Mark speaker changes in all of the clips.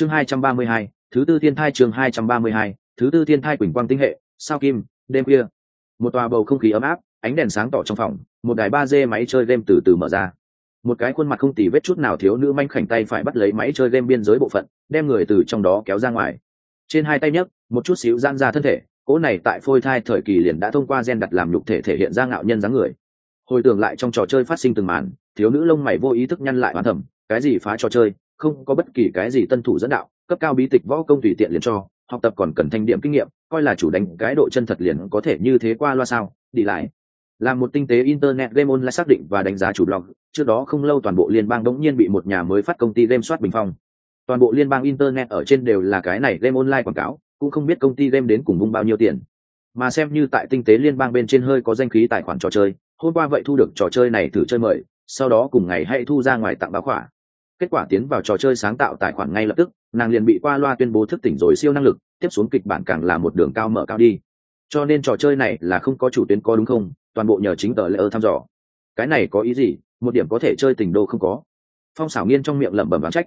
Speaker 1: chương hai trăm ba mươi hai, thứ tư thiên thai chương hai trăm ba mươi hai, thứ tư thiên thai quỳnh quang tinh hệ, sao kim, đêm kia một tòa bầu không khí ấm áp, ánh đèn sáng tỏ trong phòng, một đài ba d máy chơi game từ từ mở ra. Một cái khuôn mặt không tì vết chút nào thiếu nữ manh khảnh tay phải bắt lấy máy chơi game biên giới bộ phận, đem người từ trong đó kéo ra ngoài. Trên hai tay nhấc, một chút xíu gian ra thân thể, cỗ này tại phôi thai thời kỳ liền đã thông qua gen đặt làm nhục thể thể hiện ra ngạo nhân dáng người. Hồi tưởng lại trong trò chơi phát sinh từng màn, thiếu nữ lông mày vô ý thức nhăn lại hoàn thẩm, cái gì phá trò chơi? Không có bất kỳ cái gì tân thủ dẫn đạo, cấp cao bí tịch võ công tùy tiện liền cho, học tập còn cần thanh điểm kinh nghiệm, coi là chủ đánh cái độ chân thật liền có thể như thế qua loa sao, đi lại. Là một tinh tế internet game online xác định và đánh giá chủ blog, trước đó không lâu toàn bộ liên bang đống nhiên bị một nhà mới phát công ty game soát bình phong. Toàn bộ liên bang internet ở trên đều là cái này game online quảng cáo, cũng không biết công ty game đến cùng vung bao nhiêu tiền. Mà xem như tại tinh tế liên bang bên trên hơi có danh khí tài khoản trò chơi, hôm qua vậy thu được trò chơi này thử chơi mời, sau đó cùng ngày hãy thu ra ngoài tặng báo khỏa kết quả tiến vào trò chơi sáng tạo tài khoản ngay lập tức, nàng liền bị qua loa tuyên bố thức tỉnh rồi siêu năng lực, tiếp xuống kịch bản càng là một đường cao mở cao đi. Cho nên trò chơi này là không có chủ tuyến có đúng không, toàn bộ nhờ chính tờ lễ ơ thăm dò. Cái này có ý gì, một điểm có thể chơi tình đô không có. Phong xảo nghiên trong miệng lẩm bẩm vắng trách.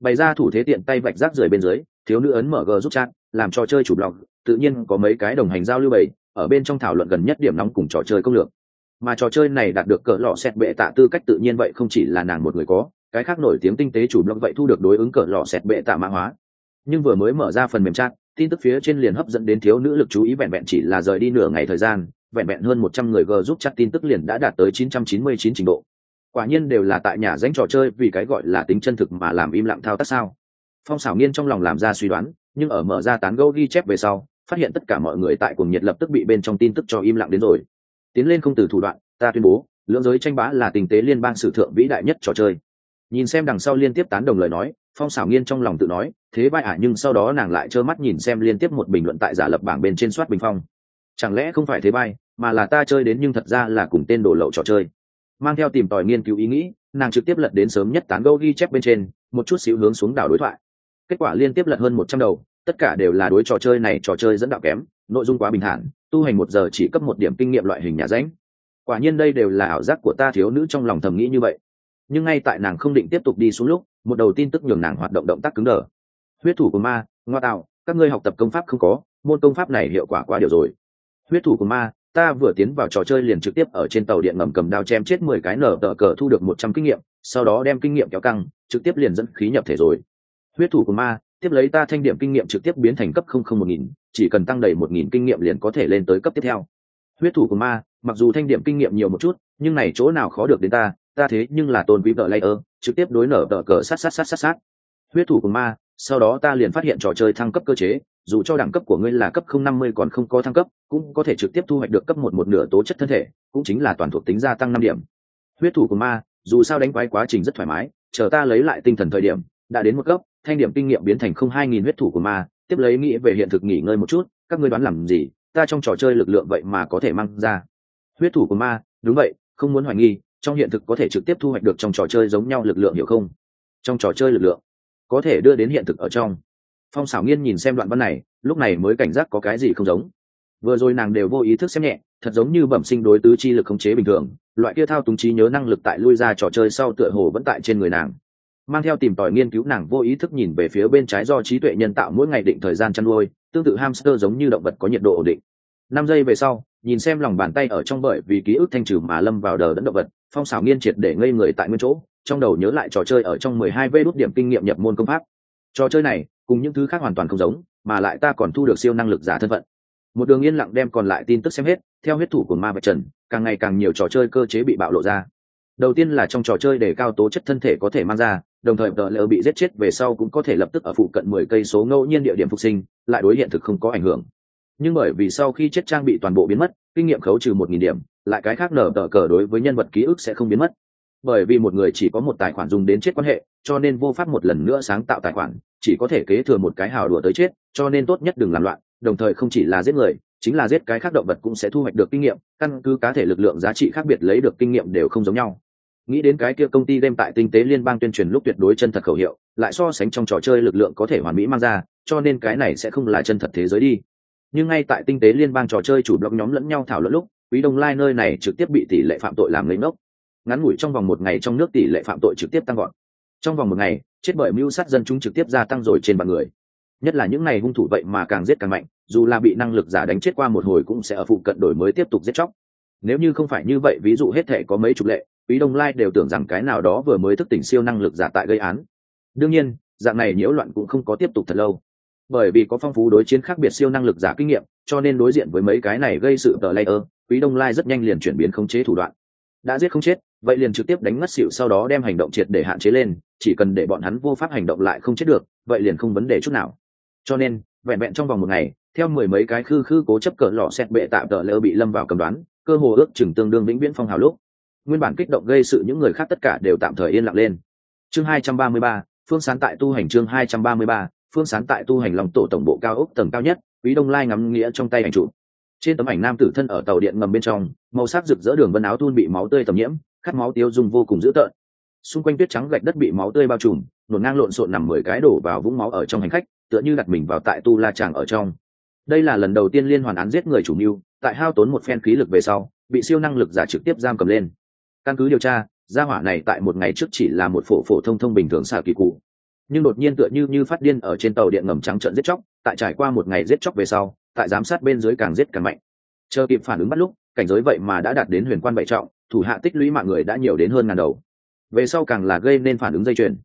Speaker 1: Bày ra thủ thế tiện tay vạch rác rời bên dưới, thiếu nữ ấn mở g giúp chat, làm trò chơi chủ blog, tự nhiên có mấy cái đồng hành giao lưu bày, ở bên trong thảo luận gần nhất điểm nóng cùng trò chơi công lược. Mà trò chơi này đạt được cỡ lọ xét bệ tạ tư cách tự nhiên vậy không chỉ là nàng một người có cái khác nổi tiếng tinh tế chủ blog vậy thu được đối ứng cỡ lọ xẹt bệ tạ mã hóa. Nhưng vừa mới mở ra phần mềm chat, tin tức phía trên liền hấp dẫn đến thiếu nữ lực chú ý vẹn vẹn chỉ là rời đi nửa ngày thời gian, vẹn vẹn hơn một trăm người g giúp chat tin tức liền đã đạt tới chín trăm chín mươi chín trình độ. Quả nhiên đều là tại nhà danh trò chơi, vì cái gọi là tính chân thực mà làm im lặng thao tác sao. Phong xảo nghiên trong lòng làm ra suy đoán, nhưng ở mở ra tán gẫu ghi chép về sau, phát hiện tất cả mọi người tại cuồng nhiệt lập tức bị bên trong tin tức cho im lặng đến rồi. Tiến lên không từ thủ đoạn, ta tuyên bố, lưỡng giới tranh bá là tình tế liên bang sử thượng vĩ đại nhất trò chơi nhìn xem đằng sau liên tiếp tán đồng lời nói, phong xảo nghiên trong lòng tự nói, thế vai ả à, nhưng sau đó nàng lại trơ mắt nhìn xem liên tiếp một bình luận tại giả lập bảng bên trên soát bình phong. Chẳng lẽ không phải thế vai mà là ta chơi đến nhưng thật ra là cùng tên đổ lậu trò chơi. Mang theo tìm tòi nghiên cứu ý nghĩ, nàng trực tiếp lật đến sớm nhất tán gâu ghi chép bên trên, một chút xíu hướng xuống đảo đối thoại. Kết quả liên tiếp lật hơn một trăm đầu, tất cả đều là đối trò chơi này trò chơi dẫn đạo kém, nội dung quá bình thản, tu hành một giờ chỉ cấp một điểm kinh nghiệm loại hình nhà ránh. Quả nhiên đây đều là ảo giác của ta thiếu nữ trong lòng thầm nghĩ như vậy nhưng ngay tại nàng không định tiếp tục đi xuống lúc, một đầu tin tức nhường nàng hoạt động động tác cứng đờ. Huyết thủ của ma, ngoa tạo, các ngươi học tập công pháp không có, môn công pháp này hiệu quả quá điều rồi. Huyết thủ của ma, ta vừa tiến vào trò chơi liền trực tiếp ở trên tàu điện ngầm cầm đao chém chết mười cái nở tờ cờ thu được một trăm kinh nghiệm, sau đó đem kinh nghiệm kéo căng, trực tiếp liền dẫn khí nhập thể rồi. Huyết thủ của ma, tiếp lấy ta thanh điểm kinh nghiệm trực tiếp biến thành cấp không không một nghìn, chỉ cần tăng đầy một nghìn kinh nghiệm liền có thể lên tới cấp tiếp theo. Huyết thủ của ma, mặc dù thanh điểm kinh nghiệm nhiều một chút, nhưng này chỗ nào khó được đến ta ta thế nhưng là tôn quý vợ layer, trực tiếp đối nở tờ cờ sát sát sát sát sát. Huyết thủ của ma, sau đó ta liền phát hiện trò chơi thăng cấp cơ chế, dù cho đẳng cấp của ngươi là cấp không năm mươi còn không có thăng cấp, cũng có thể trực tiếp thu hoạch được cấp một một nửa tố chất thân thể, cũng chính là toàn thuộc tính gia tăng năm điểm. Huyết thủ của ma, dù sao đánh quái quá trình rất thoải mái, chờ ta lấy lại tinh thần thời điểm, đã đến một cấp, thanh điểm kinh nghiệm biến thành không hai nghìn huyết thủ của ma, tiếp lấy nghĩ về hiện thực nghỉ ngơi một chút, các ngươi đoán làm gì? Ta trong trò chơi lực lượng vậy mà có thể mang ra. Huyết thủ của ma, đúng vậy, không muốn hoài nghi trong hiện thực có thể trực tiếp thu hoạch được trong trò chơi giống nhau lực lượng hiểu không? Trong trò chơi lực lượng, có thể đưa đến hiện thực ở trong. Phong xảo nghiên nhìn xem đoạn văn này, lúc này mới cảnh giác có cái gì không giống. Vừa rồi nàng đều vô ý thức xem nhẹ, thật giống như bẩm sinh đối tứ chi lực khống chế bình thường, loại kia thao túng trí nhớ năng lực tại lui ra trò chơi sau tựa hồ vẫn tại trên người nàng. Mang theo tìm tòi nghiên cứu, nàng vô ý thức nhìn về phía bên trái do trí tuệ nhân tạo mỗi ngày định thời gian chăn nuôi, tương tự hamster giống như động vật có nhiệt độ ổn định năm giây về sau, nhìn xem lòng bàn tay ở trong bởi vì ký ức thanh trừ mà lâm vào đờ đẫn động vật, phong xảo nghiên triệt để ngây người tại nguyên chỗ, trong đầu nhớ lại trò chơi ở trong mười hai vê đốt điểm kinh nghiệm nhập môn công pháp. Trò chơi này, cùng những thứ khác hoàn toàn không giống, mà lại ta còn thu được siêu năng lực giả thân phận. Một đường yên lặng đem còn lại tin tức xem hết, theo huyết thủ của ma vật trần, càng ngày càng nhiều trò chơi cơ chế bị bạo lộ ra. Đầu tiên là trong trò chơi để cao tố chất thân thể có thể mang ra, đồng thời tờ lỡ bị giết chết về sau cũng có thể lập tức ở phụ cận mười cây số ngẫu nhiên địa điểm phục sinh, lại đối hiện thực không có ảnh hưởng nhưng bởi vì sau khi chết trang bị toàn bộ biến mất, kinh nghiệm khấu trừ một nghìn điểm, lại cái khác nở tờ cờ đối với nhân vật ký ức sẽ không biến mất. Bởi vì một người chỉ có một tài khoản dùng đến chết quan hệ, cho nên vô pháp một lần nữa sáng tạo tài khoản, chỉ có thể kế thừa một cái hào đùa tới chết, cho nên tốt nhất đừng làm loạn, đồng thời không chỉ là giết người, chính là giết cái khác động vật cũng sẽ thu hoạch được kinh nghiệm, căn cứ cá thể lực lượng giá trị khác biệt lấy được kinh nghiệm đều không giống nhau. Nghĩ đến cái kia công ty đem tại tinh tế liên bang tuyên truyền lúc tuyệt đối chân thật khẩu hiệu, lại so sánh trong trò chơi lực lượng có thể hoàn mỹ mang ra, cho nên cái này sẽ không là chân thật thế giới đi nhưng ngay tại tinh tế liên bang trò chơi chủ blog nhóm lẫn nhau thảo luận lúc, quý đông lai nơi này trực tiếp bị tỷ lệ phạm tội làm lấy mốc ngắn ngủi trong vòng một ngày trong nước tỷ lệ phạm tội trực tiếp tăng gọn trong vòng một ngày, chết bởi mưu sát dân chúng trực tiếp gia tăng rồi trên bàn người. Nhất là những ngày hung thủ vậy mà càng giết càng mạnh, dù là bị năng lực giả đánh chết qua một hồi cũng sẽ ở phụ cận đổi mới tiếp tục giết chóc. Nếu như không phải như vậy, ví dụ hết thể có mấy chục lệ, quý đông lai đều tưởng rằng cái nào đó vừa mới thức tỉnh siêu năng lực giả tại gây án. Đương nhiên, dạng này nhiễu loạn cũng không có tiếp tục thật lâu bởi vì có phong phú đối chiến khác biệt siêu năng lực giả kinh nghiệm cho nên đối diện với mấy cái này gây sự tờ lay ơ quý đông lai rất nhanh liền chuyển biến khống chế thủ đoạn. Đã giết không chết vậy liền trực tiếp đánh ngất xịu sau đó đem hành động triệt để hạn chế lên chỉ cần để bọn hắn vô pháp hành động lại không chết được vậy liền không vấn đề chút nào. Cho nên vẹn vẹn trong vòng một ngày theo mười mấy cái khư khư cố chấp cỡ lò xét bệ tạm tờ lơ bị lâm vào cầm đoán cơ hồ ước chừng tương đương vĩnh viễn phong hào lúc. Nguyên bản kích động gây sự những người khác tất cả đều tạm thời yên lặng lên. Chương 233, phương sán tại tu hành chương 233, phương sán tại tu hành lòng tổ tổng bộ cao ốc tầng cao nhất, quý đông lai ngắm nghĩa trong tay ảnh trụ trên tấm ảnh nam tử thân ở tàu điện ngầm bên trong, màu sắc rực rỡ đường vân áo thun bị máu tươi tầm nhiễm, khát máu tiêu dùng vô cùng dữ tợn. Xung quanh tuyết trắng gạch đất bị máu tươi bao trùm, nổn ngang lộn xộn nằm mười cái đổ vào vũng máu ở trong hành khách, tựa như đặt mình vào tại tu la tràng ở trong. Đây là lần đầu tiên liên hoàn án giết người chủ mưu, tại hao tốn một phen khí lực về sau, bị siêu năng lực giả trực tiếp giam cầm lên. Căn cứ điều tra, gia hỏa này tại một ngày trước chỉ là một phổ phổ thông thông bình thường xà kỳ cụ nhưng đột nhiên tựa như như phát điên ở trên tàu điện ngầm trắng trợn giết chóc, tại trải qua một ngày giết chóc về sau, tại giám sát bên dưới càng giết càng mạnh. Chờ kịp phản ứng bắt lúc, cảnh giới vậy mà đã đạt đến huyền quan bảy trọng, thủ hạ tích lũy mạng người đã nhiều đến hơn ngàn đầu. Về sau càng là gây nên phản ứng dây chuyền.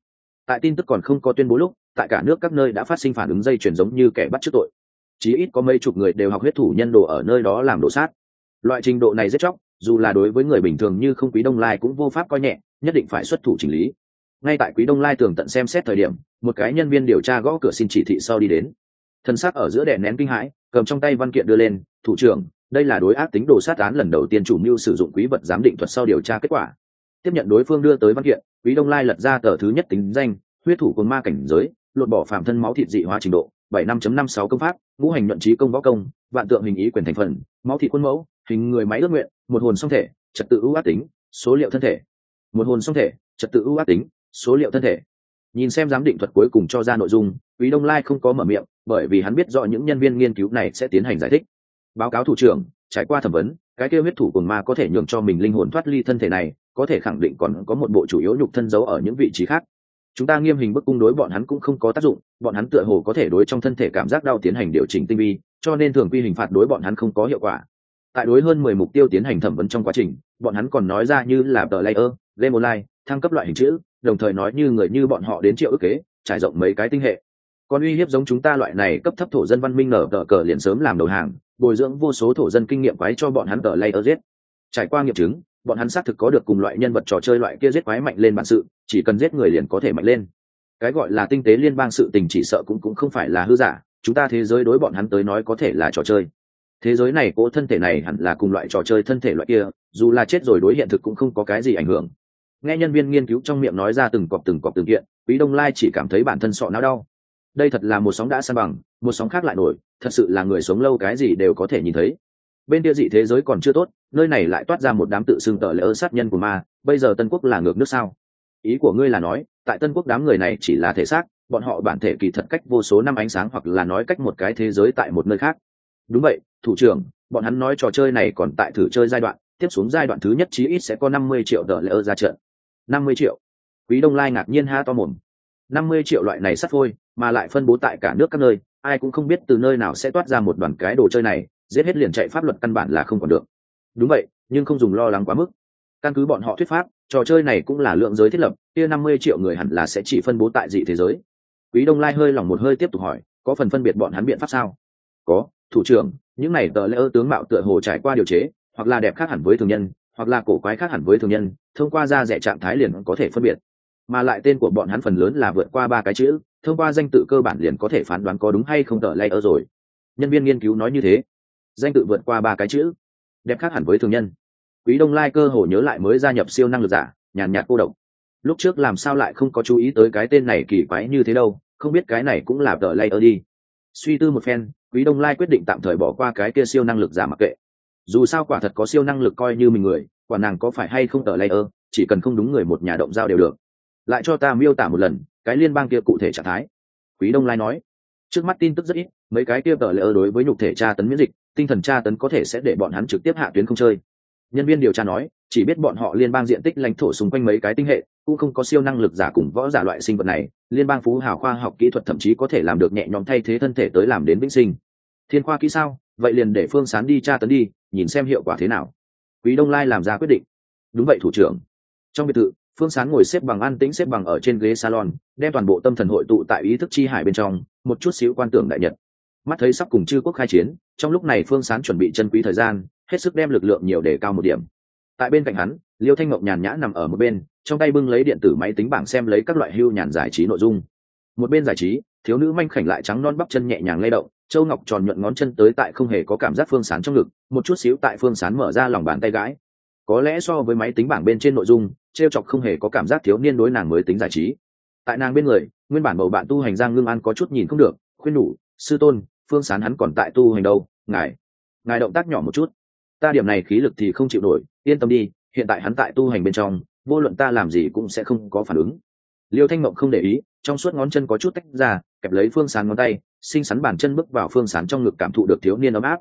Speaker 1: Tại tin tức còn không có tuyên bố lúc, tại cả nước các nơi đã phát sinh phản ứng dây chuyền giống như kẻ bắt trước tội. Chí ít có mấy chục người đều học huyết thủ nhân đồ ở nơi đó làm đồ sát. Loại trình độ này rất chóc, dù là đối với người bình thường như không quý đông lai cũng vô pháp coi nhẹ, nhất định phải xuất thủ chỉnh lý ngay tại quý đông lai tường tận xem xét thời điểm, một cái nhân viên điều tra gõ cửa xin chỉ thị sau đi đến. Thân xác ở giữa đè nén kinh hãi, cầm trong tay văn kiện đưa lên, thủ trưởng, đây là đối ác tính đồ sát án lần đầu tiên chủ mưu sử dụng quý vật giám định thuật sau điều tra kết quả. Tiếp nhận đối phương đưa tới văn kiện, quý đông lai lật ra tờ thứ nhất tính danh, huyết thủ cồn ma cảnh giới, lột bỏ phạm thân máu thịt dị hóa trình độ, bảy năm năm sáu công pháp, ngũ hành nhuận trí công võ công, vạn tượng hình ý quyền thành phần, máu thịt quân mẫu, hình người máy ước nguyện, một hồn song thể, trật tự ưu ác tính, số liệu thân thể, một hồn song thể, trật tự ưu ác tính số liệu thân thể. Nhìn xem giám định thuật cuối cùng cho ra nội dung, quý đông lai không có mở miệng, bởi vì hắn biết rõ những nhân viên nghiên cứu này sẽ tiến hành giải thích. Báo cáo thủ trưởng, trải qua thẩm vấn, cái kêu huyết thủ cồn ma có thể nhường cho mình linh hồn thoát ly thân thể này, có thể khẳng định còn có một bộ chủ yếu nhục thân giấu ở những vị trí khác. Chúng ta nghiêm hình bức cung đối bọn hắn cũng không có tác dụng, bọn hắn tựa hồ có thể đối trong thân thể cảm giác đau tiến hành điều chỉnh tinh vi, cho nên thường quy hình phạt đối bọn hắn không có hiệu quả. Tại đối hơn mười mục tiêu tiến hành thẩm vấn trong quá trình, bọn hắn còn nói ra như là tờ layer, game online, thăng cấp loại hình chữ đồng thời nói như người như bọn họ đến triệu ức kế, trải rộng mấy cái tinh hệ. Còn uy hiếp giống chúng ta loại này cấp thấp thổ dân văn minh nở tờ cờ liền sớm làm đầu hàng, bồi dưỡng vô số thổ dân kinh nghiệm quái cho bọn hắn tờ ở giết. Trải qua nghiệm chứng, bọn hắn xác thực có được cùng loại nhân vật trò chơi loại kia giết quái mạnh lên bản sự, chỉ cần giết người liền có thể mạnh lên. Cái gọi là tinh tế liên bang sự tình chỉ sợ cũng cũng không phải là hư giả, chúng ta thế giới đối bọn hắn tới nói có thể là trò chơi. Thế giới này cỗ thân thể này hẳn là cùng loại trò chơi thân thể loại kia, dù là chết rồi đối hiện thực cũng không có cái gì ảnh hưởng nghe nhân viên nghiên cứu trong miệng nói ra từng cọp từng cọp từng kiện, quý đông lai chỉ cảm thấy bản thân sọ não đau. Đây thật là một sóng đã san bằng, một sóng khác lại nổi, thật sự là người sống lâu cái gì đều có thể nhìn thấy. Bên kia dị thế giới còn chưa tốt, nơi này lại toát ra một đám tự xưng tợ lỡ sát nhân của ma, bây giờ tân quốc là ngược nước sao? Ý của ngươi là nói, tại tân quốc đám người này chỉ là thể xác, bọn họ bản thể kỳ thật cách vô số năm ánh sáng hoặc là nói cách một cái thế giới tại một nơi khác. Đúng vậy, thủ trưởng, bọn hắn nói trò chơi này còn tại thử chơi giai đoạn, tiếp xuống giai đoạn thứ nhất chí ít sẽ có năm mươi triệu tờ lỡ ra trận năm mươi triệu. Quý đông lai ngạc nhiên ha to mồm. năm mươi triệu loại này sắt phôi, mà lại phân bố tại cả nước các nơi, ai cũng không biết từ nơi nào sẽ toát ra một đoàn cái đồ chơi này, giết hết liền chạy pháp luật căn bản là không còn được. Đúng vậy, nhưng không dùng lo lắng quá mức. Căn cứ bọn họ thuyết pháp, trò chơi này cũng là lượng giới thiết lập, kia năm mươi triệu người hẳn là sẽ chỉ phân bố tại dị thế giới. Quý đông lai hơi lòng một hơi tiếp tục hỏi, có phần phân biệt bọn hắn biện pháp sao? Có, thủ trưởng, những này tờ lễ ơ tướng mạo tựa hồ trải qua điều chế, hoặc là đẹp khác hẳn với thường nhân hoặc là cổ quái khác hẳn với thường nhân, thông qua da rẻ trạng thái liền có thể phân biệt. Mà lại tên của bọn hắn phần lớn là vượt qua ba cái chữ, thông qua danh tự cơ bản liền có thể phán đoán có đúng hay không tờ lay ơ rồi. Nhân viên nghiên cứu nói như thế. Danh tự vượt qua ba cái chữ. Đẹp khác hẳn với thường nhân. Quý đông lai cơ hồ nhớ lại mới gia nhập siêu năng lực giả, nhàn nhạt cô độc. Lúc trước làm sao lại không có chú ý tới cái tên này kỳ quái như thế đâu, không biết cái này cũng là tờ lay ơ đi. Suy tư một phen, quý đông lai quyết định tạm thời bỏ qua cái kia siêu năng lực giả mặc kệ dù sao quả thật có siêu năng lực coi như mình người, quả nàng có phải hay không tờ lay ơ chỉ cần không đúng người một nhà động giao đều được. Lại cho ta miêu tả một lần, cái liên bang kia cụ thể trạng thái. Quý đông lai nói, trước mắt tin tức rất ít, mấy cái kia tờ lay ơ đối với nhục thể tra tấn miễn dịch, tinh thần tra tấn có thể sẽ để bọn hắn trực tiếp hạ tuyến không chơi. Nhân viên điều tra nói, chỉ biết bọn họ liên bang diện tích lãnh thổ xung quanh mấy cái tinh hệ, cũng không có siêu năng lực giả cùng võ giả loại sinh vật này, liên bang phú hào khoa học kỹ thuật thậm chí có thể làm được nhẹ nhõm thay thế thân thể tới làm đến vĩnh sinh. Thiên khoa kỹ sao? Vậy liền để phương sán đi tra tấn đi nhìn xem hiệu quả thế nào. Quý đông lai làm ra quyết định. Đúng vậy thủ trưởng. Trong biệt thự, phương sán ngồi xếp bằng an tĩnh xếp bằng ở trên ghế salon, đem toàn bộ tâm thần hội tụ tại ý thức chi hải bên trong, một chút xíu quan tưởng đại nhật. Mắt thấy sắp cùng chư quốc khai chiến, trong lúc này phương sán chuẩn bị chân quý thời gian, hết sức đem lực lượng nhiều để cao một điểm. Tại bên cạnh hắn, liêu thanh ngọc nhàn nhã nằm ở một bên, trong tay bưng lấy điện tử máy tính bảng xem lấy các loại hưu nhàn giải trí nội dung. Một bên giải trí, thiếu nữ manh khảnh lại trắng non bắp chân nhẹ nhàng lay động châu ngọc tròn nhuận ngón chân tới tại không hề có cảm giác phương sán trong ngực, một chút xíu tại phương sán mở ra lòng bàn tay gãi có lẽ so với máy tính bảng bên trên nội dung t r e o chọc không hề có cảm giác thiếu niên đối nàng mới tính giải trí. Tại nàng bên người, nguyên bản bầu bạn tu hành giang ngưng an có chút nhìn không được, khuyên nhủ, sư tôn, phương sán hắn còn tại tu hành đâu, ngài ngài động tác nhỏ một chút. Ta điểm này khí lực thì không chịu nổi, yên tâm đi, hiện tại hắn tại tu hành bên trong, vô luận ta làm gì cũng sẽ không có phản ứng. Liêu thanh mộng không để ý, trong suốt ngón chân có chút tách ra, kẹp lấy phương sán ngón tay xinh xắn bàn chân bước vào phương sán trong ngực cảm thụ được thiếu niên ấm áp.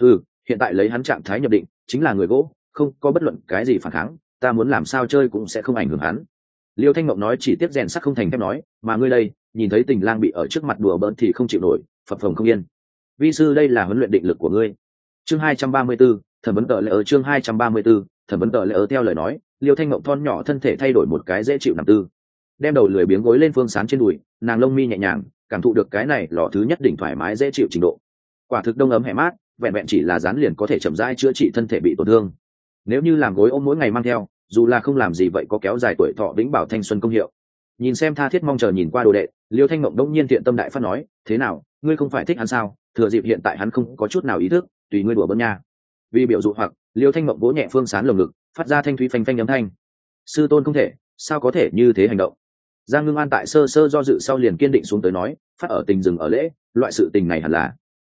Speaker 1: Ừ hiện tại lấy hắn trạng thái nhập định chính là người gỗ không có bất luận cái gì phản kháng ta muốn làm sao chơi cũng sẽ không ảnh hưởng hắn. Liêu thanh mộng nói chỉ tiếp rèn sắc không thành thép nói mà ngươi đây nhìn thấy tình lang bị ở trước mặt đùa bỡn thì không chịu nổi phập phồng không yên. Vi sư đây là huấn luyện định lực của ngươi. Chương hai trăm ba mươi 234, thẩm vấn tợ lệ ở chương hai trăm ba mươi 234, thẩm vấn tợ lệ ở theo lời nói liêu thanh mộng thon nhỏ thân thể thay đổi một cái dễ chịu nằm tư. Đem đầu lười biếng gối lên phương sán trên đùi nàng lông mi nhẹ nhàng cảm thụ được cái này lò thứ nhất đỉnh thoải mái dễ chịu trình độ. Quả thực đông ấm hẻ mát, vẹn vẹn chỉ là dán liền có thể chậm rãi chữa trị thân thể bị tổn thương. Nếu như làm gối ôm mỗi ngày mang theo, dù là không làm gì vậy có kéo dài tuổi thọ vĩnh bảo thanh xuân công hiệu. Nhìn xem tha thiết mong chờ nhìn qua đồ đệ, liêu thanh mộng đông nhiên thiện tâm đại phát nói, thế nào, ngươi không phải thích hắn sao? Thừa dịp hiện tại hắn không có chút nào ý thức, tùy ngươi đùa bớt nha. Vì biểu dụ hoặc, liêu thanh mộng vỗ nhẹ phương sán lồng ngực, phát ra thanh thúy phanh phanh âm thanh. Sư tôn không thể, sao có thể như thế hành động? Giang ngưng an tại sơ sơ do dự sau liền kiên định xuống tới nói, phát ở tình dừng ở lễ, loại sự tình này hẳn là.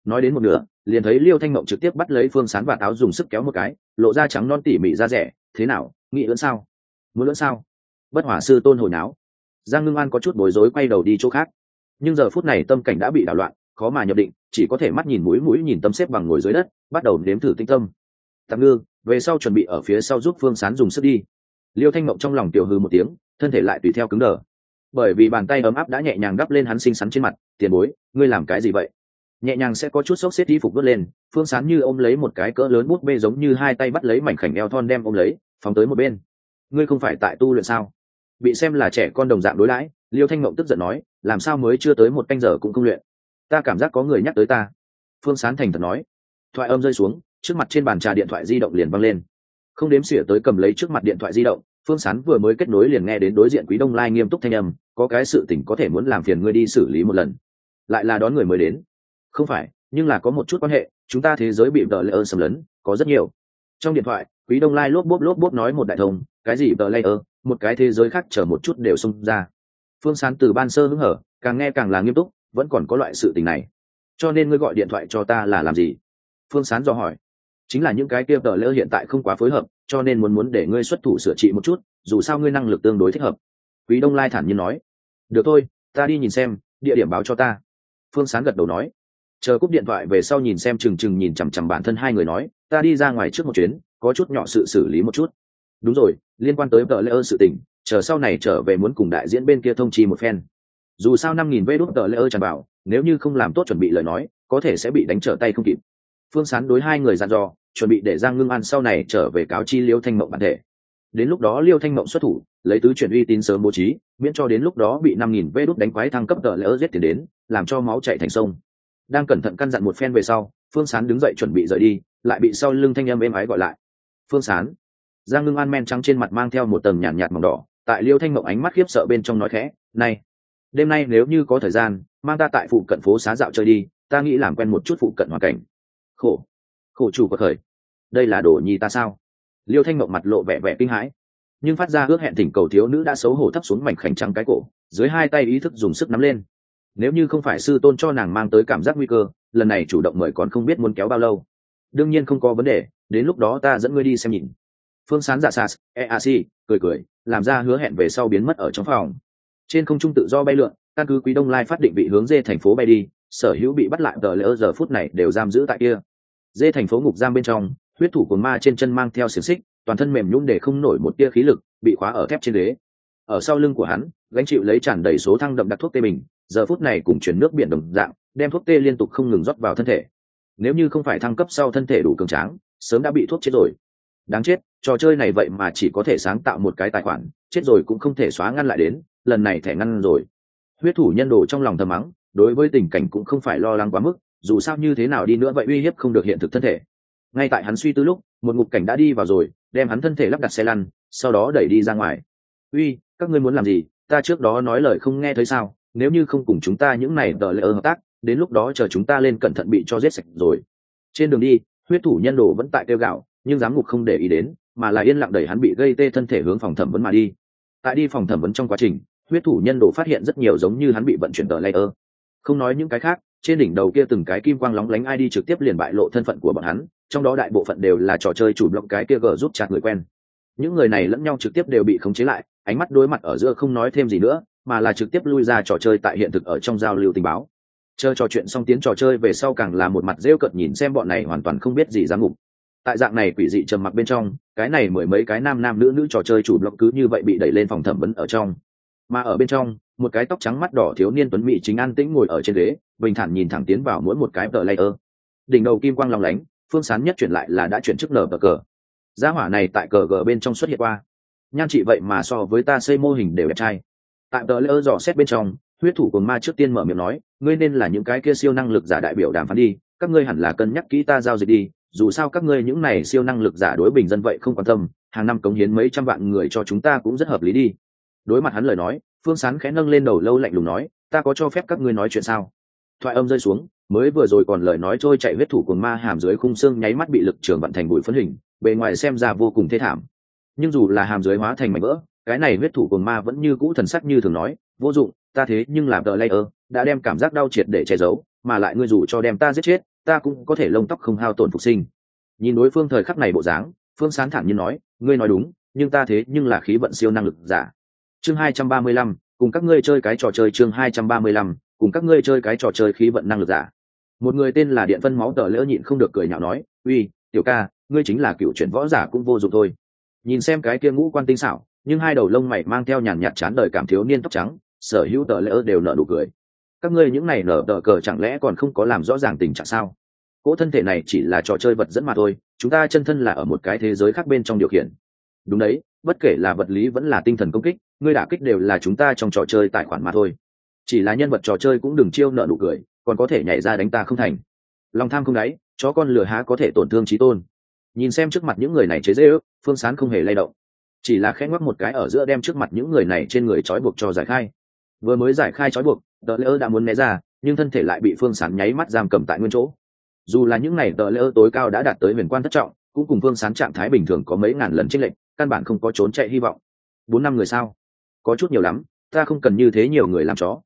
Speaker 1: Nói đến một nửa, liền thấy liêu thanh mộng trực tiếp bắt lấy phương sán và táo dùng sức kéo một cái, lộ ra trắng non tỉ mỉ ra rẻ, thế nào, nghĩ lẫn sao? Muốn lẫn sao? Bất hỏa sư tôn hồi náo. Giang ngưng an có chút bối rối quay đầu đi chỗ khác. Nhưng giờ phút này tâm cảnh đã bị đảo loạn, khó mà nhập định, chỉ có thể mắt nhìn mũi mũi nhìn tâm xếp bằng ngồi dưới đất, bắt đầu nếm thử tinh tâm. Tạm ngư, về sau chuẩn bị ở phía sau giúp phương sán dùng sức đi. Liêu thanh mộng trong lòng tiểu hư một tiếng, thân thể lại tùy theo cứng đờ bởi vì bàn tay ấm áp đã nhẹ nhàng đắp lên hắn xinh xắn trên mặt, tiền bối, ngươi làm cái gì vậy? Nhẹ nhàng sẽ có chút xốc xếp y phục vớt lên, phương sán như ôm lấy một cái cỡ lớn bút bê giống như hai tay bắt lấy mảnh khảnh eo thon đem ôm lấy, phóng tới một bên. Ngươi không phải tại tu luyện sao? Bị xem là trẻ con đồng dạng đối lãi liêu thanh mộng tức giận nói, làm sao mới chưa tới một canh giờ cũng không luyện? Ta cảm giác có người nhắc tới ta. Phương sán thành thật nói. Thoại âm rơi xuống, trước mặt trên bàn trà điện thoại di động liền văng lên. Không đếm xỉa tới cầm lấy trước mặt điện thoại di động phương sán vừa mới kết nối liền nghe đến đối diện quý đông lai nghiêm túc thanh âm, có cái sự tình có thể muốn làm phiền ngươi đi xử lý một lần. Lại là đón người mới đến. Không phải, nhưng là có một chút quan hệ, chúng ta thế giới bị vợ lỡ xâm lấn, có rất nhiều. Trong điện thoại, quý đông lai lốp bốp lốp bốp nói một đại thông, cái gì vợ layer, một cái thế giới khác chở một chút đều xông ra. Phương sán từ ban sơ hứng hở, càng nghe càng là nghiêm túc, vẫn còn có loại sự tình này. Cho nên ngươi gọi điện thoại cho ta là làm gì? Phương sán do hỏi. Chính là những cái kia tờ lỡ hiện tại không quá phối hợp cho nên muốn muốn để ngươi xuất thủ sửa trị một chút, dù sao ngươi năng lực tương đối thích hợp. Quý đông lai thản nhiên nói. Được thôi, ta đi nhìn xem, địa điểm báo cho ta. Phương sán gật đầu nói. Chờ cúp điện thoại về sau nhìn xem chừng chừng nhìn chằm chằm bản thân hai người nói, ta đi ra ngoài trước một chuyến, có chút nhỏ sự xử lý một chút. Đúng rồi, liên quan tới tờ lỡ sự tình, chờ sau này trở về muốn cùng đại diễn bên kia thông chi một phen. Dù sao năm nghìn vê đốt tờ ơn tràn bảo, nếu như không làm tốt chuẩn bị lời nói, có thể sẽ bị đánh trở tay không kịp. Phương sán đối hai người dặn dò chuẩn bị để giang ngưng an sau này trở về cáo chi liêu thanh mộng bản thể. Đến lúc đó liêu thanh mộng xuất thủ lấy tứ chuyển uy tín sớm bố trí miễn cho đến lúc đó bị năm nghìn vê đốt đánh quái thăng cấp tờ lỡ giết tiền đến làm cho máu chạy thành sông. Đang cẩn thận căn dặn một phen về sau phương sán đứng dậy chuẩn bị rời đi lại bị sau lưng thanh âm êm ái gọi lại. Phương sán. Giang ngưng an men trắng trên mặt mang theo một tầng nhàn nhạt, nhạt màu đỏ tại liêu thanh mộng ánh mắt khiếp sợ bên trong nói khẽ này đêm nay nếu như có thời gian mang ta tại phụ cận phố xá dạo chơi đi ta nghĩ làm quen một chút phụ cận hoàn cảnh. Khổ khổ chủ của khởi đây là đồ nhi ta sao? Liêu thanh mộng mặt lộ vẻ vẻ kinh hãi, nhưng phát ra ước hẹn thỉnh cầu thiếu nữ đã xấu hổ thấp xuống mảnh khảnh trắng cái cổ, dưới hai tay ý thức dùng sức nắm lên. Nếu như không phải sư tôn cho nàng mang tới cảm giác nguy cơ, lần này chủ động mời còn không biết muốn kéo bao lâu. Đương nhiên không có vấn đề, đến lúc đó ta dẫn ngươi đi xem nhìn. Phương sán giả sas eac cười cười, làm ra hứa hẹn về sau biến mất ở trong phòng. Trên không trung tự do bay lượn, căn cứ quý đông lai phát định vị hướng dê thành phố bay đi, sở hữu bị bắt lại tờ lỡ giờ phút này đều giam giữ tại kia dê thành phố ngục giam bên trong, huyết thủ của ma trên chân mang theo xiềng xích, toàn thân mềm nhún để không nổi một tia khí lực, bị khóa ở thép trên đế ở sau lưng của hắn, gánh chịu lấy tràn đầy số thăng đậm đặc thuốc tê bình, giờ phút này cùng chuyển nước biển đồng dạng, đem thuốc tê liên tục không ngừng rót vào thân thể. Nếu như không phải thăng cấp sau thân thể đủ cường tráng, sớm đã bị thuốc chết rồi. Đáng chết, trò chơi này vậy mà chỉ có thể sáng tạo một cái tài khoản, chết rồi cũng không thể xóa ngăn lại đến, lần này thẻ ngăn rồi. Huyết thủ nhân đồ trong lòng thầm mắng, đối với tình cảnh cũng không phải lo lắng quá mức dù sao như thế nào đi nữa vậy uy hiếp không được hiện thực thân thể. Ngay tại hắn suy tư lúc, một ngục cảnh đã đi vào rồi, đem hắn thân thể lắp đặt xe lăn, sau đó đẩy đi ra ngoài. Uy, các ngươi muốn làm gì? Ta trước đó nói lời không nghe thấy sao? Nếu như không cùng chúng ta những này đợi lỡ hợp tác, đến lúc đó chờ chúng ta lên cẩn thận bị cho giết sạch rồi. Trên đường đi, huyết thủ nhân đồ vẫn tại kêu gạo, nhưng giám ngục không để ý đến, mà là yên lặng đẩy hắn bị gây tê thân thể hướng phòng thẩm vấn mà đi. Tại đi phòng thẩm vấn trong quá trình, huyết thủ nhân đồ phát hiện rất nhiều giống như hắn bị vận chuyển tờ layer. Không nói những cái khác trên đỉnh đầu kia từng cái kim quang lóng lánh ai đi trực tiếp liền bại lộ thân phận của bọn hắn, trong đó đại bộ phận đều là trò chơi chủ động cái kia gờ giúp chặt người quen. Những người này lẫn nhau trực tiếp đều bị khống chế lại, ánh mắt đối mặt ở giữa không nói thêm gì nữa, mà là trực tiếp lui ra trò chơi tại hiện thực ở trong giao lưu tình báo. Chơi trò chuyện xong tiến trò chơi về sau càng là một mặt rêu cợt nhìn xem bọn này hoàn toàn không biết gì dám ngục tại dạng này quỷ dị trầm mặc bên trong, cái này mười mấy cái nam nam nữ nữ trò chơi chủ blog cứ như vậy bị đẩy lên phòng thẩm vấn ở trong mà ở bên trong, một cái tóc trắng mắt đỏ thiếu niên tuấn mỹ chính an tĩnh ngồi ở trên ghế, bình thản nhìn thẳng tiến vào mỗi một cái tờ layer. Đỉnh đầu kim quang lòng lánh, phương sán nhất chuyển lại là đã chuyển chức nở bờ cờ. Gia hỏa này tại cờ gờ bên trong xuất hiện qua. Nhan chị vậy mà so với ta xây mô hình đều đẹp trai. Tại tờ layer dò xét bên trong, huyết thủ cùng ma trước tiên mở miệng nói, ngươi nên là những cái kia siêu năng lực giả đại biểu đàm phán đi, các ngươi hẳn là cân nhắc kỹ ta giao dịch đi, dù sao các ngươi những này siêu năng lực giả đối bình dân vậy không quan tâm, hàng năm cống hiến mấy trăm vạn người cho chúng ta cũng rất hợp lý đi đối mặt hắn lời nói, phương sán khẽ nâng lên đầu lâu lạnh lùng nói, ta có cho phép các ngươi nói chuyện sao? Thoại âm rơi xuống, mới vừa rồi còn lời nói trôi chạy huyết thủ cùng ma hàm dưới khung xương nháy mắt bị lực trường vận thành bụi phân hình, bề ngoài xem ra vô cùng thê thảm. Nhưng dù là hàm dưới hóa thành mảnh vỡ, cái này huyết thủ cùng ma vẫn như cũ thần sắc như thường nói, vô dụng, ta thế nhưng làm tờ layer đã đem cảm giác đau triệt để che giấu, mà lại ngươi dù cho đem ta giết chết, ta cũng có thể lông tóc không hao tổn phục sinh. Nhìn đối phương thời khắc này bộ dáng, phương sán thản nhiên nói, ngươi nói đúng, nhưng ta thế nhưng là khí vận siêu năng lực giả chương hai trăm ba mươi lăm, cùng các ngươi chơi cái trò chơi chương hai trăm ba mươi lăm, cùng các ngươi chơi cái trò chơi khí vận năng lực giả. Một người tên là điện phân máu tờ lỡ nhịn không được cười nhạo nói, uy, tiểu ca, ngươi chính là cựu chuyển võ giả cũng vô dụng thôi. Nhìn xem cái kia ngũ quan tinh xảo, nhưng hai đầu lông mày mang theo nhàn nhạt chán đời cảm thiếu niên tóc trắng, sở hữu tờ lỡ đều nở nụ cười. Các ngươi những này nở tờ cờ chẳng lẽ còn không có làm rõ ràng tình trạng sao? Cỗ thân thể này chỉ là trò chơi vật dẫn mà thôi, chúng ta chân thân là ở một cái thế giới khác bên trong điều khiển. Đúng đấy, bất kể là vật lý vẫn là tinh thần công kích ngươi đả kích đều là chúng ta trong trò chơi tài khoản mà thôi. Chỉ là nhân vật trò chơi cũng đừng chiêu nợ nụ cười, còn có thể nhảy ra đánh ta không thành. Lòng tham không đáy, chó con lừa há có thể tổn thương trí tôn. Nhìn xem trước mặt những người này chế dễ ước phương sán không hề lay động. Chỉ là khẽ ngoắc một cái ở giữa đem trước mặt những người này trên người trói buộc cho giải khai. Vừa mới giải khai trói buộc, tờ Lễ đã muốn né ra, nhưng thân thể lại bị phương sán nháy mắt giam cầm tại nguyên chỗ. Dù là những ngày tờ Lễ tối cao đã đạt tới huyền quan thất trọng, cũng cùng phương sán trạng thái bình thường có mấy ngàn lần tranh lệch, căn bản không có trốn chạy hy vọng. Bốn năm người sao? Có chút nhiều lắm, ta không cần như thế nhiều người làm chó.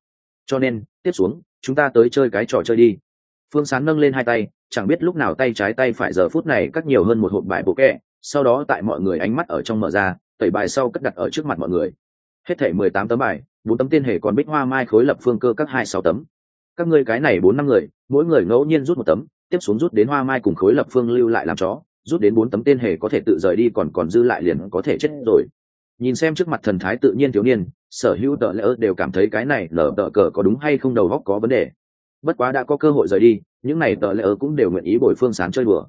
Speaker 1: Cho nên, tiếp xuống, chúng ta tới chơi cái trò chơi đi. Phương sán nâng lên hai tay, chẳng biết lúc nào tay trái tay phải giờ phút này cắt nhiều hơn một hộp bài bộ kẹ, sau đó tại mọi người ánh mắt ở trong mở ra, tẩy bài sau cất đặt ở trước mặt mọi người. Hết thể mười tám tấm bài, bốn tấm tiên hề còn bích hoa mai khối lập phương cơ các hai sáu tấm. Các ngươi cái này bốn năm người, mỗi người ngẫu nhiên rút một tấm, tiếp xuống rút đến hoa mai cùng khối lập phương lưu lại làm chó, rút đến bốn tấm tên hề có thể tự rời đi còn còn dư lại liền có thể chết rồi nhìn xem trước mặt thần thái tự nhiên thiếu niên, sở hữu tờ lỡ đều cảm thấy cái này lở tờ cờ có đúng hay không đầu góc có vấn đề. Bất quá đã có cơ hội rời đi, những này tờ lỡ cũng đều nguyện ý bồi phương sán chơi bừa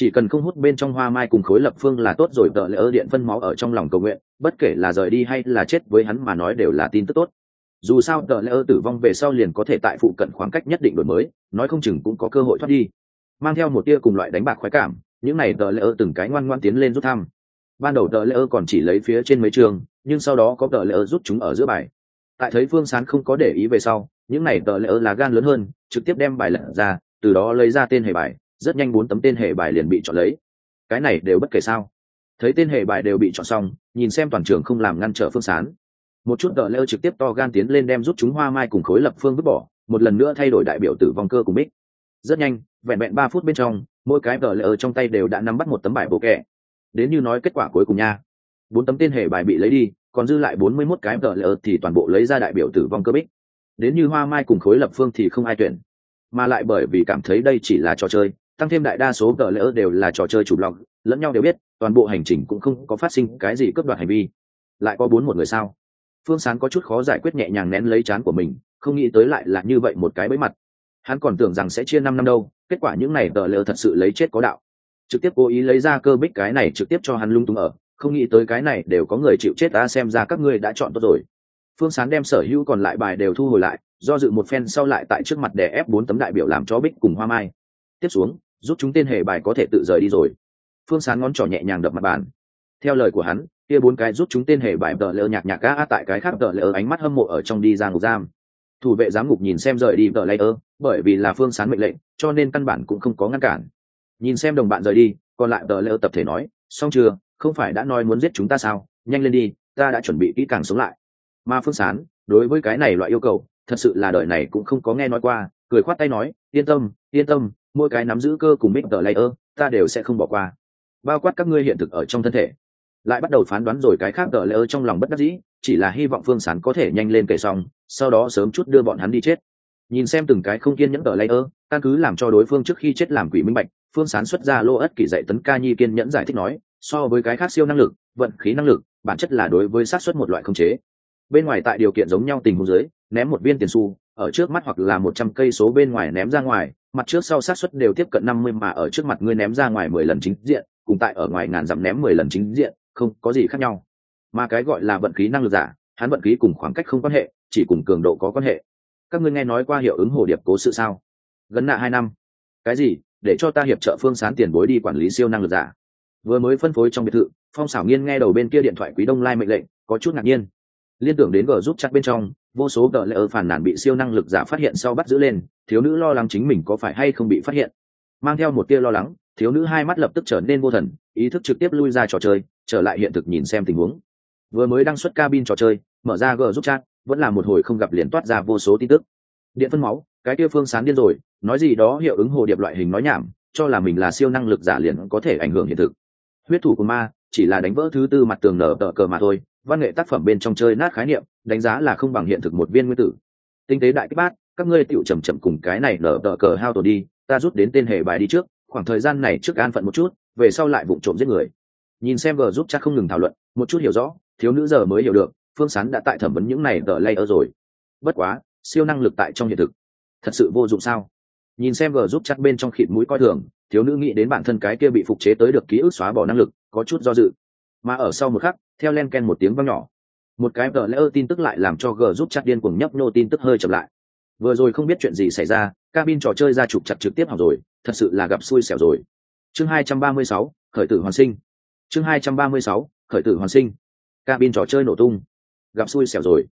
Speaker 1: chỉ cần không hút bên trong hoa mai cùng khối lập phương là tốt rồi tờ lỡ điện phân máu ở trong lòng cầu nguyện, bất kể là rời đi hay là chết với hắn mà nói đều là tin tức tốt. Dù sao tờ lỡ tử vong về sau liền có thể tại phụ cận khoảng cách nhất định đổi mới, nói không chừng cũng có cơ hội thoát đi. Mang theo một tia cùng loại đánh bạc khoái cảm, những này tờ lỡ từng cái ngoan ngoan tiến lên rút thăm ban đầu tờ lỡ còn chỉ lấy phía trên mấy trường, nhưng sau đó có tờ lỡ rút chúng ở giữa bài. Tại thấy phương sán không có để ý về sau, những này tờ lỡ là gan lớn hơn, trực tiếp đem bài lật ra, từ đó lấy ra tên hệ bài, rất nhanh bốn tấm tên hệ bài liền bị chọn lấy. Cái này đều bất kể sao. Thấy tên hệ bài đều bị chọn xong, nhìn xem toàn trường không làm ngăn trở phương sán. Một chút tờ lỡ trực tiếp to gan tiến lên đem rút chúng hoa mai cùng khối lập phương vứt bỏ, một lần nữa thay đổi đại biểu tử vong cơ của mít rất nhanh, vẹn vẹn ba phút bên trong, mỗi cái tờ lỡ trong tay đều đã nắm bắt một tấm bài bộ kẹ đến như nói kết quả cuối cùng nha. Bốn tấm tên hệ bài bị lấy đi, còn dư lại bốn mươi mốt cái tờ lỡ thì toàn bộ lấy ra đại biểu tử vong cơ bích. Đến như hoa mai cùng khối lập phương thì không ai tuyển. Mà lại bởi vì cảm thấy đây chỉ là trò chơi, tăng thêm đại đa số tờ lỡ đều là trò chơi chủ lòng lẫn nhau đều biết, toàn bộ hành trình cũng không có phát sinh cái gì cướp đoạt hành vi. Lại có bốn một người sao? Phương sán có chút khó giải quyết nhẹ nhàng nén lấy chán của mình, không nghĩ tới lại là như vậy một cái bẫy mặt. Hắn còn tưởng rằng sẽ chia năm năm đâu, kết quả những này tờ lỡ thật sự lấy chết có đạo trực tiếp cố ý lấy ra cơ bích cái này trực tiếp cho hắn lung tung ở, không nghĩ tới cái này đều có người chịu chết ta xem ra các ngươi đã chọn tốt rồi. Phương sán đem sở hữu còn lại bài đều thu hồi lại, do dự một phen sau lại tại trước mặt đè ép bốn tấm đại biểu làm cho bích cùng hoa mai. Tiếp xuống giúp chúng tên hề bài có thể tự rời đi rồi. Phương sán ngón trỏ nhẹ nhàng đập mặt bàn. Theo lời của hắn, kia bốn cái giúp chúng tên hề bài tờ lỡ nhạc nhạc ca tại cái khác tờ lỡ ánh mắt hâm mộ ở trong đi ra ngục giam. Thủ vệ giám ngục nhìn xem rời đi tờ lỡ, bởi vì là phương sán mệnh lệnh, cho nên căn bản cũng không có ngăn cản nhìn xem đồng bạn rời đi, còn lại tờ lễ tập thể nói, xong chưa? Không phải đã nói muốn giết chúng ta sao? Nhanh lên đi, ta đã chuẩn bị kỹ càng sống lại. Mà phương sán, đối với cái này loại yêu cầu, thật sự là đời này cũng không có nghe nói qua, cười khoát tay nói, yên tâm yên tâm, mỗi cái nắm giữ cơ cùng mít tờ layer ta đều sẽ không bỏ qua. Bao quát các ngươi hiện thực ở trong thân thể. Lại bắt đầu phán đoán rồi cái khác tờ layer trong lòng bất đắc dĩ, chỉ là hy vọng phương sán có thể nhanh lên kể xong, sau đó sớm chút đưa bọn hắn đi chết. Nhìn xem từng cái không kiên nhẫn tờ layer căn cứ làm cho đối phương trước khi chết làm quỷ minh bạch phương sán xuất ra lô ất kỷ dạy tấn ca nhi kiên nhẫn giải thích nói, so với cái khác siêu năng lực, vận khí năng lực, bản chất là đối với sát xuất một loại không chế. Bên ngoài tại điều kiện giống nhau tình huống dưới, ném một viên tiền xu, ở trước mắt hoặc là một trăm cây số bên ngoài ném ra ngoài, mặt trước sau sát xuất đều tiếp cận năm mươi mà ở trước mặt ngươi ném ra ngoài mười lần chính diện, cùng tại ở ngoài ngàn dặm ném mười lần chính diện, không có gì khác nhau. Mà cái gọi là vận khí năng lực giả, hắn vận khí cùng khoảng cách không quan hệ, chỉ cùng cường độ có quan hệ. Các ngươi nghe nói qua hiệu ứng hồ điệp cố sự sao? Gần nạ hai năm. Cái gì? Để cho ta hiệp trợ phương sán tiền bối đi quản lý siêu năng lực giả. Vừa mới phân phối trong biệt thự, phong xảo nghiên nghe đầu bên kia điện thoại quý đông lai mệnh lệnh, có chút ngạc nhiên. Liên tưởng đến gờ giúp chặt bên trong, vô số gờ lệ phản nản bị siêu năng lực giả phát hiện sau bắt giữ lên, thiếu nữ lo lắng chính mình có phải hay không bị phát hiện. Mang theo một tia lo lắng, thiếu nữ hai mắt lập tức trở nên vô thần, ý thức trực tiếp lui ra trò chơi, trở lại hiện thực nhìn xem tình huống. Vừa mới đăng xuất cabin trò chơi, mở ra g giúp chat vẫn là một hồi không gặp liền toát ra vô số tin tức. Điện phân máu, cái kia phương sáng điên rồi nói gì đó hiệu ứng hồ điệp loại hình nói nhảm, cho là mình là siêu năng lực giả liền có thể ảnh hưởng hiện thực. Huyết thủ của ma, chỉ là đánh vỡ thứ tư mặt tường nở tờ cờ mà thôi, văn nghệ tác phẩm bên trong chơi nát khái niệm, đánh giá là không bằng hiện thực một viên nguyên tử. Tinh tế đại kích bát, các ngươi tựu chầm chậm cùng cái này nở tờ cờ hao tổ đi, ta rút đến tên hề bài đi trước, khoảng thời gian này trước an phận một chút, về sau lại vụ trộm giết người. Nhìn xem vờ giúp chắc không ngừng thảo luận, một chút hiểu rõ, thiếu nữ giờ mới hiểu được, phương sán đã tại thẩm vấn những này tờ lay ở rồi. Bất quá, siêu năng lực tại trong hiện thực, thật sự vô dụng sao? Nhìn xem vờ giúp chắc bên trong khịt mũi coi thường thiếu nữ nghĩ đến bản thân cái kia bị phục chế tới được ký ức xóa bỏ năng lực có chút do dự. Mà ở sau một khắc theo len ken một tiếng vang nhỏ một cái tờ lỡ tin tức lại làm cho g giúp chặt điên cuồng nhấp nô tin tức hơi chậm lại. Vừa rồi không biết chuyện gì xảy ra cabin trò chơi ra trục chặt trực tiếp học rồi thật sự là gặp xui xẻo rồi. Chương 236, khởi tử hoàn sinh. Chương 236, khởi tử hoàn sinh. Cabin trò chơi nổ tung. Gặp xui xẻo rồi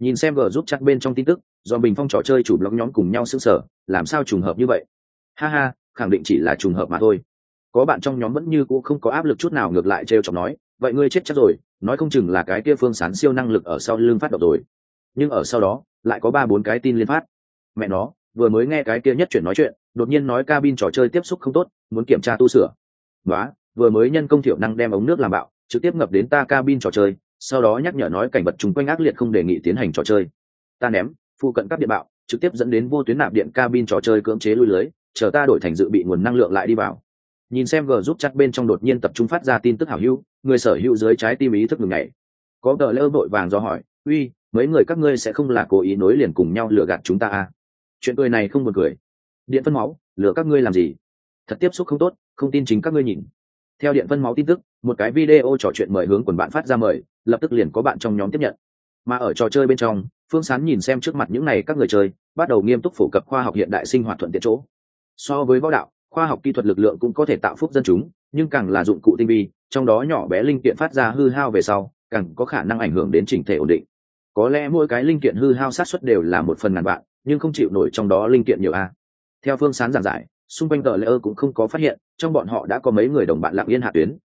Speaker 1: nhìn xem vợ giúp chắc bên trong tin tức, do bình phong trò chơi chủ blog nhóm cùng nhau xứng sở làm sao trùng hợp như vậy? Ha ha, khẳng định chỉ là trùng hợp mà thôi. Có bạn trong nhóm vẫn như cũ không có áp lực chút nào ngược lại trêu chọc nói, vậy ngươi chết chắc rồi, nói không chừng là cái kia phương sán siêu năng lực ở sau lưng phát độc rồi. Nhưng ở sau đó, lại có ba bốn cái tin liên phát. Mẹ nó, vừa mới nghe cái kia nhất chuyển nói chuyện, đột nhiên nói cabin trò chơi tiếp xúc không tốt, muốn kiểm tra tu sửa. Đó vừa mới nhân công thiểu năng đem ống nước làm bạo, trực tiếp ngập đến ta cabin trò chơi sau đó nhắc nhở nói cảnh vật chung quanh ác liệt không đề nghị tiến hành trò chơi. Ta ném, phụ cận các điện bạo, trực tiếp dẫn đến vô tuyến nạp điện cabin trò chơi cưỡng chế lui lưới, chờ ta đổi thành dự bị nguồn năng lượng lại đi vào. Nhìn xem g giúp chắc bên trong đột nhiên tập trung phát ra tin tức hảo hữu, người sở hữu dưới trái tim ý thức ngừng ngày có tờ lỡ vội vàng do hỏi, uy, mấy người các ngươi sẽ không là cố ý nối liền cùng nhau lừa gạt chúng ta à? Chuyện cười này không buồn cười. Điện phân máu, lừa các ngươi làm gì? Thật tiếp xúc không tốt, không tin chính các ngươi nhìn theo điện phân máu tin tức, một cái video trò chuyện mời hướng quần bạn phát ra mời, lập tức liền có bạn trong nhóm tiếp nhận. Mà ở trò chơi bên trong, phương sán nhìn xem trước mặt những n à y các người chơi, bắt đầu nghiêm túc phổ cập khoa học hiện đại sinh hoạt thuận tiện chỗ. So với võ đạo, khoa học kỹ thuật lực lượng cũng có thể tạo phúc dân chúng, nhưng càng là dụng cụ tinh vi, trong đó nhỏ bé linh kiện phát ra hư hao về sau, càng có khả năng ảnh hưởng đến chỉnh thể ổn định. Có lẽ mỗi cái linh kiện hư hao sát xuất đều là một phần ngàn vạn, nhưng không chịu nổi trong đó linh kiện nhiều a. Theo phương sán giảng giải xung quanh tờ lễ ơ cũng không có phát hiện, trong bọn họ đã có mấy người đồng bạn lặng yên hạ tuyến.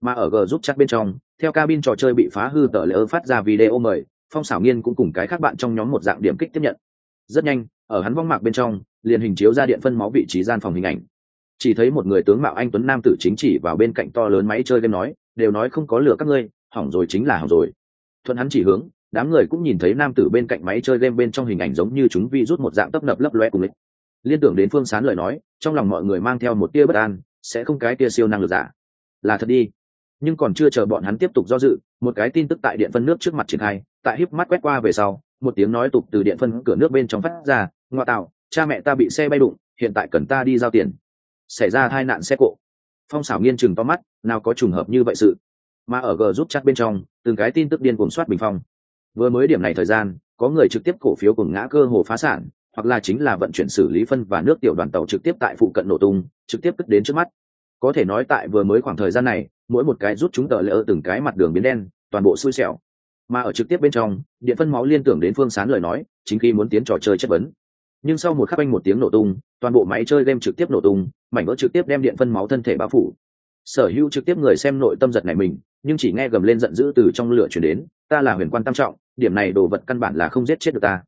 Speaker 1: Mà ở g giúp chắc bên trong, theo cabin trò chơi bị phá hư tờ lễ ơ phát ra video mời, phong xảo nghiên cũng cùng cái khác bạn trong nhóm một dạng điểm kích tiếp nhận. Rất nhanh, ở hắn vong mạc bên trong, liền hình chiếu ra điện phân máu vị trí gian phòng hình ảnh. Chỉ thấy một người tướng mạo anh tuấn nam tử chính chỉ vào bên cạnh to lớn máy chơi game nói, đều nói không có lửa các ngươi, hỏng rồi chính là hỏng rồi. Thuận hắn chỉ hướng, đám người cũng nhìn thấy nam tử bên cạnh máy chơi game bên trong hình ảnh giống như chúng vi rút một dạng tấp nập lấp loe cùng lịch liên tưởng đến phương sán lời nói, trong lòng mọi người mang theo một tia bất an, sẽ không cái tia siêu năng lực giả. Là thật đi. Nhưng còn chưa chờ bọn hắn tiếp tục do dự, một cái tin tức tại điện phân nước trước mặt triển khai, tại híp mắt quét qua về sau, một tiếng nói tục từ điện phân cửa nước bên trong phát ra, ngoại tạo, cha mẹ ta bị xe bay đụng, hiện tại cần ta đi giao tiền. Xảy ra tai nạn xe cộ. Phong xảo nghiên chừng to mắt, nào có trùng hợp như vậy sự? Mà ở g giúp chắc bên trong, từng cái tin tức điên cuồng soát bình phong. Vừa mới điểm này thời gian, có người trực tiếp cổ phiếu cùng ngã cơ hồ phá sản hoặc là chính là vận chuyển xử lý phân và nước tiểu đoàn tàu trực tiếp tại phụ cận nổ tung, trực tiếp cất đến trước mắt. Có thể nói tại vừa mới khoảng thời gian này, mỗi một cái rút chúng tờ lỡ từng cái mặt đường biến đen, toàn bộ xui xẻo. Mà ở trực tiếp bên trong, điện phân máu liên tưởng đến phương sán lời nói, chính khi muốn tiến trò chơi chất vấn. Nhưng sau một khắc anh một tiếng nổ tung, toàn bộ máy chơi game trực tiếp nổ tung, mảnh vỡ trực tiếp đem điện phân máu thân thể bao phủ. Sở hữu trực tiếp người xem nội tâm giật này mình, nhưng chỉ nghe gầm lên giận dữ từ trong lửa chuyển đến, ta là huyền quan tam trọng, điểm này đồ vật căn bản là không giết chết được ta.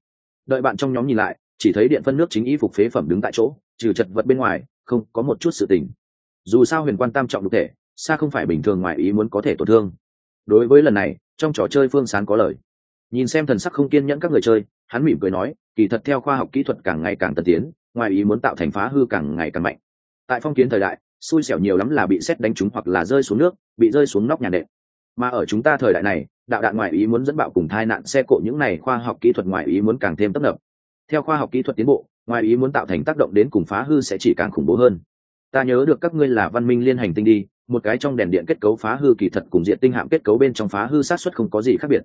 Speaker 1: Đợi bạn trong nhóm nhìn lại chỉ thấy điện phân nước chính y phục phế phẩm đứng tại chỗ, trừ chật vật bên ngoài, không có một chút sự tình. Dù sao huyền quan tam trọng đục thể, xa không phải bình thường ngoài ý muốn có thể tổn thương. Đối với lần này, trong trò chơi phương sán có lời. Nhìn xem thần sắc không kiên nhẫn các người chơi, hắn mỉm cười nói, kỳ thật theo khoa học kỹ thuật càng ngày càng tân tiến, ngoài ý muốn tạo thành phá hư càng ngày càng mạnh. Tại phong kiến thời đại, xui xẻo nhiều lắm là bị xét đánh trúng hoặc là rơi xuống nước, bị rơi xuống nóc nhà đệm mà ở chúng ta thời đại này, đạo đạn ngoại ý muốn dẫn bạo cùng thai nạn xe cộ những này khoa học kỹ thuật ngoại ý muốn càng thêm tấp nập theo khoa học kỹ thuật tiến bộ ngoài ý muốn tạo thành tác động đến cùng phá hư sẽ chỉ càng khủng bố hơn. Ta nhớ được các ngươi là văn minh liên hành tinh đi một cái trong đèn điện kết cấu phá hư kỳ thật cùng diện tinh hạm kết cấu bên trong phá hư sát xuất không có gì khác biệt.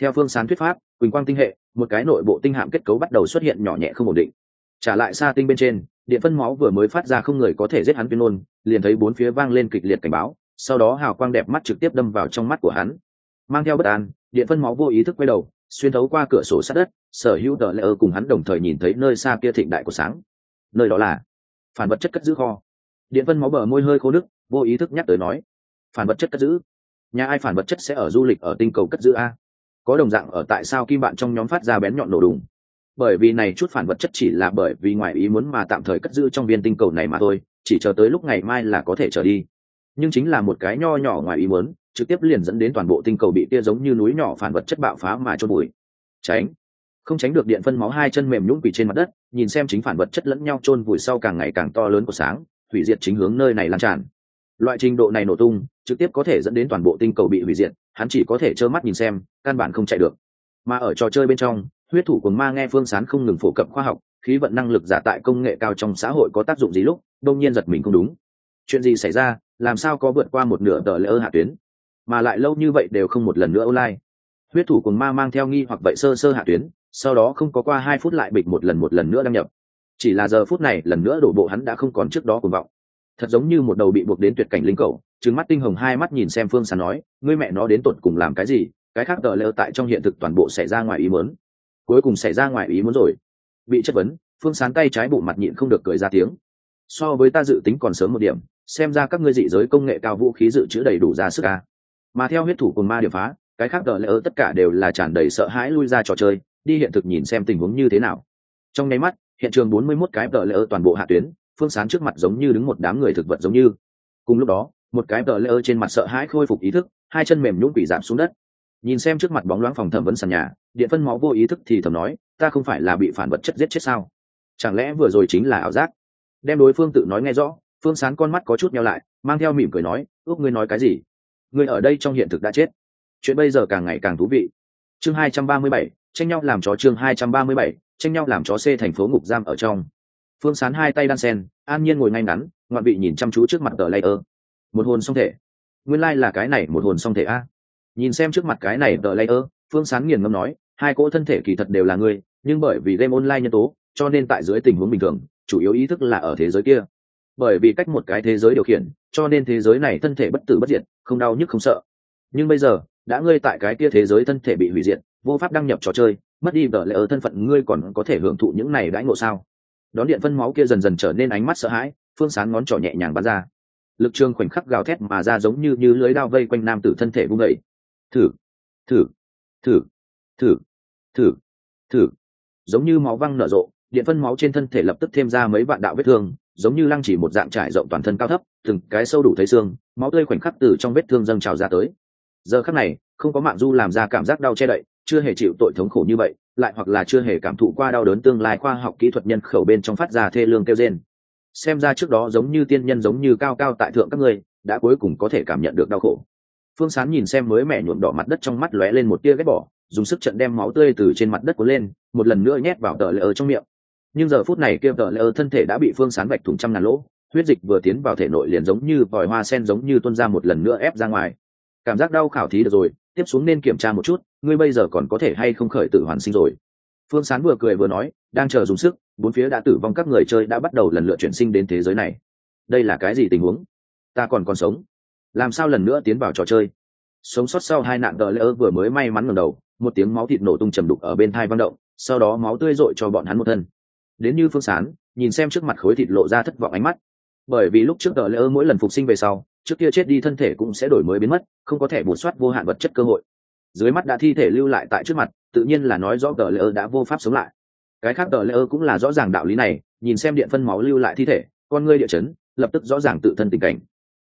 Speaker 1: Theo phương sán thuyết pháp quỳnh quang tinh hệ một cái nội bộ tinh hạm kết cấu bắt đầu xuất hiện nhỏ nhẹ không ổn định. Trả lại xa tinh bên trên điện phân máu vừa mới phát ra không người có thể giết hắn viên nôn, liền thấy bốn phía vang lên kịch liệt cảnh báo sau đó hào quang đẹp mắt trực tiếp đâm vào trong mắt của hắn. Mang theo bất an điện phân máu vô ý thức quay đầu xuyên thấu qua cửa sổ sát đất, sở hữu tờ lễ ơ cùng hắn đồng thời nhìn thấy nơi xa kia thịnh đại của sáng. Nơi đó là phản vật chất cất giữ kho. Điện phân máu bờ môi hơi khô nước vô ý thức nhắc tới nói, phản vật chất cất giữ? Nhà ai phản vật chất sẽ ở du lịch ở tinh cầu cất giữ a? Có đồng dạng ở tại sao kim bạn trong nhóm phát ra bén nhọn nổ đùng. Bởi vì này chút phản vật chất chỉ là bởi vì ngoài ý muốn mà tạm thời cất giữ trong viên tinh cầu này mà thôi, chỉ chờ tới lúc ngày mai là có thể trở đi. Nhưng chính là một cái nho nhỏ ngoài ý muốn trực tiếp liền dẫn đến toàn bộ tinh cầu bị tia giống như núi nhỏ phản vật chất bạo phá mà trôn bụi tránh. Không tránh được điện phân máu hai chân mềm nhũng quỳ trên mặt đất, nhìn xem chính phản vật chất lẫn nhau trôn vùi sau càng ngày càng to lớn của sáng, hủy diệt chính hướng nơi này lan tràn. Loại trình độ này nổ tung, trực tiếp có thể dẫn đến toàn bộ tinh cầu bị hủy diệt, hắn chỉ có thể trơ mắt nhìn xem, căn bản không chạy được. Mà ở trò chơi bên trong, huyết thủ của ma nghe phương sán không ngừng phổ cập khoa học, khí vận năng lực giả tại công nghệ cao trong xã hội có tác dụng gì lúc đông nhiên giật mình không đúng. Chuyện gì xảy ra, làm sao có vượt qua một nửa tờ lỡ hạ tuyến? Mà lại lâu như vậy đều không một lần nữa online. Huyết thủ cùng ma mang theo nghi hoặc vậy sơ sơ hạ tuyến, sau đó không có qua hai phút lại bịch một lần một lần nữa đăng nhập. Chỉ là giờ phút này lần nữa đổ bộ hắn đã không còn trước đó cuồng vọng. Thật giống như một đầu bị buộc đến tuyệt cảnh linh cầu trứng mắt tinh hồng hai mắt nhìn xem phương sán nói, ngươi mẹ nó đến tột cùng làm cái gì? Cái khác tờ lỡ tại trong hiện thực toàn bộ xảy ra ngoài ý muốn. Cuối cùng xảy ra ngoài ý muốn rồi. Bị chất vấn, phương sán tay trái bộ mặt nhịn không được cười ra tiếng. So với ta dự tính còn sớm một điểm, xem ra các ngươi dị giới công nghệ cao vũ khí dự trữ đầy đủ ra sức ca mà theo huyết thủ cùng ma điểm phá, cái khác đỡ lỡ tất cả đều là tràn đầy sợ hãi lui ra trò chơi, đi hiện thực nhìn xem tình huống như thế nào. Trong nháy mắt, hiện trường bốn mươi 41 cái đỡ lỡ toàn bộ hạ tuyến, phương sán trước mặt giống như đứng một đám người thực vật giống như. Cùng lúc đó, một cái đỡ lỡ trên mặt sợ hãi khôi phục ý thức, hai chân mềm nhũng quỷ giảm xuống đất. Nhìn xem trước mặt bóng loáng phòng thẩm vấn sàn nhà, điện phân máu vô ý thức thì thầm nói, ta không phải là bị phản vật chất giết chết sao? Chẳng lẽ vừa rồi chính là ảo giác? Đem đối phương tự nói nghe rõ, phương sán con mắt có chút nhau lại, mang theo mỉm cười nói, ước ngươi nói cái gì? Người ở đây trong hiện thực đã chết. Chuyện bây giờ càng ngày càng thú vị. Chương hai trăm ba mươi bảy, tranh nhau làm chó chương hai trăm ba mươi bảy, tranh nhau làm chó c thành phố ngục giam ở trong. Phương sán hai tay đan sen, an nhiên ngồi ngay ngắn, ngoạn vị nhìn chăm chú trước mặt tờ lây ơ một hồn song thể. Nguyên lai、like、là cái này một hồn song thể a. Nhìn xem trước mặt cái này tờ lây ơ phương sán nghiền ngâm nói, hai cỗ thân thể kỳ thật đều là ngươi nhưng bởi vì game online nhân tố, cho nên tại dưới tình huống bình thường, chủ yếu ý thức là ở thế giới kia bởi vì cách một cái thế giới điều khiển, cho nên thế giới này thân thể bất tử bất diệt, không đau nhức không sợ. Nhưng bây giờ, đã ngươi tại cái kia thế giới thân thể bị hủy diệt, vô pháp đăng nhập trò chơi, mất đi vợ lẽ ở thân phận, ngươi còn có thể hưởng thụ những này đãi ngộ sao? Đón điện phân máu kia dần dần trở nên ánh mắt sợ hãi, phương sáng ngón trỏ nhẹ nhàng bắn ra. Lực trường khoảnh khắc gào thét mà ra giống như như lưới đao vây quanh nam tử thân thể vung vẩy thử thử thử thử thử thử. Giống như máu văng nở rộ, điện phân máu trên thân thể lập tức thêm ra mấy vạn đạo vết thương giống như lăng chỉ một dạng trải rộng toàn thân cao thấp, từng cái sâu đủ thấy xương, máu tươi khoảnh khắc từ trong vết thương dâng trào ra tới. Giờ khắc này, không có mạng du làm ra cảm giác đau che đậy, chưa hề chịu tội thống khổ như vậy, lại hoặc là chưa hề cảm thụ qua đau đớn tương lai khoa học kỹ thuật nhân khẩu bên trong phát ra thê lương kêu trên xem ra trước đó giống như tiên nhân giống như cao cao tại thượng các ngươi, đã cuối cùng có thể cảm nhận được đau khổ. Phương sán nhìn xem mới mẻ nhuộm đỏ mặt đất trong mắt lóe lên một tia ghét bỏ, dùng sức trận đem máu tươi từ trên mặt đất cuốn lên, một lần nữa nhét vào tờ lệ ở trong miệng nhưng giờ phút này kia tờ lỡ thân thể đã bị phương sán vạch thủng trăm ngàn lỗ, huyết dịch vừa tiến vào thể nội liền giống như vòi hoa sen giống như tuôn ra một lần nữa ép ra ngoài. Cảm giác đau khảo thí được rồi, tiếp xuống nên kiểm tra một chút, ngươi bây giờ còn có thể hay không khởi tự hoàn sinh rồi. Phương sán vừa cười vừa nói, đang chờ dùng sức, bốn phía đã tử vong các người chơi đã bắt đầu lần lượt chuyển sinh đến thế giới này. Đây là cái gì tình huống? Ta còn còn sống. Làm sao lần nữa tiến vào trò chơi? Sống sót sau hai nạn đờ lỡ vừa mới may mắn ngầm đầu, một tiếng máu thịt nổ tung trầm đục ở bên thai văng động, sau đó máu tươi rội cho bọn hắn một thân đến như phương sán, nhìn xem trước mặt khối thịt lộ ra thất vọng ánh mắt. Bởi vì lúc trước đờ lỡ mỗi lần phục sinh về sau, trước kia chết đi thân thể cũng sẽ đổi mới biến mất, không có thể bột soát vô hạn vật chất cơ hội. Dưới mắt đã thi thể lưu lại tại trước mặt, tự nhiên là nói rõ đờ lỡ đã vô pháp sống lại. Cái khác đờ lỡ cũng là rõ ràng đạo lý này, nhìn xem điện phân máu lưu lại thi thể, con ngươi địa chấn, lập tức rõ ràng tự thân tình cảnh.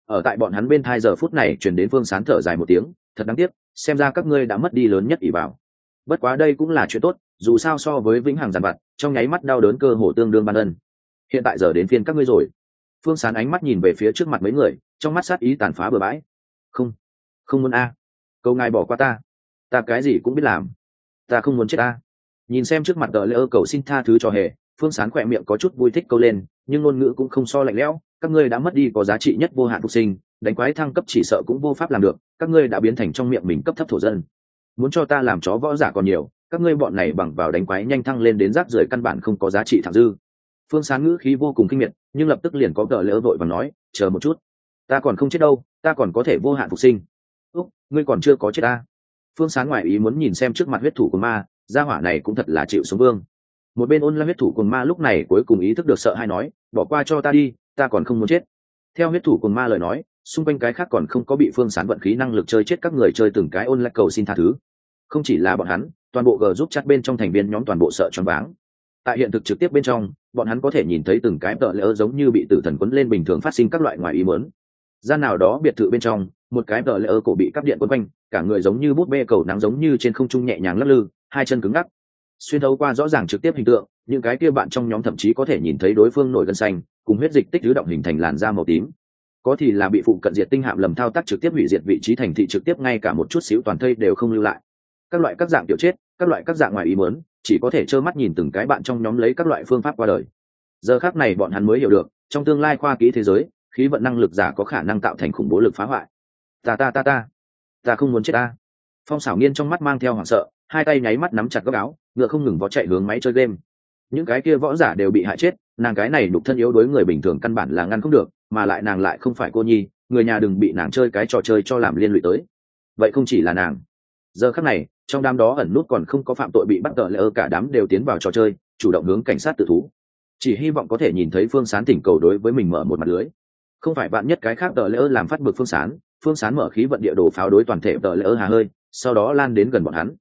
Speaker 1: Ở tại bọn hắn bên thai giờ phút này chuyển đến phương sán thở dài một tiếng, thật đáng tiếc, xem ra các ngươi đã mất đi lớn nhất ỷ bảo. Bất quá đây cũng là chuyện tốt, dù sao so với vĩnh hằng giàn vặt trong nháy mắt đau đớn cơ hồ tương đương ban ân. Hiện tại giờ đến phiên các ngươi rồi. Phương sán ánh mắt nhìn về phía trước mặt mấy người, trong mắt sát ý tàn phá bừa bãi. Không không muốn a. Câu ngài bỏ qua ta. Ta cái gì cũng biết làm. Ta không muốn chết a. Nhìn xem trước mặt đợi lỡ cầu xin tha thứ cho hề, phương sán khỏe miệng có chút vui thích câu lên, nhưng ngôn ngữ cũng không so lạnh lẽo. Các ngươi đã mất đi có giá trị nhất vô hạn phục sinh, đánh quái thăng cấp chỉ sợ cũng vô pháp làm được. Các ngươi đã biến thành trong miệng mình cấp thấp thổ dân. Muốn cho ta làm chó võ giả còn nhiều các ngươi bọn này bằng vào đánh quái nhanh thăng lên đến rác rưởi căn bản không có giá trị thẳng dư. Phương sán ngữ khí vô cùng kinh miệt, nhưng lập tức liền có cờ lỡ vội và nói, chờ một chút, ta còn không chết đâu, ta còn có thể vô hạn phục sinh. Úc, ngươi còn chưa có chết ta. Phương sán ngoại ý muốn nhìn xem trước mặt huyết thủ của ma, gia hỏa này cũng thật là chịu sống vương. Một bên ôn la huyết thủ cùng ma lúc này cuối cùng ý thức được sợ hay nói, bỏ qua cho ta đi, ta còn không muốn chết. Theo huyết thủ cùng ma lời nói, xung quanh cái khác còn không có bị phương sán vận khí năng lực chơi chết các người chơi từng cái ôn lại cầu xin tha thứ. Không chỉ là bọn hắn toàn bộ g giúp chặt bên trong thành viên nhóm toàn bộ sợ choáng váng. Tại hiện thực trực tiếp bên trong, bọn hắn có thể nhìn thấy từng cái tợ lỡ giống như bị tử thần quấn lên bình thường phát sinh các loại ngoài ý mớn gian nào đó biệt thự bên trong, một cái tợ lỡ cổ bị cắp điện quấn quanh, cả người giống như bút bê cầu nắng giống như trên không trung nhẹ nhàng lắc lư, hai chân cứng ngắc. Xuyên thấu qua rõ ràng trực tiếp hình tượng, những cái kia bạn trong nhóm thậm chí có thể nhìn thấy đối phương nổi gân xanh, cùng huyết dịch tích ứ động hình thành làn da màu tím. Có thì là bị phụ cận diệt tinh hạm lầm thao tác trực tiếp hủy diệt vị trí thành thị trực tiếp ngay cả một chút xíu toàn thây đều không lưu lại các loại các dạng tiểu chết, các loại các dạng ngoài ý muốn, chỉ có thể trơ mắt nhìn từng cái bạn trong nhóm lấy các loại phương pháp qua đời. Giờ khác này bọn hắn mới hiểu được, trong tương lai khoa kỹ thế giới, khí vận năng lực giả có khả năng tạo thành khủng bố lực phá hoại. Ta ta ta ta ta không muốn chết ta. Phong xảo nghiên trong mắt mang theo hoảng sợ, hai tay nháy mắt nắm chặt góc áo, ngựa không ngừng vó chạy hướng máy chơi game. Những cái kia võ giả đều bị hại chết, nàng cái này đục thân yếu đối người bình thường căn bản là ngăn không được, mà lại nàng lại không phải cô nhi, người nhà đừng bị nàng chơi cái trò chơi cho làm liên lụy tới. Vậy không chỉ là nàng. Giờ khắc này trong đám đó ẩn nút còn không có phạm tội bị bắt tờ lỡ cả đám đều tiến vào trò chơi, chủ động hướng cảnh sát tự thú. Chỉ hy vọng có thể nhìn thấy phương sán tỉnh cầu đối với mình mở một mặt lưới. Không phải bạn nhất cái khác tờ lỡ làm phát bực phương sán phương sán mở khí vận địa đồ pháo đối toàn thể tờ lỡ hà hơi, sau đó lan đến gần bọn hắn.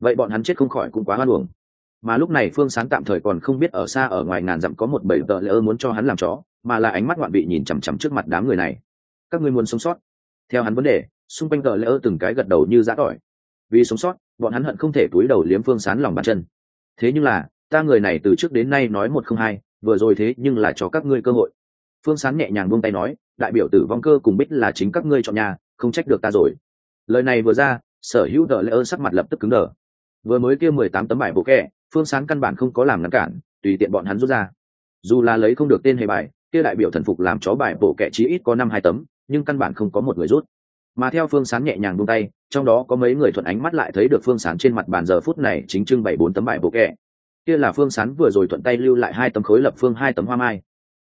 Speaker 1: Vậy bọn hắn chết không khỏi cũng quá hoan luồng mà lúc này phương sán tạm thời còn không biết ở xa ở ngoài ngàn dặm có một bảy tờ lỡ muốn cho hắn làm chó, mà là ánh mắt ngoạn vị nhìn chằm chằm trước mặt đám người này. Các ngươi muốn sống sót? Theo hắn vấn đề, xung quanh tờ lỡ từng cái gật đầu như giã tỏi vì sống sót, bọn hắn hận không thể túi đầu liếm phương sán lòng bàn chân. Thế nhưng là, ta người này từ trước đến nay nói một không hai, vừa rồi thế nhưng là cho các ngươi cơ hội. Phương sán nhẹ nhàng buông tay nói, đại biểu tử vong cơ cùng bích là chính các ngươi chọn nhà, không trách được ta rồi. Lời này vừa ra, sở hữu đờ ơn sắc mặt lập tức cứng đờ. Vừa mới kia mười tám tấm bài bộ kẹ, phương sán căn bản không có làm ngăn cản, tùy tiện bọn hắn rút ra. Dù là lấy không được tên hề bài, kia đại biểu thần phục làm chó bài bộ kẹ chí ít có năm hai tấm, nhưng căn bản không có một người rút mà theo phương sán nhẹ nhàng buông tay, trong đó có mấy người thuận ánh mắt lại thấy được phương sán trên mặt bàn giờ phút này chính trưng bày bốn tấm bài bộ kẹ kia là phương sán vừa rồi thuận tay lưu lại hai tấm khối lập phương, hai tấm hoa mai.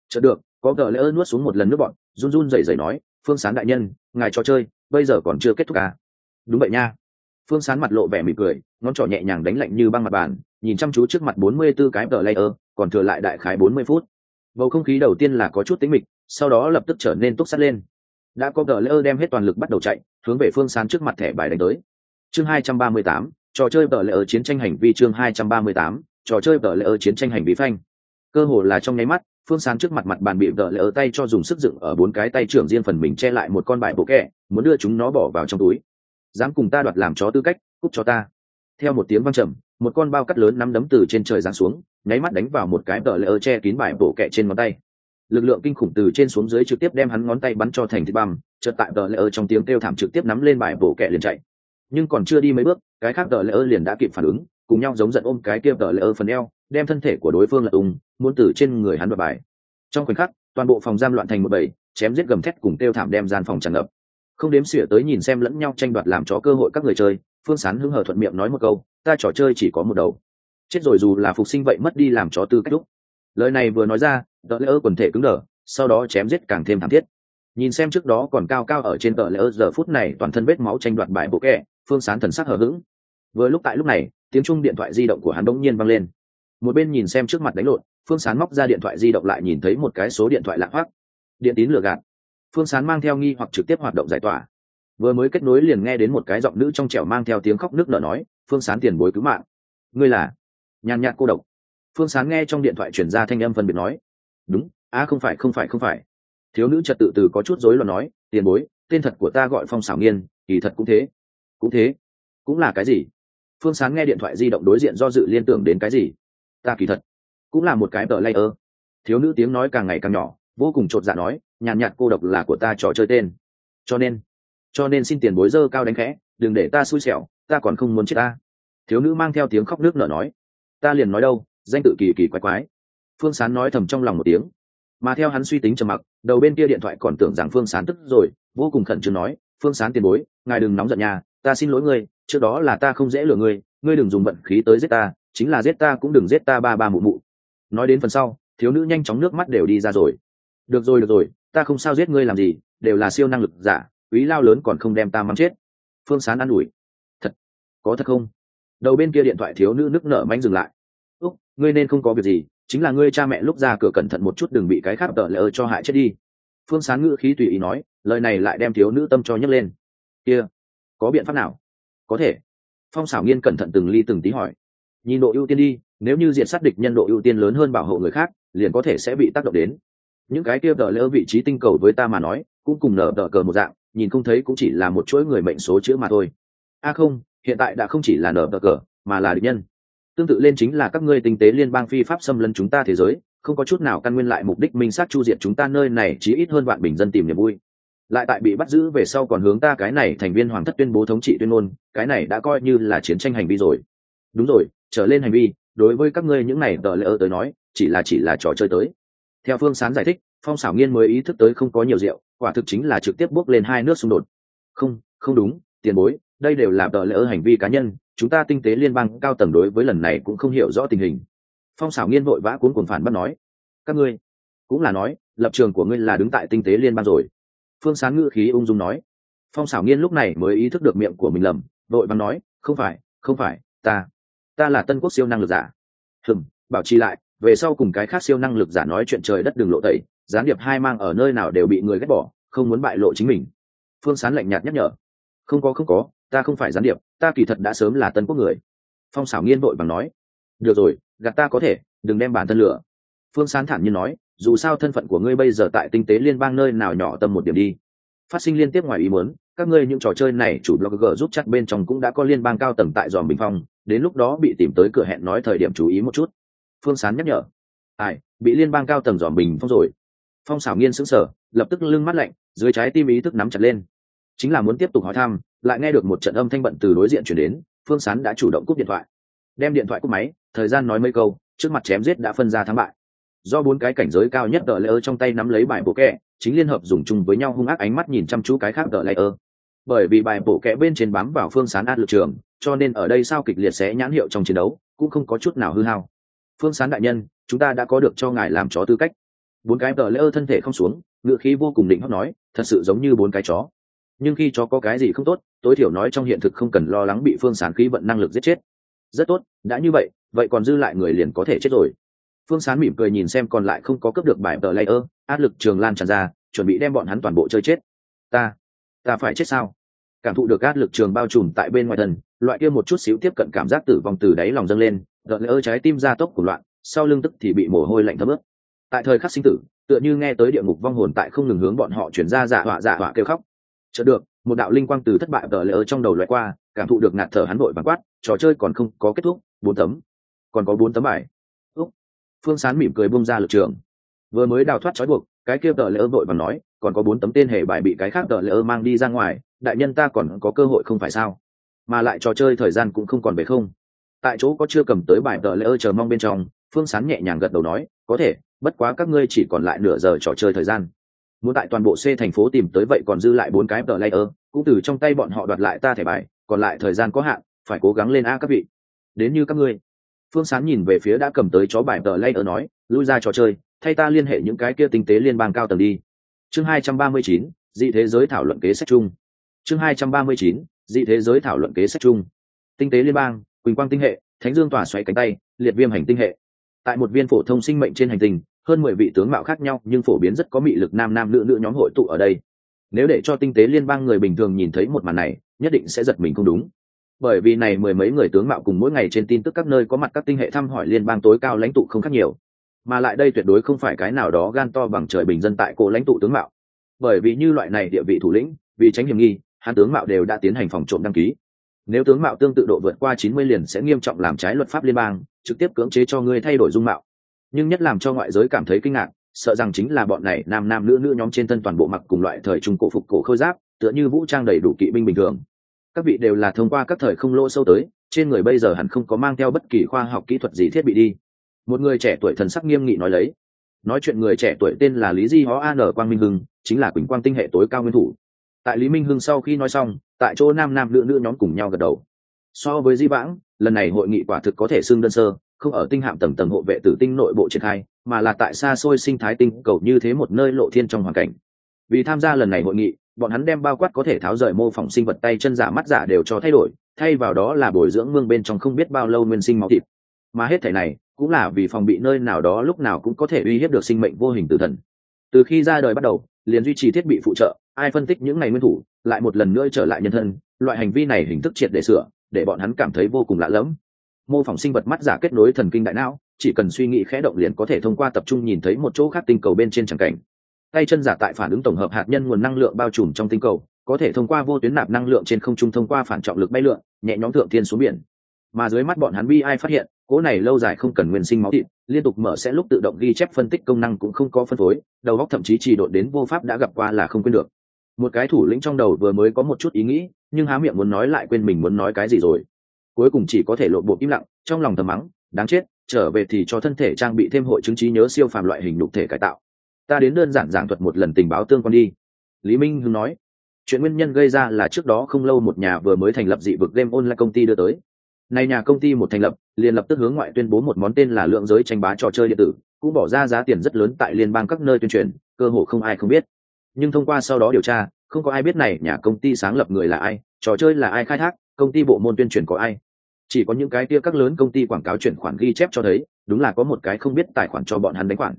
Speaker 1: Chợt được, có gờ lỡ nuốt xuống một lần nước bọn, run run rẩy rẩy nói, phương sán đại nhân, ngài trò chơi, bây giờ còn chưa kết thúc à? Đúng vậy nha. Phương sán mặt lộ vẻ mỉm cười, ngón trỏ nhẹ nhàng đánh lạnh như băng mặt bàn, nhìn chăm chú trước mặt bốn mươi 44 cái gờ layer, còn thừa lại đại khái bốn mươi phút. Bầu không khí đầu tiên là có chút tính mịch, sau đó lập tức trở nên túc sắt lên đã có tờ layer đem hết toàn lực bắt đầu chạy, hướng về phương sán trước mặt thẻ bài đánh tới. Chương hai trăm ba mươi tám, trò chơi tờ layer chiến tranh hành vi chương hai trăm ba mươi tám, trò chơi tờ layer chiến tranh hành vi phanh. Cơ hồ là trong nháy mắt, phương sán trước mặt mặt bàn bị tờ layer tay cho dùng sức dựng ở bốn cái tay trưởng riêng phần mình che lại một con bài bộ kẹ, muốn đưa chúng nó bỏ vào trong túi. Dám cùng ta đoạt làm chó tư cách cúc cho ta. Theo một tiếng vang trầm, một con bao cắt lớn nắm đấm từ trên trời giáng xuống, nháy mắt đánh vào một cái tờ lỡ che kín bài bổ kẹ trên ngón tay lực lượng kinh khủng từ trên xuống dưới trực tiếp đem hắn ngón tay bắn cho thành thịt băm, chợt tại tờ lỡ trong tiếng kêu thảm trực tiếp nắm lên bài bổ kẹ liền chạy. Nhưng còn chưa đi mấy bước, cái khác tờ lỡ liền đã kịp phản ứng, cùng nhau giống giận ôm cái kia tờ lỡ phần eo, đem thân thể của đối phương lật ung, muốn từ trên người hắn đoạt bài. Trong khoảnh khắc, toàn bộ phòng giam loạn thành một bầy, chém giết gầm thét cùng kêu thảm đem gian phòng tràn ngập. Không đếm xỉa tới nhìn xem lẫn nhau tranh đoạt làm chó cơ hội các người chơi, phương sán hưng hờ thuận miệng nói một câu, ta trò chơi chỉ có một đầu. Chết rồi dù là phục sinh vậy mất đi làm chó tư cách. Lúc lời này vừa nói ra tờ lễ ơ quần thể cứng đờ, sau đó chém giết càng thêm thảm thiết. Nhìn xem trước đó còn cao cao ở trên tờ lễ ơ, giờ phút này toàn thân vết máu tranh đoạt bại bộ kẹ phương sán thần sắc hờ hững. Vừa lúc tại lúc này, tiếng chung điện thoại di động của hắn bỗng nhiên văng lên. Một bên nhìn xem trước mặt đánh lộn, phương sán móc ra điện thoại di động lại nhìn thấy một cái số điện thoại lạ hoác điện tín lừa gạt. Phương sán mang theo nghi hoặc trực tiếp hoạt động giải tỏa. Vừa mới kết nối liền nghe đến một cái giọng nữ trong trẻo mang theo tiếng khóc nước nở nói, phương sán tiền bối cứu mạng. Ngươi là? Nhàn nhạt cô độc. Phương sán nghe trong điện thoại chuyển ra thanh âm phân biệt nói đúng, a à, không phải không phải không phải. Thiếu nữ trật tự từ có chút rối loạn nói, tiền bối, tên thật của ta gọi phong xảo nghiên, kỳ thật cũng thế. Cũng thế? Cũng là cái gì? Phương sán nghe điện thoại di động đối diện do dự liên tưởng đến cái gì. Ta kỳ thật cũng là một cái tờ lay ơ thiếu nữ tiếng nói càng ngày càng nhỏ, vô cùng chột dạ nói, nhàn nhạt cô độc là của ta trò chơi tên. Cho nên cho nên xin tiền bối dơ cao đánh khẽ, đừng để ta xui xẻo, ta còn không muốn chết ta. Thiếu nữ mang theo tiếng khóc nước nở nói, ta liền nói đâu, danh tự kỳ kỳ quái quái phương sán nói thầm trong lòng một tiếng. Mà theo hắn suy tính trầm mặc, đầu bên kia điện thoại còn tưởng rằng phương sán tức rồi, vô cùng khẩn trương nói, phương sán tiền bối, ngài đừng nóng giận nhà ta xin lỗi ngươi, trước đó là ta không dễ lừa ngươi ngươi đừng dùng vận khí tới giết ta, chính là giết ta cũng đừng giết ta ba ba mụ mụ. Nói đến phần sau, thiếu nữ nhanh chóng nước mắt đều đi ra rồi. Được rồi được rồi, ta không sao giết ngươi làm gì, đều là siêu năng lực giả quý lao lớn còn không đem ta mắng chết. Phương sán an ủi. Thật, có thật không? Đầu bên kia điện thoại thiếu nữ nước nở manh dừng lại. Úc, ngươi nên không có việc gì chính là ngươi cha mẹ lúc ra cửa cẩn thận một chút đừng bị cái khác tợ lỡ cho hại chết đi. Phương sán ngữ khí tùy ý nói, lời này lại đem thiếu nữ tâm cho nhấc lên. Kia, có biện pháp nào? Có thể. Phong xảo nghiên cẩn thận từng ly từng tí hỏi. Nhìn độ ưu tiên đi, nếu như diện sát địch nhân độ ưu tiên lớn hơn bảo hộ người khác, liền có thể sẽ bị tác động đến. Những cái kia tợ lỡ vị trí tinh cầu với ta mà nói, cũng cùng nở tờ cờ một dạng, nhìn không thấy cũng chỉ là một chuỗi người mệnh số chữ mà thôi. A không, hiện tại đã không chỉ là nở tờ cờ, mà là địch nhân tương tự lên chính là các ngươi tinh tế liên bang phi pháp xâm lấn chúng ta thế giới, không có chút nào căn nguyên lại mục đích minh sát chu diệt chúng ta nơi này chỉ ít hơn vạn bình dân tìm niềm vui. Lại tại bị bắt giữ về sau còn hướng ta cái này thành viên hoàng thất tuyên bố thống trị tuyên ngôn, cái này đã coi như là chiến tranh hành vi rồi. Đúng rồi, trở lên hành vi, đối với các ngươi những này tờ lỡ tới nói, chỉ là chỉ là trò chơi tới. Theo phương sán giải thích, phong xảo nghiên mới ý thức tới không có nhiều rượu, quả thực chính là trực tiếp bước lên hai nước xung đột. Không không đúng, tiền bối đây đều là tờ lỡ hành vi cá nhân, chúng ta tinh tế liên bang cao tầng đối với lần này cũng không hiểu rõ tình hình. Phong xảo nghiên vội vã cuốn cuồng phản bắt nói, các ngươi cũng là nói, lập trường của ngươi là đứng tại tinh tế liên bang rồi. Phương sáng ngữ khí ung dung nói. Phong xảo nghiên lúc này mới ý thức được miệng của mình lầm, vội vàng nói, không phải không phải, ta ta là tân quốc siêu năng lực giả. Hừng bảo trì lại, về sau cùng cái khác siêu năng lực giả nói chuyện trời đất đường lộ tẩy, gián điệp hai mang ở nơi nào đều bị người ghét bỏ, không muốn bại lộ chính mình. Phương sán lạnh nhạt nhắc nhở. Không có không có ta không phải gián điệp, ta kỳ thật đã sớm là tân quốc người. Phong xảo nghiên vội bằng nói, được rồi, gạt ta có thể, đừng đem bản thân lửa phương sán thản nhiên nói, dù sao thân phận của ngươi bây giờ tại tinh tế liên bang nơi nào nhỏ tâm một điểm đi. Phát sinh liên tiếp ngoài ý muốn, các ngươi những trò chơi này chủ blogger giúp chặt bên trong cũng đã có liên bang cao tầng tại dòm bình phong, đến lúc đó bị tìm tới cửa hẹn nói thời điểm chú ý một chút. Phương sán nhắc nhở, ai, bị liên bang cao tầng dòm bình phong rồi. Phong xảo nghiên sững sờ, lập tức lưng mắt lạnh, dưới trái tim ý thức nắm chặt lên. Chính là muốn tiếp tục hỏi thăm lại nghe được một trận âm thanh bận từ đối diện chuyển đến, phương sán đã chủ động cúp điện thoại. Đem điện thoại cúp máy, thời gian nói mấy câu, trước mặt chém giết đã phân ra thắng bại. Do bốn cái cảnh giới cao nhất đờ lễ ơ trong tay nắm lấy bài bộ kẹ, chính liên hợp dùng chung với nhau hung ác ánh mắt nhìn chăm chú cái khác đờ lễ ơ. Bởi vì bài bộ kẹ bên trên bám vào phương sán át lực trường, cho nên ở đây sao kịch liệt sẽ nhãn hiệu trong chiến đấu, cũng không có chút nào hư hao. Phương sán đại nhân, chúng ta đã có được cho ngài làm chó tư cách. Bốn cái đờ lễ ơ thân thể không xuống ngựa khí vô cùng định hót nói, thật sự giống như bốn cái chó nhưng khi chó có cái gì không tốt, tối thiểu nói trong hiện thực không cần lo lắng bị phương sán khí vận năng lực giết chết. Rất tốt, đã như vậy vậy còn dư lại người liền có thể chết rồi. Phương sán mỉm cười nhìn xem còn lại không có cướp được bài tờ layer, áp lực trường lan tràn ra, chuẩn bị đem bọn hắn toàn bộ chơi chết. Ta ta phải chết sao? Cảm thụ được áp lực trường bao trùm tại bên ngoài thân, loại kia một chút xíu tiếp cận cảm giác tử vong từ đáy lòng dâng lên gợn lỡ trái tim ra tốc của loạn, sau lưng tức thì bị mồ hôi lạnh thấm ướt. Tại thời khắc sinh tử, tựa như nghe tới địa ngục vong hồn tại không ngừng hướng bọn họ chuyển ra giả họa giả họa kêu khóc chợt được, một đạo linh quang từ thất bại tờ lỡ ở trong đầu loại qua, cảm thụ được ngạt thở hắn vội vắng quát, trò chơi còn không có kết thúc, bốn tấm. Còn có bốn tấm bài. Úc. Phương sán mỉm cười bung ra lực trường. Vừa mới đào thoát trói buộc, cái kia tờ lỡ vội và nói, còn có bốn tấm tên hề bài bị cái khác tờ lỡ mang đi ra ngoài, đại nhân ta còn có cơ hội không phải sao? Mà lại trò chơi thời gian cũng không còn về không. Tại chỗ có chưa cầm tới bài tờ lỡ chờ mong bên trong, phương sán nhẹ nhàng gật đầu nói, có thể, bất quá các ngươi chỉ còn lại nửa giờ trò chơi thời gian muốn tại toàn bộ c thành phố tìm tới vậy còn dư lại bốn cái tờ layer, cũng từ trong tay bọn họ đoạt lại ta thẻ bài, còn lại thời gian có hạn, phải cố gắng lên a các vị. Đến như các ngươi. Phương sán nhìn về phía đã cầm tới chó bài tờ layer nói, lui ra trò chơi, thay ta liên hệ những cái kia tinh tế liên bang cao tầng đi. Chương hai trăm ba mươi chín, dị thế giới thảo luận kế sách chung. Chương hai trăm ba mươi chín, dị thế giới thảo luận kế sách chung. Tinh tế liên bang, quỳnh quang tinh hệ, thánh dương tỏa xoáy cánh tay, liệt viêm hành tinh hệ. Tại một viên phổ thông sinh mệnh trên hành tinh hơn mười vị tướng mạo khác nhau, nhưng phổ biến rất có mị lực nam nam nữ nữ nhóm hội tụ ở đây. Nếu để cho tinh tế liên bang người bình thường nhìn thấy một màn này, nhất định sẽ giật mình không đúng. Bởi vì này mười mấy người tướng mạo cùng mỗi ngày trên tin tức các nơi có mặt các tinh hệ thăm hỏi liên bang tối cao lãnh tụ không khác nhiều. Mà lại đây tuyệt đối không phải cái nào đó gan to bằng trời bình dân tại cổ lãnh tụ tướng mạo. Bởi vì như loại này địa vị thủ lĩnh, vì tránh hiểm nghi hắn tướng mạo đều đã tiến hành phòng trộm đăng ký. Nếu tướng mạo tương tự độ vượt qua chín mươi liền sẽ nghiêm trọng làm trái luật pháp liên bang, trực tiếp cưỡng chế cho ngươi thay đổi dung mạo nhưng nhất làm cho ngoại giới cảm thấy kinh ngạc, sợ rằng chính là bọn này nam nam nữ nữ nhóm trên thân toàn bộ mặc cùng loại thời trung cổ phục cổ khôi giáp, tựa như vũ trang đầy đủ kỵ binh bình thường. Các vị đều là thông qua các thời không lỗ sâu tới, trên người bây giờ hẳn không có mang theo bất kỳ khoa học kỹ thuật gì thiết bị đi. Một người trẻ tuổi thần sắc nghiêm nghị nói lấy. Nói chuyện người trẻ tuổi tên là lý di hó an quang minh hưng, chính là quỳnh quang tinh hệ tối cao nguyên thủ. Tại lý minh hưng sau khi nói xong, tại chỗ nam nam nữ nữ nhóm cùng nhau gật đầu. So với di vãng, lần này hội nghị quả thực có thể xưng đơn sơ không ở tinh hạm tầng tầng hộ vệ tử tinh nội bộ triển khai, mà là tại xa xôi sinh thái tinh cầu như thế một nơi lộ thiên trong hoàn cảnh. Vì tham gia lần này hội nghị, bọn hắn đem bao quát có thể tháo rời mô phỏng sinh vật tay chân giả mắt giả đều cho thay đổi, thay vào đó là bồi dưỡng mương bên trong không biết bao lâu nguyên sinh máu thịt. Mà hết thể này, cũng là vì phòng bị nơi nào đó lúc nào cũng có thể uy hiếp được sinh mệnh vô hình tử thần. Từ khi ra đời bắt đầu, liền duy trì thiết bị phụ trợ, ai phân tích những ngày nguyên thủ, lại một lần nữa trở lại nhân thân, loại hành vi này hình thức triệt để sửa, để bọn hắn cảm thấy vô cùng lạ lẫm mô phỏng sinh vật mắt giả kết nối thần kinh đại não, chỉ cần suy nghĩ khẽ động liền có thể thông qua tập trung nhìn thấy một chỗ khác tinh cầu bên trên tràng cảnh. Tay chân giả tại phản ứng tổng hợp hạt nhân nguồn năng lượng bao trùm trong tinh cầu, có thể thông qua vô tuyến nạp năng lượng trên không trung thông qua phản trọng lực bay lượn, nhẹ nhóm thượng thiên xuống biển. Mà dưới mắt bọn hắn bi ai phát hiện, cỗ này lâu dài không cần nguyên sinh máu thịt, liên tục mở sẽ lúc tự động ghi chép phân tích công năng cũng không có phân phối, đầu góc thậm chí chỉ đội đến vô pháp đã gặp qua là không quên được. Một cái thủ lĩnh trong đầu vừa mới có một chút ý nghĩ, nhưng há miệng muốn nói lại quên mình muốn nói cái gì rồi cuối cùng chỉ có thể lộ bộ im lặng, trong lòng thầm mắng, đáng chết, trở về thì cho thân thể trang bị thêm hội chứng trí nhớ siêu phàm loại hình đục thể cải tạo. Ta đến đơn giản giảng thuật một lần tình báo tương quan đi. Lý minh hưng nói. Chuyện nguyên nhân gây ra là trước đó không lâu một nhà vừa mới thành lập dị vực game online công ty đưa tới. Này nhà công ty một thành lập, liền lập tức hướng ngoại tuyên bố một món tên là lượng giới tranh bá trò chơi điện tử, cũng bỏ ra giá tiền rất lớn tại liên bang các nơi tuyên truyền, cơ hội không ai không biết. Nhưng thông qua sau đó điều tra, không có ai biết này nhà công ty sáng lập người là ai, trò chơi là ai khai thác, công ty bộ môn tuyên truyền có ai chỉ có những cái kia các lớn công ty quảng cáo chuyển khoản ghi chép cho thấy, đúng là có một cái không biết tài khoản cho bọn hắn đánh khoản.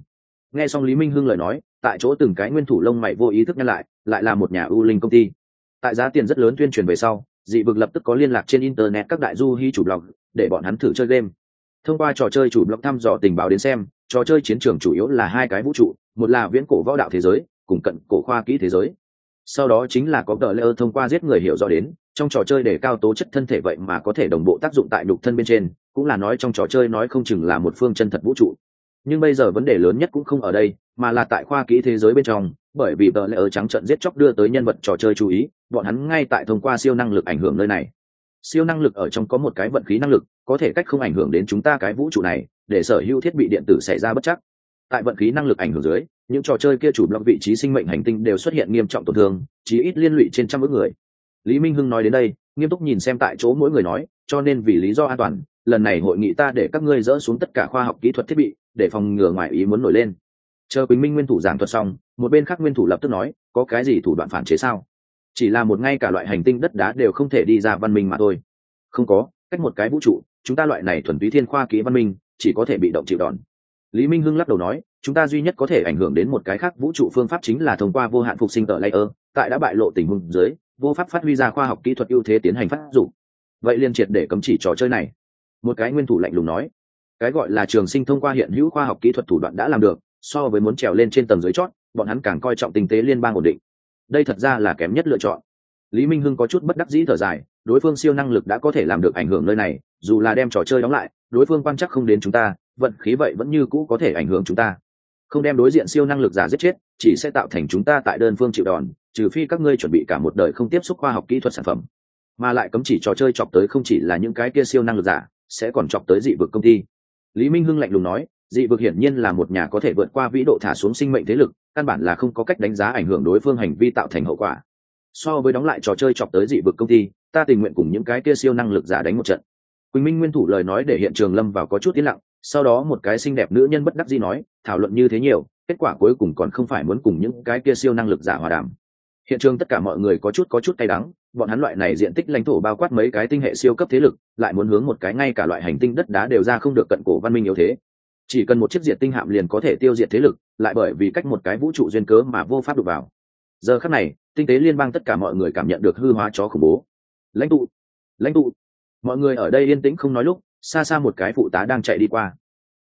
Speaker 1: Nghe xong lý minh hưng lời nói, tại chỗ từng cái nguyên thủ lông mày vô ý thức nhắc lại lại là một nhà ưu linh công ty. Tại giá tiền rất lớn tuyên truyền về sau, dị vực lập tức có liên lạc trên internet các đại du hy chủ blog, để bọn hắn thử chơi game. Thông qua trò chơi chủ blog thăm dò tình báo đến xem, trò chơi chiến trường chủ yếu là hai cái vũ trụ, một là viễn cổ võ đạo thế giới, cùng cận cổ khoa kỹ thế giới. Sau đó chính là có tờ lễ thông qua giết người hiểu rõ đến trong trò chơi để cao tố chất thân thể vậy mà có thể đồng bộ tác dụng tại đục thân bên trên, cũng là nói trong trò chơi nói không chừng là một phương chân thật vũ trụ. Nhưng bây giờ vấn đề lớn nhất cũng không ở đây, mà là tại khoa kỹ thế giới bên trong, bởi vì tờ lễ ở trắng trận giết chóc đưa tới nhân vật trò chơi chú ý, bọn hắn ngay tại thông qua siêu năng lực ảnh hưởng nơi này. Siêu năng lực ở trong có một cái vận khí năng lực, có thể cách không ảnh hưởng đến chúng ta cái vũ trụ này, để sở hữu thiết bị điện tử xảy ra bất chắc. Tại vận khí năng lực ảnh hưởng dưới, những trò chơi kia chủ block vị trí sinh mệnh hành tinh đều xuất hiện nghiêm trọng tổn thương, chí ít liên lụy trên trăm ước người lý minh hưng nói đến đây, nghiêm túc nhìn xem tại chỗ mỗi người nói, cho nên vì lý do an toàn, lần này hội nghị ta để các ngươi dỡ xuống tất cả khoa học kỹ thuật thiết bị, để phòng ngừa ngoài ý muốn nổi lên. Chờ quỳnh minh nguyên thủ giảng thuật xong, một bên khác nguyên thủ lập tức nói, có cái gì thủ đoạn phản chế sao? Chỉ là một ngay cả loại hành tinh đất đá đều không thể đi ra văn minh mà thôi. Không có, cách một cái vũ trụ, chúng ta loại này thuần túy thiên khoa kỹ văn minh, chỉ có thể bị động chịu đòn. Lý minh hưng lắc đầu nói, chúng ta duy nhất có thể ảnh hưởng đến một cái khác vũ trụ phương pháp chính là thông qua vô hạn phục sinh tờ layer, tại đã bại lộ tình huống dưới vô pháp phát huy ra khoa học kỹ thuật ưu thế tiến hành phát dụng. Vậy liên triệt để cấm chỉ trò chơi này. Một cái nguyên thủ lạnh lùng nói. Cái gọi là trường sinh thông qua hiện hữu khoa học kỹ thuật thủ đoạn đã làm được, so với muốn trèo lên trên tầng dưới chót, bọn hắn càng coi trọng tinh tế liên bang ổn định. Đây thật ra là kém nhất lựa chọn. Lý minh hưng có chút bất đắc dĩ thở dài, đối phương siêu năng lực đã có thể làm được ảnh hưởng nơi này, dù là đem trò chơi đóng lại, đối phương quan chắc không đến chúng ta, vận khí vậy vẫn như cũ có thể ảnh hưởng chúng ta. Không đem đối diện siêu năng lực giả giết chết, chỉ sẽ tạo thành chúng ta tại đơn phương chịu đòn trừ phi các ngươi chuẩn bị cả một đời không tiếp xúc khoa học kỹ thuật sản phẩm, mà lại cấm chỉ trò chơi chọc tới không chỉ là những cái kia siêu năng lực giả, sẽ còn chọc tới dị vực công ty. Lý minh hưng lạnh lùng nói, dị vực hiển nhiên là một nhà có thể vượt qua vĩ độ thả xuống sinh mệnh thế lực, căn bản là không có cách đánh giá ảnh hưởng đối phương hành vi tạo thành hậu quả. So với đóng lại trò chơi chọc tới dị vực công ty, ta tình nguyện cùng những cái kia siêu năng lực giả đánh một trận. Quỳnh minh nguyên thủ lời nói để hiện trường lâm vào có chút tiến lặng, sau đó một cái xinh đẹp nữ nhân bất đắc dĩ nói, thảo luận như thế nhiều, kết quả cuối cùng còn không phải muốn cùng những cái kia siêu năng lực giả hòa đàm hiện trường tất cả mọi người có chút có chút cay đắng, bọn hắn loại này diện tích lãnh thổ bao quát mấy cái tinh hệ siêu cấp thế lực, lại muốn hướng một cái ngay cả loại hành tinh đất đá đều ra không được cận cổ văn minh yếu thế. Chỉ cần một chiếc diệt tinh hạm liền có thể tiêu diệt thế lực, lại bởi vì cách một cái vũ trụ duyên cớ mà vô pháp đục vào. Giờ khắc này, tinh tế liên bang tất cả mọi người cảm nhận được hư hóa chó khủng bố. Lãnh tụ lãnh tụ. Mọi người ở đây yên tĩnh không nói lúc, xa xa một cái phụ tá đang chạy đi qua.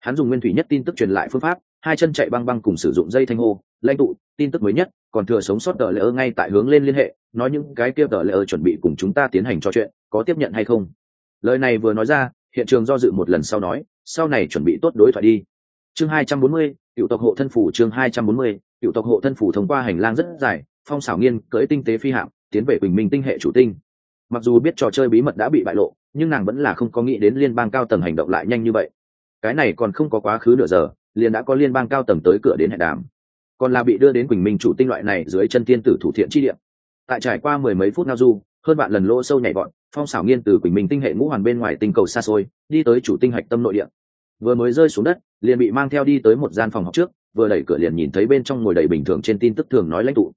Speaker 1: Hắn dùng nguyên thủy nhất tin tức truyền lại phương pháp hai chân chạy băng băng cùng sử dụng dây thanh hô, lãnh tụ, tin tức mới nhất, còn thừa sống sót tờ lỡ ngay tại hướng lên liên hệ, nói những cái kia tờ lỡ chuẩn bị cùng chúng ta tiến hành trò chuyện, có tiếp nhận hay không? Lời này vừa nói ra, hiện trường do dự một lần sau nói, sau này chuẩn bị tốt đối thoại đi. Chương hai trăm bốn mươi, cựu tộc hộ thân phủ chương hai trăm bốn mươi, cựu tộc hộ thân phủ thông qua hành lang rất dài, phong xảo nghiên, cưỡi tinh tế phi hạm, tiến về bình minh tinh hệ chủ tinh. Mặc dù biết trò chơi bí mật đã bị bại lộ, nhưng nàng vẫn là không có nghĩ đến liên bang cao tầng hành động lại nhanh như vậy. Cái này còn không có quá khứ nửa giờ liền đã có liên bang cao tầng tới cửa đến hẹn đàm. Còn là bị đưa đến quỳnh minh chủ tinh loại này dưới chân tiên tử thủ thiện chi điểm tại trải qua mười mấy phút ngao du, hơn bạn lần lỗ sâu nhảy bọn phong xảo nghiên từ quỳnh minh tinh hệ ngũ hoàn bên ngoài tinh cầu xa xôi, đi tới chủ tinh hạch tâm nội địa. Vừa mới rơi xuống đất, liền bị mang theo đi tới một gian phòng học trước, vừa đẩy cửa liền nhìn thấy bên trong ngồi đầy bình thường trên tin tức thường nói lãnh tụ.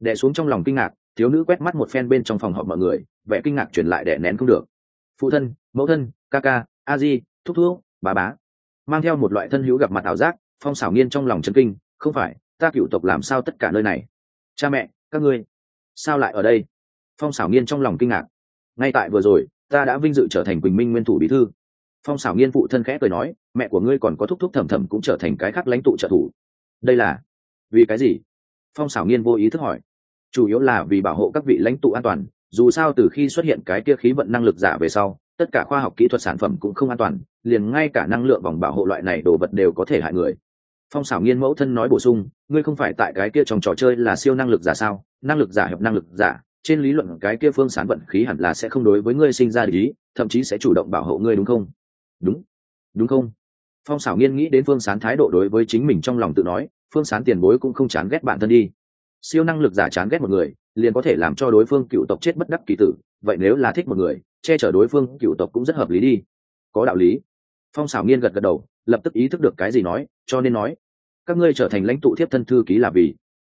Speaker 1: Đẻ xuống trong lòng kinh ngạc, thiếu nữ quét mắt một phen bên trong phòng họp mọi người, vẻ kinh ngạc truyền lại đẻ nén không được. Phụ thân, mẫu thân, ca ca, a di, thúc thúc bà bá mang theo một loại thân hữu gặp mặt ảo giác, phong xảo nghiên trong lòng chân kinh, không phải, ta cựu tộc làm sao tất cả nơi này? Cha mẹ, các ngươi, sao lại ở đây? Phong xảo nghiên trong lòng kinh ngạc. Ngay tại vừa rồi, ta đã vinh dự trở thành quỳnh minh nguyên thủ bí thư. Phong xảo nghiên phụ thân khẽ cười nói, mẹ của ngươi còn có thúc thúc thầm thầm cũng trở thành cái khác lãnh tụ trợ thủ. Đây là, vì cái gì? Phong xảo nghiên vô ý thức hỏi. Chủ yếu là vì bảo hộ các vị lãnh tụ an toàn, dù sao từ khi xuất hiện cái kia khí vận năng lực giả về sau tất cả khoa học kỹ thuật sản phẩm cũng không an toàn, liền ngay cả năng lượng vòng bảo hộ loại này đồ vật đều có thể hại người. Phong xảo nghiên mẫu thân nói bổ sung, ngươi không phải tại cái kia trong trò chơi là siêu năng lực giả sao? Năng lực giả hợp năng lực giả, trên lý luận cái kia phương sán vận khí hẳn là sẽ không đối với ngươi sinh ra lý thậm chí sẽ chủ động bảo hộ ngươi đúng không? Đúng. Đúng không? Phong xảo nghiên nghĩ đến phương sán thái độ đối với chính mình trong lòng tự nói, phương sán tiền bối cũng không chán ghét bản thân đi. Siêu năng lực giả chán ghét một người, liền có thể làm cho đối phương cựu tộc chết bất đắc kỳ tử, vậy nếu là thích một người che chở đối phương cựu tộc cũng rất hợp lý đi. Có đạo lý. Phong xảo nghiên gật gật đầu, lập tức ý thức được cái gì nói, cho nên nói, các ngươi trở thành lãnh tụ thiếp thân thư ký là vì?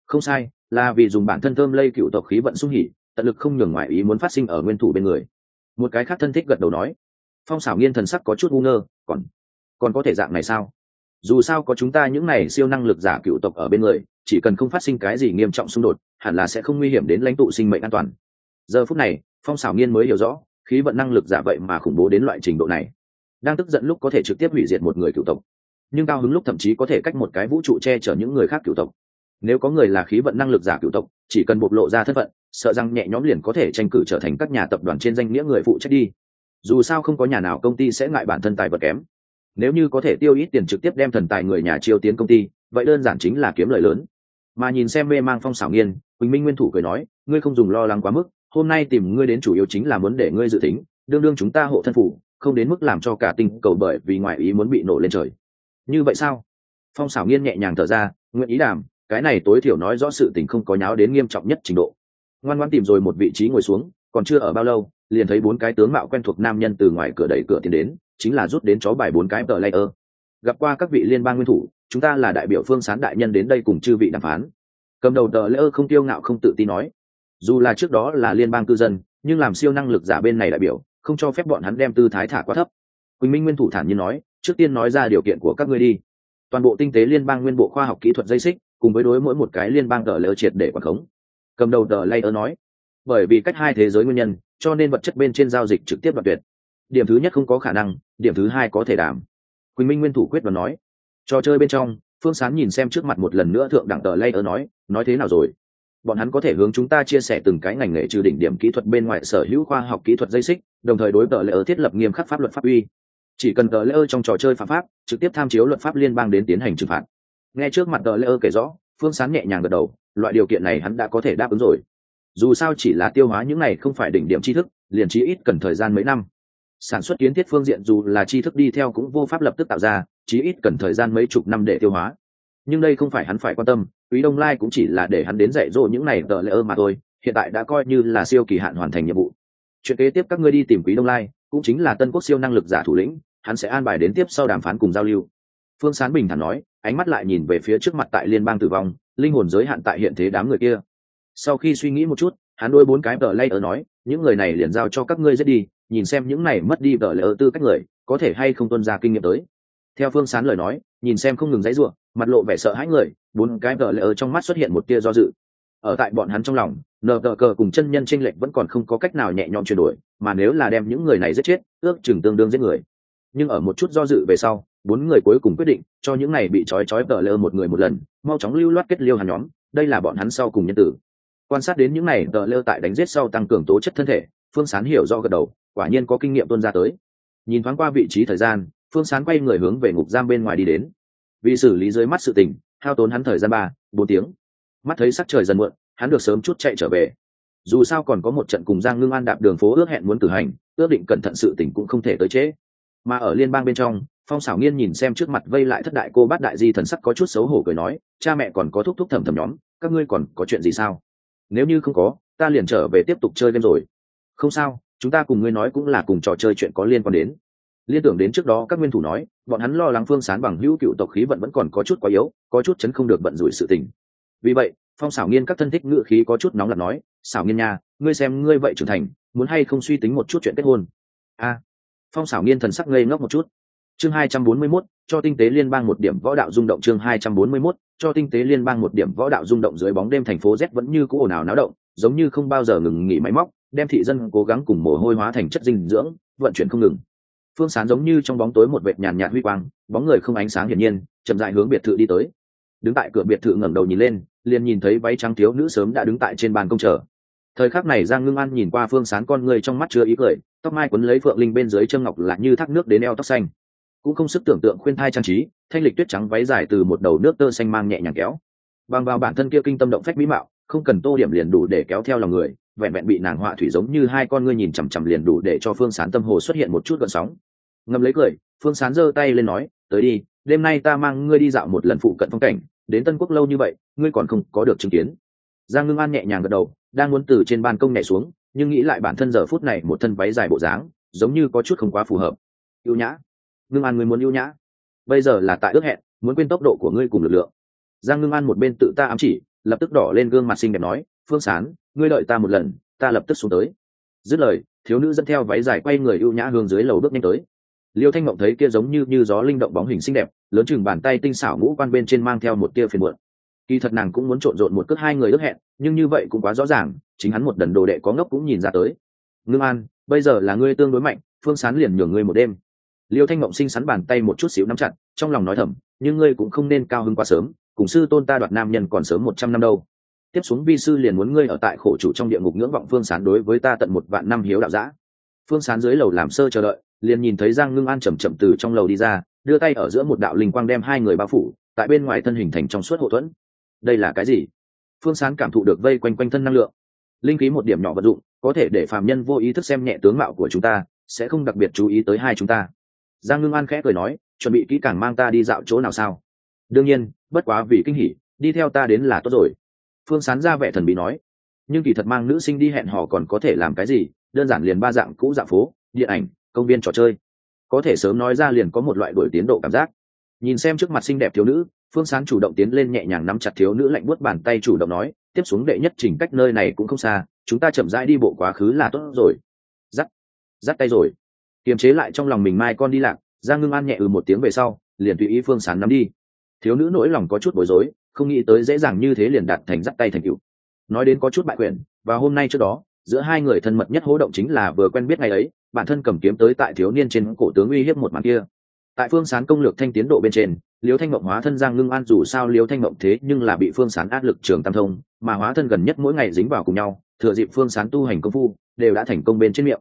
Speaker 1: Không sai, là vì dùng bản thân thơm lây cựu tộc khí vận xung hỉ, tận lực không nhường ngoại ý muốn phát sinh ở nguyên thủ bên người. Một cái khác thân thích gật đầu nói. Phong xảo nghiên thần sắc có chút u ngơ, còn còn có thể dạng này sao? Dù sao có chúng ta những này siêu năng lực giả cựu tộc ở bên người, chỉ cần không phát sinh cái gì nghiêm trọng xung đột, hẳn là sẽ không nguy hiểm đến lãnh tụ sinh mệnh an toàn. Giờ phút này, phong xảo nghiên mới hiểu rõ khí vận năng lực giả vậy mà khủng bố đến loại trình độ này. Đang tức giận lúc có thể trực tiếp hủy diệt một người cựu tộc, nhưng cao hứng lúc thậm chí có thể cách một cái vũ trụ che chở những người khác cựu tộc. Nếu có người là khí vận năng lực giả cựu tộc, chỉ cần bộc lộ ra thân phận, sợ rằng nhẹ nhõm liền có thể tranh cử trở thành các nhà tập đoàn trên danh nghĩa người phụ trách đi. Dù sao không có nhà nào công ty sẽ ngại bản thân tài vật kém. Nếu như có thể tiêu ít tiền trực tiếp đem thần tài người nhà chiêu tiến công ty, vậy đơn giản chính là kiếm lời lớn. Mà nhìn xem mê mang phong xảo nghiên, quỳnh minh nguyên thủ cười nói, ngươi không dùng lo lắng quá mức hôm nay tìm ngươi đến chủ yếu chính là muốn để ngươi dự tính, đương đương chúng ta hộ thân phủ, không đến mức làm cho cả tinh cầu bởi vì ngoại ý muốn bị nổ lên trời. Như vậy sao? Phong xảo nghiên nhẹ nhàng thở ra, nguyện ý đàm, cái này tối thiểu nói rõ sự tình không có nháo đến nghiêm trọng nhất trình độ. Ngoan ngoan tìm rồi một vị trí ngồi xuống, còn chưa ở bao lâu, liền thấy bốn cái tướng mạo quen thuộc nam nhân từ ngoài cửa đẩy cửa tiến đến, chính là rút đến chó bài bốn cái tờ layer. Gặp qua các vị liên bang nguyên thủ, chúng ta là đại biểu phương sán đại nhân đến đây cùng chư vị đàm phán. Cầm đầu tờ layer không tiêu ngạo không tự tin nói dù là trước đó là liên bang cư dân, nhưng làm siêu năng lực giả bên này đại biểu, không cho phép bọn hắn đem tư thái thả quá thấp. Quỳnh minh nguyên thủ thản nhiên nói, trước tiên nói ra điều kiện của các ngươi đi. Toàn bộ tinh tế liên bang nguyên bộ khoa học kỹ thuật dây xích, cùng với đối mỗi một cái liên bang tờ lỡ triệt để quản khống. Cầm đầu tờ layer nói, bởi vì cách hai thế giới nguyên nhân, cho nên vật chất bên trên giao dịch trực tiếp đoạt tuyệt. Điểm thứ nhất không có khả năng, điểm thứ hai có thể đảm. Quỳnh minh nguyên thủ quyết và nói, trò chơi bên trong, phương sán nhìn xem trước mặt một lần nữa thượng đẳng tờ layer nói nói thế nào rồi? Bọn hắn có thể hướng chúng ta chia sẻ từng cái ngành nghề trừ đỉnh điểm kỹ thuật bên ngoài sở hữu khoa học kỹ thuật dây xích, đồng thời đối tờ lễ ơ thiết lập nghiêm khắc pháp luật pháp uy. Chỉ cần tờ lễ ơ trong trò chơi phạm pháp, trực tiếp tham chiếu luật pháp liên bang đến tiến hành trừng phạt. Nghe trước mặt tờ lễ ơ kể rõ, phương sán nhẹ nhàng gật đầu, loại điều kiện này hắn đã có thể đáp ứng rồi. Dù sao chỉ là tiêu hóa những này không phải đỉnh điểm tri thức, liền trí ít cần thời gian mấy năm. Sản xuất kiến thiết phương diện dù là tri thức đi theo cũng vô pháp lập tức tạo ra, chí ít cần thời gian mấy chục năm để tiêu hóa. Nhưng đây không phải hắn phải quan tâm quý đông lai cũng chỉ là để hắn đến dạy dỗ những này tờ lễ ơ mà thôi, hiện tại đã coi như là siêu kỳ hạn hoàn thành nhiệm vụ. Chuyện kế tiếp các ngươi đi tìm quý đông lai, cũng chính là tân quốc siêu năng lực giả thủ lĩnh, hắn sẽ an bài đến tiếp sau đàm phán cùng giao lưu. Phương sán bình thản nói, ánh mắt lại nhìn về phía trước mặt tại liên bang tử vong, linh hồn giới hạn tại hiện thế đám người kia. Sau khi suy nghĩ một chút, hắn đôi bốn cái tờ lay ở nói, những người này liền giao cho các ngươi giết đi, nhìn xem những này mất đi tờ lay ở tư cách người, có thể hay không tuân ra kinh nghiệm tới. Theo phương sán lời nói nhìn xem không ngừng dãy ruộng mặt lộ vẻ sợ hãi người, bốn cái vợ lay ở trong mắt xuất hiện một tia do dự. Ở tại bọn hắn trong lòng, nờ tờ cờ cùng chân nhân tranh lệch vẫn còn không có cách nào nhẹ nhõm chuyển đổi, mà nếu là đem những người này giết chết, ước chừng tương đương giết người. Nhưng ở một chút do dự về sau, bốn người cuối cùng quyết định cho những này bị trói trói tờ lơ một người một lần, mau chóng lưu loát kết liêu hàn nhóm, đây là bọn hắn sau cùng nhân tử. Quan sát đến những này tờ lơ tại đánh giết sau tăng cường tố chất thân thể, phương sán hiểu do gật đầu, quả nhiên có kinh nghiệm tuân ra tới. Nhìn thoáng qua vị trí thời gian phương sán quay người hướng về ngục giam bên ngoài đi đến. Vì xử lý dưới mắt sự tình, hao tốn hắn thời gian ba, bốn tiếng. Mắt thấy sắc trời dần muộn, hắn được sớm chút chạy trở về. Dù sao còn có một trận cùng giang ngưng an đạp đường phố ước hẹn muốn cử hành, ước định cẩn thận sự tình cũng không thể tới trễ. Mà ở liên bang bên trong, phong xảo nghiên nhìn xem trước mặt vây lại thất đại cô bát đại di thần sắc có chút xấu hổ cười nói, cha mẹ còn có thúc thúc thầm thầm nhóm, các ngươi còn có chuyện gì sao? Nếu như không có, ta liền trở về tiếp tục chơi game rồi. Không sao, chúng ta cùng ngươi nói cũng là cùng trò chơi chuyện có liên quan đến liên tưởng đến trước đó các nguyên thủ nói bọn hắn lo lắng phương sán bằng hữu cựu tộc khí vận vẫn còn có chút quá yếu có chút chấn không được bận rủi sự tình. Vì vậy phong xảo nghiên các thân thích ngự khí có chút nóng lặt nói xảo nghiên nha ngươi xem ngươi vậy trưởng thành muốn hay không suy tính một chút chuyện kết hôn? A. Phong xảo nghiên thần sắc ngây ngốc một chút. Chương hai trăm bốn mươi 241, cho tinh tế liên bang một điểm võ đạo rung động chương hai trăm bốn mươi 241, cho tinh tế liên bang một điểm võ đạo rung động dưới bóng đêm thành phố Z vẫn như cũ ồn ào náo động, giống như không bao giờ ngừng nghỉ máy móc, đem thị dân cố gắng cùng mồ hôi hóa thành chất dinh dưỡng, vận chuyển không ngừng. Phương Sán giống như trong bóng tối một vệt nhàn nhạt huy quang, bóng người không ánh sáng hiển nhiên, chậm rãi hướng biệt thự đi tới. Đứng tại cửa biệt thự ngẩng đầu nhìn lên, liền nhìn thấy váy trắng thiếu nữ sớm đã đứng tại trên bàn công chờ. Thời khắc này Giang Ngưng An nhìn qua Phương Sán con người trong mắt chưa ý cười, tóc mai quấn lấy phượng linh bên dưới chân ngọc lạc như thác nước đến eo tóc xanh cũng không sức tưởng tượng khuyên thai trang trí thanh lịch tuyết trắng váy dài từ một đầu nước tơ xanh mang nhẹ nhàng kéo bằng vào bản thân kia kinh tâm động phách mỹ mạo không cần tô điểm liền đủ để kéo theo lòng người vẹn vẹn bị nàng họa thủy giống như hai con ngươi nhìn chằm chằm liền đủ để cho phương sán tâm hồ xuất hiện một chút gợn sóng ngầm lấy cười, phương sán giơ tay lên nói, tới đi, đêm nay ta mang ngươi đi dạo một lần phụ cận phong cảnh, đến tân quốc lâu như vậy, ngươi còn không có được chứng kiến. Giang ngưng an nhẹ nhàng gật đầu, đang muốn từ trên ban công nhảy xuống, nhưng nghĩ lại bản thân giờ phút này một thân váy dài bộ dáng, giống như có chút không quá phù hợp. Ưu nhã, ngưng an ngươi muốn ưu nhã? Bây giờ là tại ước hẹn, muốn quên tốc độ của ngươi cùng lực lượng. Giang ngưng an một bên tự ta ám chỉ, lập tức đỏ lên gương mặt xinh đẹp nói, phương sán, ngươi đợi ta một lần, ta lập tức xuống tới. Dứt lời, thiếu nữ dẫn theo váy dài quay người ưu nhã hướng dưới lầu bước nhanh tới liêu thanh mộng thấy kia giống như như gió linh động bóng hình xinh đẹp, lớn chừng bàn tay tinh xảo ngũ quan bên trên mang theo một tia phiền muộn. Kỳ thật nàng cũng muốn trộn rộn một cước hai người ước hẹn, nhưng như vậy cũng quá rõ ràng, chính hắn một đần đồ đệ có ngốc cũng nhìn ra tới. Ngưng an, bây giờ là ngươi tương đối mạnh, phương sán liền nhường ngươi một đêm. Liêu thanh mộng sinh sắn bàn tay một chút xíu nắm chặt, trong lòng nói thầm, nhưng ngươi cũng không nên cao hơn quá sớm, cùng sư tôn ta đoạt nam nhân còn sớm một trăm năm đâu. Tiếp xuống vi sư liền muốn ngươi ở tại khổ chủ trong địa ngục ngưỡng vọng phương sán đối với ta tận một vạn năm hiếu đạo giã. Phương sán dưới lầu làm sơ chờ đợi liền nhìn thấy giang ngưng an chầm chậm từ trong lầu đi ra, đưa tay ở giữa một đạo linh quang đem hai người bao phủ, tại bên ngoài thân hình thành trong suốt hậu thuẫn. Đây là cái gì? Phương sán cảm thụ được vây quanh quanh thân năng lượng. Linh khí một điểm nhỏ vật dụng, có thể để phàm nhân vô ý thức xem nhẹ tướng mạo của chúng ta, sẽ không đặc biệt chú ý tới hai chúng ta. Giang ngưng an khẽ cười nói, chuẩn bị kỹ càng mang ta đi dạo chỗ nào sao? Đương nhiên, bất quá vì kinh hỉ, đi theo ta đến là tốt rồi. Phương sán ra vẻ thần bí nói, nhưng kỳ thật mang nữ sinh đi hẹn hò còn có thể làm cái gì? Đơn giản liền ba dạng cũ dạng phố, điện ảnh công viên trò chơi. Có thể sớm nói ra liền có một loại đổi tiến độ cảm giác. Nhìn xem trước mặt xinh đẹp thiếu nữ, phương sán chủ động tiến lên nhẹ nhàng nắm chặt thiếu nữ lạnh buốt bàn tay chủ động nói, tiếp xuống đệ nhất chỉnh cách nơi này cũng không xa, chúng ta chậm rãi đi bộ quá khứ là tốt rồi. Dắt dắt tay rồi. Kiềm chế lại trong lòng mình mai con đi lạc, giang ngưng an nhẹ ừ một tiếng về sau, liền tùy ý phương sán nắm đi. Thiếu nữ nỗi lòng có chút bối rối, không nghĩ tới dễ dàng như thế liền đặt thành dắt tay thành cựu nói đến có chút bại quyền và hôm nay trước đó, giữa hai người thân mật nhất hố động chính là vừa quen biết ngày ấy bản thân cầm kiếm tới tại thiếu niên trên cổ tướng uy hiếp một màn kia. Tại phương sán công lược thanh tiến độ bên trên, liêu thanh mộng hóa thân giang ngưng an dù sao liêu thanh mộng thế nhưng là bị phương sán áp lực trường tam thông, mà hóa thân gần nhất mỗi ngày dính vào cùng nhau, thừa dịp phương sán tu hành công phu, đều đã thành công bên trên miệng.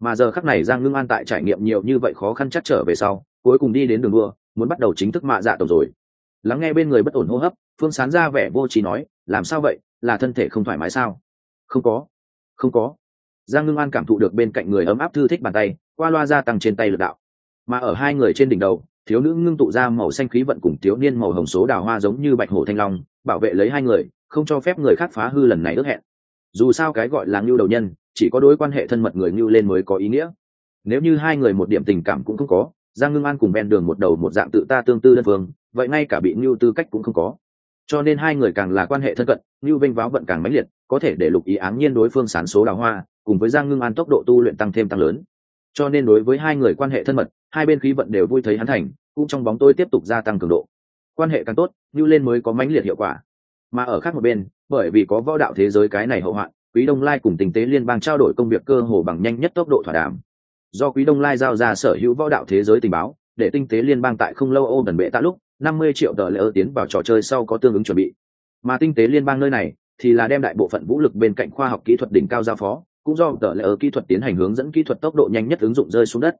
Speaker 1: Mà giờ khắc này giang ngưng an tại trải nghiệm nhiều như vậy khó khăn chắc trở về sau, cuối cùng đi đến đường đua, muốn bắt đầu chính thức mạ dạ tổng rồi. Lắng nghe bên người bất ổn hô hấp, phương sán ra vẻ vô trí nói, làm sao vậy? Là thân thể không thoải mái sao? Không có không có giang ngưng an cảm thụ được bên cạnh người ấm áp thư thích bàn tay, qua loa ra tăng trên tay lực đạo. Mà ở hai người trên đỉnh đầu, thiếu nữ ngưng tụ ra màu xanh khí vận cùng thiếu niên màu hồng số đào hoa giống như bạch hổ thanh long, bảo vệ lấy hai người, không cho phép người khác phá hư lần này ước hẹn. Dù sao cái gọi là ngưu đầu nhân, chỉ có đối quan hệ thân mật người ngưu lên mới có ý nghĩa. Nếu như hai người một điểm tình cảm cũng không có, giang ngưng an cùng ven đường một đầu một dạng tự ta tương tư đơn phương, vậy ngay cả bị ngưu tư cách cũng không có. Cho nên hai người càng là quan hệ thân cận, ngưu vinh váo vận càng mãnh liệt, có thể để lục ý áng nhiên đối phương sán số đào hoa cùng với giang ngưng an tốc độ tu luyện tăng thêm tăng lớn. Cho nên đối với hai người quan hệ thân mật, hai bên khí vận đều vui thấy hắn thành, cũng trong bóng tôi tiếp tục gia tăng cường độ. Quan hệ càng tốt như lên mới có mãnh liệt hiệu quả. Mà ở khác một bên, bởi vì có võ đạo thế giới cái này hậu hoạn, quý đông lai cùng tình tế liên bang trao đổi công việc cơ hồ bằng nhanh nhất tốc độ thỏa đàm. Do quý đông lai giao ra sở hữu võ đạo thế giới tình báo, để tinh tế liên bang tại không lâu ô gần bệ tạ lúc, năm mươi triệu tờ lễ ơ tiến vào trò chơi sau có tương ứng chuẩn bị. Mà tinh tế liên bang nơi này, thì là đem đại bộ phận vũ lực bên cạnh khoa học kỹ thuật đỉnh cao giao phó cũng do tờ lệ ở kỹ thuật tiến hành hướng dẫn kỹ thuật tốc độ nhanh nhất ứng dụng rơi xuống đất.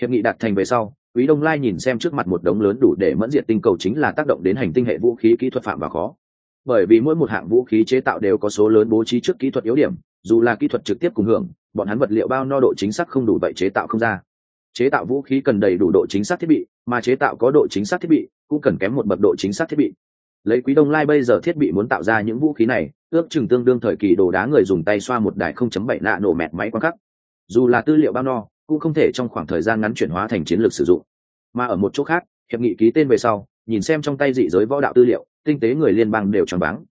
Speaker 1: Hiệp nghị đạt thành về sau, quý đông lai nhìn xem trước mặt một đống lớn đủ để mẫn diện tinh cầu chính là tác động đến hành tinh hệ vũ khí kỹ thuật phạm và khó. Bởi vì mỗi một hạng vũ khí chế tạo đều có số lớn bố trí trước kỹ thuật yếu điểm, dù là kỹ thuật trực tiếp cùng hưởng, bọn hắn vật liệu bao no độ chính xác không đủ vậy chế tạo không ra. Chế tạo vũ khí cần đầy đủ độ chính xác thiết bị, mà chế tạo có độ chính xác thiết bị, cũng cần kém một bậc độ chính xác thiết bị lấy quý đông lai bây giờ thiết bị muốn tạo ra những vũ khí này, ước chừng tương đương thời kỳ đồ đá người dùng tay xoa một đài không chấm bảy nạ nổ mẹt máy quan khắc. Dù là tư liệu bao no, cũng không thể trong khoảng thời gian ngắn chuyển hóa thành chiến lược sử dụng. Mà ở một chỗ khác, hiệp nghị ký tên về sau, nhìn xem trong tay dị giới võ đạo tư liệu, tinh tế người liên bang đều tròn váng.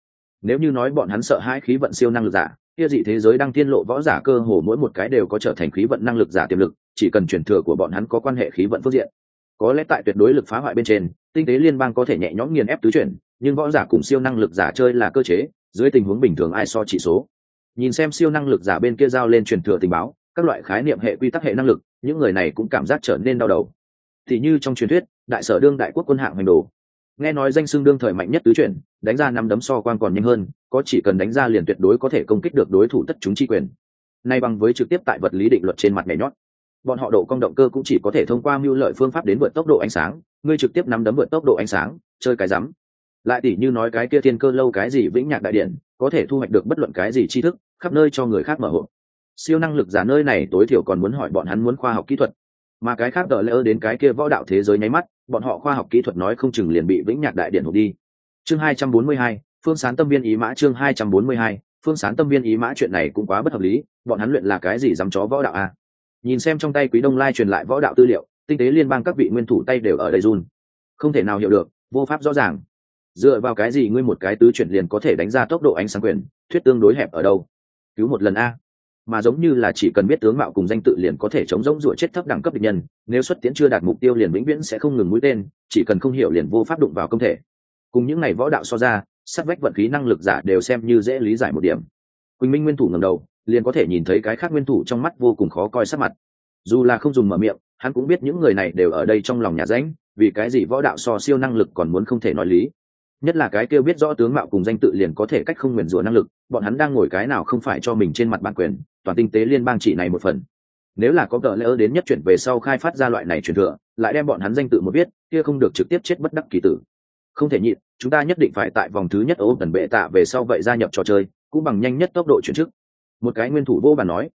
Speaker 1: Nếu như nói bọn hắn sợ hai khí vận siêu năng lực giả, kia dị thế giới đang tiên lộ võ giả cơ hồ mỗi một cái đều có trở thành khí vận năng lực giả tiềm lực, chỉ cần truyền thừa của bọn hắn có quan hệ khí vận phương diện. Có lẽ tại tuyệt đối lực phá hoại bên trên tinh tế liên bang có thể nhẹ nhõm nghiền ép tứ chuyển, nhưng võ giả cùng siêu năng lực giả chơi là cơ chế, dưới tình huống bình thường ai so chỉ số. Nhìn xem siêu năng lực giả bên kia giao lên truyền thừa tình báo, các loại khái niệm hệ quy tắc hệ năng lực, những người này cũng cảm giác trở nên đau đầu. Thì như trong truyền thuyết, đại sở đương đại quốc quân hạng hoành đồ. Nghe nói danh xưng đương thời mạnh nhất tứ chuyển, đánh ra năm đấm so quan còn nhanh hơn, có chỉ cần đánh ra liền tuyệt đối có thể công kích được đối thủ tất chúng chi quyền. Nay bằng với trực tiếp tại vật lý định luật trên mặt nhảy nhót. Bọn họ độ công động cơ cũng chỉ có thể thông qua mưu lợi phương pháp đến vượt tốc độ ánh sáng ngươi trực tiếp nắm đấm vượt tốc độ ánh sáng, chơi cái rắm. Lại tỉ như nói cái kia thiên cơ lâu cái gì vĩnh nhạc đại điện, có thể thu hoạch được bất luận cái gì tri thức, khắp nơi cho người khác mở hộ siêu năng lực giả nơi này tối thiểu còn muốn hỏi bọn hắn muốn khoa học kỹ thuật. Mà cái khác đỡ lỡ đến cái kia võ đạo thế giới nháy mắt, bọn họ khoa học kỹ thuật nói không chừng liền bị vĩnh nhạc đại điện hộp đi. Chương hai trăm bốn mươi hai, phương sán tâm viên ý mã chương hai trăm bốn mươi hai, phương sán tâm viên ý mã chuyện này cũng quá bất hợp lý, bọn hắn luyện là cái gì dám chó võ đạo à? nhìn xem trong tay quý đông lai truyền lại võ đạo tư liệu tinh tế liên bang các vị nguyên thủ tay đều ở đây run. Không thể nào hiểu được, vô pháp rõ ràng. Dựa vào cái gì ngươi một cái tứ chuyển liền có thể đánh ra tốc độ ánh sáng quyền, thuyết tương đối hẹp ở đâu? Cứu một lần a. Mà giống như là chỉ cần biết tướng mạo cùng danh tự liền có thể chống rỗng rủa chết thấp đẳng cấp địch nhân, nếu xuất tiễn chưa đạt mục tiêu liền vĩnh viễn sẽ không ngừng mũi tên, chỉ cần không hiểu liền vô pháp đụng vào công thể. Cùng những ngày võ đạo so ra, sát vách vận khí năng lực giả đều xem như dễ lý giải một điểm. Quỳnh minh nguyên thủ ngầm đầu, liền có thể nhìn thấy cái khác nguyên thủ trong mắt vô cùng khó coi sắc mặt. Dù là không dùng mở miệng hắn cũng biết những người này đều ở đây trong lòng nhà ránh vì cái gì võ đạo so siêu năng lực còn muốn không thể nói lý. Nhất là cái kêu biết rõ tướng mạo cùng danh tự liền có thể cách không nguyền rủa năng lực, bọn hắn đang ngồi cái nào không phải cho mình trên mặt bản quyền, toàn tinh tế liên bang chỉ này một phần. Nếu là có cỡ lỡ đến nhất chuyển về sau khai phát ra loại này truyền thừa, lại đem bọn hắn danh tự một biết, kia không được trực tiếp chết bất đắc kỳ tử. Không thể nhịn, chúng ta nhất định phải tại vòng thứ nhất ôm tần bệ tạ về sau vậy gia nhập trò chơi, cũng bằng nhanh nhất tốc độ chuyển chức. Một cái nguyên thủ vô bàn nói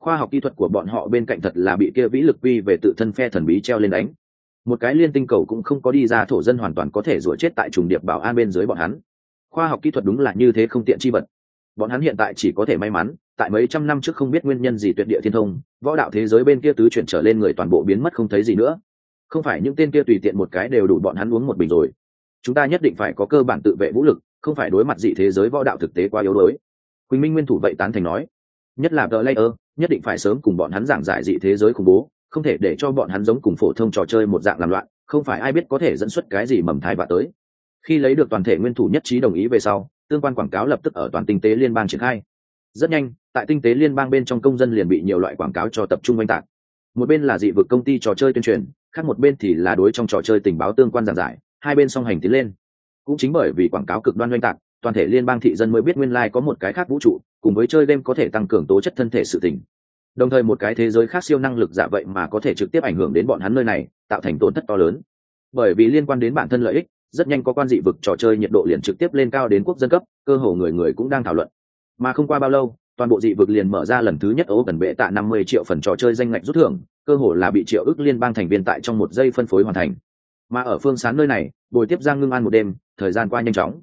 Speaker 1: khoa học kỹ thuật của bọn họ bên cạnh thật là bị kia vĩ lực quy về tự thân phe thần bí treo lên đánh. Một cái liên tinh cầu cũng không có đi ra, thổ dân hoàn toàn có thể rủa chết tại trùng điệp bảo an bên dưới bọn hắn. Khoa học kỹ thuật đúng là như thế không tiện chi vật. Bọn hắn hiện tại chỉ có thể may mắn, tại mấy trăm năm trước không biết nguyên nhân gì tuyệt địa thiên thông, võ đạo thế giới bên kia tứ chuyển trở lên người toàn bộ biến mất không thấy gì nữa. Không phải những tên kia tùy tiện một cái đều đủ bọn hắn uống một bình rồi. Chúng ta nhất định phải có cơ bản tự vệ vũ lực, không phải đối mặt dị thế giới võ đạo thực tế quá yếu đuối. Quỳnh minh nguyên thủ vậy tán thành nói. Nhất là tờ layer nhất định phải sớm cùng bọn hắn giảng giải dị thế giới khủng bố, không thể để cho bọn hắn giống cùng phổ thông trò chơi một dạng làm loạn, không phải ai biết có thể dẫn xuất cái gì mầm thai vạ tới. Khi lấy được toàn thể nguyên thủ nhất trí đồng ý về sau, tương quan quảng cáo lập tức ở toàn tinh tế liên bang triển khai. Rất nhanh, tại tinh tế liên bang bên trong công dân liền bị nhiều loại quảng cáo cho tập trung oanh tạc. Một bên là dị vực công ty trò chơi tuyên truyền, khác một bên thì là đối trong trò chơi tình báo tương quan giảng giải, hai bên song hành tiến lên. Cũng chính bởi vì quảng cáo cực đoan oanh tạc, toàn thể liên bang thị dân mới biết nguyên lai có một cái khác vũ trụ cùng với chơi game có thể tăng cường tố chất thân thể sự tỉnh. Đồng thời một cái thế giới khác siêu năng lực giả vậy mà có thể trực tiếp ảnh hưởng đến bọn hắn nơi này, tạo thành tổn thất to lớn. Bởi vì liên quan đến bản thân lợi ích, rất nhanh có quan dị vực trò chơi nhiệt độ liền trực tiếp lên cao đến quốc dân cấp, cơ hồ người người cũng đang thảo luận. Mà không qua bao lâu, toàn bộ dị vực liền mở ra lần thứ nhất ấu cần bệ tạ năm mươi triệu phần trò chơi danh ngạch rút thưởng, cơ hồ là bị triệu ước liên bang thành viên tại trong một giây phân phối hoàn thành. Mà ở phương sán nơi này bồi tiếp giang ngưng an một đêm, thời gian qua nhanh chóng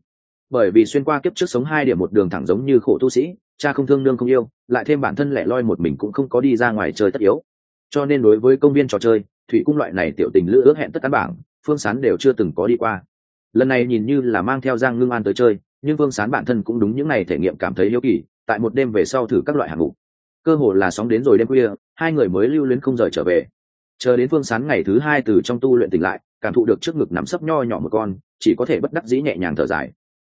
Speaker 1: bởi vì xuyên qua kiếp trước sống hai điểm một đường thẳng giống như khổ tu sĩ, cha không thương nương không yêu, lại thêm bản thân lẻ loi một mình cũng không có đi ra ngoài chơi tất yếu. Cho nên đối với công viên trò chơi, thủy cung loại này tiểu tình lữ ước hẹn tất cả bảng phương sán đều chưa từng có đi qua. Lần này nhìn như là mang theo giang ngưng an tới chơi, nhưng phương sán bản thân cũng đúng những ngày thể nghiệm cảm thấy hiếu kỳ, tại một đêm về sau thử các loại hạng mục. Cơ hồ là sóng đến rồi đêm khuya, hai người mới lưu luyến không rời trở về. Chờ đến phương sán ngày thứ hai từ trong tu luyện tỉnh lại, cảm thụ được trước ngực nắm sấp nho nhỏ một con, chỉ có thể bất đắc dĩ nhẹ nhàng thở dài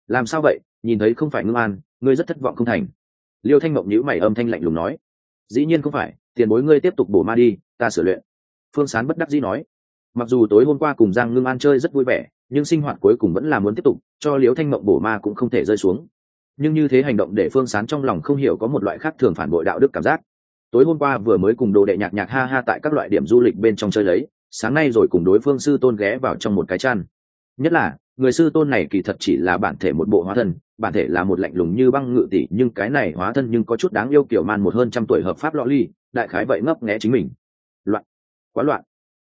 Speaker 1: làm sao vậy? Nhìn thấy không phải ngưng an, ngươi rất thất vọng không thành. Liêu thanh mộng nhữ mày âm thanh lạnh lùng nói. Dĩ nhiên không phải, tiền bối ngươi tiếp tục bổ ma đi, ta sửa luyện. Phương sán bất đắc dĩ nói. Mặc dù tối hôm qua cùng giang ngưng an chơi rất vui vẻ, nhưng sinh hoạt cuối cùng vẫn là muốn tiếp tục, cho liêu thanh mộng bổ ma cũng không thể rơi xuống. Nhưng như thế hành động để phương sán trong lòng không hiểu có một loại khác thường phản bội đạo đức cảm giác. Tối hôm qua vừa mới cùng đồ đệ nhạc nhạc ha ha tại các loại điểm du lịch bên trong chơi lấy, sáng nay rồi cùng đối phương sư tôn ghé vào trong một cái chăn. Nhất là người sư tôn này kỳ thật chỉ là bản thể một bộ hóa thân, bản thể là một lạnh lùng như băng ngự tỷ, nhưng cái này hóa thân nhưng có chút đáng yêu kiểu man một hơn trăm tuổi hợp pháp lọ ly, đại khái vậy ngấp nghé chính mình. Loạn. Quá loạn.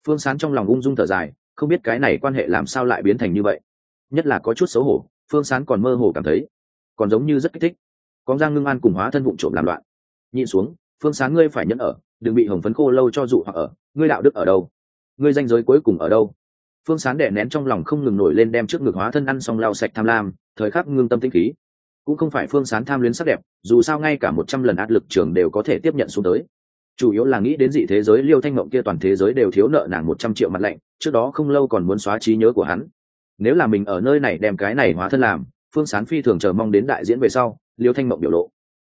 Speaker 1: Phương sán trong lòng ung dung thở dài, không biết cái này quan hệ làm sao lại biến thành như vậy. Nhất là có chút xấu hổ, phương sán còn mơ hồ cảm thấy, còn giống như rất kích thích. Có giang ngưng an cùng hóa thân vụ trộm làm loạn. Nhìn xuống, phương sán ngươi phải nhẫn ở, đừng bị hồng phấn khô lâu cho dụ hoặc ở, ngươi đạo đức ở đâu? Ngươi danh giới cuối cùng ở đâu? Phương sán đẻ nén trong lòng không ngừng nổi lên đem trước ngực hóa thân ăn xong lau sạch tham lam, thời khắc ngưng tâm tinh khí. Cũng không phải phương sán tham luyến sắc đẹp, dù sao ngay cả một trăm lần áp lực trường đều có thể tiếp nhận xuống tới. Chủ yếu là nghĩ đến dị thế giới liêu thanh mộng kia toàn thế giới đều thiếu nợ nàng một trăm triệu mặt lạnh, trước đó không lâu còn muốn xóa trí nhớ của hắn. Nếu là mình ở nơi này đem cái này hóa thân làm, phương sán phi thường chờ mong đến đại diễn về sau, liêu thanh mộng biểu lộ.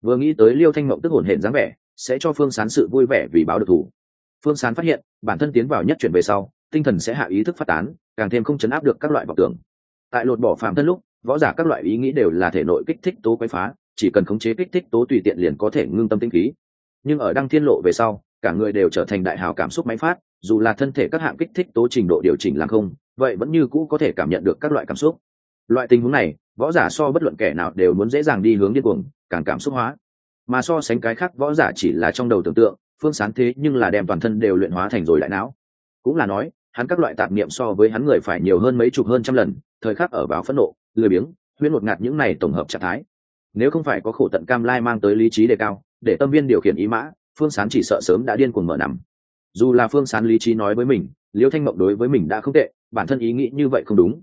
Speaker 1: Vừa nghĩ tới liêu thanh mộng tức hồn hển dáng vẻ, sẽ cho phương sán sự vui vẻ vì báo được thủ. Phương sán phát hiện, bản thân tiến vào nhất chuyển về sau tinh thần sẽ hạ ý thức phát tán, càng thêm không chấn áp được các loại vọng tưởng. Tại lột bỏ phạm thân lúc, võ giả các loại ý nghĩ đều là thể nội kích thích tố quấy phá, chỉ cần khống chế kích thích tố tùy tiện liền có thể ngưng tâm tinh khí. Nhưng ở đăng thiên lộ về sau, cả người đều trở thành đại hào cảm xúc máy phát, dù là thân thể các hạng kích thích tố trình độ điều chỉnh làm không, vậy vẫn như cũ có thể cảm nhận được các loại cảm xúc. Loại tình huống này, võ giả so bất luận kẻ nào đều muốn dễ dàng đi hướng điên cuồng, càng cảm xúc hóa. Mà so sánh cái khác, võ giả chỉ là trong đầu tưởng tượng, phương sán thế nhưng là đem toàn thân đều luyện hóa thành rồi đại não. Cũng là nói hắn các loại tạp niệm so với hắn người phải nhiều hơn mấy chục hơn trăm lần, thời khắc ở vào phẫn nộ, lười biếng, huyễn một ngạt những này tổng hợp trạng thái. Nếu không phải có khổ tận cam lai mang tới lý trí đề cao, để tâm viên điều khiển ý mã, phương sán chỉ sợ sớm đã điên cuồng mở nằm. Dù là phương sán lý trí nói với mình, liêu thanh mộng đối với mình đã không tệ, bản thân ý nghĩ như vậy không đúng.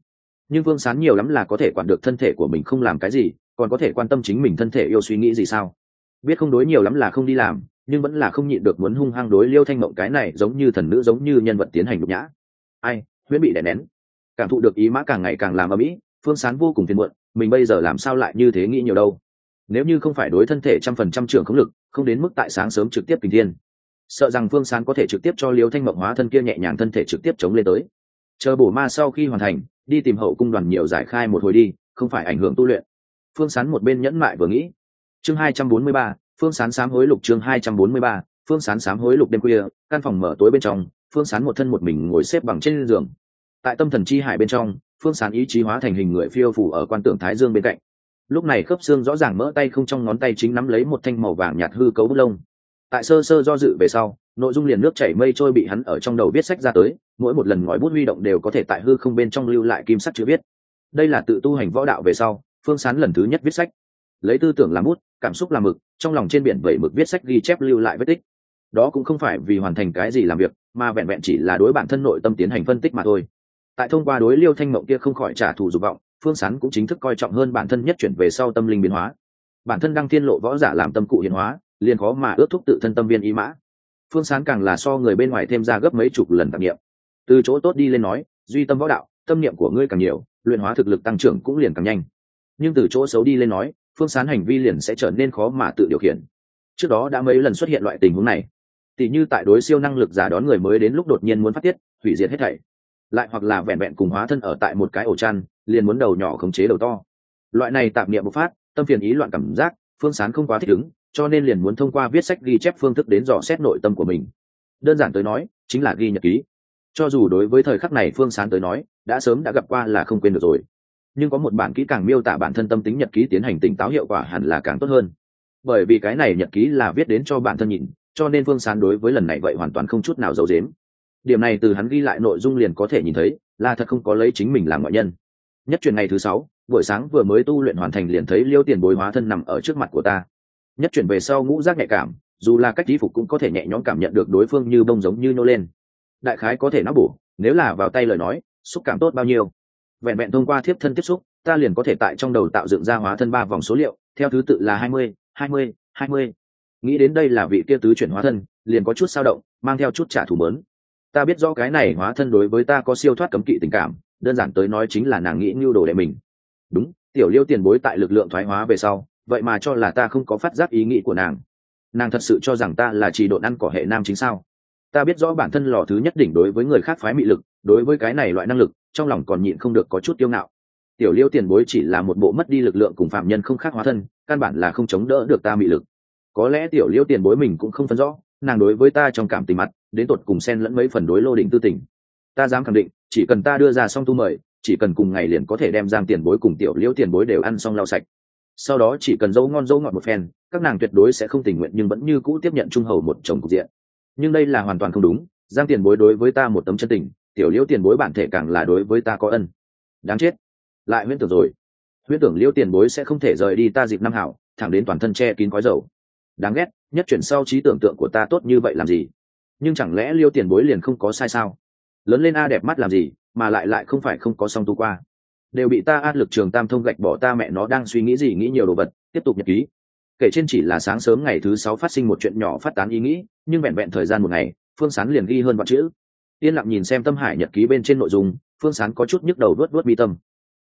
Speaker 1: Nhưng phương sán nhiều lắm là có thể quản được thân thể của mình không làm cái gì, còn có thể quan tâm chính mình thân thể yêu suy nghĩ gì sao? Biết không đối nhiều lắm là không đi làm, nhưng vẫn là không nhịn được muốn hung hăng đối liêu thanh mộng cái này giống như thần nữ giống như nhân vật tiến hành nhục nhã ai, huyễn bị đè nén. Cảm thụ được ý mã càng ngày càng làm âm mỹ phương sán vô cùng phiền muộn, mình bây giờ làm sao lại như thế nghĩ nhiều đâu? Nếu như không phải đối thân thể trăm phần trăm trưởng không lực, không đến mức tại sáng sớm trực tiếp kinh thiên. Sợ rằng phương sán có thể trực tiếp cho liêu thanh mộng hóa thân kia nhẹ nhàng thân thể trực tiếp chống lên tới. Chờ bổ ma sau khi hoàn thành, đi tìm hậu cung đoàn nhiều giải khai một hồi đi, không phải ảnh hưởng tu luyện. Phương sán một bên nhẫn mại vừa nghĩ. Chương hai trăm bốn mươi ba, phương sán sám hối lục chương hai trăm bốn mươi ba, phương sán sám hối lục đêm khuya, căn phòng mở tối bên trong phương sán một thân một mình ngồi xếp bằng trên giường. Tại tâm thần chi hải bên trong, phương sán ý chí hóa thành hình người phiêu phủ ở quan tượng thái dương bên cạnh. Lúc này khớp xương rõ ràng mỡ tay không trong ngón tay chính nắm lấy một thanh màu vàng nhạt hư cấu bút lông. Tại sơ sơ do dự về sau, nội dung liền nước chảy mây trôi bị hắn ở trong đầu viết sách ra tới, mỗi một lần ngòi bút huy động đều có thể tại hư không bên trong lưu lại kim sắc chữ viết. Đây là tự tu hành võ đạo về sau, phương sán lần thứ nhất viết sách. Lấy tư tưởng làm bút, cảm xúc làm mực, trong lòng trên biển vẩy mực viết sách ghi chép lưu lại vết tích. Đó cũng không phải vì hoàn thành cái gì làm việc mà vẹn vẹn chỉ là đối bản thân nội tâm tiến hành phân tích mà thôi. Tại thông qua đối liêu thanh mộng kia không khỏi trả thù dục vọng, phương sán cũng chính thức coi trọng hơn bản thân nhất chuyển về sau tâm linh biến hóa. Bản thân đang thiên lộ võ giả làm tâm cụ hiền hóa, liền khó mà ước thúc tự thân tâm viên ý mã. Phương sán càng là so người bên ngoài thêm ra gấp mấy chục lần tạp nghiệm từ chỗ tốt đi lên nói, duy tâm võ đạo, tâm niệm của ngươi càng nhiều, luyện hóa thực lực tăng trưởng cũng liền càng nhanh. Nhưng từ chỗ xấu đi lên nói, phương sán hành vi liền sẽ trở nên khó mà tự điều khiển. Trước đó đã mấy lần xuất hiện loại tình huống này tỉ như tại đối siêu năng lực giả đón người mới đến lúc đột nhiên muốn phát tiết, hủy diệt hết thảy. Lại hoặc là vẹn vẹn cùng hóa thân ở tại một cái ổ chăn, liền muốn đầu nhỏ khống chế đầu to. Loại này tạp niệm bộc phát, tâm phiền ý loạn cảm giác, phương sán không quá thích ứng, cho nên liền muốn thông qua viết sách ghi chép phương thức đến dò xét nội tâm của mình. Đơn giản tới nói, chính là ghi nhật ký. Cho dù đối với thời khắc này phương sán tới nói, đã sớm đã gặp qua là không quên được rồi. Nhưng có một bản kỹ càng miêu tả bản thân tâm tính nhật ký tiến hành tỉnh táo hiệu quả hẳn là càng tốt hơn. Bởi vì cái này nhật ký là viết đến cho bản thân nhìn cho nên phương sán đối với lần này vậy hoàn toàn không chút nào giấu dếm điểm này từ hắn ghi lại nội dung liền có thể nhìn thấy, là thật không có lấy chính mình làm ngoại nhân. Nhất truyền ngày thứ sáu, buổi sáng vừa mới tu luyện hoàn thành liền thấy liêu tiền bối hóa thân nằm ở trước mặt của ta. Nhất chuyển về sau ngũ giác nhạy cảm, dù là cách đi phục cũng có thể nhẹ nhõm cảm nhận được đối phương như bông giống như nô lên. Đại khái có thể nó bổ, nếu là vào tay lời nói, xúc cảm tốt bao nhiêu. Vẹn vẹn thông qua thiếp thân tiếp xúc, ta liền có thể tại trong đầu tạo dựng ra hóa thân ba vòng số liệu, theo thứ tự là hai mươi hai mươi hai mươi nghĩ đến đây là vị kia tứ chuyển hóa thân, liền có chút sao động, mang theo chút trả thù mớn. Ta biết rõ cái này hóa thân đối với ta có siêu thoát cấm kỵ tình cảm, đơn giản tới nói chính là nàng nghĩ mưu đồ đệ mình. Đúng, tiểu liêu tiền bối tại lực lượng thoái hóa về sau, vậy mà cho là ta không có phát giác ý nghĩ của nàng. Nàng thật sự cho rằng ta là chỉ độn ăn cỏ hệ nam chính sao? Ta biết rõ bản thân lò thứ nhất đỉnh đối với người khác phái mị lực, đối với cái này loại năng lực, trong lòng còn nhịn không được có chút tiêu ngạo. Tiểu liêu tiền bối chỉ là một bộ mất đi lực lượng cùng phạm nhân không khác hóa thân, căn bản là không chống đỡ được ta mị lực có lẽ tiểu liêu tiền bối mình cũng không phân rõ, nàng đối với ta trong cảm tình mặt, đến tột cùng xen lẫn mấy phần đối lô định tư tình. Ta dám khẳng định, chỉ cần ta đưa ra xong tu mời, chỉ cần cùng ngày liền có thể đem giang tiền bối cùng tiểu liêu tiền bối đều ăn xong lau sạch. Sau đó chỉ cần dấu ngon dấu ngọt một phen, các nàng tuyệt đối sẽ không tình nguyện nhưng vẫn như cũ tiếp nhận trung hầu một chồng cục diện. Nhưng đây là hoàn toàn không đúng, giang tiền bối đối với ta một tấm chân tình, tiểu liêu tiền bối bản thể càng là đối với ta có ân. Đáng chết. Lại huyễn tưởng rồi. Huyễn tưởng liêu tiền bối sẽ không thể rời đi ta dịp năm hảo, thẳng đến toàn thân che kín khói dầu đáng ghét, nhất chuyển sau trí tưởng tượng của ta tốt như vậy làm gì? Nhưng chẳng lẽ liêu tiền bối liền không có sai sao? Lớn lên a đẹp mắt làm gì, mà lại lại không phải không có song tu qua. Đều bị ta áp lực trường tam thông gạch bỏ ta mẹ nó đang suy nghĩ gì, nghĩ nhiều đồ vật, tiếp tục nhật ký. Kể trên chỉ là sáng sớm ngày thứ sáu phát sinh một chuyện nhỏ phát tán ý nghĩ, nhưng vẹn vẹn thời gian một ngày, phương sán liền ghi hơn vạn chữ. Yên lặng nhìn xem tâm hải nhật ký bên trên nội dung, phương sán có chút nhức đầu đuốt đuốt bi tâm.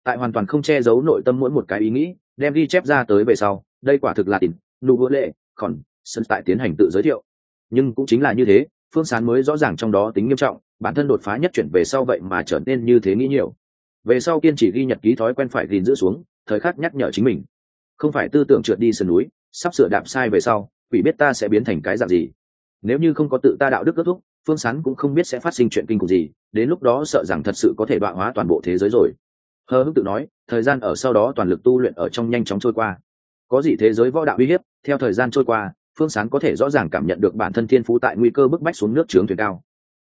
Speaker 1: Tại hoàn toàn không che giấu nội tâm mỗi một cái ý nghĩ, đem ghi chép ra tới về sau, đây quả thực là tìm nụ vỡ lệ còn sân tại tiến hành tự giới thiệu. Nhưng cũng chính là như thế, phương sán mới rõ ràng trong đó tính nghiêm trọng, bản thân đột phá nhất chuyển về sau vậy mà trở nên như thế nghĩ nhiều. Về sau kiên chỉ ghi nhật ký thói quen phải gìn giữ xuống, thời khắc nhắc nhở chính mình. Không phải tư tưởng trượt đi sườn núi, sắp sửa đạp sai về sau, quỷ biết ta sẽ biến thành cái dạng gì. Nếu như không có tự ta đạo đức kết thúc, phương sán cũng không biết sẽ phát sinh chuyện kinh khủng gì, đến lúc đó sợ rằng thật sự có thể đoạn hóa toàn bộ thế giới rồi. Hờ hững tự nói, thời gian ở sau đó toàn lực tu luyện ở trong nhanh chóng trôi qua. Có gì thế giới võ đạo uy hiếp theo thời gian trôi qua, phương sán có thể rõ ràng cảm nhận được bản thân thiên phú tại nguy cơ bức bách xuống nước trướng thuyền cao.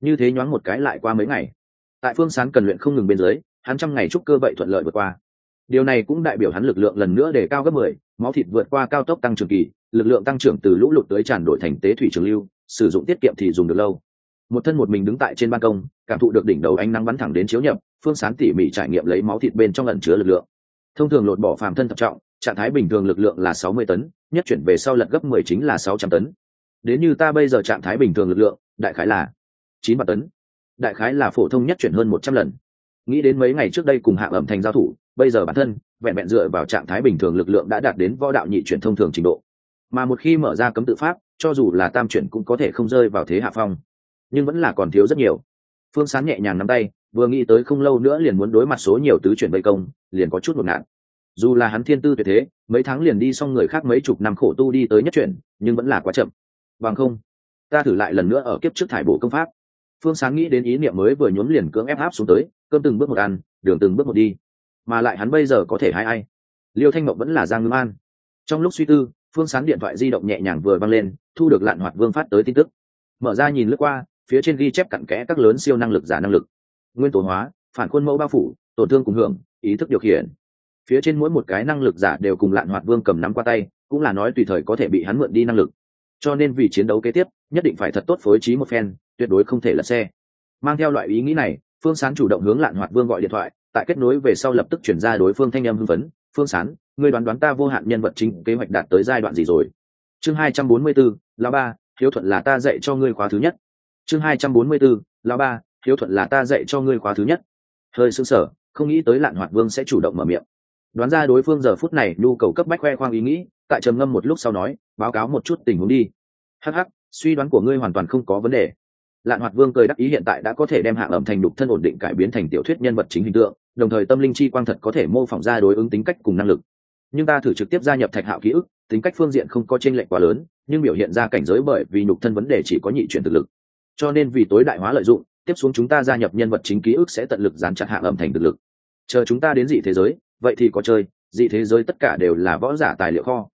Speaker 1: Như thế nhoáng một cái lại qua mấy ngày. Tại phương sán cần luyện không ngừng bên dưới, hắn trăm ngày trúc cơ vậy thuận lợi vượt qua. Điều này cũng đại biểu hắn lực lượng lần nữa để cao gấp mười, máu thịt vượt qua cao tốc tăng trưởng kỳ, lực lượng tăng trưởng từ lũ lụt tới tràn đổi thành tế thủy trường lưu, sử dụng tiết kiệm thì dùng được lâu. Một thân một mình đứng tại trên ban công, cảm thụ được đỉnh đầu ánh nắng bắn thẳng đến chiếu nhập, phương sán tỉ mỉ trải nghiệm lấy máu thịt bên trong lần chứa lực lượng. Thông thường lột bỏ phàm thân thập trọng trạng thái bình thường lực lượng là sáu mươi tấn, nhất chuyển về sau lật gấp mười chính là sáu trăm tấn. Đến như ta bây giờ trạng thái bình thường lực lượng, đại khái là chín vạn tấn. Đại khái là phổ thông nhất chuyển hơn một trăm lần. Nghĩ đến mấy ngày trước đây cùng hạng ẩm thành giao thủ, bây giờ bản thân, vẹn vẹn dựa vào trạng thái bình thường lực lượng đã đạt đến võ đạo nhị chuyển thông thường trình độ. Mà một khi mở ra cấm tự pháp, cho dù là tam chuyển cũng có thể không rơi vào thế hạ phong. Nhưng vẫn là còn thiếu rất nhiều. Phương sán nhẹ nhàng nắm tay, vừa nghĩ tới không lâu nữa liền muốn đối mặt số nhiều tứ chuyển vây công, liền có chút một ngạn dù là hắn thiên tư tuyệt thế, mấy tháng liền đi xong người khác mấy chục năm khổ tu đi tới nhất chuyển, nhưng vẫn là quá chậm. Bằng không, ta thử lại lần nữa ở kiếp trước thải bộ công pháp. Phương sáng nghĩ đến ý niệm mới vừa nhuốm liền cưỡng ép áp xuống tới, cơm từng bước một ăn, đường từng bước một đi. Mà lại hắn bây giờ có thể hai ai? Liêu thanh mộng vẫn là giang ngưng an. Trong lúc suy tư, phương sáng điện thoại di động nhẹ nhàng vừa văng lên, thu được lạn hoạt vương phát tới tin tức. Mở ra nhìn lướt qua, phía trên ghi chép cặn kẽ các lớn siêu năng lực giả năng lực. Nguyên tố hóa, phản khuôn mẫu bao phủ, tổn thương cùng hưởng, ý thức điều khiển phía trên mỗi một cái năng lực giả đều cùng lạn hoạt vương cầm nắm qua tay, cũng là nói tùy thời có thể bị hắn mượn đi năng lực. Cho nên vì chiến đấu kế tiếp, nhất định phải thật tốt phối trí một phen, tuyệt đối không thể lật xe. Mang theo loại ý nghĩ này, phương sán chủ động hướng lạn hoạt vương gọi điện thoại, tại kết nối về sau lập tức chuyển ra đối phương thanh em hưng phấn. Phương sán người đoán đoán ta vô hạn nhân vật chính kế hoạch đạt tới giai đoạn gì rồi? Chương hai trăm bốn mươi bốn là ba, hiếu thuận là ta dạy cho ngươi khóa thứ nhất. Chương hai trăm bốn mươi bốn là ba, hiếu thuận là ta dạy cho ngươi khóa thứ nhất. Hơi sững sở không nghĩ tới lạn hoạt vương sẽ chủ động mở miệng đoán ra đối phương giờ phút này nhu cầu cấp bách khoe khoang ý nghĩ, tại trầm ngâm một lúc sau nói, báo cáo một chút tình huống đi. Hh suy đoán của ngươi hoàn toàn không có vấn đề. Lạn hoạt vương cười đắc ý hiện tại đã có thể đem hạ ẩm thành đục thân ổn định cải biến thành tiểu thuyết nhân vật chính hình tượng, đồng thời tâm linh chi quang thật có thể mô phỏng ra đối ứng tính cách cùng năng lực. Nhưng ta thử trực tiếp gia nhập thạch hạo ký ức, tính cách phương diện không có tranh lệch quá lớn, nhưng biểu hiện ra cảnh giới bởi vì nhục thân vấn đề chỉ có nhị chuyển thực lực. Cho nên vì tối đại hóa lợi dụng, tiếp xuống chúng ta gia nhập nhân vật chính ký ức sẽ tận lực dán chặt hạ ẩm thành thực lực. Chờ chúng ta đến dị thế giới vậy thì có chơi, dị thế giới tất cả đều là võ giả tài liệu kho.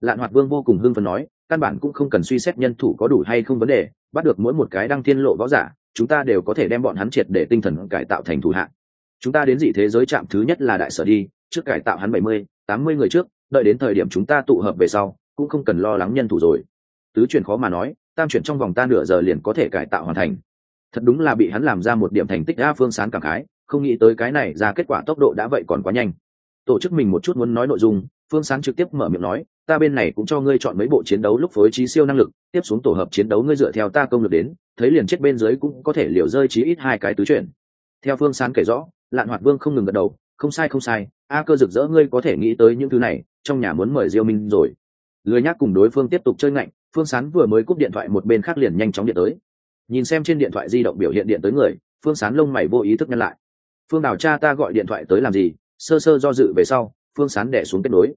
Speaker 1: Lạn hoạt vương vô cùng hưng phấn nói, căn bản cũng không cần suy xét nhân thủ có đủ hay không vấn đề, bắt được mỗi một cái đăng thiên lộ võ giả, chúng ta đều có thể đem bọn hắn triệt để tinh thần cải tạo thành thủ hạng. Chúng ta đến dị thế giới chạm thứ nhất là đại sở đi, trước cải tạo hắn bảy mươi, tám mươi người trước, đợi đến thời điểm chúng ta tụ hợp về sau, cũng không cần lo lắng nhân thủ rồi. Tứ chuyển khó mà nói, tam chuyển trong vòng ta nửa giờ liền có thể cải tạo hoàn thành. Thật đúng là bị hắn làm ra một điểm thành tích a phương sán cảm khái, không nghĩ tới cái này ra kết quả tốc độ đã vậy còn quá nhanh tổ chức mình một chút muốn nói nội dung, phương sán trực tiếp mở miệng nói, ta bên này cũng cho ngươi chọn mấy bộ chiến đấu lúc phối trí siêu năng lực, tiếp xuống tổ hợp chiến đấu ngươi dựa theo ta công lực đến, thấy liền chết bên dưới cũng có thể liều rơi chí ít hai cái tứ chuyển. Theo phương sán kể rõ, lạn hoạt vương không ngừng gật đầu, không sai không sai, a cơ rực rỡ ngươi có thể nghĩ tới những thứ này, trong nhà muốn mời diêu minh rồi. Lười nhác cùng đối phương tiếp tục chơi ngạnh, phương sán vừa mới cúp điện thoại một bên khác liền nhanh chóng điện tới. Nhìn xem trên điện thoại di động biểu hiện điện tới người, phương sán lông mày vô ý thức nhăn lại. Phương đào cha ta gọi điện thoại tới làm gì? Sơ sơ do dự về sau, phương sán đẻ xuống kết nối.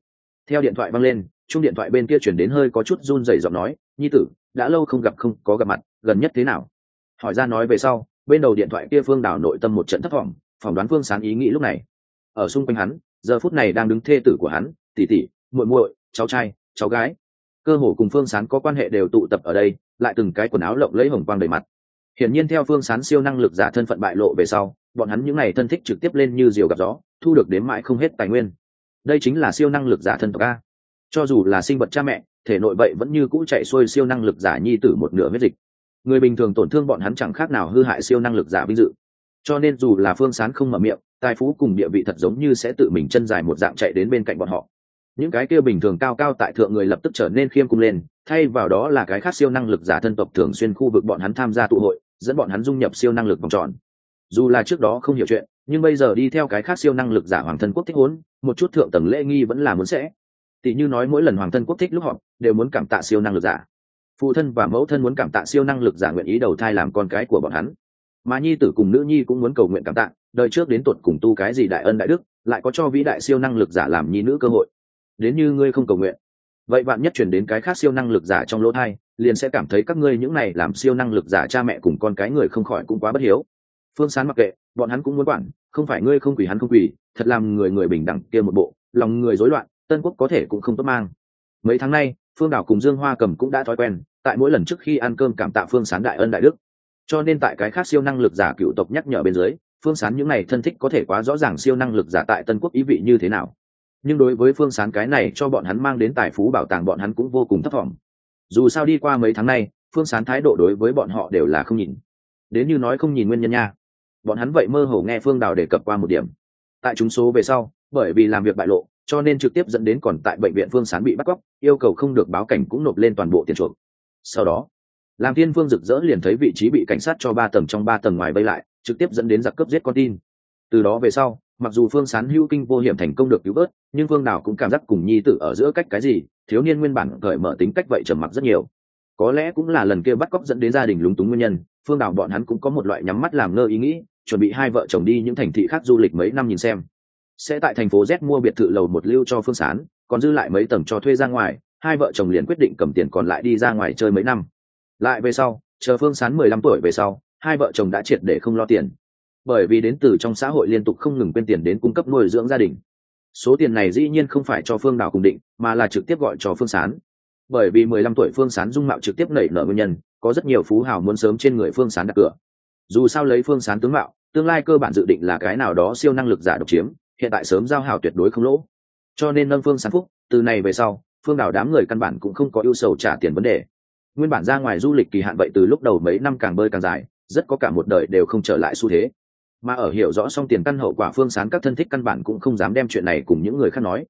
Speaker 1: Theo điện thoại văng lên chung điện thoại bên kia chuyển đến hơi có chút run rẩy giọng nói, nhi tử, đã lâu không gặp, không có gặp mặt, gần nhất thế nào? Hỏi ra nói về sau, bên đầu điện thoại kia phương đảo nội tâm một trận thất vọng, phỏng đoán phương sán ý nghĩ lúc này. Ở xung quanh hắn, giờ phút này đang đứng thê tử của hắn, tỷ tỷ, muội muội, cháu trai, cháu gái. Cơ hồ cùng phương sán có quan hệ đều tụ tập ở đây, lại từng cái quần áo lộng lấy hồng quang đầy mặt. Hiển nhiên theo phương sán siêu năng lực giả thân phận bại lộ về sau bọn hắn những n à y thân thích trực tiếp lên như diều gặp gió, thu được đến mãi không hết tài nguyên. Đây chính là siêu năng lực giả thân tộc a. Cho dù là sinh vật cha mẹ, thể nội vậy vẫn như cũ chạy xuôi siêu năng lực giả nhi tử một nửa huyết dịch. Người bình thường tổn thương bọn hắn chẳng khác nào hư hại siêu năng lực giả vinh dự. Cho nên dù là phương sán không mở miệng tài phú cùng địa vị thật giống như sẽ tự mình chân dài một dạng chạy đến bên cạnh bọn họ. Những cái kia bình thường cao cao tại thượng người lập tức trở nên khiêm cung lên, thay vào đó là cái khác siêu năng lực giả thân tộc thường xuyên khu vực bọn hắn tham gia tụ hội, dẫn bọn hắn dung nhập siêu năng lực vòng tròn dù là trước đó không hiểu chuyện, nhưng bây giờ đi theo cái khác siêu năng lực giả hoàng thân quốc thích hốn một chút thượng tầng lễ nghi vẫn là muốn sẽ. Tỷ như nói mỗi lần hoàng thân quốc thích lúc họp, đều muốn cảm tạ siêu năng lực giả. Phụ thân và mẫu thân muốn cảm tạ siêu năng lực giả nguyện ý đầu thai làm con cái của bọn hắn. Mà nhi tử cùng nữ nhi cũng muốn cầu nguyện cảm tạ, đời trước đến tuột cùng tu cái gì đại ân đại đức, lại có cho vĩ đại siêu năng lực giả làm nhi nữ cơ hội. Đến như ngươi không cầu nguyện, vậy bạn nhất chuyển đến cái khác siêu năng lực giả trong lỗ thai, liền sẽ cảm thấy các ngươi những này làm siêu năng lực giả cha mẹ cùng con cái người không khỏi cũng quá bất hiếu phương sán mặc kệ, bọn hắn cũng muốn quản, không phải ngươi không quỳ hắn không quỳ, thật làm người người bình đẳng kia một bộ, lòng người rối loạn, tân quốc có thể cũng không tốt mang. Mấy tháng nay, phương đảo cùng dương hoa cầm cũng đã thói quen, tại mỗi lần trước khi ăn cơm cảm tạ phương sán đại ân đại đức. Cho nên tại cái khác siêu năng lực giả cựu tộc nhắc nhở bên dưới, phương sán những n à y thân thích có thể quá rõ ràng siêu năng lực giả tại tân quốc ý vị như thế nào. Nhưng đối với phương sán cái này cho bọn hắn mang đến tài phú bảo tàng bọn hắn cũng vô cùng thất vọng. Dù sao đi qua mấy tháng nay, phương sán thái độ đối với bọn họ đều là không nhìn. Đến như nói không nhìn nguyên nhân nha bọn hắn vậy mơ hồ nghe phương đào đề cập qua một điểm. Tại chúng số về sau, bởi vì làm việc bại lộ, cho nên trực tiếp dẫn đến còn tại bệnh viện phương sán bị bắt cóc, yêu cầu không được báo cảnh cũng nộp lên toàn bộ tiền chuộc. Sau đó làm thiên phương rực rỡ liền thấy vị trí bị cảnh sát cho ba tầng trong ba tầng ngoài vây lại, trực tiếp dẫn đến giặc cướp giết con tin. Từ đó về sau, mặc dù phương sán hữu kinh vô hiểm thành công được cứu vớt, nhưng phương nào cũng cảm giác cùng nhi tử ở giữa cách cái gì, thiếu niên nguyên bản cởi mở tính cách vậy trầm mặc rất nhiều có lẽ cũng là lần kia bắt cóc dẫn đến gia đình lúng túng nguyên nhân, phương đào bọn hắn cũng có một loại nhắm mắt làm ngơ ý nghĩ, chuẩn bị hai vợ chồng đi những thành thị khác du lịch mấy năm nhìn xem. Sẽ tại thành phố z mua biệt thự lầu một lưu cho phương sán, còn dư lại mấy tầng cho thuê ra ngoài, hai vợ chồng liền quyết định cầm tiền còn lại đi ra ngoài chơi mấy năm. Lại về sau, chờ phương sán mười lăm tuổi về sau, hai vợ chồng đã triệt để không lo tiền. Bởi vì đến từ trong xã hội liên tục không ngừng quên tiền đến cung cấp nuôi dưỡng gia đình. Số tiền này dĩ nhiên không phải cho phương đào cùng định, mà là trực tiếp gọi cho phương sán bởi vì mười lăm tuổi phương sán dung mạo trực tiếp nảy nở nguyên nhân, có rất nhiều phú hào muốn sớm trên người phương sán đặt cửa. Dù sao lấy phương sán tướng mạo, tương lai cơ bản dự định là cái nào đó siêu năng lực giả độc chiếm, hiện tại sớm giao hào tuyệt đối không lỗ. Cho nên nâng phương sán phúc, từ này về sau, phương đào đám người căn bản cũng không có ưu sầu trả tiền vấn đề. Nguyên bản ra ngoài du lịch kỳ hạn vậy từ lúc đầu mấy năm càng bơi càng dài, rất có cả một đời đều không trở lại xu thế. Mà ở hiểu rõ xong tiền căn hậu quả phương sán các thân thích căn bản cũng không dám đem chuyện này cùng những người khác nói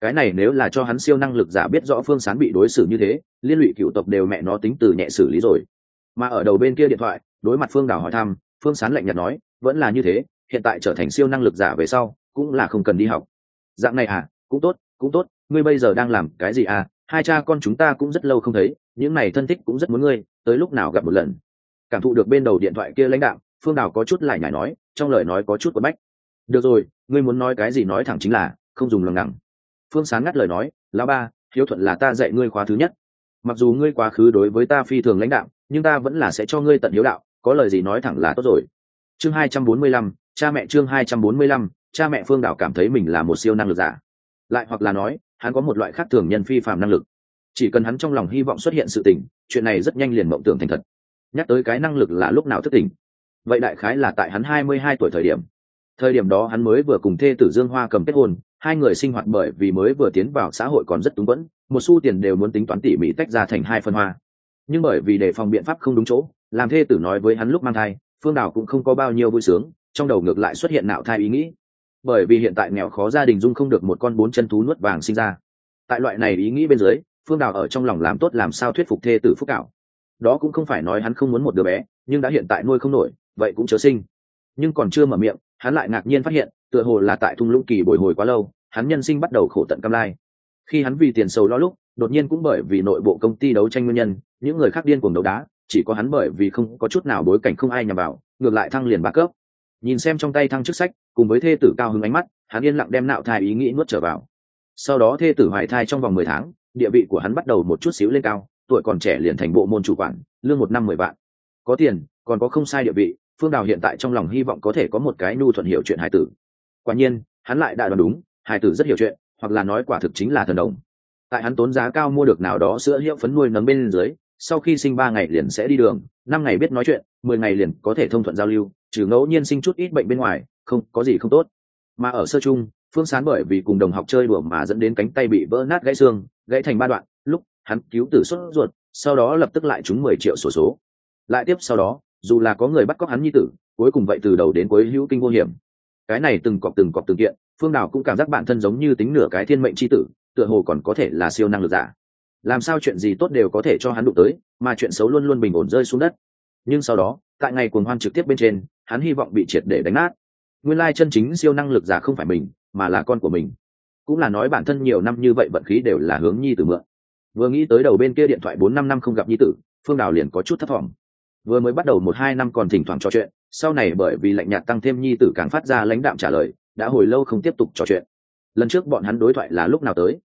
Speaker 1: cái này nếu là cho hắn siêu năng lực giả biết rõ phương sán bị đối xử như thế, liên lụy cựu tộc đều mẹ nó tính từ nhẹ xử lý rồi. Mà ở đầu bên kia điện thoại, đối mặt phương đào hỏi thăm, phương sán lạnh nhạt nói, vẫn là như thế, hiện tại trở thành siêu năng lực giả về sau, cũng là không cần đi học. Dạng này à cũng tốt cũng tốt, ngươi bây giờ đang làm cái gì à? Hai cha con chúng ta cũng rất lâu không thấy, những này thân thích cũng rất muốn ngươi, tới lúc nào gặp một lần. Cảm thụ được bên đầu điện thoại kia lãnh đạo phương đào có chút lại nhải nói, trong lời nói có chút quất bách. Được rồi, ngươi muốn nói cái gì nói thẳng chính là, không dùng lường ngẳng phương sán ngắt lời nói, lão ba, hiếu thuận là ta dạy ngươi khóa thứ nhất. Mặc dù ngươi quá khứ đối với ta phi thường lãnh đạo nhưng ta vẫn là sẽ cho ngươi tận hiếu đạo, có lời gì nói thẳng là tốt rồi. Chương hai trăm bốn mươi lăm, cha mẹ chương hai trăm bốn mươi lăm, cha mẹ phương đảo cảm thấy mình là một siêu năng lực giả. Lại hoặc là nói, hắn có một loại khác thường nhân phi phạm năng lực. Chỉ cần hắn trong lòng hy vọng xuất hiện sự tình, chuyện này rất nhanh liền mộng tưởng thành thật. Nhắc tới cái năng lực là lúc nào thức tỉnh? Vậy đại khái là tại hắn hai mươi hai tuổi thời điểm. Thời điểm đó hắn mới vừa cùng thê tử dương hoa cầm kết hôn hai người sinh hoạt bởi vì mới vừa tiến vào xã hội còn rất túng quẫn, một xu tiền đều muốn tính toán tỉ mỉ tách ra thành hai phân hoa. Nhưng bởi vì đề phòng biện pháp không đúng chỗ, làm thê tử nói với hắn lúc mang thai, phương đào cũng không có bao nhiêu vui sướng, trong đầu ngược lại xuất hiện nạo thai ý nghĩ. Bởi vì hiện tại nghèo khó gia đình dung không được một con bốn chân thú nuốt vàng sinh ra. Tại loại này ý nghĩ bên dưới, phương đào ở trong lòng làm tốt làm sao thuyết phục thê tử phúc cảo đó cũng không phải nói hắn không muốn một đứa bé, nhưng đã hiện tại nuôi không nổi, vậy cũng chớ sinh. Nhưng còn chưa mở miệng, hắn lại ngạc nhiên phát hiện, tựa hồ là tại thung lũng kỳ bồi hồi quá lâu hắn nhân sinh bắt đầu khổ tận cam lai. Khi hắn vì tiền sầu lo lúc, đột nhiên cũng bởi vì nội bộ công ty đấu tranh nguyên nhân, những người khác điên cuồng đấu đá, chỉ có hắn bởi vì không có chút nào bối cảnh không ai nhằm vào, ngược lại thăng liền ba cấp nhìn xem trong tay thăng chức sách, cùng với thê tử cao hứng ánh mắt, hắn yên lặng đem nạo thai ý nghĩ nuốt trở vào. Sau đó thê tử hoài thai trong vòng mười tháng, địa vị của hắn bắt đầu một chút xíu lên cao, tuổi còn trẻ liền thành bộ môn chủ quản, lương một năm mười vạn. Có tiền, còn có không sai địa vị, phương đào hiện tại trong lòng hy vọng có thể có một cái nhu thuận hiểu chuyện hải tử. Quả nhiên, hắn lại đã đoán đúng hải tử rất hiểu chuyện, hoặc là nói quả thực chính là thần đồng. Tại hắn tốn giá cao mua được nào đó sữa hiệu phấn nuôi nấng bên dưới, sau khi sinh ba ngày liền sẽ đi đường, năm ngày biết nói chuyện, mười ngày liền có thể thông thuận giao lưu, trừ ngẫu nhiên sinh chút ít bệnh bên ngoài, không, có gì không tốt. Mà ở sơ chung, phương sán bởi vì cùng đồng học chơi đùa mà dẫn đến cánh tay bị vỡ nát gãy xương, gãy thành ba đoạn, lúc hắn cứu tử xuất ruột, sau đó lập tức lại trúng mười triệu sổ số. Lại tiếp sau đó, dù là có người bắt cóc hắn nhi tử, cuối cùng vậy từ đầu đến cuối hữu kinh vô hiểm. Cái này từng cọp từng cọp từng kiện phương nào cũng cảm giác bản thân giống như tính nửa cái thiên mệnh c h i tử, tựa hồ còn có thể là siêu năng lực giả. Làm sao chuyện gì tốt đều có thể cho hắn đụng tới, mà chuyện xấu luôn luôn bình ổn rơi xuống đất. Nhưng sau đó, tại ngày cuồng hoan trực tiếp bên trên, hắn hy vọng bị triệt để đánh nát. Nguyên lai chân chính siêu năng lực giả không phải mình, mà là con của mình. Cũng là nói bản thân nhiều năm như vậy vận khí đều là hướng nhi tử mượn. Vừa nghĩ tới đầu bên kia điện thoại bốn năm năm không gặp nhi tử, phương đào liền có chút thất vọng. Vừa mới bắt đầu một hai năm còn thỉnh thoảng trò chuyện, sau này bởi vì lạnh nhạt tăng thêm nhi tử càng phát ra lãnh đạm trả lời đã hồi lâu không tiếp tục trò chuyện. Lần trước bọn hắn đối thoại là lúc nào tới?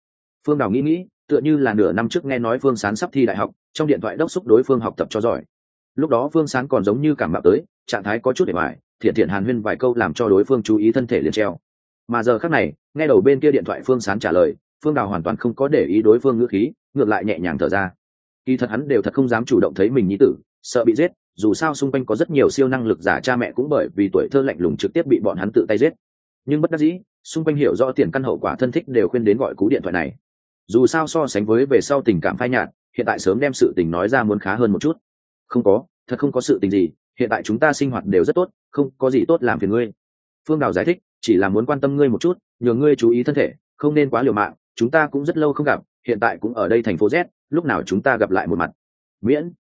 Speaker 1: Phương đào nghĩ nghĩ, tựa như là nửa năm trước nghe nói phương sán sắp thi đại học, trong điện thoại đốc xúc đối phương học tập cho giỏi. Lúc đó phương sán còn giống như cảm mạo tới, trạng thái có chút để bài, thiện thiện hàn huyên vài câu làm cho đối phương chú ý thân thể liền treo. Mà giờ khác này, nghe đầu bên kia điện thoại phương sán trả lời, phương đào hoàn toàn không có để ý đối phương ngữ khí, ngược lại nhẹ nhàng thở ra. Kỳ thật hắn đều thật không dám chủ động thấy mình nhi tử, sợ bị giết, dù sao xung quanh có rất nhiều siêu năng lực giả cha mẹ cũng bởi vì tuổi thơ lạnh lùng trực tiếp bị bọn hắn tự tay giết nhưng bất đắc dĩ, xung quanh hiểu rõ tiền căn hậu quả thân thích đều khuyên đến gọi cú điện thoại này. Dù sao so sánh với về sau tình cảm phai nhạt, hiện tại sớm đem sự tình nói ra muốn khá hơn một chút. Không có, thật không có sự tình gì, hiện tại chúng ta sinh hoạt đều rất tốt, không có gì tốt làm phiền ngươi. Phương đào giải thích, chỉ là muốn quan tâm ngươi một chút, nhờ ngươi chú ý thân thể, không nên quá liều mạng, chúng ta cũng rất lâu không gặp, hiện tại cũng ở đây thành phố z, lúc nào chúng ta gặp lại một mặt. Miễn.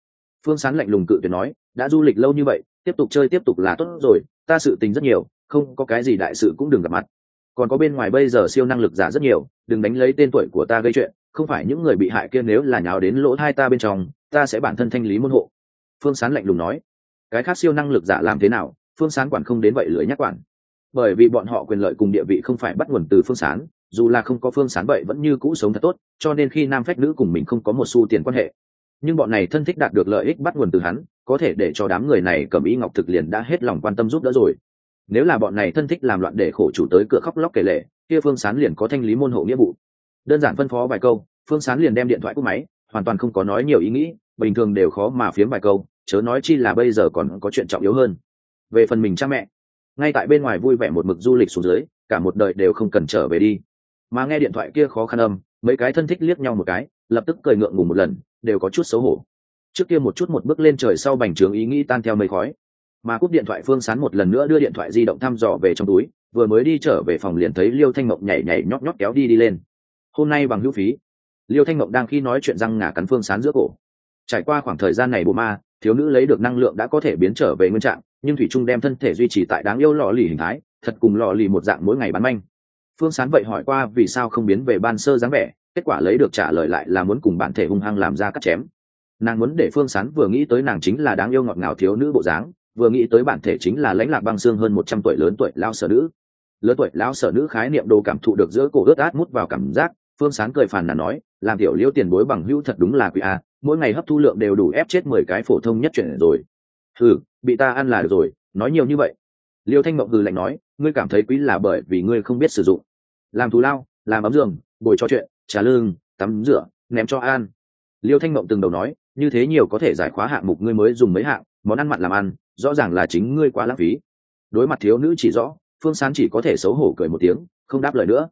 Speaker 1: Phương sán lạnh lùng cự tuyệt nói, đã du lịch lâu như vậy, tiếp tục chơi tiếp tục là tốt rồi, ta sự tình rất nhiều không có cái gì đại sự cũng đừng gặp mặt. Còn có bên ngoài bây giờ siêu năng lực giả rất nhiều, đừng đánh lấy tên tuổi của ta gây chuyện, không phải những người bị hại kia nếu là nháo đến lỗ thai ta bên trong, ta sẽ bản thân thanh lý môn hộ. Phương sán lạnh lùng nói. Cái khác siêu năng lực giả làm thế nào? Phương sán quản không đến vậy lưỡi nhắc quản. Bởi vì bọn họ quyền lợi cùng địa vị không phải bắt nguồn từ phương sán, dù là không có phương sán vậy vẫn như cũ sống thật tốt, cho nên khi nam phách nữ cùng mình không có một xu tiền quan hệ. Nhưng bọn này thân thích đạt được lợi ích bắt nguồn từ hắn, có thể để cho đám người này cầm ý ngọc thực liền đã hết lòng quan tâm giúp đỡ rồi nếu là bọn này thân thích làm loạn để khổ chủ tới cửa khóc lóc kể lệ kia phương sán liền có thanh lý môn hộ nghĩa vụ. Đơn giản phân phó vài câu, phương sán liền đem điện thoại cúp máy, hoàn toàn không có nói nhiều ý nghĩ, bình thường đều khó mà phiếm vài câu, chớ nói chi là bây giờ còn có chuyện trọng yếu hơn. Về phần mình cha mẹ, ngay tại bên ngoài vui vẻ một mực du lịch xuống dưới, cả một đời đều không cần trở về đi. Mà nghe điện thoại kia khó khăn âm, mấy cái thân thích liếc nhau một cái, lập tức cười ngượng ngủ một lần, đều có chút xấu hổ. Trước kia một chút một bước lên trời sau bành trướng ý nghĩ tan theo mây khói mà cúp điện thoại phương sán một lần nữa đưa điện thoại di động thăm dò về trong túi, vừa mới đi trở về phòng liền thấy liêu thanh mộng nhảy nhảy nhót nhót kéo đi đi lên. Hôm nay bằng hữu phí. Liêu thanh mộng đang khi nói chuyện răng ngả cắn phương sán giữa cổ. Trải qua khoảng thời gian này bộ ma, thiếu nữ lấy được năng lượng đã có thể biến trở về nguyên trạng, nhưng thủy trung đem thân thể duy trì tại đáng yêu lò lì hình thái, thật cùng lò lì một dạng mỗi ngày bán manh. Phương sán vậy hỏi qua vì sao không biến về ban sơ dáng vẻ, kết quả lấy được trả lời lại là muốn cùng bản thể hung hăng làm ra cắt chém. Nàng muốn để phương sán vừa nghĩ tới nàng chính là đáng yêu ngọt ngào thiếu nữ bộ dáng vừa nghĩ tới bản thể chính là lãnh lạc băng xương hơn một trăm tuổi lớn tuổi lao sở nữ. Lớn tuổi lao sở nữ khái niệm đồ cảm thụ được giữa cổ ướt át mút vào cảm giác, phương sán cười phàn nàn nói, làm tiểu liêu tiền bối bằng hữu thật đúng là quỷ a mỗi ngày hấp thu lượng đều đủ ép chết mười cái phổ thông nhất chuyện rồi. Hừ, bị ta ăn là được rồi, nói nhiều như vậy. Liêu thanh mộng hừ lạnh nói, ngươi cảm thấy quý là bởi vì ngươi không biết sử dụng. Làm thù lao, làm ấm giường, bồi cho chuyện trả lương tắm rửa, ném cho an liêu thanh mộng từng đầu nói, như thế nhiều có thể giải khóa hạng mục ngươi mới dùng mấy hạng, món ăn mặn làm ăn rõ ràng là chính ngươi quá lãng phí. Đối mặt thiếu nữ chỉ rõ, phương sán chỉ có thể xấu hổ cười một tiếng, không đáp lời nữa.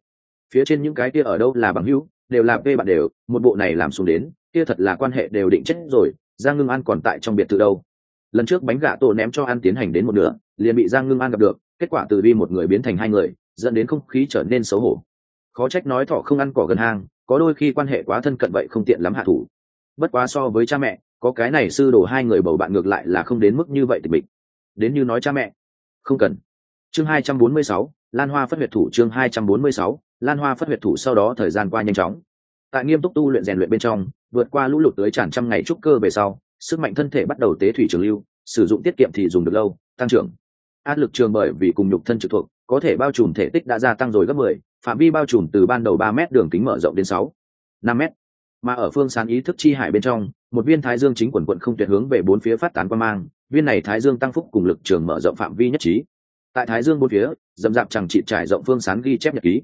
Speaker 1: Phía trên những cái kia ở đâu là bằng hữu, đều là vê bạn đều, một bộ này làm xuống đến, kia thật là quan hệ đều định chết rồi, giang ngưng an còn tại trong biệt thự đâu. Lần trước bánh gà tổ ném cho an tiến hành đến một nửa, liền bị giang ngưng an gặp được, kết quả từ đi một người biến thành hai người, dẫn đến không khí trở nên xấu hổ. Khó trách nói thọ không ăn cỏ gần hang, có đôi khi quan hệ quá thân cận vậy không tiện lắm hạ thủ. Bất quá so với cha mẹ có cái này sư đồ hai người bầu bạn ngược lại là không đến mức như vậy thì mình đến như nói cha mẹ. Không cần. Chương hai trăm bốn mươi sáu lan hoa phất huyệt thủ chương hai trăm bốn mươi sáu lan hoa phất huyệt thủ sau đó thời gian qua nhanh chóng. Tại nghiêm túc tu luyện rèn luyện bên trong vượt qua lũ lụt tới tràn trăm ngày trúc cơ về sau sức mạnh thân thể bắt đầu tế thủy trường lưu sử dụng tiết kiệm thì dùng được lâu tăng trưởng. Áp lực trường bởi vì cùng nhục thân trực thuộc có thể bao trùm thể tích đã gia tăng rồi gấp 10, phạm vi bao trùm từ ban đầu 3 mét đường kính mở rộng đến 6, 5 mét. Mà ở phương sán ý thức chi hải bên trong, một viên thái dương chính quần quận không tuyệt hướng về bốn phía phát tán qua mang, viên này thái dương tăng phúc cùng lực trường mở rộng phạm vi nhất trí. Tại thái dương bốn phía, dầm dạp chẳng trị trải rộng phương sán ghi chép nhật ký.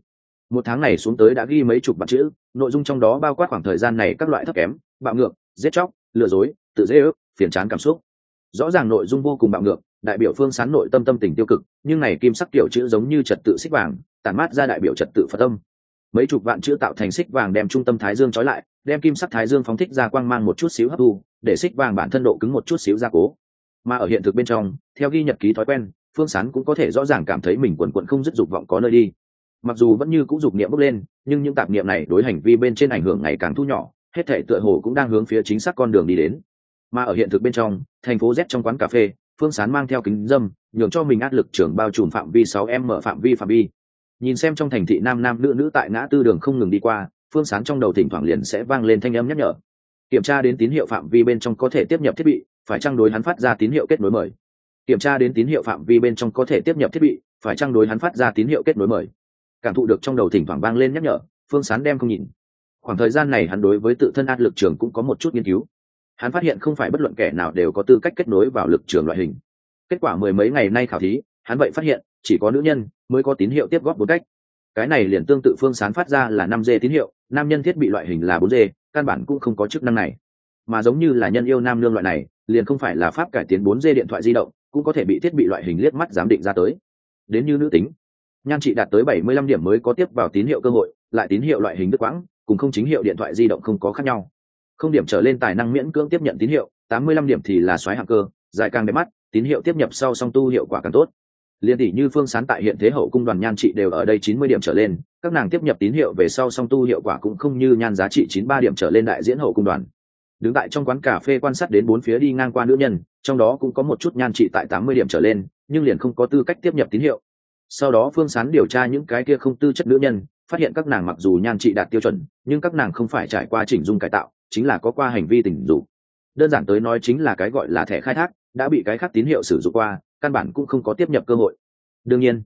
Speaker 1: Một tháng này xuống tới đã ghi mấy chục bản chữ, nội dung trong đó bao quát khoảng thời gian này các loại thấp kém, bạo ngược, giết chóc, lừa dối, tự dễ ước, phiền chán cảm xúc. Rõ ràng nội dung vô cùng bạo ngược, đại biểu phương sán nội tâm tâm tình tiêu cực nhưng này kim sắc kiểu chữ giống như trật tự xích vàng tản mát ra đại biểu trật tự phật tâm mấy chục vạn chữ tạo thành xích vàng đem trung tâm thái dương trói lại đem kim sắc thái dương phóng thích ra quang mang một chút xíu hấp thu, để xích vàng bản thân độ cứng một chút xíu gia cố. Mà ở hiện thực bên trong, theo ghi nhật ký thói quen, phương sán cũng có thể rõ ràng cảm thấy mình quần quận không dứt dục vọng có nơi đi. Mặc dù vẫn như cũng dục niệm bốc lên, nhưng những tạp niệm này đối hành vi bên trên ảnh hưởng ngày càng thu nhỏ, hết thể tựa hồ cũng đang hướng phía chính xác con đường đi đến. Mà ở hiện thực bên trong, thành phố z trong quán cà phê, phương sán mang theo kính dâm, nhường cho mình áp lực trưởng bao trùm phạm vi sáu m mở phạm vi phạm vi. Nhìn xem trong thành thị nam nam nữ nữ tại ngã tư đường không ngừng đi qua phương sán trong đầu thỉnh thoảng liền sẽ vang lên thanh âm nhắc nhở. Kiểm tra đến tín hiệu phạm vi bên trong có thể tiếp nhập thiết bị, phải trang đối hắn phát ra tín hiệu kết nối mời? Kiểm tra đến tín hiệu phạm vi bên trong có thể tiếp nhập thiết bị, phải trang đối hắn phát ra tín hiệu kết nối mời? Cảm thụ được trong đầu thỉnh thoảng vang lên nhắc nhở, phương sán đem không nhìn. Khoảng thời gian này hắn đối với tự thân áp lực trường cũng có một chút nghiên cứu. Hắn phát hiện không phải bất luận kẻ nào đều có tư cách kết nối vào lực trường loại hình. Kết quả mười mấy ngày nay khảo thí, hắn vậy phát hiện, chỉ có nữ nhân mới có tín hiệu tiếp góp bốn cách. Cái này liền tương tự phương sán phát ra là năm d tín hiệu nam nhân thiết bị loại hình là bốn d, căn bản cũng không có chức năng này. Mà giống như là nhân yêu nam lương loại này, liền không phải là pháp cải tiến bốn d điện thoại di động, cũng có thể bị thiết bị loại hình liếc mắt giám định ra tới. Đến như nữ tính, nhan trị đạt tới bảy mươi lăm điểm mới có tiếp vào tín hiệu cơ hội, lại tín hiệu loại hình đứt quãng, cùng không chính hiệu điện thoại di động không có khác nhau. Không điểm trở lên tài năng miễn cưỡng tiếp nhận tín hiệu, tám mươi lăm điểm thì là xoáy hạng cơ, dài càng đẹp mắt, tín hiệu tiếp nhập sau song tu hiệu quả càng tốt liên tỷ như phương sán tại hiện thế hậu cung đoàn nhan trị đều ở đây chín mươi điểm trở lên, các nàng tiếp nhập tín hiệu về sau song tu hiệu quả cũng không như nhan giá trị chín ba điểm trở lên đại diễn hậu cung đoàn. Đứng tại trong quán cà phê quan sát đến bốn phía đi ngang qua nữ nhân, trong đó cũng có một chút nhan trị tại tám mươi điểm trở lên, nhưng liền không có tư cách tiếp nhập tín hiệu. Sau đó phương sán điều tra những cái kia không tư chất nữ nhân, phát hiện các nàng mặc dù nhan trị đạt tiêu chuẩn, nhưng các nàng không phải trải qua chỉnh dung cải tạo, chính là có qua hành vi tình dục. Đơn giản tới nói chính là cái gọi là thẻ khai thác, đã bị cái khác tín hiệu sử dụng qua căn bản cũng không có tiếp nhập cơ hội. Đương nhiên,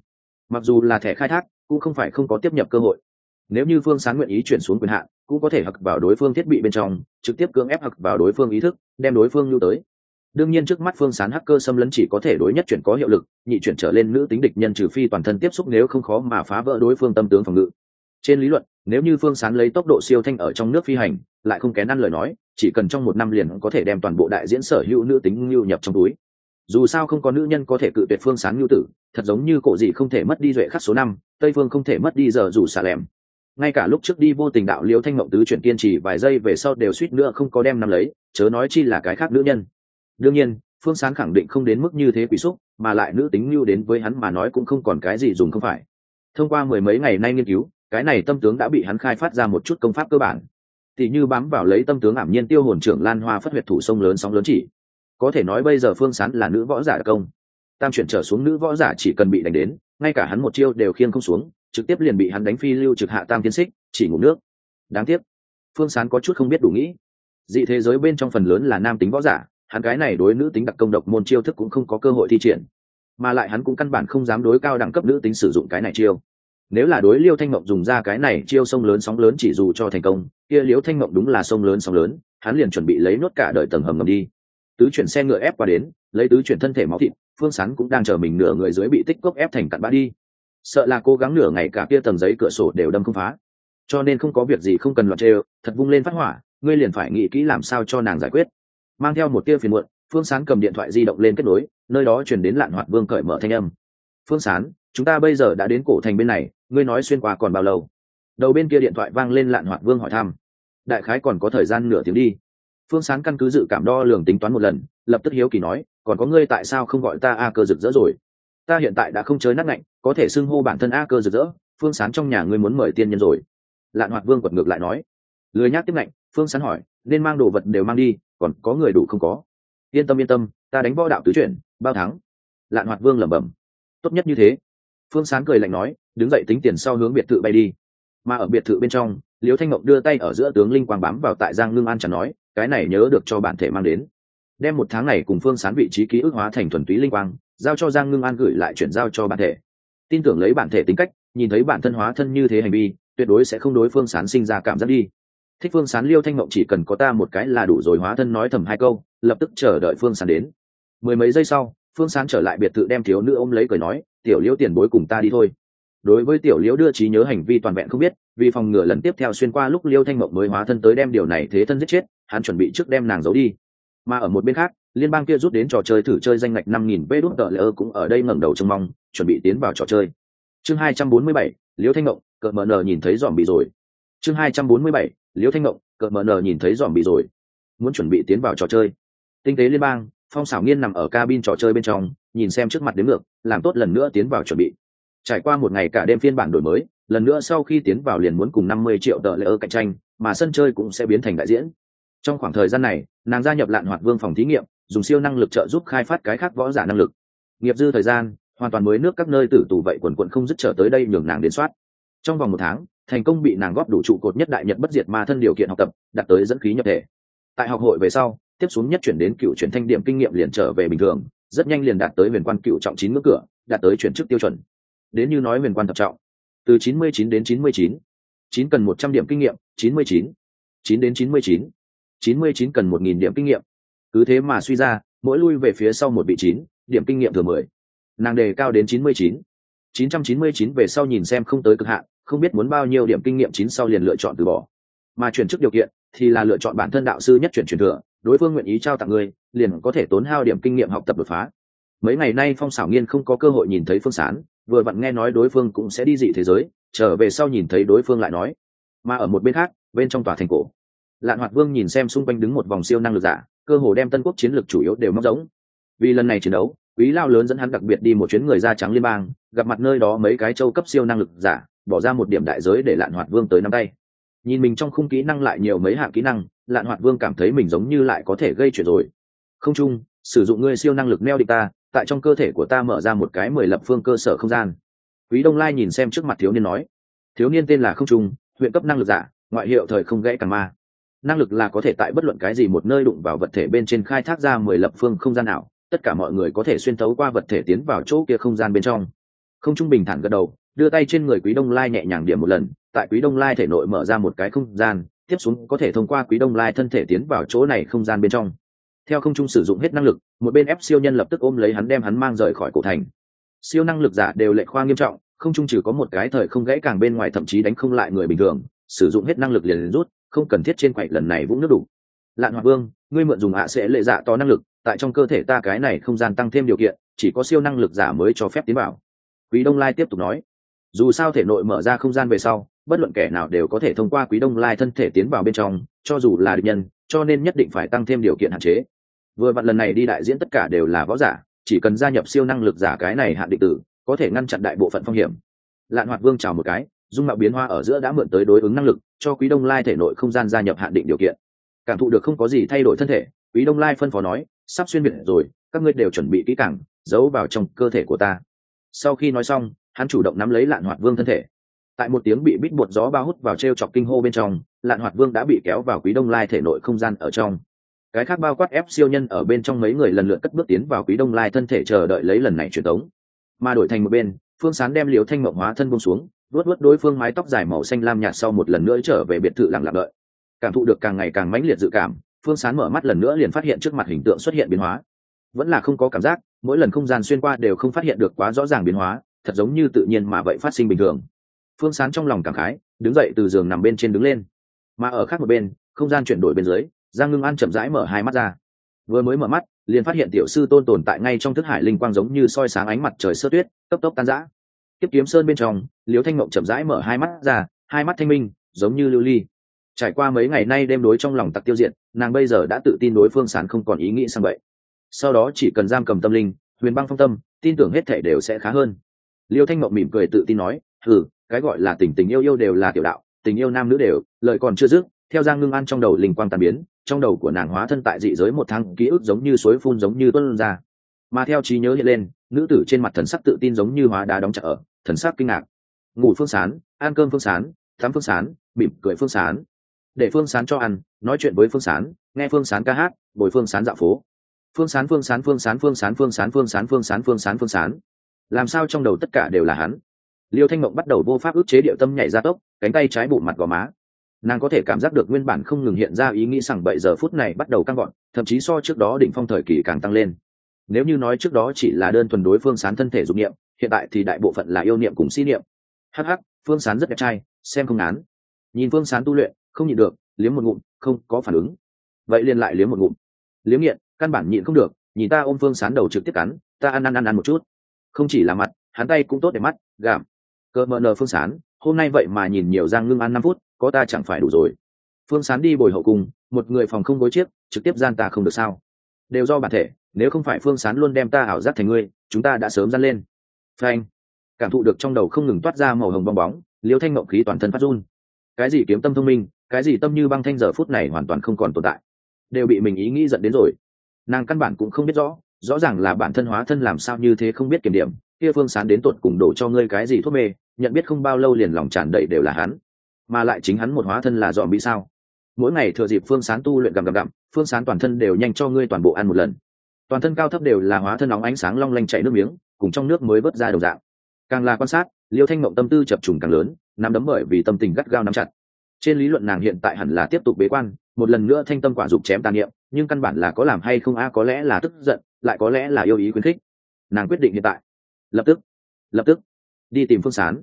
Speaker 1: mặc dù là thẻ khai thác, cũng không phải không có tiếp nhập cơ hội. Nếu như phương sáng nguyện ý chuyển xuống quyền hạn, cũng có thể hặc vào đối phương thiết bị bên trong, trực tiếp cưỡng ép hặc vào đối phương ý thức, đem đối phương lưu tới. Đương nhiên trước mắt phương sán hacker xâm lấn chỉ có thể đối nhất chuyển có hiệu lực, nhị chuyển trở lên nữ tính địch nhân trừ phi toàn thân tiếp xúc nếu không khó mà phá vỡ đối phương tâm tướng phòng ngự. Trên lý luận, nếu như phương sán lấy tốc độ siêu thanh ở trong nước phi hành, lại không kén ăn lời nói, chỉ cần trong một năm liền có thể đem toàn bộ đại diễn sở hữu nữ tính lưu nhập trong túi dù sao không có nữ nhân có thể cự tuyệt phương sán lưu tử, thật giống như cổ dị không thể mất đi duệ khắc số năm, tây phương không thể mất đi giờ dù xà lẻm. Ngay cả lúc trước đi vô tình đạo liêu thanh mộng tứ chuyển kiên trì vài giây về sau đều suýt nữa không có đem nắm lấy, chớ nói chi là cái khác nữ nhân. Đương nhiên, phương sán khẳng định không đến mức như thế quý xúc, mà lại nữ tính lưu đến với hắn mà nói cũng không còn cái gì dùng không phải. Thông qua mười mấy ngày nay nghiên cứu, cái này tâm tướng đã bị hắn khai phát ra một chút công pháp cơ bản. Thì như bám vào lấy tâm tướng ảm nhiên tiêu hồn trưởng lan hoa phất huyệt thủ sông lớn sóng lớn chỉ có thể nói bây giờ phương sán là nữ võ giả công. Tam chuyển trở xuống nữ võ giả chỉ cần bị đánh đến, ngay cả hắn một chiêu đều khiêng không xuống, trực tiếp liền bị hắn đánh phi lưu trực hạ tam tiến xích, chỉ ngủ nước. Đáng tiếc, phương sán có chút không biết đủ nghĩ. Dị thế giới bên trong phần lớn là nam tính võ giả, hắn cái này đối nữ tính đặc công độc môn chiêu thức cũng không có cơ hội thi triển. Mà lại hắn cũng căn bản không dám đối cao đẳng cấp nữ tính sử dụng cái này chiêu. Nếu là đối liêu thanh mộng dùng ra cái này chiêu sông lớn sóng lớn chỉ dù cho thành công, kia liêu thanh mộng đúng là sông lớn sóng lớn, hắn liền chuẩn bị lấy nốt cả đời tầng hầm ngầm đi tứ chuyển xe ngựa ép qua đến, lấy tứ chuyển thân thể máu thịt, phương sán cũng đang chờ mình nửa người dưới bị tích cốc ép thành cặn bã đi. Sợ là cố gắng nửa ngày cả kia tầng giấy cửa sổ đều đâm không phá. Cho nên không có việc gì không cần loạt trêu, thật vung lên phát hỏa, ngươi liền phải nghĩ kỹ làm sao cho nàng giải quyết. Mang theo một tia phiền muộn, phương sán cầm điện thoại di động lên kết nối, nơi đó chuyển đến lạn hoạt vương cởi mở thanh âm. Phương sán, chúng ta bây giờ đã đến cổ thành bên này, ngươi nói xuyên qua còn bao lâu? Đầu bên kia điện thoại vang lên lạn hoạt vương hỏi thăm. Đại khái còn có thời gian nửa tiếng đi phương sán căn cứ dự cảm đo lường tính toán một lần, lập tức hiếu kỳ nói, còn có ngươi tại sao không gọi ta a cơ rực rỡ rồi? Ta hiện tại đã không chơi nát ngạnh, có thể xưng hô bản thân a cơ rực rỡ, phương sán trong nhà ngươi muốn mời tiên nhân rồi. Lạn hoạt vương quật ngược lại nói. Lười nhác tiếp ngạnh, phương sán hỏi, nên mang đồ vật đều mang đi, còn có người đủ không có? Yên tâm yên tâm, ta đánh võ đạo tứ chuyển, bao tháng? lạn hoạt vương lẩm bẩm. Tốt nhất như thế. Phương sán cười lạnh nói, đứng dậy tính tiền sau hướng biệt thự bay đi. Mà ở biệt thự bên trong Liêu thanh ngọc đưa tay ở giữa tướng linh quang bám vào tại giang ngưng an chẳng nói, cái này nhớ được cho bản thể mang đến. Đem một tháng này cùng phương sán vị trí ký ức hóa thành thuần túy linh quang, giao cho giang ngưng an gửi lại chuyển giao cho bản thể. Tin tưởng lấy bản thể tính cách, nhìn thấy bản thân hóa thân như thế hành vi, tuyệt đối sẽ không đối phương sán sinh ra cảm giác đi. Thích phương sán liêu thanh mộng chỉ cần có ta một cái là đủ rồi, hóa thân nói thầm hai câu, lập tức chờ đợi phương sán đến. Mười mấy giây sau, phương sán trở lại biệt thự đem thiếu nữ ôm lấy cười nói, tiểu liêu tiền bối cùng ta đi thôi đối với tiểu liễu đưa trí nhớ hành vi toàn vẹn không biết, vì phòng ngừa lần tiếp theo xuyên qua lúc liêu thanh mộng mới hóa thân tới đem điều này thế thân giết chết, hắn chuẩn bị trước đem nàng giấu đi. Mà ở một bên khác, liên bang kia rút đến trò chơi thử chơi danh ngạch năm nghìn vê đốt tờ lỡ cũng ở đây ngẩng đầu trông mong, chuẩn bị tiến vào trò chơi. Chương hai trăm bốn mươi bảy, liêu thanh mộng, cợt mờ nờ nhìn thấy dòm bị rồi. Chương hai trăm bốn mươi bảy, liêu thanh mộng, cợt mờ nờ nhìn thấy dòm bị rồi. Muốn chuẩn bị tiến vào trò chơi. Tinh tế liên bang, phong xảo nghiên nằm ở cabin trò chơi bên trong, nhìn xem trước mặt đến ngược, làm tốt lần nữa tiến vào chuẩn bị trải qua một ngày cả đêm phiên bản đổi mới, lần nữa sau khi tiến vào liền muốn cùng năm mươi triệu tờ lễ ơ cạnh tranh, mà sân chơi cũng sẽ biến thành đại diễn. Trong khoảng thời gian này, nàng gia nhập lạn hoạt vương phòng thí nghiệm, dùng siêu năng lực trợ giúp khai phát cái khác võ giả năng lực. Nghiệp dư thời gian, hoàn toàn mới nước các nơi tử tù vậy quần quận không dứt trở tới đây nhường nàng đến soát. Trong vòng một tháng, thành công bị nàng góp đủ trụ cột nhất đại nhật bất diệt ma thân điều kiện học tập, đạt tới dẫn khí nhập thể. Tại học hội về sau, tiếp xuống nhất chuyển đến cựu chuyển thanh điểm kinh nghiệm liền trở về bình thường, rất nhanh liền đạt tới huyền quan cựu trọng chín ngưỡng cửa, đạt tới chuyển chức tiêu chuẩn đến như nói huyền quan thập trọng. Từ chín mươi chín đến chín mươi chín chín cần một trăm điểm kinh nghiệm, chín mươi chín chín đến chín mươi chín chín mươi chín cần một nghìn điểm kinh nghiệm. Cứ thế mà suy ra, mỗi lui về phía sau một vị chín, điểm kinh nghiệm thừa mười. Nàng đề cao đến chín mươi chín chín trăm chín mươi chín về sau nhìn xem không tới cực hạn, không biết muốn bao nhiêu điểm kinh nghiệm chín sau liền lựa chọn từ bỏ. Mà chuyển chức điều kiện thì là lựa chọn bản thân đạo sư nhất chuyển truyền thừa, đối phương nguyện ý trao tặng ngươi, liền có thể tốn hao điểm kinh nghiệm học tập đột phá. Mấy ngày nay phong xảo nghiên không có cơ hội nhìn thấy phương sán vừa vặn nghe nói đối phương cũng sẽ đi dị thế giới, trở về sau nhìn thấy đối phương lại nói. Mà ở một bên khác, bên trong tòa thành cổ, lạn hoạt vương nhìn xem xung quanh đứng một vòng siêu năng lực giả, cơ hồ đem tân quốc chiến lược chủ yếu đều móc giống. Vì lần này chiến đấu, quý lao lớn dẫn hắn đặc biệt đi một chuyến người da trắng liên bang, gặp mặt nơi đó mấy cái châu cấp siêu năng lực giả, bỏ ra một điểm đại giới để lạn hoạt vương tới năm tay. Nhìn mình trong khung kỹ năng lại nhiều mấy hạng kỹ năng, lạn hoạt vương cảm thấy mình giống như lại có thể gây chuyện rồi. Không chung, sử dụng ngươi siêu năng lực neo địch ta tại trong cơ thể của ta mở ra một cái mười lập phương cơ sở không gian. Quý đông lai nhìn xem trước mặt thiếu niên nói, thiếu niên tên là không trung, huyện cấp năng lực giả, ngoại hiệu thời không gãy càng ma. Năng lực là có thể tại bất luận cái gì một nơi đụng vào vật thể bên trên khai thác ra mười lập phương không gian nào, tất cả mọi người có thể xuyên thấu qua vật thể tiến vào chỗ kia không gian bên trong. Không trung bình thản gật đầu, đưa tay trên người quý đông lai nhẹ nhàng điểm một lần, tại quý đông lai thể nội mở ra một cái không gian, tiếp xuống có thể thông qua quý đông lai thân thể tiến vào chỗ này không gian bên trong theo không trung sử dụng hết năng lực, một bên ép siêu nhân lập tức ôm lấy hắn đem hắn mang rời khỏi cổ thành. Siêu năng lực giả đều lệ khoa nghiêm trọng, không trung trừ có một cái thời không gãy càng bên ngoài thậm chí đánh không lại người bình thường, sử dụng hết năng lực liền rút, không cần thiết trên quậy lần này vũng nước đủ. Lạn hoạt vương, ngươi mượn dùng hạ sẽ lệ dạ to năng lực, tại trong cơ thể ta cái này không gian tăng thêm điều kiện, chỉ có siêu năng lực giả mới cho phép tiến vào. Quý đông lai tiếp tục nói, dù sao thể nội mở ra không gian về sau, bất luận kẻ nào đều có thể thông qua quý đông lai thân thể tiến vào bên trong, cho dù là địch nhân, cho nên nhất định phải tăng thêm điều kiện hạn chế vừa vặn lần này đi đại diễn tất cả đều là võ giả, chỉ cần gia nhập siêu năng lực giả cái này hạn định tử, có thể ngăn chặn đại bộ phận phong hiểm. Lạn hoạt vương chào một cái, dung mạo biến hoa ở giữa đã mượn tới đối ứng năng lực, cho quý đông lai thể nội không gian gia nhập hạn định điều kiện. Cảm thụ được không có gì thay đổi thân thể, quý đông lai phân phó nói, sắp xuyên biệt rồi, các ngươi đều chuẩn bị kỹ càng, giấu vào trong cơ thể của ta. Sau khi nói xong, hắn chủ động nắm lấy lạn hoạt vương thân thể. Tại một tiếng bị bít bột gió bao hút vào t r e o chọc kinh hô bên trong, lạn hoạt vương đã bị kéo vào quý đông lai thể nội không gian ở trong cái khác bao quát ép siêu nhân ở bên trong mấy người lần lượt cất bước tiến vào quý đông lai thân thể chờ đợi lấy lần này truyền tống. Mà đổi thành một bên, phương sán đem liều thanh mộng hóa thân bông xuống luốt luốt đối phương mái tóc dài màu xanh lam nhạt sau một lần nữa trở về biệt thự lặng lặng đợi. Cảm thụ được càng ngày càng mãnh liệt dự cảm, phương sán mở mắt lần nữa liền phát hiện trước mặt hình tượng xuất hiện biến hóa. Vẫn là không có cảm giác, mỗi lần không gian xuyên qua đều không phát hiện được quá rõ ràng biến hóa, thật giống như tự nhiên mà vậy phát sinh bình thường. Phương sán trong lòng cảm khái, đứng dậy từ giường nằm bên trên đứng lên. Mà ở khác một bên, không gian chuyển đổi bên dưới giang ngưng an chậm rãi mở hai mắt ra. Vừa mới mở mắt, liền phát hiện tiểu sư tôn tồn tại ngay trong thức hải linh quang giống như soi sáng ánh mặt trời sơ tuyết, tốc tốc tan rã. Tiếp kiếm sơn bên trong liếu thanh mộng chậm rãi mở hai mắt ra, hai mắt thanh minh, giống như lưu ly. Trải qua mấy ngày nay đêm đối trong lòng tặc tiêu diệt, nàng bây giờ đã tự tin đối phương sán không còn ý nghĩ sang vậy sau đó chỉ cần giam cầm tâm linh, huyền băng phong tâm, tin tưởng hết thể đều sẽ khá hơn. Liêu thanh mộng mỉm cười tự tin nói ừ cái gọi là tình tình yêu yêu đều là tiểu đạo, tình yêu nam nữ đều lợi còn chưa dứt, theo giang ngưng An trong đầu linh quang tàn biến trong đầu của nàng hóa thân tại dị giới một tháng ký ức giống như suối phun giống như tuân ra mà theo trí nhớ hiện lên nữ tử trên mặt thần sắc tự tin giống như hóa đá đóng chặt ở thần sắc kinh ngạc ngủ phương sán ăn cơm phương sán thắm phương sán mỉm cười phương sán để phương sán cho ăn nói chuyện với phương sán nghe phương sán ca hát bồi phương sán dạo phố phương sán phương sán phương sán phương sán phương sán phương sán phương sán phương sán phương sán làm sao trong đầu tất cả đều là hắn liêu thanh mộng bắt đầu vô pháp ức chế điệu tâm nhảy ra tốc cánh tay trái bụng mặt gò má nàng có thể cảm giác được nguyên bản không ngừng hiện ra ý nghĩ rằng bảy giờ phút này bắt đầu căng gọn, thậm chí so trước đó đỉnh phong thời kỳ càng tăng lên. Nếu như nói trước đó chỉ là đơn thuần đối phương sán thân thể dụng niệm, hiện tại thì đại bộ phận là yêu niệm cùng si niệm. Hh phương sán rất đẹp trai, xem không án. Nhìn phương sán tu luyện, không nhịn được, liếm một ngụm, không có phản ứng. Vậy liền lại liếm một ngụm. Liếm nghiện, căn bản nhịn không được, nhìn ta ôm phương sán đầu trực tiếp cắn, ta ăn ăn ăn ăn một chút. Không chỉ là mặt, hắn tay cũng tốt để mắt giảm. cờ mờ nờ phương sán hôm nay vậy mà nhìn nhiều giang ngưng ăn năm phút có ta chẳng phải đủ rồi. Phương sán đi bồi hậu cung, một người phòng không gối chiếc trực tiếp gian ta không được sao. Đều do bản thể nếu không phải phương sán luôn đem ta ảo giác thành ngươi chúng ta đã sớm gian lên. Phanh. Cảm thụ được trong đầu không ngừng toát ra màu hồng bong bóng liêu thanh mộng khí toàn thân phát run. Cái gì kiếm tâm thông minh cái gì tâm như băng thanh giờ phút này hoàn toàn không còn tồn tại. Đều bị mình ý nghĩ dẫn đến rồi. Nàng căn bản cũng không biết rõ rõ ràng là bản thân hóa thân làm sao như thế không biết kiểm điểm kia phương sán đến tột cùng đổ cho ngươi cái gì thuốc mê nhận biết không bao lâu liền lòng tràn đầy đều là hắn. Mà lại chính hắn một hóa thân là dọn bị sao? Mỗi ngày thừa dịp phương sán tu luyện gầm gầm gặm, phương sán toàn thân đều nhanh cho ngươi toàn bộ ăn một lần. Toàn thân cao thấp đều là hóa thân nóng ánh sáng long lanh chạy nước miếng, cùng trong nước mới vớt ra đầu dạng. Càng là quan sát, liêu thanh mộng tâm tư chập trùng càng lớn, nắm đấm bởi vì tâm tình gắt gao nắm chặt. Trên lý luận nàng hiện tại hẳn là tiếp tục bế quan, một lần nữa thanh tâm quả dục chém tàn niệm, nhưng căn bản là có làm hay không a, có lẽ là tức giận, lại có lẽ là yêu ý khuyến khích. Nàng quyết định hiện tại. Lập tức. Lập tức đi tìm phương sán.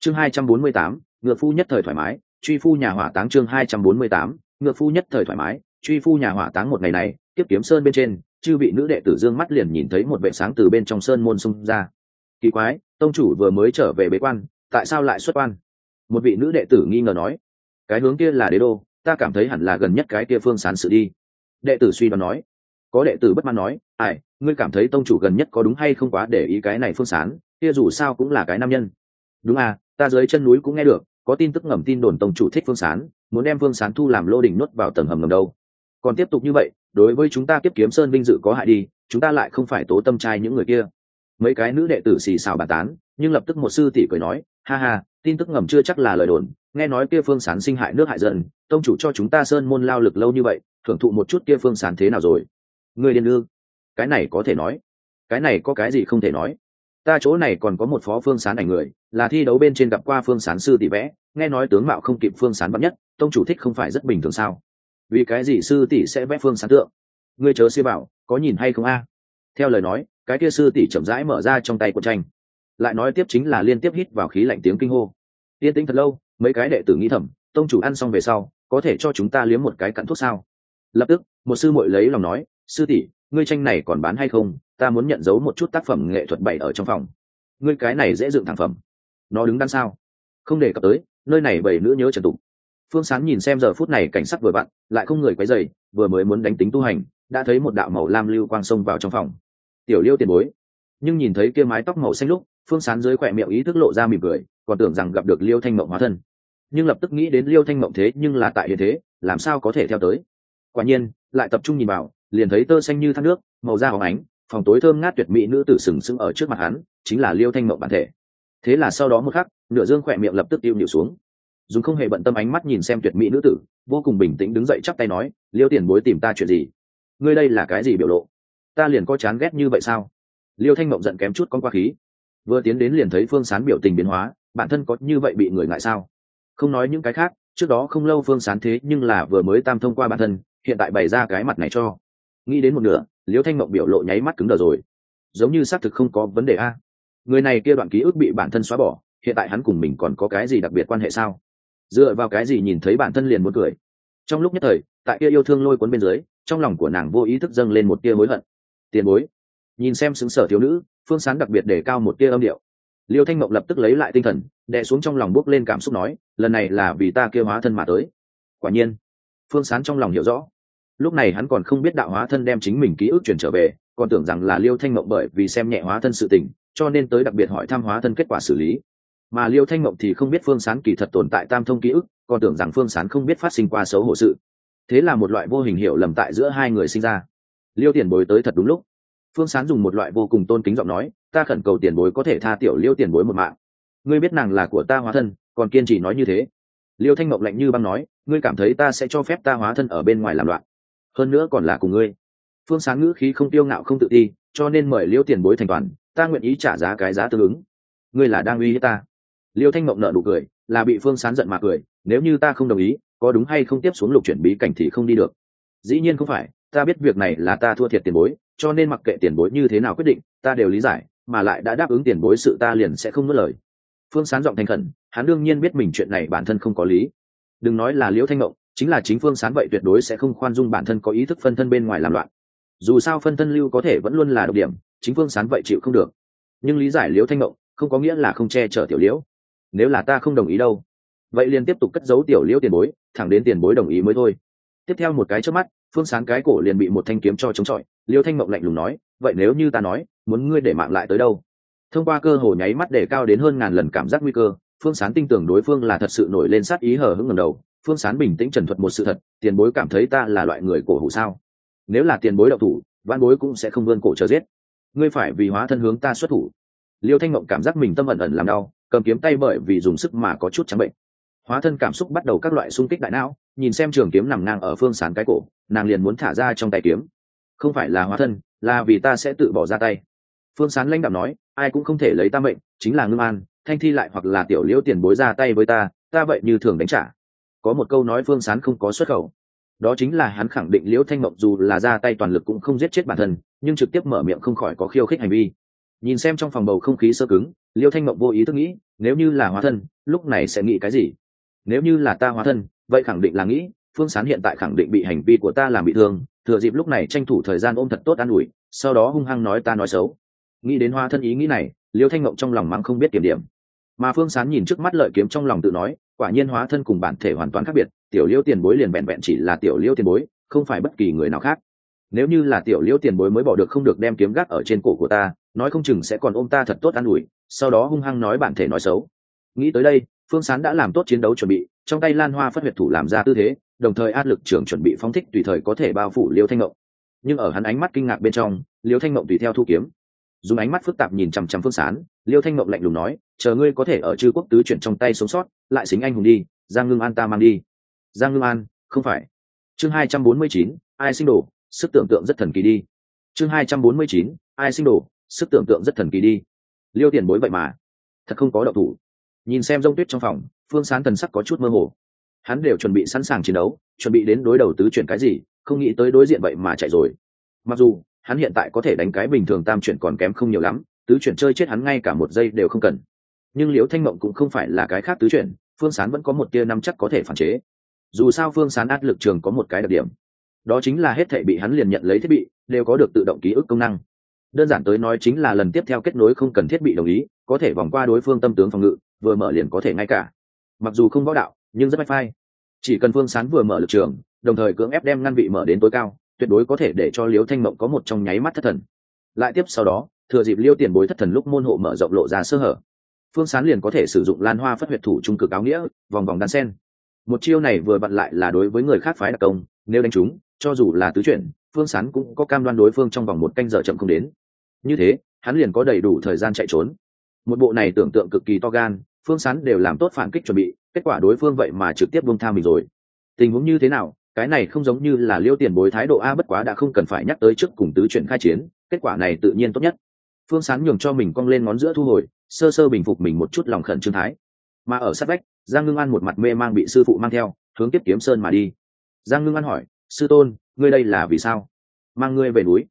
Speaker 1: Chương hai trăm bốn mươi tám, ngựa phu nhất thời thoải mái, truy phu nhà hỏa táng chương hai trăm bốn mươi tám, ngựa phu nhất thời thoải mái, truy phu nhà hỏa táng một ngày này, tiếp kiếm sơn bên trên, chư vị nữ đệ tử dương mắt liền nhìn thấy một vệ sáng từ bên trong sơn môn xung ra. Kỳ quái, tông chủ vừa mới trở về bế quan, tại sao lại xuất quan? Một vị nữ đệ tử nghi ngờ nói. Cái hướng kia là đế đô, ta cảm thấy hẳn là gần nhất cái kia phương sán sự đi. Đệ tử suy đoán nói. Có đệ tử bất mãn nói, ai, ngươi cảm thấy tông chủ gần nhất có đúng hay không quá để ý cái này phương sán? Kia dù sao cũng là cái nam nhân. Đúng à ta dưới chân núi cũng nghe được, có tin tức ngầm tin đồn tông chủ thích phương sán, muốn đem phương sán thu làm lô đình nuốt vào tầng hầm ngầm đâu. Còn tiếp tục như vậy, đối với chúng ta kiếp kiếm sơn vinh dự có hại đi, chúng ta lại không phải tố tâm trai những người kia. Mấy cái nữ đệ tử xì xào bàn tán, nhưng lập tức một sư tỷ cười nói, ha ha, tin tức ngầm chưa chắc là lời đồn, nghe nói kia phương sán sinh hại nước hại dân, tông chủ cho chúng ta sơn môn lao lực lâu như vậy, thưởng thụ một chút kia phương sán thế nào rồi? Người điên lương cái này có thể nói. Cái này có cái gì không thể nói? Ta chỗ này còn có một phó phương sán ảnh người, là thi đấu bên trên gặp qua phương sán sư tỷ vẽ, nghe nói tướng mạo không kịp phương sán bắn nhất, tông chủ thích không phải rất bình thường sao? Vì cái gì sư tỷ sẽ vẽ phương sán tượng? Ngươi chớ suy bảo, có nhìn hay không a? Theo lời nói, cái kia sư tỷ chậm rãi mở ra trong tay của tranh. Lại nói tiếp chính là liên tiếp hít vào khí lạnh tiếng kinh hô. Yên tĩnh thật lâu, mấy cái đệ tử nghĩ thầm, tông chủ ăn xong về sau, có thể cho chúng ta liếm một cái cặn thuốc sao? Lập tức, một sư muội lấy lòng nói, sư tỷ, ngươi tranh này còn bán hay không? Ta muốn nhận dấu một chút tác phẩm nghệ thuật bày ở trong phòng. Ngươi cái này dễ dựng thẳng phẩm. Nó đứng đằng sao? Không để cập tới, nơi này bảy nữ nhớ trần tục. Phương sán nhìn xem giờ phút này cảnh sắc vừa vặn, lại không người quấy dày vừa mới muốn đánh tính tu hành, đã thấy một đạo màu lam lưu quang sông vào trong phòng. Tiểu liêu tiền bối. Nhưng nhìn thấy kia mái tóc màu xanh lúc, phương sán dưới khỏe miệng ý thức lộ ra mỉm cười, còn tưởng rằng gặp được liêu thanh mộng hóa thân. Nhưng lập tức nghĩ đến liêu thanh mộng thế nhưng là tại hiện thế, làm sao có thể theo tới? Quả nhiên, lại tập trung nhìn vào, liền thấy tơ xanh như thác nước, màu da hóng ánh phòng tối thơm ngát tuyệt mỹ nữ tử sừng sững ở trước mặt hắn, chính là liêu thanh mộng bản thể. Thế là sau đó một khắc, nửa dương khỏe miệng lập tức tiêu nhịu xuống. Dùng không hề bận tâm ánh mắt nhìn xem tuyệt mỹ nữ tử, vô cùng bình tĩnh đứng dậy chắp tay nói, liêu tiền bối tìm ta chuyện gì? Ngươi đây là cái gì biểu lộ? Ta liền có chán ghét như vậy sao? Liêu thanh mộng giận kém chút con qua khí. Vừa tiến đến liền thấy phương sán biểu tình biến hóa, bản thân có như vậy bị người ngại sao? Không nói những cái khác, trước đó không lâu phương sán thế nhưng là vừa mới tam thông qua bản thân, hiện tại bày ra cái mặt này cho. Nghĩ đến một nửa liêu thanh mộng biểu lộ nháy mắt cứng đờ rồi. Giống như xác thực không có vấn đề a. Người này kia đoạn ký ức bị bản thân xóa bỏ, hiện tại hắn cùng mình còn có cái gì đặc biệt quan hệ sao? Dựa vào cái gì nhìn thấy bản thân liền muốn cười? Trong lúc nhất thời, tại kia yêu thương lôi cuốn bên dưới, trong lòng của nàng vô ý thức dâng lên một tia hối hận. Tiền bối, nhìn xem xứng sở thiếu nữ, phương sán đặc biệt để cao một tia âm điệu. Liêu thanh mộng lập tức lấy lại tinh thần, đè xuống trong lòng bước lên cảm xúc nói, lần này là vì ta kêu hóa thân mà tới. Quả nhiên, phương sán trong lòng hiểu rõ lúc này hắn còn không biết đạo hóa thân đem chính mình ký ức chuyển trở về, còn tưởng rằng là liêu thanh mộng bởi vì xem nhẹ hóa thân sự tình, cho nên tới đặc biệt hỏi thăm hóa thân kết quả xử lý. Mà liêu thanh mộng thì không biết phương sán kỳ thật tồn tại tam thông ký ức, còn tưởng rằng phương sán không biết phát sinh qua xấu hổ sự. Thế là một loại vô hình hiệu lầm tại giữa hai người sinh ra. Liêu tiền bối tới thật đúng lúc. Phương sán dùng một loại vô cùng tôn kính giọng nói, ta khẩn cầu tiền bối có thể tha tiểu liêu tiền bối một mạng. Ngươi biết nàng là của ta hóa thân, còn kiên trì nói như thế. Liêu thanh mộng lạnh như băng nói, ngươi cảm thấy ta sẽ cho phép ta hóa thân ở bên ngoài làm loạn hơn nữa còn là cùng ngươi. Phương sáng ngữ khí không tiêu ngạo không tự ti, cho nên mời liêu tiền bối thành toàn, ta nguyện ý trả giá cái giá tương ứng. Ngươi là đang uy hiếp ta. Liêu thanh mộng nợ nụ cười, là bị phương sán giận mà cười, nếu như ta không đồng ý, có đúng hay không tiếp xuống lục chuyển bí cảnh thì không đi được. Dĩ nhiên không phải, ta biết việc này là ta thua thiệt tiền bối, cho nên mặc kệ tiền bối như thế nào quyết định, ta đều lý giải, mà lại đã đáp ứng tiền bối sự ta liền sẽ không nuốt lời. Phương sán giọng thành khẩn, hắn đương nhiên biết mình chuyện này bản thân không có lý. Đừng nói là liễu thanh mộng chính là chính phương sán vậy tuyệt đối sẽ không khoan dung bản thân có ý thức phân thân bên ngoài làm loạn. Dù sao phân thân lưu có thể vẫn luôn là độc điểm, chính phương sán vậy chịu không được. Nhưng lý giải liễu thanh mộng không có nghĩa là không che chở tiểu liễu. Nếu là ta không đồng ý đâu, vậy liền tiếp tục cất giấu tiểu liễu tiền bối, thẳng đến tiền bối đồng ý mới thôi. Tiếp theo một cái trước mắt, phương sán cái cổ liền bị một thanh kiếm cho chống chọi. Liễu thanh mộng lạnh lùng nói, vậy nếu như ta nói, muốn ngươi để mạng lại tới đâu? Thông qua cơ hồ nháy mắt để cao đến hơn ngàn lần cảm giác nguy cơ, phương sán tin tưởng đối phương là thật sự nổi lên sát ý hờ hững ngầm đầu phương sán bình tĩnh trần thuật một sự thật, tiền bối cảm thấy ta là loại người cổ hủ sao? Nếu là tiền bối đậu thủ văn bối cũng sẽ không vươn cổ chờ giết. Ngươi phải vì hóa thân hướng ta xuất thủ. Liêu thanh mộng cảm giác mình tâm ẩn ẩn làm đau, cầm kiếm tay bởi vì dùng sức mà có chút trắng bệnh. Hóa thân cảm xúc bắt đầu các loại xung kích đại não, nhìn xem trường kiếm nằm ngang ở phương sán cái cổ, nàng liền muốn thả ra trong tay kiếm. Không phải là hóa thân, là vì ta sẽ tự bỏ ra tay. Phương sán lãnh đạo nói, ai cũng không thể lấy ta mệnh, chính là ngưng an, thanh thi lại hoặc là tiểu liễu tiền bối ra tay với ta ta vậy như thường đánh trả có một câu nói phương sán không có xuất khẩu. Đó chính là hắn khẳng định liễu thanh mộng dù là ra tay toàn lực cũng không giết chết bản thân, nhưng trực tiếp mở miệng không khỏi có khiêu khích hành vi. Nhìn xem trong phòng bầu không khí sơ cứng, liễu thanh mộng vô ý thức nghĩ, nếu như là hóa thân, lúc này sẽ nghĩ cái gì? Nếu như là ta hóa thân, vậy khẳng định là nghĩ, phương sán hiện tại khẳng định bị hành vi của ta làm bị thương, thừa dịp lúc này tranh thủ thời gian ôm thật tốt an ủi, sau đó hung hăng nói ta nói xấu. Nghĩ đến hóa thân ý nghĩ này, liễu thanh mộng trong lòng mắng không biết kiểm điểm. Mà phương sán nhìn trước mắt lợi kiếm trong lòng tự nói quả nhiên hóa thân cùng bản thể hoàn toàn khác biệt, tiểu liêu tiền bối liền vẹn vẹn chỉ là tiểu liêu tiền bối, không phải bất kỳ người nào khác. Nếu như là tiểu liêu tiền bối mới bỏ được không được đem kiếm gác ở trên cổ của ta, nói không chừng sẽ còn ôm ta thật tốt an ủi, sau đó hung hăng nói bản thể nói xấu. Nghĩ tới đây, phương sán đã làm tốt chiến đấu chuẩn bị, trong tay lan hoa phất huyệt thủ làm ra tư thế, đồng thời áp lực trưởng chuẩn bị phóng thích tùy thời có thể bao phủ liêu thanh ngộng. Nhưng ở hắn ánh mắt kinh ngạc bên trong, liêu thanh ngộng tùy theo thu kiếm. Dùng ánh mắt phức tạp nhìn chằm chằm phương sán liêu thanh mộng lạnh lùng nói, chờ ngươi có thể ở chư quốc tứ chuyển trong tay sống sót, lại xính anh hùng đi, giang ngưng an ta mang đi. Giang ngưng an, không phải. Chương hai trăm bốn mươi chín, ai sinh đồ, sức tưởng tượng rất thần kỳ đi. Chương hai trăm bốn mươi chín, ai sinh đồ, sức tưởng tượng rất thần kỳ đi. Liêu tiền bối vậy mà, thật không có đậu thủ. Nhìn xem rông tuyết trong phòng, phương sán thần sắc có chút mơ hồ. Hắn đều chuẩn bị sẵn sàng chiến đấu, chuẩn bị đến đối đầu tứ chuyển cái gì, không nghĩ tới đối diện vậy mà chạy rồi. Mặc dù, hắn hiện tại có thể đánh cái bình thường tam chuyển còn kém không nhiều lắm tứ chuyển chơi chết hắn ngay cả một giây đều không cần. Nhưng liễu thanh mộng cũng không phải là cái khác tứ chuyển, phương sán vẫn có một tia năm chắc có thể phản chế. Dù sao phương sán át lực trường có một cái đặc điểm. Đó chính là hết thể bị hắn liền nhận lấy thiết bị, đều có được tự động ký ức công năng. Đơn giản tới nói chính là lần tiếp theo kết nối không cần thiết bị đồng ý, có thể vòng qua đối phương tâm tướng phòng ngự, vừa mở liền có thể ngay cả. Mặc dù không võ đạo, nhưng rất bách phai. Chỉ cần phương sán vừa mở lực trường, đồng thời cưỡng ép đem ngăn vị mở đến tối cao, tuyệt đối có thể để cho liễu thanh mộng có một trong nháy mắt thất thần. Lại tiếp sau đó thừa dịp liêu tiền bối thất thần lúc môn hộ mở rộng lộ ra sơ hở. Phương sán liền có thể sử dụng lan hoa phất huyệt thủ trung cực áo nghĩa, vòng vòng đan sen. Một chiêu này vừa vặn lại là đối với người khác phái đặc công, nếu đánh chúng, cho dù là tứ chuyển, phương sán cũng có cam đoan đối phương trong vòng một canh giờ chậm không đến. Như thế, hắn liền có đầy đủ thời gian chạy trốn. Một bộ này tưởng tượng cực kỳ to gan, phương sán đều làm tốt phản kích chuẩn bị, kết quả đối phương vậy mà trực tiếp buông tha mình rồi. Tình huống như thế nào, cái này không giống như là liêu tiền bối thái độ a bất quá đã không cần phải nhắc tới trước cùng tứ chuyển khai chiến, kết quả này tự nhiên tốt nhất phương sán nhường cho mình cong lên ngón giữa thu hồi, sơ sơ bình phục mình một chút lòng khẩn trương thái. Mà ở sát vách, giang ngưng an một mặt mê mang bị sư phụ mang theo, hướng tiếp kiếm sơn mà đi. Giang ngưng an hỏi, sư tôn, ngươi đây là vì sao? Mang ngươi về núi.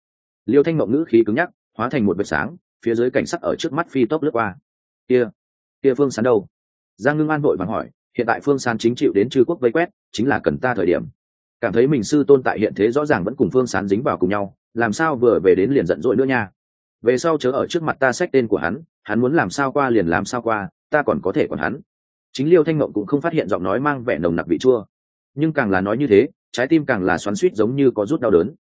Speaker 1: Liêu thanh mộng ngữ khí cứng nhắc, hóa thành một vệt sáng, phía dưới cảnh sắc ở trước mắt phi tốc lướt qua. Kia kia phương sán đâu? Giang ngưng an vội vàng hỏi, hiện tại phương sán chính chịu đến chư quốc vây quét, chính là cần ta thời điểm. Cảm thấy mình sư tôn tại hiện thế rõ ràng vẫn cùng phương sán dính vào cùng nhau, làm sao vừa về đến liền giận dỗi nữa nha về sau chớ ở trước mặt ta xách tên của hắn hắn muốn làm sao qua liền làm sao qua, ta còn có thể còn hắn. Chính liêu thanh mộng cũng không phát hiện giọng nói mang vẻ nồng nặc vị chua. Nhưng càng là nói như thế, trái tim càng là xoắn suýt giống như có rút đau đớn.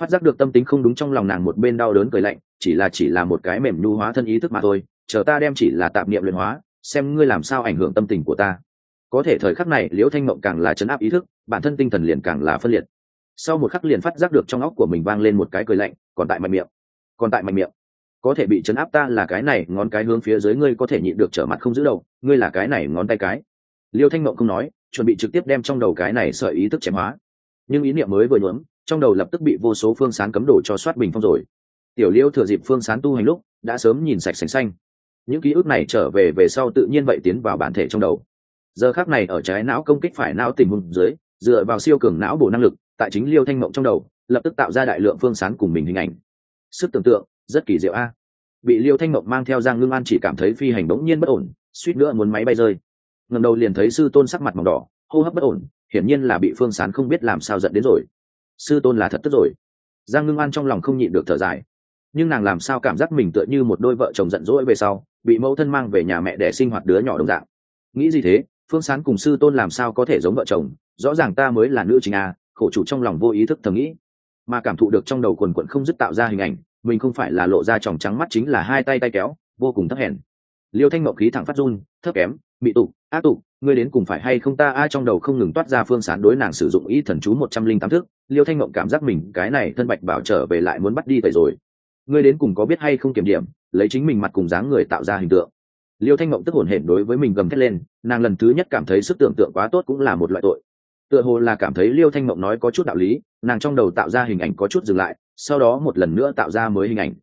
Speaker 1: Phát giác được tâm tính không đúng trong lòng nàng một bên đau đớn cười lạnh, chỉ là chỉ là một cái mềm nhu hóa thân ý thức mà thôi, chờ ta đem chỉ là tạp niệm luyện hóa, xem ngươi làm sao ảnh hưởng tâm tình của ta. Có thể thời khắc này liễu thanh mộng càng là chấn áp ý thức, bản thân tinh thần liền càng là phân liệt. Sau một khắc liền phát giác được trong óc của mình vang lên một cái cười lạnh, còn tại mạnh miệng, còn tại mạnh miệng có thể bị chấn áp ta là cái này, ngón cái hướng phía dưới ngươi có thể nhịn được trở mặt không giữ đầu, ngươi là cái này ngón tay cái. Liêu thanh mộng không nói, chuẩn bị trực tiếp đem trong đầu cái này sợi ý thức chém hóa. Nhưng ý niệm mới vừa nhuỡm trong đầu lập tức bị vô số phương sán cấm đổ cho soát bình phong rồi. Tiểu liêu thừa dịp phương sán tu hành lúc, đã sớm nhìn sạch sành xanh. Những ký ức này trở về về sau tự nhiên vậy tiến vào bản thể trong đầu. Giờ khác này ở trái não công kích phải não tình huống dưới, dựa vào siêu cường não bổ năng lực, tại chính liêu thanh mộng trong đầu, lập tức tạo ra đại lượng phương sán cùng mình hình ảnh. Sức tưởng tượng rất kỳ diệu a. Bị liêu thanh mộng mang theo giang ngưng an chỉ cảm thấy phi hành bỗng nhiên bất ổn, suýt nữa muốn máy bay rơi. Ngầm đầu liền thấy sư tôn sắc mặt màu đỏ, hô hấp bất ổn, hiển nhiên là bị phương sán không biết làm sao giận đến rồi. Sư tôn là thật tức rồi. Giang ngưng an trong lòng không nhịn được thở dài. Nhưng nàng làm sao cảm giác mình tựa như một đôi vợ chồng giận dỗi về sau, bị mẫu thân mang về nhà mẹ để sinh hoạt đứa nhỏ đồng dạng. Nghĩ gì thế? Phương sán cùng sư tôn làm sao có thể giống vợ chồng? Rõ ràng ta mới là nữ chính a, khổ chủ trong lòng vô ý thức thầm nghĩ. Mà cảm thụ được trong đầu quần quận không dứt tạo ra hình ảnh mình không phải là lộ ra tròng trắng mắt chính là hai tay tay kéo, vô cùng thấp hèn. Liêu thanh mậu khí thẳng phát run, thấp kém, bị tụ á tụ, ngươi đến cùng phải hay không ta, ai trong đầu không ngừng toát ra phương sán đối nàng sử dụng ý thần chú một trăm linh tám thước liêu thanh mộng cảm giác mình, cái này thân bạch bảo trở về lại muốn bắt đi tẩy rồi. Ngươi đến cùng có biết hay không kiểm điểm, lấy chính mình mặt cùng dáng người tạo ra hình tượng. Liêu thanh mộng tức hổn hển đối với mình gầm thét lên, nàng lần thứ nhất cảm thấy sức tưởng tượng quá tốt cũng là một loại tội. Tựa hồ là cảm thấy liêu thanh mộng nói có chút đạo lý, nàng trong đầu tạo ra hình ảnh có chút dừng lại sau đó một lần nữa tạo ra mới hình ảnh.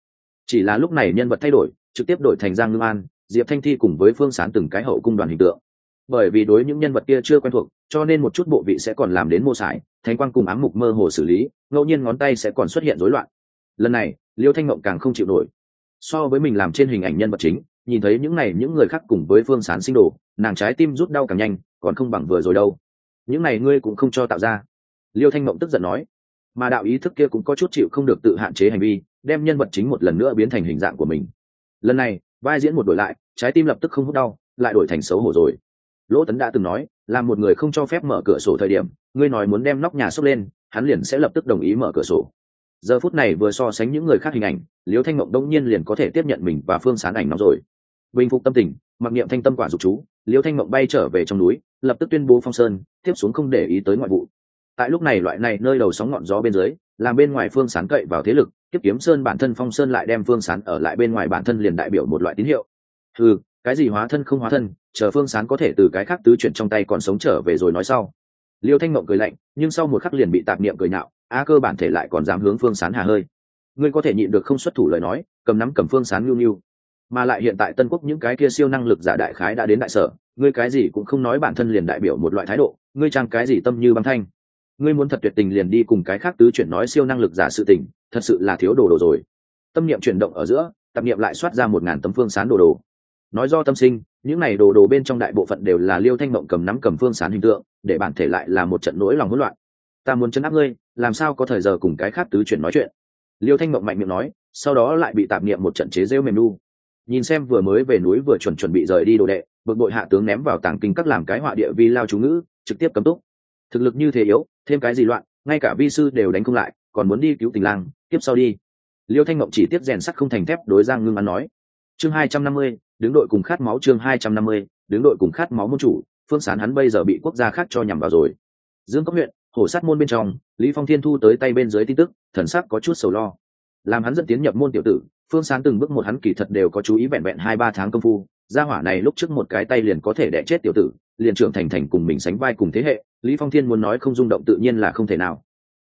Speaker 1: Chỉ là lúc này nhân vật thay đổi, trực tiếp đổi thành giang ngưng an, diệp thanh thi cùng với phương sán từng cái hậu cung đoàn hình tượng. Bởi vì đối những nhân vật kia chưa quen thuộc, cho nên một chút bộ vị sẽ còn làm đến mô sải, thánh quang cùng ám mục mơ hồ xử lý, ngẫu nhiên ngón tay sẽ còn xuất hiện rối loạn. Lần này, liêu thanh mộng càng không chịu nổi. So với mình làm trên hình ảnh nhân vật chính, nhìn thấy những này những người khác cùng với phương sán sinh đồ, nàng trái tim rút đau càng nhanh, còn không bằng vừa rồi đâu. Những này ngươi cũng không cho tạo ra. Liêu thanh mộng tức giận nói mà đạo ý thức kia cũng có chút chịu không được tự hạn chế hành vi, đem nhân vật chính một lần nữa biến thành hình dạng của mình. Lần này, vai diễn một đổi lại, trái tim lập tức không hút đau, lại đổi thành xấu hổ rồi. Lỗ tấn đã từng nói, là một người không cho phép mở cửa sổ thời điểm, ngươi nói muốn đem nóc nhà xốc lên, hắn liền sẽ lập tức đồng ý mở cửa sổ. Giờ phút này vừa so sánh những người khác hình ảnh liếu thanh mộng đông nhiên liền có thể tiếp nhận mình và phương sán ảnh nóng rồi. Bình phục tâm tình, mặc niệm thanh tâm quả dục chú liêu thanh mộng bay trở về trong núi, lập tức tuyên bố phong sơn, tiếp xuống không để ý tới ngoại vụ tại lúc này loại này nơi đầu sóng ngọn gió bên dưới, làm bên ngoài phương sán cậy vào thế lực, tiếp kiếm sơn bản thân phong sơn lại đem phương sán ở lại bên ngoài bản thân liền đại biểu một loại tín hiệu. Ừ cái gì hóa thân không hóa thân, chờ phương sán có thể từ cái khác tứ chuyển trong tay còn sống trở về rồi nói sau. Liêu thanh mộng cười lạnh, nhưng sau một khắc liền bị tạp niệm cười nạo a cơ bản thể lại còn dám hướng phương sán hà hơi. Ngươi có thể nhịn được không xuất thủ lời nói, cầm nắm cầm phương sán nhu nhu. Mà lại hiện tại tân quốc những cái kia siêu năng lực giả đại khái đã đến đại sở, ngươi cái gì cũng không nói bản thân liền đại biểu một loại thái độ, ngươi trang cái gì tâm như băng thanh ngươi muốn thật tuyệt tình liền đi cùng cái khác tứ chuyển nói siêu năng lực giả sự tình, thật sự là thiếu đồ đồ rồi. Tâm niệm chuyển động ở giữa, tập niệm lại soát ra một ngàn tấm phương sán đồ đồ. Nói do tâm sinh, những này đồ đồ bên trong đại bộ phận đều là liêu thanh mộng cầm nắm cầm phương sán hình tượng, để bản thể lại là một trận nỗi lòng hỗn loạn. Ta muốn chấn áp ngươi, làm sao có thời giờ cùng cái khác tứ chuyển nói chuyện? Liêu thanh mộng mạnh miệng nói, sau đó lại bị tạp niệm một trận chế rêu mềm nu. Nhìn xem vừa mới về núi vừa chuẩn chuẩn bị rời đi đồ đệ, bực bội hạ tướng ném vào tàng kinh các làm cái họa địa vi lao chú ngữ, trực tiếp cấm túc. Thực lực như thế yếu thêm cái gì loạn, ngay cả vi sư đều đánh không lại, còn muốn đi cứu tình lang tiếp sau đi. Liêu thanh mộng chỉ tiếp rèn sắt không thành thép, đối giang ngưng ăn nói. Chương hai trăm năm mươi, đứng đội cùng khát máu, chương hai trăm năm mươi, đứng đội cùng khát máu môn chủ, phương sán hắn bây giờ bị quốc gia khác cho nhằm vào rồi. Dương cấp huyện hổ sát môn bên trong, lý phong thiên thu tới tay bên dưới tin tức, thần sắc có chút sầu lo. Làm hắn dẫn tiến nhập môn tiểu tử, phương sán từng bước một hắn kỳ thật đều có chú ý vẹn vẹn hai ba tháng công phu gia hỏa này lúc trước một cái tay liền có thể đẻ chết tiểu tử, liền trưởng thành thành cùng mình sánh vai cùng thế hệ, lý phong thiên muốn nói không rung động tự nhiên là không thể nào.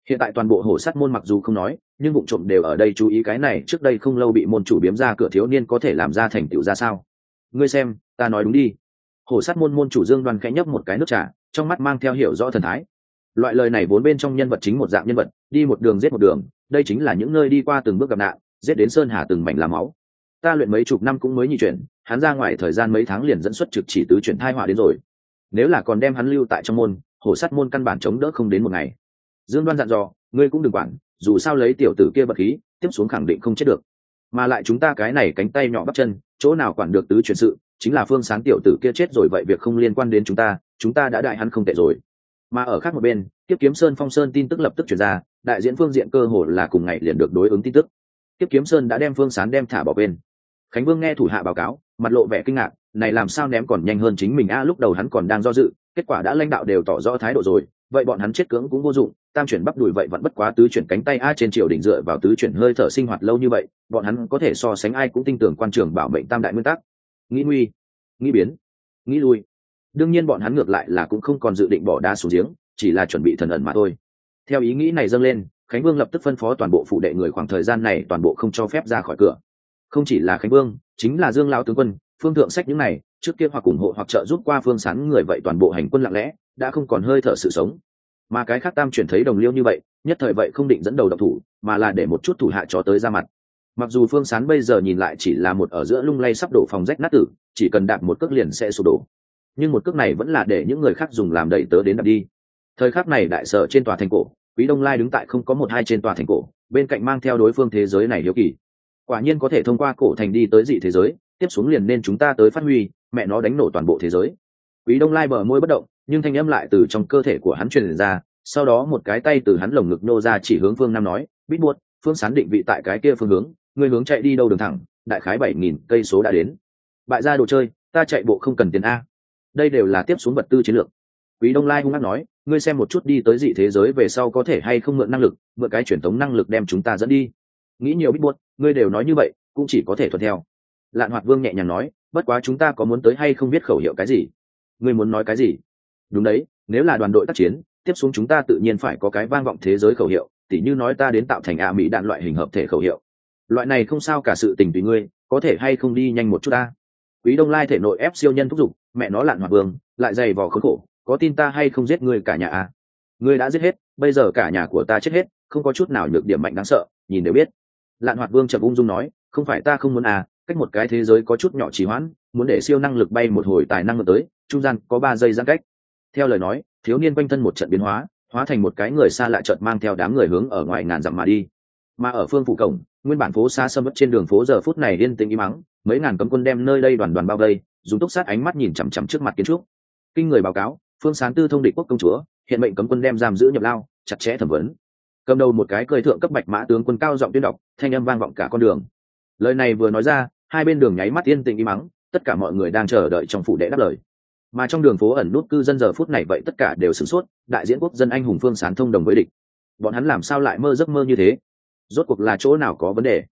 Speaker 1: Hiện tại toàn bộ hổ sắt môn mặc dù không nói, nhưng vụ trộm đều ở đây chú ý cái này, trước đây không lâu bị môn chủ biếm ra cửa thiếu niên có thể làm ra thành tựu ra sao? Ngươi xem, ta nói đúng đi. Hổ sắt môn môn chủ dương đoàn khẽ nhấp một cái nước trà, trong mắt mang theo hiểu rõ thần thái. Loại lời này vốn bên trong nhân vật chính một dạng nhân vật, đi một đường giết một đường, đây chính là những nơi đi qua từng bước gặp nạn, giết đến sơn hà từng mảnh làm máu. Ta luyện mấy chục năm cũng mới nhị chuyển hắn ra ngoài thời gian mấy tháng liền dẫn xuất trực chỉ tứ chuyển thai họa đến rồi. Nếu là còn đem hắn lưu tại trong môn, hổ sắt môn căn bản chống đỡ không đến một ngày. Dương đoan dặn dò, ngươi cũng đừng quản, dù sao lấy tiểu tử kia bật khí, tiếp xuống khẳng định không chết được. Mà lại chúng ta cái này cánh tay nhỏ bắp chân, chỗ nào quản được tứ chuyển sự, chính là phương sáng tiểu tử kia chết rồi vậy việc không liên quan đến chúng ta chúng ta đã đại hắn không tệ rồi. Mà ở khác một bên tiếp kiếm sơn phong sơn tin tức lập tức chuyển ra, đại diễn phương diện cơ hồ là cùng ngày liền được đối ứng tin tức. Tiếp kiếm sơn đã đem phương sán đem thả bỏ bên khánh vương nghe thủ hạ báo cáo mặt lộ vẻ kinh ngạc, này làm sao ném còn nhanh hơn chính mình? A, lúc đầu hắn còn đang do dự, kết quả đã lãnh đạo đều tỏ rõ thái độ rồi, vậy bọn hắn chết cưỡng cũng vô dụng, tam chuyển bắp đùi vậy vẫn bất quá tứ chuyển cánh tay a trên triều đỉnh dựa vào tứ chuyển hơi thở sinh hoạt lâu như vậy, bọn hắn có thể so sánh ai cũng tin tưởng quan trường bảo mệnh tam đại nguyên tắc. Nghĩ nguy, nghĩ biến, nghĩ lui. Đương nhiên bọn hắn ngược lại là cũng không còn dự định bỏ đá xuống giếng, chỉ là chuẩn bị thần ẩn mà thôi. Theo ý nghĩ này dâng lên, khánh vương lập tức phân phó toàn bộ phụ đệ người khoảng thời gian này toàn bộ không cho phép ra khỏi cửa không chỉ là khánh vương, chính là dương lão tướng quân, phương thượng sách những này, trước kia hoặc ủng hộ hoặc trợ giúp qua phương sán người vậy toàn bộ hành quân lặng lẽ, đã không còn hơi thở sự sống. Mà cái khác tam chuyển thấy đồng liêu như vậy, nhất thời vậy không định dẫn đầu độc thủ, mà là để một chút thủ hạ cho tới ra mặt. Mặc dù phương sán bây giờ nhìn lại chỉ là một ở giữa lung lay sắp đổ phòng rách nát tử, chỉ cần đạp một cước liền sẽ sụp đổ. Nhưng một cước này vẫn là để những người khác dùng làm đẩy tớ đến đạp đi. Thời khắc này đại sở trên tòa thành cổ, quý đông lai đứng tại không có một hai trên tòa thành cổ, bên cạnh mang theo đối phương thế giới này hiếu kỳ quả nhiên có thể thông qua cổ thành đi tới dị thế giới, tiếp xuống liền nên chúng ta tới phát huy, mẹ nó đánh nổ toàn bộ thế giới. Quý đông lai bờ môi bất động, nhưng thanh âm lại từ trong cơ thể của hắn truyền ra, sau đó một cái tay từ hắn lồng ngực nô ra chỉ hướng phương nam nói, bít buốt, phương sán định vị tại cái kia phương hướng, người hướng chạy đi đâu đường thẳng, đại khái bảy nghìn cây số đã đến. Bại ra đồ chơi, ta chạy bộ không cần tiền a. Đây đều là tiếp xuống vật tư chiến lược. Quý đông lai hung hát nói, ngươi xem một chút đi tới dị thế giới về sau có thể hay không mượn năng lực, mượn cái truyền thống năng lực đem chúng ta dẫn đi. Nghĩ nhiều bít buốt ngươi đều nói như vậy, cũng chỉ có thể thuận theo. Lạn hoạt vương nhẹ nhàng nói, bất quá chúng ta có muốn tới hay không biết khẩu hiệu cái gì? Ngươi muốn nói cái gì? Đúng đấy, nếu là đoàn đội tác chiến, tiếp xuống chúng ta tự nhiên phải có cái vang vọng thế giới khẩu hiệu, tỉ như nói ta đến tạo thành ạ mỹ đạn loại hình hợp thể khẩu hiệu. Loại này không sao cả sự tình tùy ngươi, có thể hay không đi nhanh một chút ta? Quý đông lai thể nội ép siêu nhân thúc giục, mẹ nó lạn hoạt vương, lại dày vò khốn khổ, có tin ta hay không giết ngươi cả nhà à? Ngươi đã giết hết, bây giờ cả nhà của ta chết hết, không có chút nào nhược điểm mạnh đáng sợ, nhìn đều biết lạn hoạt vương chậm ung dung nói, không phải ta không muốn à cách một cái thế giới có chút nhỏ trì hoãn, muốn để siêu năng lực bay một hồi tài năng tới, trung gian có ba giây giãn cách. Theo lời nói, thiếu niên quanh thân một trận biến hóa hóa thành một cái người xa lạ chợt mang theo đám người hướng ở ngoài ngàn dặm mà đi. Mà ở phương phủ cổng, nguyên bản phố xa sâm mất trên đường phố giờ phút này yên tĩnh im mắng mấy ngàn cấm quân đem nơi đây đoàn đoàn bao vây, dùng túc sát ánh mắt nhìn chằm chằm trước mặt kiến trúc. Kinh người báo cáo, phương sáng tư thông địch quốc công chúa, hiện mệnh cấm quân đem giam giữ nhập lao, chặt chẽ thẩm vấn cầm đầu một cái cười thượng cấp bạch mã tướng quân cao giọng tuyên đọc, thanh âm vang vọng cả con đường. Lời này vừa nói ra, hai bên đường nháy mắt yên tĩnh im mắng tất cả mọi người đang chờ đợi trong phủ đệ đáp lời. Mà trong đường phố ẩn nút cư dân giờ phút này vậy tất cả đều sửng sốt, đại diễn quốc dân anh hùng phương sán thông đồng với địch. Bọn hắn làm sao lại mơ giấc mơ như thế? Rốt cuộc là chỗ nào có vấn đề?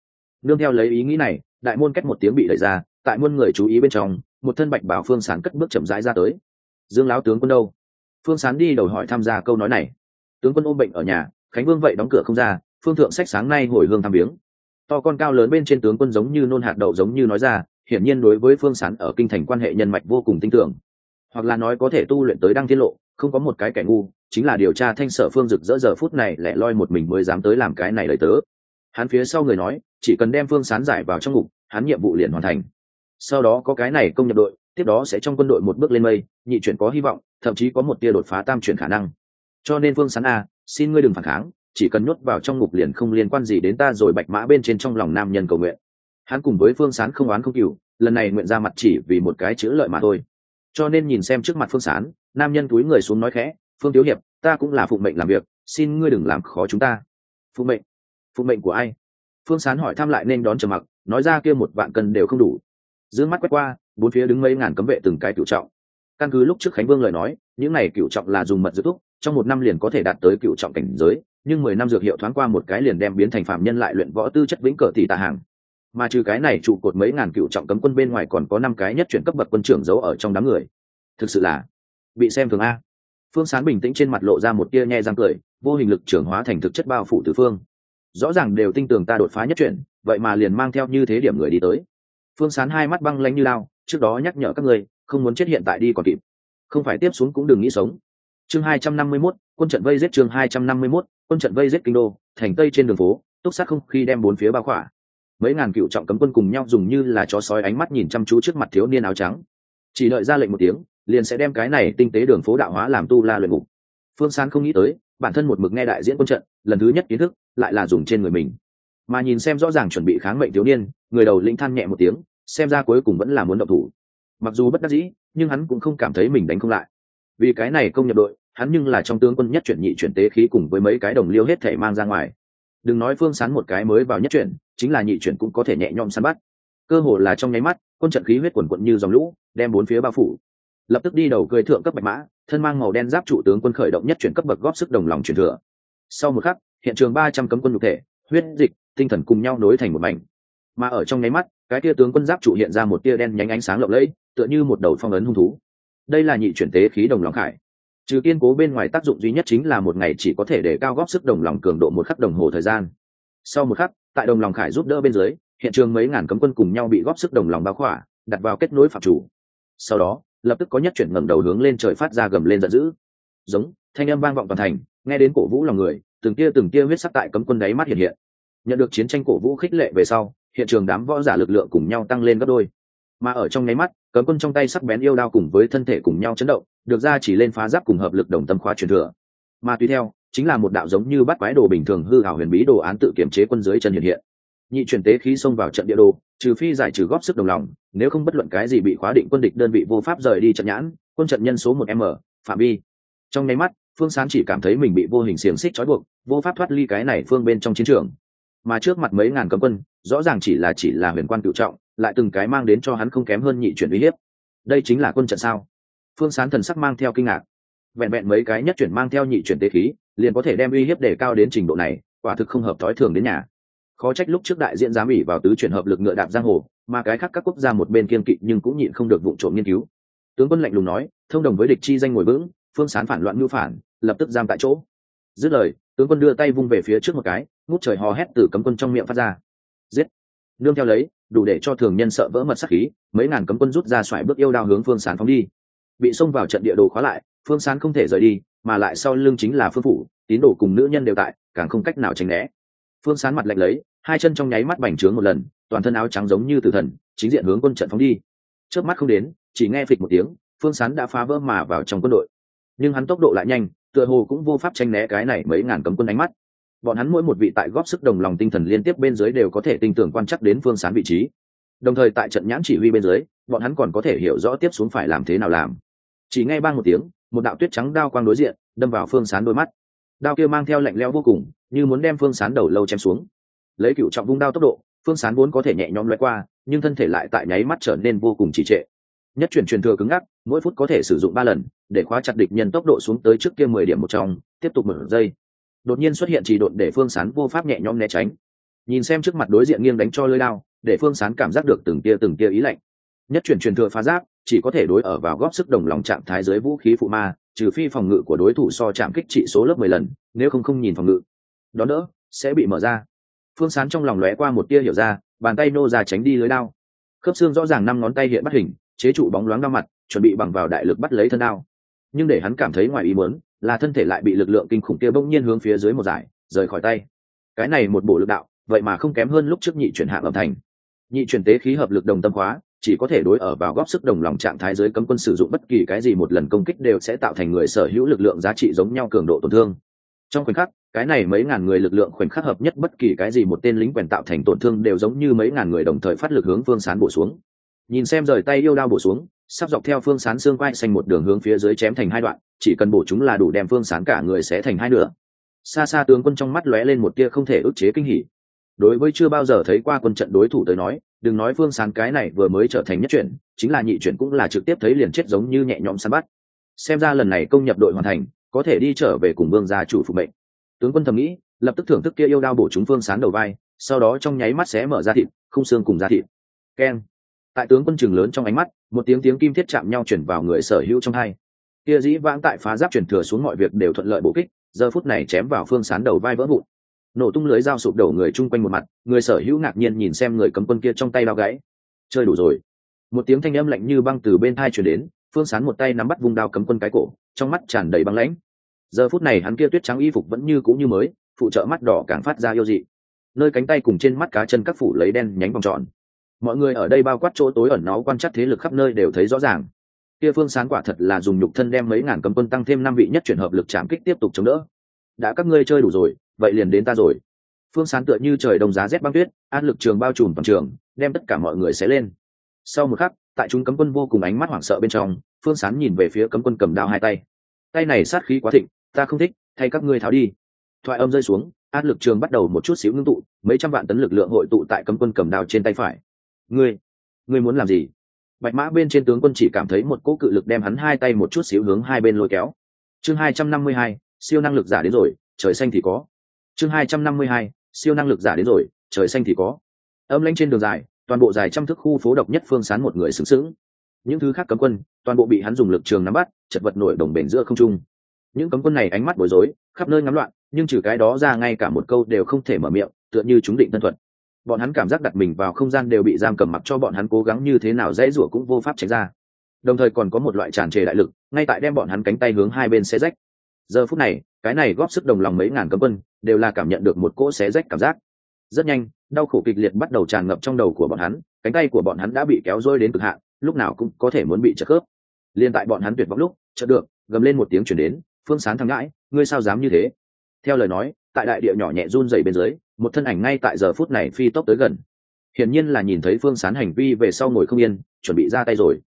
Speaker 1: Nương theo lấy ý nghĩ này, đại môn cách một tiếng bị đẩy ra, tại muôn người chú ý bên trong, một thân bạch bảo phương sán cất bước chậm rãi ra tới. Dương lão tướng quân đâu? Phương sán đi đầu hỏi tham gia câu nói này. Tướng quân ôm bệnh ở nhà khánh vương vậy đóng cửa không ra, phương thượng sách sáng nay hồi hương thăm viếng. To con cao lớn bên trên tướng quân giống như nôn hạt đậu giống như nói ra, hiển nhiên đối với phương sán ở kinh thành quan hệ nhân mạch vô cùng tin tưởng. Hoặc là nói có thể tu luyện tới đăng tiết lộ, không có một cái kẻ ngu, chính là điều tra thanh sở phương rực rỡ giờ phút này lẻ loi một mình mới dám tới làm cái này lời tớ. Hắn phía sau người nói, chỉ cần đem phương sán giải vào trong ngục, hắn nhiệm vụ liền hoàn thành. Sau đó có cái này công nhập đội, tiếp đó sẽ trong quân đội một bước lên mây, nhị chuyển có hy vọng, thậm chí có một tia đột phá tam chuyển khả năng. Cho nên phương sán a xin ngươi đừng phản kháng, chỉ cần nhốt vào trong ngục liền không liên quan gì đến ta rồi bạch mã bên trên trong lòng nam nhân cầu nguyện. Hắn cùng với phương sán không oán không cừu lần này nguyện ra mặt chỉ vì một cái chữ lợi mà thôi. Cho nên nhìn xem trước mặt phương sán, nam nhân túi người xuống nói khẽ, phương thiếu hiệp, ta cũng là phụ mệnh làm việc, xin ngươi đừng làm khó chúng ta. Phụ mệnh? Phụ mệnh của ai? Phương sán hỏi thăm lại nên đón trầm mặc, nói ra kia một vạn cân đều không đủ. D ư ơ n g mắt quét qua, bốn phía đứng mấy ngàn cấm vệ từng cái cựu trọng. Căn cứ lúc trước khánh vương lời nói, những này cựu trọng là dùng mật dược thuốc trong một năm liền có thể đạt tới cựu trọng cảnh giới, nhưng mười năm dược hiệu thoáng qua một cái liền đem biến thành phạm nhân lại luyện võ tư chất vĩnh cờ thì tạ hàng. Mà trừ cái này trụ cột mấy ngàn cựu trọng cấm quân bên ngoài còn có năm cái nhất chuyển cấp bậc quân trưởng giấu ở trong đám người. Thực sự là bị xem thường a. Phương sán bình tĩnh trên mặt lộ ra một tia nhe răng cười, vô hình lực trưởng hóa thành thực chất bao phủ tứ phương. Rõ ràng đều tin tưởng ta đột phá nhất chuyển, vậy mà liền mang theo như thế điểm người đi tới. Phương sán hai mắt băng lanh như lao, trước đó nhắc nhở các người không muốn chết hiện tại đi còn kịp. Không phải tiếp xuống cũng đừng nghĩ sống chương hai trăm năm mươi 251, quân trận vây giết chương hai trăm năm mươi 251, quân trận vây giết kinh đô thành tây trên đường phố túc sát không khi đem bốn phía bao khỏa. Mấy ngàn cựu trọng cấm quân cùng nhau dùng như là chó sói ánh mắt nhìn chăm chú trước mặt thiếu niên áo trắng. Chỉ đợi ra lệnh một tiếng liền sẽ đem cái này tinh tế đường phố đạo hóa làm tu la luyện ngục. Phương sán không nghĩ tới bản thân một mực nghe đại diễn quân trận lần thứ nhất kiến thức lại là dùng trên người mình. Mà nhìn xem rõ ràng chuẩn bị kháng mệnh thiếu niên người đầu lĩnh than nhẹ một tiếng xem ra cuối cùng vẫn là muốn động thủ. Mặc dù bất đắc dĩ nhưng hắn cũng không cảm thấy mình đánh không lại vì cái này công nhập đội, hắn nhưng là trong tướng quân nhất chuyển nhị chuyển tế khí cùng với mấy cái đồng liêu hết thể mang ra ngoài. Đừng nói phương sán một cái mới vào nhất chuyển, chính là nhị chuyển cũng có thể nhẹ nhõm săn bắt. Cơ hồ là trong nháy mắt, quân trận khí huyết quần quận như dòng lũ, đem bốn phía bao phủ. Lập tức đi đầu cưới thượng cấp bạch mã, thân mang màu đen giáp trụ tướng quân khởi động nhất chuyển cấp bậc góp sức đồng lòng truyền thừa. Sau một khắc, hiện trường ba trăm cấm quân nhục thể, huyết, dịch, tinh thần cùng nhau nối thành một mảnh. Mà ở trong nháy mắt, cái tia tướng quân giáp trụ hiện ra một tia đen nhánh ánh sáng lộng lẫy, tựa như một đầu phong ấn hung thú đây là nhị chuyển tế khí đồng lòng khải. Trừ kiên cố bên ngoài tác dụng duy nhất chính là một ngày chỉ có thể để cao góp sức đồng lòng cường độ một khắc đồng hồ thời gian. Sau một khắc, tại đồng lòng khải giúp đỡ bên dưới, hiện trường mấy ngàn cấm quân cùng nhau bị góp sức đồng lòng bao khỏa, đặt vào kết nối phạm chủ. Sau đó, lập tức có nhất chuyển ngẩng đầu hướng lên trời phát ra gầm lên giận dữ. Giống, thanh âm vang vọng toàn thành, nghe đến cổ vũ lòng người, từng tia từng tia huyết sắc tại cấm quân đáy mắt hiện hiện. Nhận được chiến tranh cổ vũ khích lệ về sau, hiện trường đám võ giả lực lượng cùng nhau tăng lên gấp đôi mà ở trong nháy mắt, cấm quân trong tay sắc bén yêu đao cùng với thân thể cùng nhau chấn động, được ra chỉ lên phá giáp cùng hợp lực đồng tâm khóa truyền thừa. Mà tùy theo, chính là một đạo giống như bắt quái đồ bình thường hư hảo huyền bí đồ án tự kiểm chế quân dưới chân hiện hiện. Nhị truyền tế khí xông vào trận địa đồ, trừ phi giải trừ góp sức đồng lòng, nếu không bất luận cái gì bị khóa định quân địch đơn vị vô pháp rời đi trận nhãn, quân trận nhân số một m, phạm vi. Trong nháy mắt, phương sán chỉ cảm thấy mình bị vô hình xiềng xích trói buộc, vô pháp thoát ly cái này phương bên trong chiến trường. Mà trước mặt mấy ngàn cấm quân rõ ràng chỉ là chỉ là huyền quan cựu trọng, lại từng cái mang đến cho hắn không kém hơn nhị chuyển uy hiếp. Đây chính là quân trận sao? Phương sán thần sắc mang theo kinh ngạc. Vẹn vẹn mấy cái nhất chuyển mang theo nhị chuyển tế khí, liền có thể đem uy hiếp để cao đến trình độ này, quả thực không hợp thói thường đến nhà. Khó trách lúc trước đại diện giám ủy vào tứ chuyển hợp lực ngựa đạp giang hồ, mà cái khác các quốc gia một bên kiên kỵ nhưng cũng nhịn không được vụ trộm nghiên cứu. Tướng quân lạnh lùng nói, thông đồng với địch chi danh ngồi vững, phương sán phản loạn ngưu phản, lập tức giam tại chỗ. Dứt lời, tướng quân đưa tay vung về phía trước một cái, ngút trời hò hét từ cấm quân trong miệng phát ra giết. Nương theo lấy, đủ để cho thường nhân sợ vỡ mật sắc khí, mấy ngàn cấm quân rút ra xoải bước yêu đao hướng phương sán phóng đi. Bị xông vào trận địa đồ khóa lại, phương sán không thể rời đi, mà lại sau lưng chính là phương phủ, tín đồ cùng nữ nhân đều tại, càng không cách nào tránh né. Phương sán mặt lạnh lấy, hai chân trong nháy mắt bành trướng một lần, toàn thân áo trắng giống như tử thần, chính diện hướng quân trận phóng đi. Trước mắt không đến, chỉ nghe phịch một tiếng, phương sán đã phá vỡ mà vào trong quân đội. Nhưng hắn tốc độ lại nhanh, tựa hồ cũng vô pháp tranh né cái này mấy ngàn cấm quân ánh mắt bọn hắn mỗi một vị tại góp sức đồng lòng tinh thần liên tiếp bên dưới đều có thể tin tưởng quan chắc đến phương sán vị trí. Đồng thời tại trận nhãn chỉ huy bên dưới, bọn hắn còn có thể hiểu rõ tiếp xuống phải làm thế nào làm. Chỉ ngay ban một tiếng, một đạo tuyết trắng đao quang đối diện, đâm vào phương sán đôi mắt. Đao kia mang theo lạnh leo vô cùng, như muốn đem phương sán đầu lâu chém xuống. Lấy cựu trọng vung đao tốc độ, phương sán vốn có thể nhẹ nhõm loại qua, nhưng thân thể lại tại nháy mắt trở nên vô cùng trì trệ. Nhất chuyển truyền thừa cứng ngắc, mỗi phút có thể sử dụng ba lần, để khóa chặt địch nhân tốc độ xuống tới trước kia mười điểm một trong, tiếp tục mở giây đột nhiên xuất hiện trì độn để phương sán vô pháp nhẹ nhõm né tránh. Nhìn xem trước mặt đối diện nghiêng đánh cho lơi lao, để phương sán cảm giác được từng tia từng tia ý lạnh. Nhất chuyển truyền thừa phá giáp, chỉ có thể đối ở vào góp sức đồng lòng trạng thái dưới vũ khí phụ ma, trừ phi phòng ngự của đối thủ so chạm kích trị số lớp mười lần, nếu không không nhìn phòng ngự. Đó đỡ, sẽ bị mở ra. Phương sán trong lòng lóe qua một tia hiểu ra, bàn tay nô ra tránh đi lưới đao khớp xương rõ ràng năm ngón tay hiện bắt hình, chế trụ bóng loáng đau mặt, chuẩn bị bằng vào đại lực bắt lấy thân đao. Nhưng để hắn cảm thấy ngoài ý muốn là thân thể lại bị lực lượng kinh khủng kia bỗng nhiên hướng phía dưới một giải, rời khỏi tay. Cái này một bộ lực đạo, vậy mà không kém hơn lúc trước nhị chuyển hạng âm thành. Nhị chuyển tế khí hợp lực đồng tâm khóa, chỉ có thể đối ở vào góp sức đồng lòng trạng thái giới cấm quân sử dụng bất kỳ cái gì một lần công kích đều sẽ tạo thành người sở hữu lực lượng giá trị giống nhau cường độ tổn thương. Trong khoảnh khắc, cái này mấy ngàn người lực lượng khoảnh khắc hợp nhất bất kỳ cái gì một tên lính quèn tạo thành tổn thương đều giống như mấy ngàn người đồng thời phát lực hướng phương sán bổ xuống. Nhìn xem rời tay yêu đao bổ xuống sắp dọc theo phương sán xương quay xanh một đường hướng phía dưới chém thành hai đoạn, chỉ cần bổ chúng là đủ đem phương sán cả người sẽ thành hai nửa. Xa xa tướng quân trong mắt lóe lên một tia không thể ức chế kinh hỉ. Đối với chưa bao giờ thấy qua quân trận đối thủ tới nói, đừng nói phương sán cái này vừa mới trở thành nhất chuyển, chính là nhị chuyển cũng là trực tiếp thấy liền chết giống như nhẹ nhõm săn bắt. Xem ra lần này công nhập đội hoàn thành, có thể đi trở về cùng vương gia chủ phục mệnh. Tướng quân thầm nghĩ, lập tức thưởng thức kia yêu đao bổ chúng phương sán đầu vai, sau đó trong nháy mắt xé mở ra thịt không xương cùng ra thịt. Keng. Tại tướng quân trường lớn trong ánh mắt một tiếng tiếng kim thiết chạm nhau chuyển vào người sở hữu trong hai. Kia dĩ vãng tại phá giáp chuyển thừa xuống mọi việc đều thuận lợi bổ kích, giờ phút này chém vào phương sán đầu vai vỡ vụn. Nổ tung lưới dao sụp đổ người chung quanh một mặt, người sở hữu ngạc nhiên nhìn xem người cấm quân kia trong tay đao gãy. Chơi đủ rồi. Một tiếng thanh âm lạnh như băng từ bên thai chuyển đến, phương sán một tay nắm bắt vùng đao cấm quân cái cổ, trong mắt tràn đầy băng lãnh. Giờ phút này hắn kia tuyết trắng y phục vẫn như cũ như mới, phụ trợ mắt đỏ càng phát ra yêu dị. Nơi cánh tay cùng trên mắt cá chân các phủ lấy đen nhánh vòng tròn mọi người ở đây bao quát chỗ tối ẩn nó quan chắc thế lực khắp nơi đều thấy rõ ràng. Kia phương sán quả thật là dùng nhục thân đem mấy ngàn cấm quân tăng thêm năm vị nhất chuyển hợp lực chạm kích tiếp tục chống đỡ. Đã các ngươi chơi đủ rồi, vậy liền đến ta rồi. Phương sán tựa như trời đông giá rét băng tuyết An lực trường bao trùm toàn trường, đem tất cả mọi người xé lên. Sau một khắc, tại chúng cấm quân vô cùng ánh mắt hoảng sợ bên trong, phương sán nhìn về phía cấm quân cầm đao hai tay. Tay này sát khí quá thịnh, ta không thích, thay các ngươi tháo đi. Thoại âm rơi xuống An lực trường bắt đầu một chút xíu ngưng tụ, mấy trăm vạn tấn lực lượng hội tụ tại cấm quân cầm đao trên tay phải ngươi ngươi muốn làm gì? Bạch mã bên trên tướng quân chỉ cảm thấy một cỗ cự lực đem hắn hai tay một chút xíu hướng hai bên lôi kéo. Chương hai trăm năm mươi hai, siêu năng lực giả đến rồi, trời xanh thì có. Chương hai trăm năm mươi hai, siêu năng lực giả đến rồi, trời xanh thì có. Âm lanh trên đường dài, toàn bộ dài trăm thước khu phố độc nhất phương sán một người xứng xứng những thứ khác cấm quân, toàn bộ bị hắn dùng lực trường nắm bắt, chật vật nổi đồng bền giữa không trung. Những cấm quân này ánh mắt bối rối, khắp nơi ngắm loạn, nhưng trừ cái đó ra ngay cả một câu đều không thể mở miệng, tựa như chúng định thân thuật bọn hắn cảm giác đặt mình vào không gian đều bị giam cầm mặc cho bọn hắn cố gắng như thế nào dễ rủa cũng vô pháp tránh ra. Đồng thời còn có một loại tràn trề đại lực, ngay tại đem bọn hắn cánh tay hướng hai bên xé rách. Giờ phút này, cái này góp sức đồng lòng mấy ngàn cấm quân, đều là cảm nhận được một cỗ xé rách cảm giác. Rất nhanh, đau khổ kịch liệt bắt đầu tràn ngập trong đầu của bọn hắn, cánh tay của bọn hắn đã bị kéo rôi đến cực hạn, lúc nào cũng có thể muốn bị trợ khớp. Liên tại bọn hắn tuyệt vọng lúc, chợt được, gầm lên một tiếng chuyển đến, phương sán thắng ngãi ngươi sao dám như thế? Theo lời nói tại đại địa nhỏ nhẹ run dày bên dưới, một thân ảnh ngay tại giờ phút này phi tốc tới gần. Hiển nhiên là nhìn thấy phương sán hành vi về sau ngồi không yên, chuẩn bị ra tay rồi.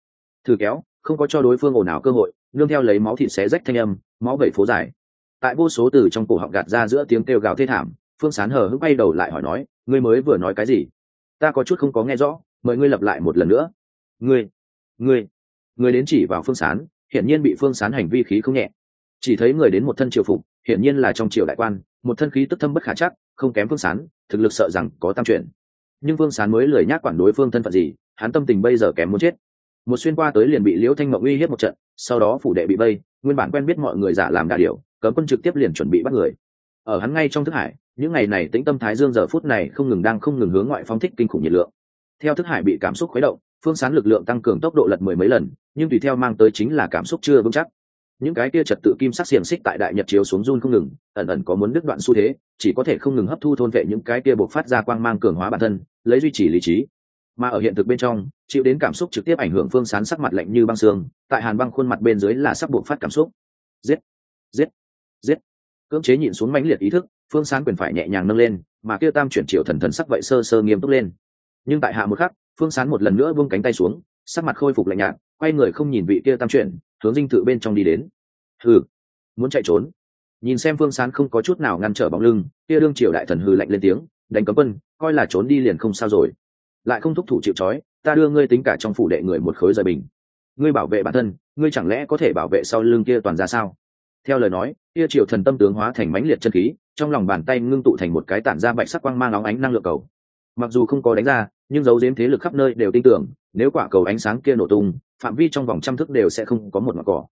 Speaker 1: Thử kéo, không có cho đối phương ồn ào cơ hội, nương theo lấy máu thịt xé rách thanh âm, máu vẩy phố dài. Tại vô số từ trong cổ họng gạt ra giữa tiếng kêu gào thê thảm, phương sán hờ hững bay đầu lại hỏi nói, ngươi mới vừa nói cái gì? Ta có chút không có nghe rõ, mời ngươi lặp lại một lần nữa. Ngươi ngươi ngươi đến chỉ vào phương sán, hiển nhiên bị phương sán hành vi khí không nhẹ chỉ thấy người đến một thân triều phục, hiển nhiên là trong triều đại quan, một thân khí tức thâm bất khả chắc, không kém phương sán, thực lực sợ rằng có tam chuyển. Nhưng phương sán mới lười nhác quản đối phương thân phận gì, hắn tâm tình bây giờ kém muốn chết. Một xuyên qua tới liền bị liễu thanh mộng uy hiếp một trận, sau đó phủ đệ bị vây, nguyên bản quen biết mọi người giả làm đà điều cấm quân trực tiếp liền chuẩn bị bắt người. Ở hắn ngay trong thức hải, những ngày này tĩnh tâm thái dương giờ phút này không ngừng đang không ngừng hướng ngoại phóng thích kinh khủng nhiệt lượng. Theo thức hải bị cảm xúc khuấy động, phương sán lực lượng tăng cường tốc độ lật mười mấy lần, nhưng tùy theo mang tới chính là cảm xúc chưa vững chắc những cái kia trật tự kim sắc xiềng xích tại đại nhật chiếu xuống run không ngừng, ẩn ẩn có muốn đứt đoạn xu thế, chỉ có thể không ngừng hấp thu thôn vệ những cái kia buộc phát ra quang mang cường hóa bản thân, lấy duy trì lý trí. Mà ở hiện thực bên trong, chịu đến cảm xúc trực tiếp ảnh hưởng phương sán sắc mặt lạnh như băng xương, tại hàn băng khuôn mặt bên dưới là sắc buộc phát cảm xúc. Giết! Giết! Giết! Cưỡng chế nhịn xuống mãnh liệt ý thức, phương sán quyền phải nhẹ nhàng nâng lên, mà kia tam chuyển triệu thần thần sắc vậy sơ sơ nghiêm túc lên. Nhưng tại hạ một khắc, phương sán một lần nữa buông cánh tay xuống, sắc mặt khôi phục lạnh nhạt, quay người không nhìn vị kia tam chuyển hướng dinh thự bên trong đi đến. Hừ, muốn chạy trốn. Nhìn xem phương sán không có chút nào ngăn trở bóng lưng, kia đương triều đại thần hư lạnh lên tiếng, đánh cấm quân, coi là trốn đi liền không sao rồi. Lại không thúc thủ chịu trói, ta đưa ngươi tính cả trong phủ đệ người một khối rời bình. Ngươi bảo vệ bản thân, ngươi chẳng lẽ có thể bảo vệ sau lưng kia toàn ra sao? Theo lời nói, kia triều thần tâm tướng hóa thành mãnh liệt chân khí, trong lòng bàn tay ngưng tụ thành một cái tản ra bạch sắc quang mang óng ánh năng lượng cầu. Mặc dù không có đánh ra, nhưng dấu diếm thế lực khắp nơi đều tin tưởng, nếu quả cầu ánh sáng kia nổ tung phạm vi trong vòng trăm thước đều sẽ không có một mặt cỏ.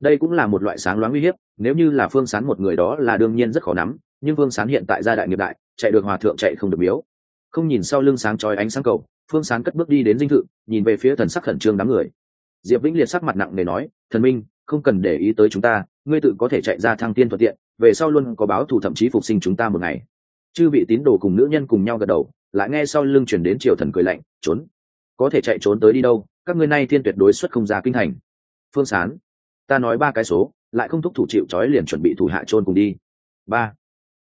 Speaker 1: Đây cũng là một loại sáng loáng uy hiếp, nếu như là phương sán một người đó là đương nhiên rất khó nắm, nhưng phương sán hiện tại gia đại nghiệp đại, chạy được hòa thượng chạy không được biếu không nhìn sau lưng sáng trói ánh sáng cầu, phương sán cất bước đi đến dinh thự, nhìn về phía thần sắc khẩn trương đám người. Diệp vĩnh liệt sắc mặt nặng nề nói, thần minh, không cần để ý tới chúng ta, ngươi tự có thể chạy ra thăng tiên thuận tiện, về sau luôn có báo thù thậm chí phục sinh chúng ta một ngày. Chư vị tín đồ cùng nữ nhân cùng nhau gật đầu, lại nghe sau lưng chuyển đến triều thần cười lạnh, trốn, có thể chạy trốn tới đi đâu? Các ngươi nay thiên tuyệt đối xuất không ra kinh thành. Phương sán, ta nói ba cái số, lại không thúc thủ chịu trói liền chuẩn bị thủ hạ trôn cùng đi. Ba,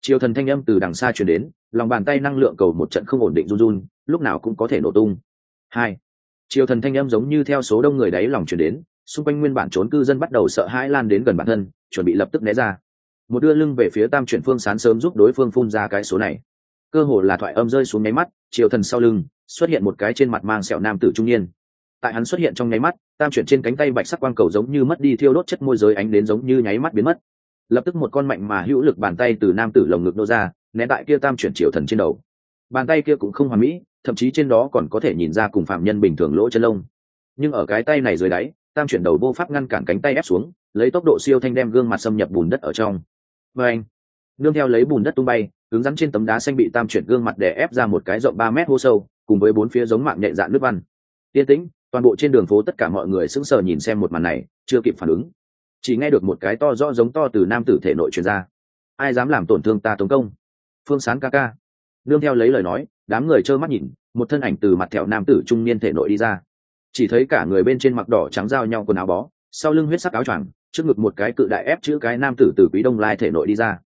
Speaker 1: triều thần thanh âm từ đằng xa chuyển đến, lòng bàn tay năng lượng cầu một trận không ổn định run run, lúc nào cũng có thể nổ tung. Hai, triều thần thanh âm giống như theo số đông người đáy lòng chuyển đến, xung quanh nguyên bản trốn cư dân bắt đầu sợ hãi lan đến gần bản thân, chuẩn bị lập tức né ra. Một đưa lưng về phía tam chuyển phương sán sớm giúp đối phương phun ra cái số này. Cơ hồ là thoại âm rơi xuống nháy mắt, triều thần sau lưng xuất hiện một cái trên mặt mang sẹo nam tử trung niên tại hắn xuất hiện trong nháy mắt, tam chuyển trên cánh tay bạch sắc quang cầu giống như mất đi thiêu đốt chất môi giới ánh đến giống như nháy mắt biến mất. Lập tức một con mạnh mà hữu lực bàn tay từ nam tử lồng ngực nô ra, né tại kia tam chuyển triều thần trên đầu. Bàn tay kia cũng không hoàn mỹ, thậm chí trên đó còn có thể nhìn ra cùng phạm nhân bình thường lỗ chân lông. Nhưng ở cái tay này dưới đáy, tam chuyển đầu vô pháp ngăn cản cánh tay ép xuống, lấy tốc độ siêu thanh đem gương mặt xâm nhập bùn đất ở trong. Và anh nương theo lấy bùn đất tung bay, cứng rắn trên tấm đá xanh bị tam chuyển gương mặt để ép ra một cái rộng ba mét hô sâu, cùng với bốn phía giống mạng nhẹ dạn nước văn. Tiên tĩnh toàn bộ trên đường phố tất cả mọi người sững sờ nhìn xem một màn này, chưa kịp phản ứng. Chỉ nghe được một cái to rõ giống to từ nam tử thể nội truyền ra. Ai dám làm tổn thương ta tống công? Phương sán ca ca. Nương theo lấy lời nói, đám người trơ mắt nhìn, một thân ảnh từ mặt thẹo nam tử trung niên thể nội đi ra. Chỉ thấy cả người bên trên mặc đỏ trắng giao nhau quần áo bó, sau lưng huyết sắc áo choàng, trước ngực một cái cự đại ép chữ cái nam tử từ quý đông lai thể nội đi ra.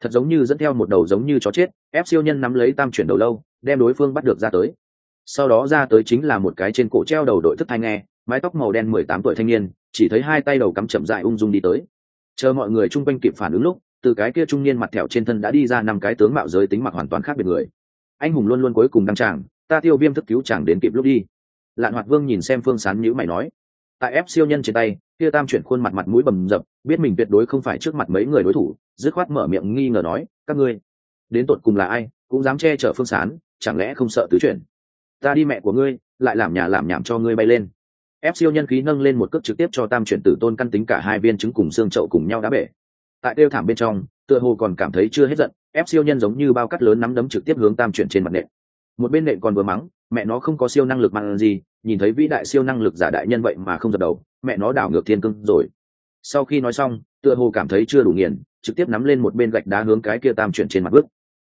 Speaker 1: Thật giống như dẫn theo một đầu giống như chó chết, ép siêu nhân nắm lấy tam chuyển đầu lâu, đem đối phương bắt được ra tới sau đó ra tới chính là một cái trên cổ treo đầu đội thức thai nghe, mái tóc màu đen mười tám tuổi thanh niên, chỉ thấy hai tay đầu cắm chậm dại ung dung đi tới. Chờ mọi người chung quanh kịp phản ứng lúc, từ cái kia trung niên mặt thẹo trên thân đã đi ra năm cái tướng mạo giới tính mặc hoàn toàn khác biệt người. Anh hùng luôn luôn cuối cùng đăng tràng, ta tiêu viêm thức cứu chàng đến kịp lúc đi. Lạn hoạt vương nhìn xem phương sán nhữ mày nói. Tại ép siêu nhân trên tay, kia tam chuyển khuôn mặt mặt mũi bầm dập, biết mình tuyệt đối không phải trước mặt mấy người đối thủ, dứt khoát mở miệng nghi ngờ nói, các ngươi, đến tột cùng là ai, cũng dám che chở phương sán, chẳng lẽ không sợ tứ chuyển? Ta đi mẹ của ngươi, lại làm nhà làm nhảm cho ngươi bay lên. Ép siêu nhân khí nâng lên một cước trực tiếp cho tam chuyển tử tôn căn tính cả hai viên trứng cùng xương chậu cùng nhau đã bể. Tại đeo thảm bên trong, tựa hồ còn cảm thấy chưa hết giận, ép siêu nhân giống như bao cắt lớn nắm đấm trực tiếp hướng tam chuyển trên mặt nệm một bên nệm còn vừa mắng, mẹ nó không có siêu năng lực mang gì, nhìn thấy vĩ đại siêu năng lực giả đại nhân vậy mà không dập đầu, mẹ nó đảo ngược thiên cưng rồi. Sau khi nói xong, tựa hồ cảm thấy chưa đủ nghiền, trực tiếp nắm lên một bên gạch đá hướng cái kia tam chuyển trên mặt bước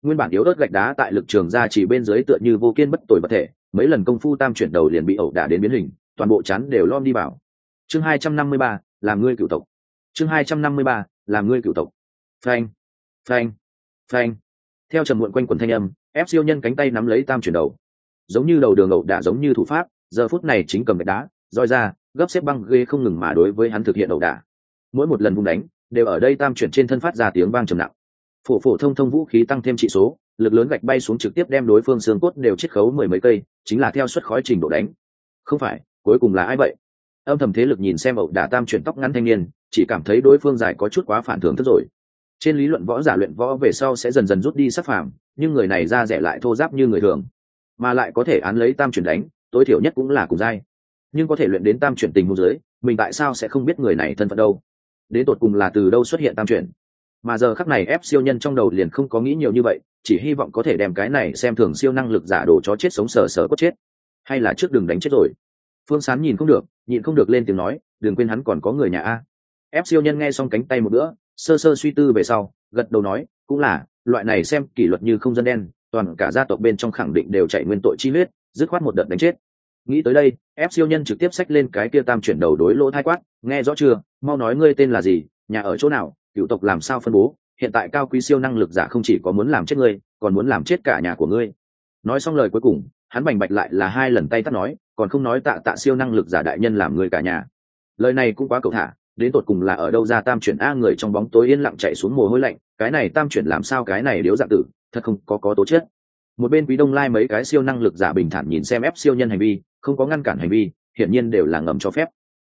Speaker 1: nguyên bản yếu đốt gạch đá tại lực trường ra chỉ bên dưới tựa như vô kiên bất tội vật thể, mấy lần công phu tam chuyển đầu liền bị ẩu đả đến biến hình, toàn bộ chắn đều lom đi vào. Chương hai trăm năm mươi ba làm ngươi cựu tộc. Chương hai trăm năm mươi ba làm ngươi cựu tộc. Phanh phanh phanh. Theo trầm muộn quanh quần thanh âm, ép siêu nhân cánh tay nắm lấy tam chuyển đầu. Giống như đầu đường ẩu đả giống như thủ pháp, giờ phút này chính cầm gạch đá, roi ra, gấp xếp băng ghê không ngừng mà đối với hắn thực hiện ẩu đả. Mỗi một lần vung đánh, đều ở đây tam chuyển trên thân phát ra tiếng vang trầm nặng phổ phổ thông thông vũ khí tăng thêm trị số, lực lớn gạch bay xuống trực tiếp đem đối phương xương cốt đều chiết khấu mười mấy cây, chính là theo suất khói trình độ đánh. Không phải, cuối cùng là ai vậy? Âm thầm thế lực nhìn xem ẩu đả tam chuyển tóc ngắn thanh niên, chỉ cảm thấy đối phương dài có chút quá phản thường thức rồi. Trên lý luận võ giả luyện võ về sau sẽ dần dần rút đi sắc phàm, nhưng người này ra rẻ lại thô giáp như người thường, mà lại có thể án lấy tam chuyển đánh, tối thiểu nhất cũng là cùng giai. Nhưng có thể luyện đến tam chuyển tình hôn giới mình tại sao sẽ không biết người này thân phận đâu? Đến tột cùng là từ đâu xuất hiện tam chuyển? Mà giờ khắc này ép siêu nhân trong đầu liền không có nghĩ nhiều như vậy, chỉ hy vọng có thể đem cái này xem thường siêu năng lực giả đồ chó chết sống sờ sờ cốt chết. Hay là trước đường đánh chết rồi. Phương sán nhìn không được nhìn không được lên tiếng nói, đừng quên hắn còn có người nhà a. Ép siêu nhân nghe xong cánh tay một bữa, sơ sơ suy tư về sau, gật đầu nói, cũng là, loại này xem kỷ luật như không dân đen, toàn cả gia tộc bên trong khẳng định đều chạy nguyên tội chi huyết, dứt khoát một đợt đánh chết nghĩ tới đây ép siêu nhân trực tiếp xách lên cái kia tam chuyển đầu đối lỗ thai quát, nghe rõ chưa? Mau nói ngươi tên là gì, nhà ở chỗ nào, cựu tộc làm sao phân bố? Hiện tại cao quý siêu năng lực giả không chỉ có muốn làm chết ngươi, còn muốn làm chết cả nhà của ngươi. Nói xong lời cuối cùng, hắn bành bạch lại là hai lần tay tắt nói, còn không nói tạ tạ siêu năng lực giả đại nhân làm người cả nhà. Lời này cũng quá cầu thả, đến tột cùng là ở đâu ra tam chuyển a người trong bóng tối yên lặng chạy xuống mồ hôi lạnh, cái này tam chuyển làm sao cái này điếu dạ tử, thật không có có tố chết một bên quý đông lai mấy cái siêu năng lực giả bình thản nhìn xem ép siêu nhân hành vi không có ngăn cản hành vi, hiển nhiên đều là ngầm cho phép.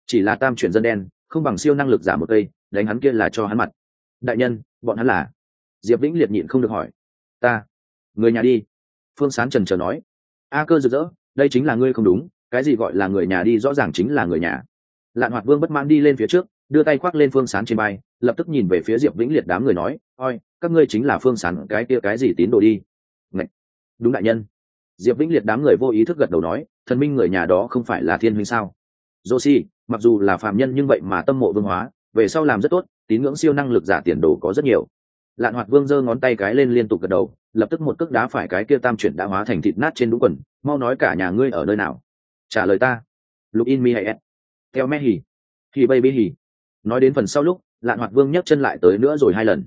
Speaker 1: Chỉ là tam chuyển dân đen, không bằng siêu năng lực giả một cây, đánh hắn kia là cho hắn mặt. Đại nhân, bọn hắn là? Diệp vĩnh liệt nhịn không được hỏi. Ta. Người nhà đi. Phương sán trần trờ nói. A cơ rực rỡ, đây chính là ngươi không đúng, cái gì gọi là người nhà đi rõ ràng chính là người nhà. Lạn hoạt vương bất mãn đi lên phía trước, đưa tay khoác lên phương sán trên bay lập tức nhìn về phía diệp vĩnh liệt đám người nói, oi, các ngươi chính là phương sán, cái kia cái gì tín đồ đi? Ngậy! đúng đại nhân diệp vĩnh liệt đám người vô ý thức gật đầu nói, thần minh người nhà đó không phải là thiên huynh sao? Dô si mặc dù là phạm nhân nhưng vậy mà tâm mộ vương hóa, về sau làm rất tốt, tín ngưỡng siêu năng lực giả tiền đồ có rất nhiều. Lạn hoạt vương giơ ngón tay cái lên liên tục gật đầu, lập tức một cước đá phải cái kia tam chuyển đã hóa thành thịt nát trên đúng quần, mau nói cả nhà ngươi ở nơi nào? Trả lời ta. Lục in mi hay s theo me hì hì baby hì nói đến phần sau lúc, lạn hoạt vương nhấc chân lại tới nữa rồi hai lần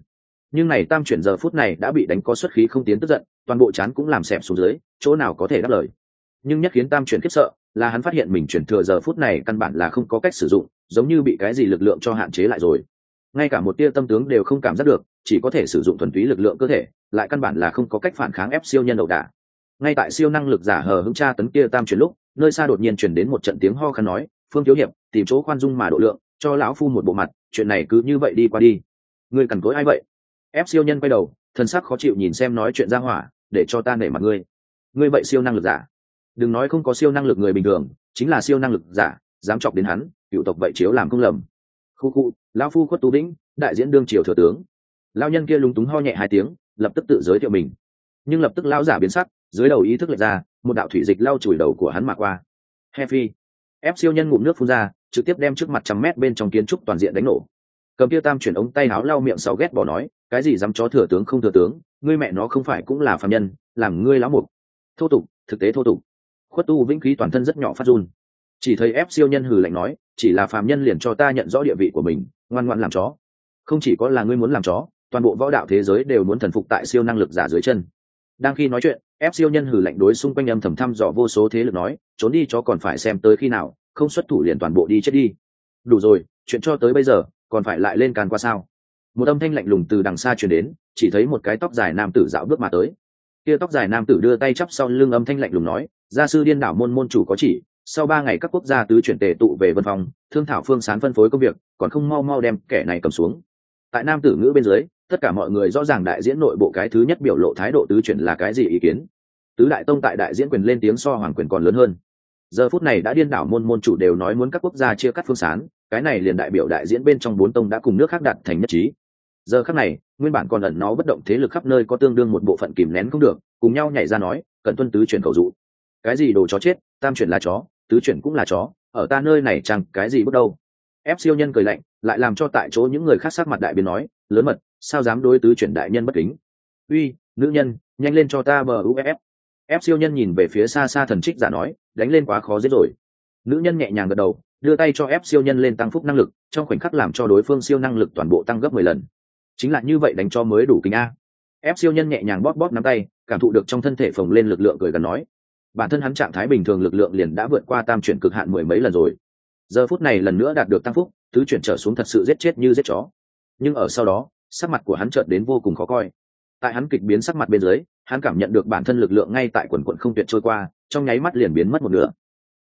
Speaker 1: nhưng này tam chuyển giờ phút này đã bị đánh có xuất khí không tiến tức giận, toàn bộ chán cũng làm xẹp xuống dưới, chỗ nào có thể đáp lời. Nhưng nhất khiến tam chuyển khiếp sợ là hắn phát hiện mình chuyển thừa giờ phút này căn bản là không có cách sử dụng, giống như bị cái gì lực lượng cho hạn chế lại rồi. Ngay cả một tia tâm tướng đều không cảm giác được, chỉ có thể sử dụng thuần túy lực lượng cơ thể, lại căn bản là không có cách phản kháng ép siêu nhân đầu đà ngay tại siêu năng lực giả hờ hững tra tấn kia tam chuyển lúc, nơi xa đột nhiên chuyển đến một trận tiếng ho khăn nói, phương thiếu hiệp, tìm chỗ khoan dung mà độ lượng, cho lão phu một bộ mặt, chuyện này cứ như vậy đi qua đi. Người cằn cối ai vậy? Ép siêu nhân quay đầu thân sắc khó chịu nhìn xem nói chuyện ra hỏa, để cho ta nể mặt ngươi. Ngươi vậy siêu năng lực giả. Đừng nói không có siêu năng lực người bình thường, chính là siêu năng lực giả, dám chọc đến hắn, cựu tộc vậy chiếu làm không lầm. Khu khu, lão phu khuất tú vĩnh, đại diễn đương triều thừa tướng. Lao nhân kia lúng túng ho nhẹ hai tiếng, lập tức tự giới thiệu mình. Nhưng lập tức lão giả biến sắc, dưới đầu ý thức lệch ra, một đạo thủy dịch lau chùi đầu của hắn mà qua. He phi. Ép siêu nhân ngụm nước phun ra, trực tiếp đem trước mặt trăm mét bên trong kiến trúc toàn diện đánh nổ. Cầm kia tam chuyển ống tay áo lau miệng sáu ghét bỏ nói cái gì dám chó thừa tướng không thừa tướng, ngươi mẹ nó không phải cũng là phạm nhân, làm ngươi lão mục. Thô tục, thực tế thô tục. Khuất tu vĩnh khí toàn thân rất nhỏ phát run. Chỉ thấy ép siêu nhân hừ lạnh nói, chỉ là phạm nhân liền cho ta nhận rõ địa vị của mình, ngoan ngoan làm chó. Không chỉ có là ngươi muốn làm chó, toàn bộ võ đạo thế giới đều muốn thần phục tại siêu năng lực giả dưới chân. Đang khi nói chuyện, ép siêu nhân hử lạnh đối xung quanh âm thầm thăm dò vô số thế lực nói, trốn đi chó còn phải xem tới khi nào, không xuất thủ liền toàn bộ đi chết đi. Đủ rồi, chuyện cho tới bây giờ, còn phải lại lên càn qua sao? Một âm thanh lạnh lùng từ đằng xa truyền đến, chỉ thấy một cái tóc dài nam tử dạo bước mà tới. Kia tóc dài nam tử đưa tay chắp sau lưng âm thanh lạnh lùng nói, gia sư điên đảo môn môn chủ có chỉ, sau ba ngày các quốc gia tứ chuyển tề tụ về vân phòng, thương thảo phương sán phân phối công việc, còn không mau mau đem kẻ này cầm xuống. Tại nam tử ngữ bên dưới, tất cả mọi người rõ ràng đại diễn nội bộ cái thứ nhất biểu lộ thái độ tứ chuyển là cái gì ý kiến. Tứ đại tông tại đại diễn quyền lên tiếng so hoàng quyền còn lớn hơn. Giờ phút này đã điên đảo môn môn chủ đều nói muốn các quốc gia chia cắt phương sán cái này liền đại biểu đại diễn bên trong bốn tông đã cùng nước khác đạt thành nhất trí. Giờ khác này, nguyên bản còn ẩn nó bất động thế lực khắp nơi có tương đương một bộ phận kìm nén không được, cùng nhau nhảy ra nói cần tuân tứ chuyển cầu dụ. Cái gì đồ chó chết, tam chuyển là chó, tứ chuyển cũng là chó, ở ta nơi này chẳng cái gì bước đâu. Ép siêu nhân cười lạnh, lại làm cho tại chỗ những người khác sắc mặt đại biến nói, lớn mật, sao dám đối tứ chuyển đại nhân bất kính? Uy, nữ nhân, nhanh lên cho ta bờ uff ép siêu nhân nhìn về phía xa xa thần trích giả nói, đánh lên quá khó giết rồi. Nữ nhân nhẹ nhàng gật đầu đưa tay cho ép siêu nhân lên tăng phúc năng lực, trong khoảnh khắc làm cho đối phương siêu năng lực toàn bộ tăng gấp mười lần. Chính là như vậy đánh cho mới đủ kính a. Ép siêu nhân nhẹ nhàng bóp bóp nắm tay, cảm thụ được trong thân thể phồng lên lực lượng cười gần nói. Bản thân hắn trạng thái bình thường lực lượng liền đã vượt qua tam chuyển cực hạn mười mấy lần rồi. Giờ phút này lần nữa đạt được tăng phúc, thứ chuyển trở xuống thật sự giết chết như giết chó. Nhưng ở sau đó, sắc mặt của hắn chợt đến vô cùng khó coi. Tại hắn kịch biến sắc mặt bên dưới, hắn cảm nhận được bản thân lực lượng ngay tại quần quận không tuyệt trôi qua, trong nháy mắt liền biến mất một nửa.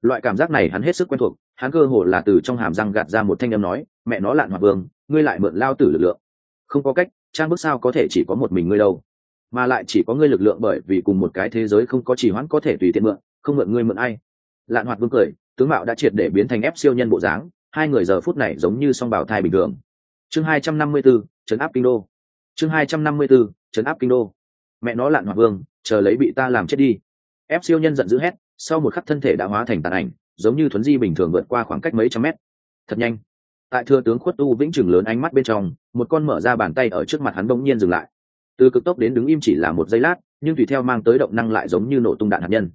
Speaker 1: Loại cảm giác này hắn hết sức quen thuộc hắn cơ hồ là từ trong hàm răng gạt ra một thanh âm nói mẹ nó lạn hoạt vương ngươi lại mượn lao tử lực lượng. Không có cách trang bức sao có thể chỉ có một mình ngươi đâu mà lại chỉ có ngươi lực lượng bởi vì cùng một cái thế giới không có chỉ hoãn có thể tùy tiện mượn không mượn ngươi mượn ai. Lạn hoạt vương cười tướng mạo đã triệt để biến thành ép siêu nhân bộ dáng hai người giờ phút này giống như song bảo thai bình thường. Chương hai trăm năm mươi 254, trấn áp kinh đô. Chương hai trăm năm mươi 254, trấn áp kinh đô. Mẹ nó lạn hoạt vương chờ lấy bị ta làm chết đi. Ép siêu nhân giận dữ hét sau một khắc thân thể đã hóa thành tàn ảnh giống như thuấn di bình thường vượt qua khoảng cách mấy trăm mét. Thật nhanh. Tại thừa tướng khuất tu vĩnh trường lớn ánh mắt bên trong, một con mở ra bàn tay ở trước mặt hắn bỗng nhiên dừng lại. Từ cực tốc đến đứng im chỉ là một giây lát, nhưng tùy theo mang tới động năng lại giống như nổ tung đạn hạt nhân.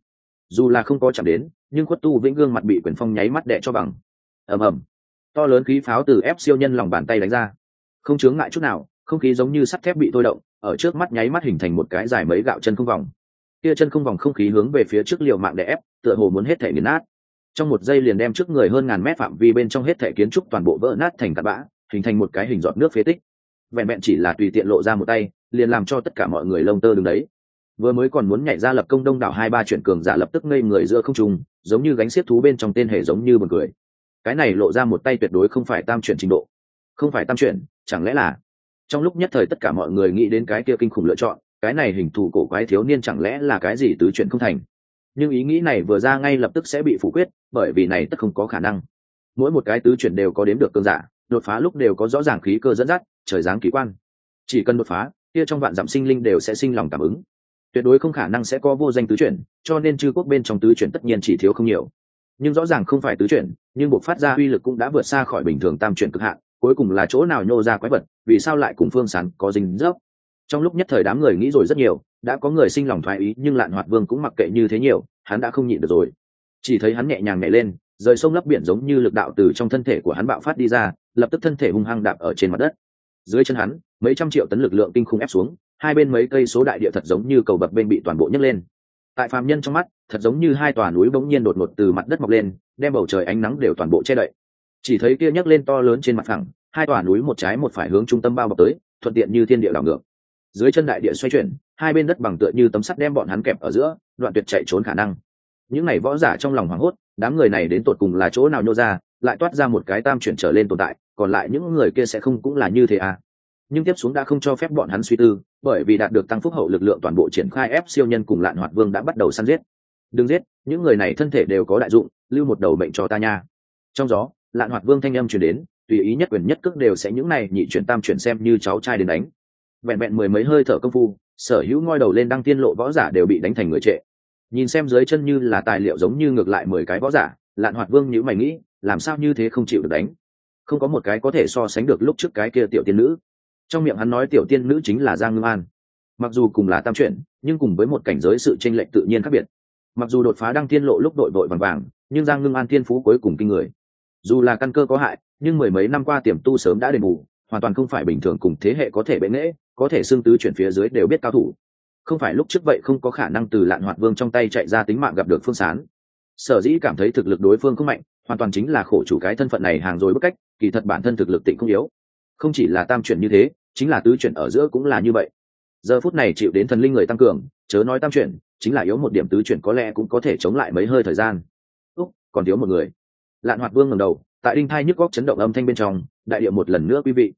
Speaker 1: Dù là không có chạm đến, nhưng khuất tu vĩnh gương mặt bị quyền phong nháy mắt đẻ cho bằng. Ầm ầm. To lớn khí pháo từ ép siêu nhân lòng bàn tay đánh ra. Không chướng ngại chút nào, không khí giống như sắt thép bị thôi động, ở trước mắt nháy mắt hình thành một cái dài mấy gạo chân không vòng. Kia chân không vòng không khí hướng về phía trước liều mạng để ép, tựa hồ muốn hết thể nghiền nát trong một giây liền đem trước người hơn ngàn mét phạm vi bên trong hết thể kiến trúc toàn bộ vỡ nát thành tạt bã, hình thành một cái hình giọt nước phế tích. Vẹn vẹn chỉ là tùy tiện lộ ra một tay, liền làm cho tất cả mọi người lông tơ đứng đấy. Vừa mới còn muốn nhảy ra lập công đông đảo hai ba chuyển cường giả lập tức ngây người giữa không trung, giống như gánh xiết thú bên trong tên hề giống như một cười. cái này lộ ra một tay tuyệt đối không phải tam chuyển trình độ. Không phải tam chuyển, chẳng lẽ là? Trong lúc nhất thời tất cả mọi người nghĩ đến cái kia kinh khủng lựa chọn, cái này hình thù cổ quái thiếu niên chẳng lẽ là cái gì tứ chuyển không thành? Nhưng ý nghĩ này vừa ra ngay lập tức sẽ bị phủ quyết, bởi vì này tất không có khả năng. Mỗi một cái tứ chuyển đều có đếm được cơn giả, đột phá lúc đều có rõ ràng khí cơ dẫn dắt, trời dáng kỳ quan. Chỉ cần đột phá, kia trong vạn dặm sinh linh đều sẽ sinh lòng cảm ứng. Tuyệt đối không khả năng sẽ có vô danh tứ chuyển, cho nên chư quốc bên trong tứ chuyển tất nhiên chỉ thiếu không nhiều. Nhưng rõ ràng không phải tứ chuyển, nhưng buộc phát ra uy lực cũng đã vượt xa khỏi bình thường tam chuyển cực hạn, cuối cùng là chỗ nào nhô ra quái vật, vì sao lại cùng phương sán có dính dốc? Trong lúc nhất thời đám người nghĩ rồi rất nhiều, đã có người sinh lòng thoái ý, nhưng lạn hoạt vương cũng mặc kệ như thế nhiều, hắn đã không nhịn được rồi. Chỉ thấy hắn nhẹ nhàng nhảy lên, rời sông lấp biển giống như lực đạo từ trong thân thể của hắn bạo phát đi ra, lập tức thân thể hung hăng đạp ở trên mặt đất. Dưới chân hắn, mấy trăm triệu tấn lực lượng kinh khủng ép xuống, hai bên mấy cây số đại địa thật giống như cầu bập bên bị toàn bộ nhấc lên. Tại phàm nhân trong mắt, thật giống như hai tòa núi bỗng nhiên đột ngột từ mặt đất mọc lên, đem bầu trời ánh nắng đều toàn bộ che đậy. Chỉ thấy kia nhấc lên to lớn trên mặt phẳng, hai tòa núi một trái một phải hướng trung tâm bao bọc tới, thuận tiện như thiên địa đảo ngược dưới chân đại địa xoay chuyển, hai bên đất bằng tựa như tấm sắt đem bọn hắn kẹp ở giữa, đoạn tuyệt chạy trốn khả năng. Những này võ giả trong lòng hoảng hốt, đám người này đến tột cùng là chỗ nào nhô ra, lại toát ra một cái tam chuyển trở lên tồn tại, còn lại những người kia sẽ không cũng là như thế à? Nhưng tiếp xuống đã không cho phép bọn hắn suy tư, bởi vì đạt được tăng phúc hậu lực lượng toàn bộ triển khai ép siêu nhân cùng lạn hoạt vương đã bắt đầu săn giết. Đừng giết, những người này thân thể đều có đại dụng, lưu một đầu mệnh cho ta nha. Trong gió, lạn hoạt vương thanh âm chuyển đến, tùy ý nhất quyền nhất cước đều sẽ những này nhị chuyển tam chuyển xem như cháu trai đến đánh vẹn vẹn mười mấy hơi thở công phu, sở hữu ngoi đầu lên đăng tiên lộ võ giả đều bị đánh thành người trệ. Nhìn xem dưới chân như là tài liệu giống như ngược lại mười cái võ giả, lạn hoạt vương nhữ mày nghĩ, làm sao như thế không chịu được đánh? Không có một cái có thể so sánh được lúc trước cái kia tiểu tiên nữ. Trong miệng hắn nói tiểu tiên nữ chính là giang ngưng an. Mặc dù cùng là tam chuyển nhưng cùng với một cảnh giới sự tranh lệch tự nhiên khác biệt. Mặc dù đột phá đăng tiên lộ lúc đội đội vàng vàng, nhưng giang ngưng an tiên phú cuối cùng kinh người. Dù là căn cơ có hại, nhưng mười mấy năm qua tiềm tu sớm đã đền bù, hoàn toàn không phải bình thường cùng thế hệ có thể bệ nghễ có thể xương tứ chuyển phía dưới đều biết cao thủ. Không phải lúc trước vậy không có khả năng từ lạn hoạt vương trong tay chạy ra tính mạng gặp được phương sán. Sở dĩ cảm thấy thực lực đối phương không mạnh, hoàn toàn chính là khổ chủ cái thân phận này hàng rồi bức cách, kỳ thật bản thân thực lực tịnh không yếu. Không chỉ là tam chuyển như thế, chính là tứ chuyển ở giữa cũng là như vậy. Giờ phút này chịu đến thần linh người tăng cường, chớ nói tam chuyển, chính là yếu một điểm tứ chuyển có lẽ cũng có thể chống lại mấy hơi thời gian. Úc, còn thiếu một người. Lạn hoạt vương ngầm đầu, tại đinh thai nhức góc chấn động âm thanh bên trong, đại điệu một lần nữa quý vị.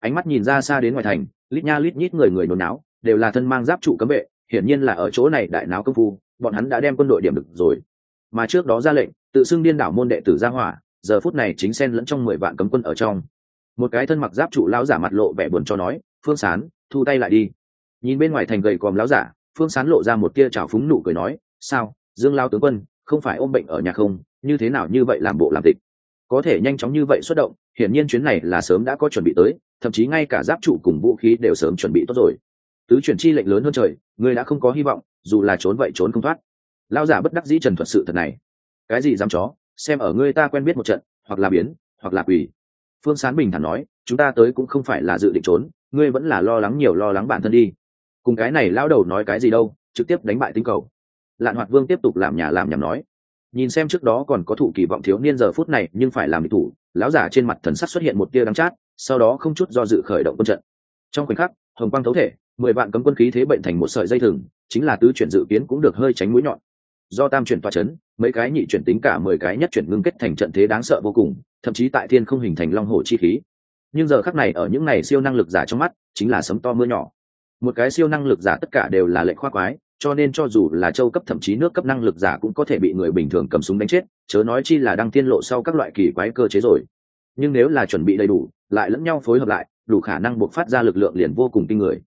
Speaker 1: Ánh mắt nhìn ra xa đến ngoài thành lít nha lít nhít người người nôn náo, đều là thân mang giáp trụ cấm vệ, hiển nhiên là ở chỗ này đại náo công phu, bọn hắn đã đem quân đội điểm được rồi. Mà trước đó ra lệnh, tự xưng điên đảo môn đệ tử ra hỏa, giờ phút này chính xen lẫn trong mười vạn cấm quân ở trong. Một cái thân mặc giáp trụ lão giả mặt lộ vẻ buồn cho nói, phương sán, thu tay lại đi. Nhìn bên ngoài thành gầy còm lão giả, phương sán lộ ra một tia trào phúng nụ cười nói, sao, dương lao tướng quân, không phải ôm bệnh ở nhà không? Như thế nào như vậy làm bộ làm tịch? Có thể nhanh chóng như vậy xuất động, hiển nhiên chuyến này là sớm đã có chuẩn bị tới, thậm chí ngay cả giáp trụ cùng vũ khí đều sớm chuẩn bị tốt rồi. Tứ chuyển chi lệnh lớn hơn trời, ngươi đã không có hy vọng, dù là trốn vậy trốn không thoát. Lao giả bất đắc dĩ trần thuật sự thật này. Cái gì dám chó? Xem ở ngươi ta quen biết một trận, hoặc là biến, hoặc là quỳ. Phương sán bình thản nói, chúng ta tới cũng không phải là dự định trốn, ngươi vẫn là lo lắng nhiều lo lắng bản thân đi. Cùng cái này lao đầu nói cái gì đâu, trực tiếp đánh bại tinh cầu. Lạn hoạt vương tiếp tục làm nhà làm nhằm nói nhìn xem trước đó còn có thủ kỳ vọng thiếu niên giờ phút này, nhưng phải làm thủ, lão giả trên mặt thần sắc xuất hiện một tia đắng chát, sau đó không chút do dự khởi động quân trận. Trong khoảnh khắc, hồng quang thấu thể, mười vạn cấm quân khí thế bệnh thành một sợi dây thừng, chính là tứ chuyển dự kiến cũng được hơi tránh mũi nhọn. Do tam chuyển toa chấn, mấy cái nhị chuyển tính cả mười cái nhất chuyển ngưng kết thành trận thế đáng sợ vô cùng, thậm chí tại thiên không hình thành long hồ chi khí. Nhưng giờ khắc này ở những này siêu năng lực giả trong mắt, chính là sấm to mưa nhỏ. Một cái siêu năng lực giả tất cả đều là lệnh khoa quái cho nên cho dù là châu cấp thậm chí nước cấp năng lực giả cũng có thể bị người bình thường cầm súng đánh chết, chớ nói chi là đăng tiên lộ sau các loại kỳ quái cơ chế rồi. Nhưng nếu là chuẩn bị đầy đủ, lại lẫn nhau phối hợp lại, đủ khả năng buộc phát ra lực lượng liền vô cùng kinh người.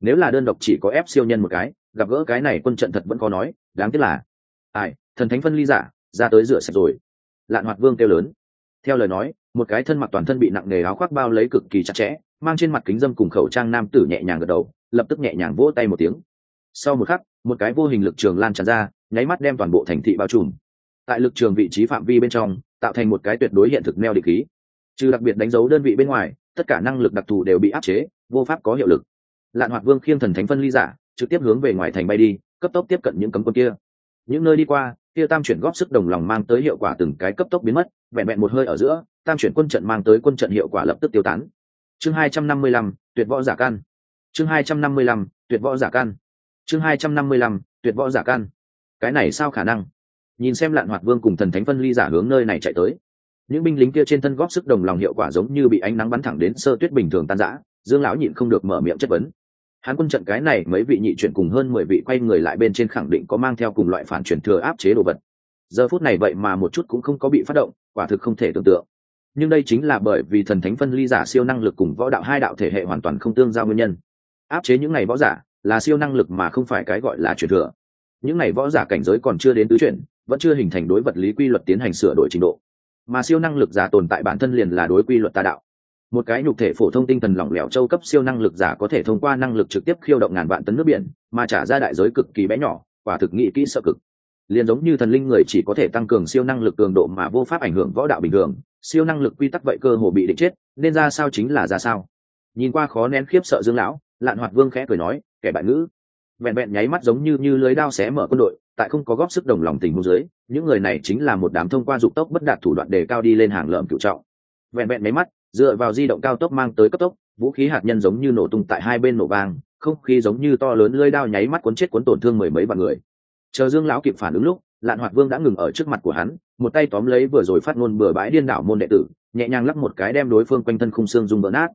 Speaker 1: Nếu là đơn độc chỉ có ép siêu nhân một cái, gặp gỡ cái này quân trận thật vẫn có nói, đáng tiếc là, ai, thần thánh phân ly giả, ra tới rửa sạch rồi. Lạn hoạt vương kêu lớn. Theo lời nói, một cái thân mặc toàn thân bị nặng nề áo khoác bao lấy cực kỳ chặt chẽ, mang trên mặt kính dâm cùng khẩu trang nam tử nhẹ nhàng gật đầu, lập tức nhẹ nhàng vỗ tay một tiếng. Sau một khắc một cái vô hình lực trường lan tràn ra, nháy mắt đem toàn bộ thành thị bao trùm. Tại lực trường vị trí phạm vi bên trong, tạo thành một cái tuyệt đối hiện thực neo định khí. Trừ đặc biệt đánh dấu đơn vị bên ngoài, tất cả năng lực đặc thù đều bị áp chế, vô pháp có hiệu lực. Lạn hoạt vương khiêng thần thánh phân ly giả, trực tiếp hướng về ngoài thành bay đi, cấp tốc tiếp cận những cấm quân kia. Những nơi đi qua, kia tam chuyển góp sức đồng lòng mang tới hiệu quả từng cái cấp tốc biến mất, vẹn vẹn một hơi ở giữa, tam chuyển quân trận mang tới quân trận hiệu quả lập tức tiêu tán. Chương hai trăm năm mươi lăm, tuyệt võ giả can. Chương hai trăm năm mươi lăm, tuyệt võ giả can chương hai trăm năm mươi lăm, tuyệt võ giả can. Cái này sao khả năng? Nhìn xem lạn hoạt vương cùng thần thánh phân ly giả hướng nơi này chạy tới. Những binh lính kia trên thân góp sức đồng lòng hiệu quả giống như bị ánh nắng bắn thẳng đến sơ tuyết bình thường tan rã, dương lão nhịn không được mở miệng chất vấn. Hắn quân trận cái này mấy vị nhị chuyển cùng hơn mười vị quay người lại bên trên khẳng định có mang theo cùng loại phản chuyển thừa áp chế đồ vật. Giờ phút này vậy mà một chút cũng không có bị phát động, quả thực không thể tưởng tượng. Nhưng đây chính là bởi vì thần thánh phân ly giả siêu năng lực cùng võ đạo hai đạo thể hệ hoàn toàn không tương giao nguyên nhân. Áp chế những ngày võ giả là siêu năng lực mà không phải cái gọi là truyền thừa. Những này võ giả cảnh giới còn chưa đến tứ chuyển, vẫn chưa hình thành đối vật lý quy luật tiến hành sửa đổi trình độ. Mà siêu năng lực giả tồn tại bản thân liền là đối quy luật tà đạo. Một cái nhục thể phổ thông tinh thần lỏng lẻo châu cấp siêu năng lực giả có thể thông qua năng lực trực tiếp khiêu động ngàn vạn tấn nước biển, mà trả ra đại giới cực kỳ bé nhỏ, quả thực nghị kỹ sợ cực. Liền giống như thần linh người chỉ có thể tăng cường siêu năng lực cường độ mà vô pháp ảnh hưởng võ đạo bình thường, siêu năng lực quy tắc vậy cơ hồ bị định chết, nên ra sao chính là ra sao. Nhìn qua khó nén khiếp sợ dương lão lạn hoạt vương khẽ cười nói, kẻ bại ngữ. Vẹn vẹn nháy mắt giống như như lưới đao xé mở quân đội, tại không có góp sức đồng lòng tình huống dưới, những người này chính là một đám thông qua dục tốc bất đạt thủ đoạn đề cao đi lên hàng lợm cựu trọng. Vẹn vẹn nháy mắt, dựa vào di động cao tốc mang tới cấp tốc, vũ khí hạt nhân giống như nổ tung tại hai bên nổ vang, không khí giống như to lớn lưới đao nháy mắt cuốn chết cuốn tổn thương mười mấy vạn người. Chờ dương lão kịp phản ứng lúc, lạn hoạt vương đã ngừng ở trước mặt của hắn, một tay tóm lấy vừa rồi phát ngôn bừa bãi điên đảo môn đệ tử, nhẹ nhàng lắp một cái đem đối phương quanh thân khung xương dung vỡ nát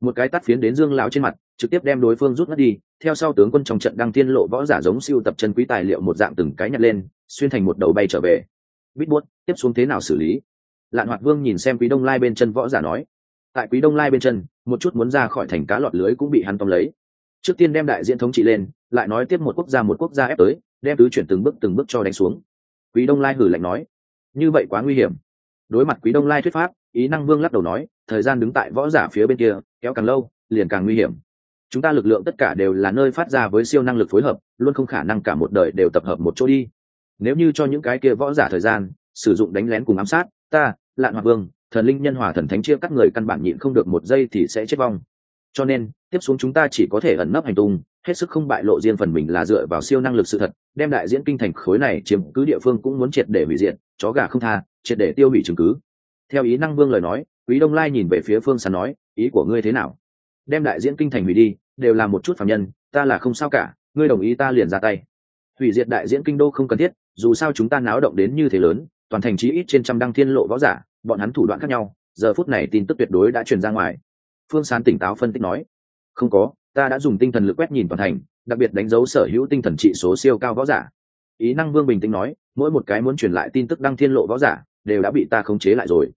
Speaker 1: một cái tắt phiến đến dương lão trên mặt, trực tiếp đem đối phương rút mất đi. Theo sau tướng quân trong trận đăng tiên lộ võ giả giống siêu tập chân quý tài liệu một dạng từng cái nhặt lên, xuyên thành một đầu bay trở về. Bít buốt, tiếp xuống thế nào xử lý? Lạn hoạt vương nhìn xem quý đông lai bên chân võ giả nói. Tại quý đông lai bên chân, một chút muốn ra khỏi thành cá lọt lưới cũng bị hắn tóm lấy. Trước tiên đem đại diện thống trị lên, lại nói tiếp một quốc gia một quốc gia ép tới, đem tứ chuyển từng bước từng bước cho đánh xuống. Quý đông lai hử lạnh nói. Như vậy quá nguy hiểm. Đối mặt quý đông lai thuyết pháp, ý năng vương lắc đầu nói, thời gian đứng tại võ giả phía bên kia kéo càng lâu, liền càng nguy hiểm. Chúng ta lực lượng tất cả đều là nơi phát ra với siêu năng lực phối hợp, luôn không khả năng cả một đời đều tập hợp một chỗ đi. Nếu như cho những cái kia võ giả thời gian, sử dụng đánh lén cùng ám sát, ta, lạn hòa vương, thần linh nhân hòa thần thánh chia các người căn bản nhịn không được một giây thì sẽ chết vong. Cho nên, tiếp xuống chúng ta chỉ có thể ẩn nấp hành tung, hết sức không bại lộ riêng phần mình là dựa vào siêu năng lực sự thật, đem đại diễn kinh thành khối này chiếm cứ địa phương cũng muốn triệt để hủy diệt, chó gà không tha, triệt để tiêu hủy chứng cứ. Theo ý năng vương lời nói, quý đông lai nhìn về phía phương sán nói ý của ngươi thế nào? Đem đại diễn kinh thành hủy đi, đều là một chút phạm nhân, ta là không sao cả, ngươi đồng ý ta liền ra tay. Hủy diệt đại diễn kinh đô không cần thiết, dù sao chúng ta náo động đến như thế lớn, toàn thành trí ít trên trăm đăng thiên lộ võ giả, bọn hắn thủ đoạn khác nhau, giờ phút này tin tức tuyệt đối đã truyền ra ngoài. Phương sán tỉnh táo phân tích nói, không có, ta đã dùng tinh thần lực quét nhìn toàn thành, đặc biệt đánh dấu sở hữu tinh thần trị số siêu cao võ giả. Ý năng vương bình tĩnh nói, mỗi một cái muốn truyền lại tin tức đăng thiên lộ võ giả, đều đã bị ta khống chế lại rồi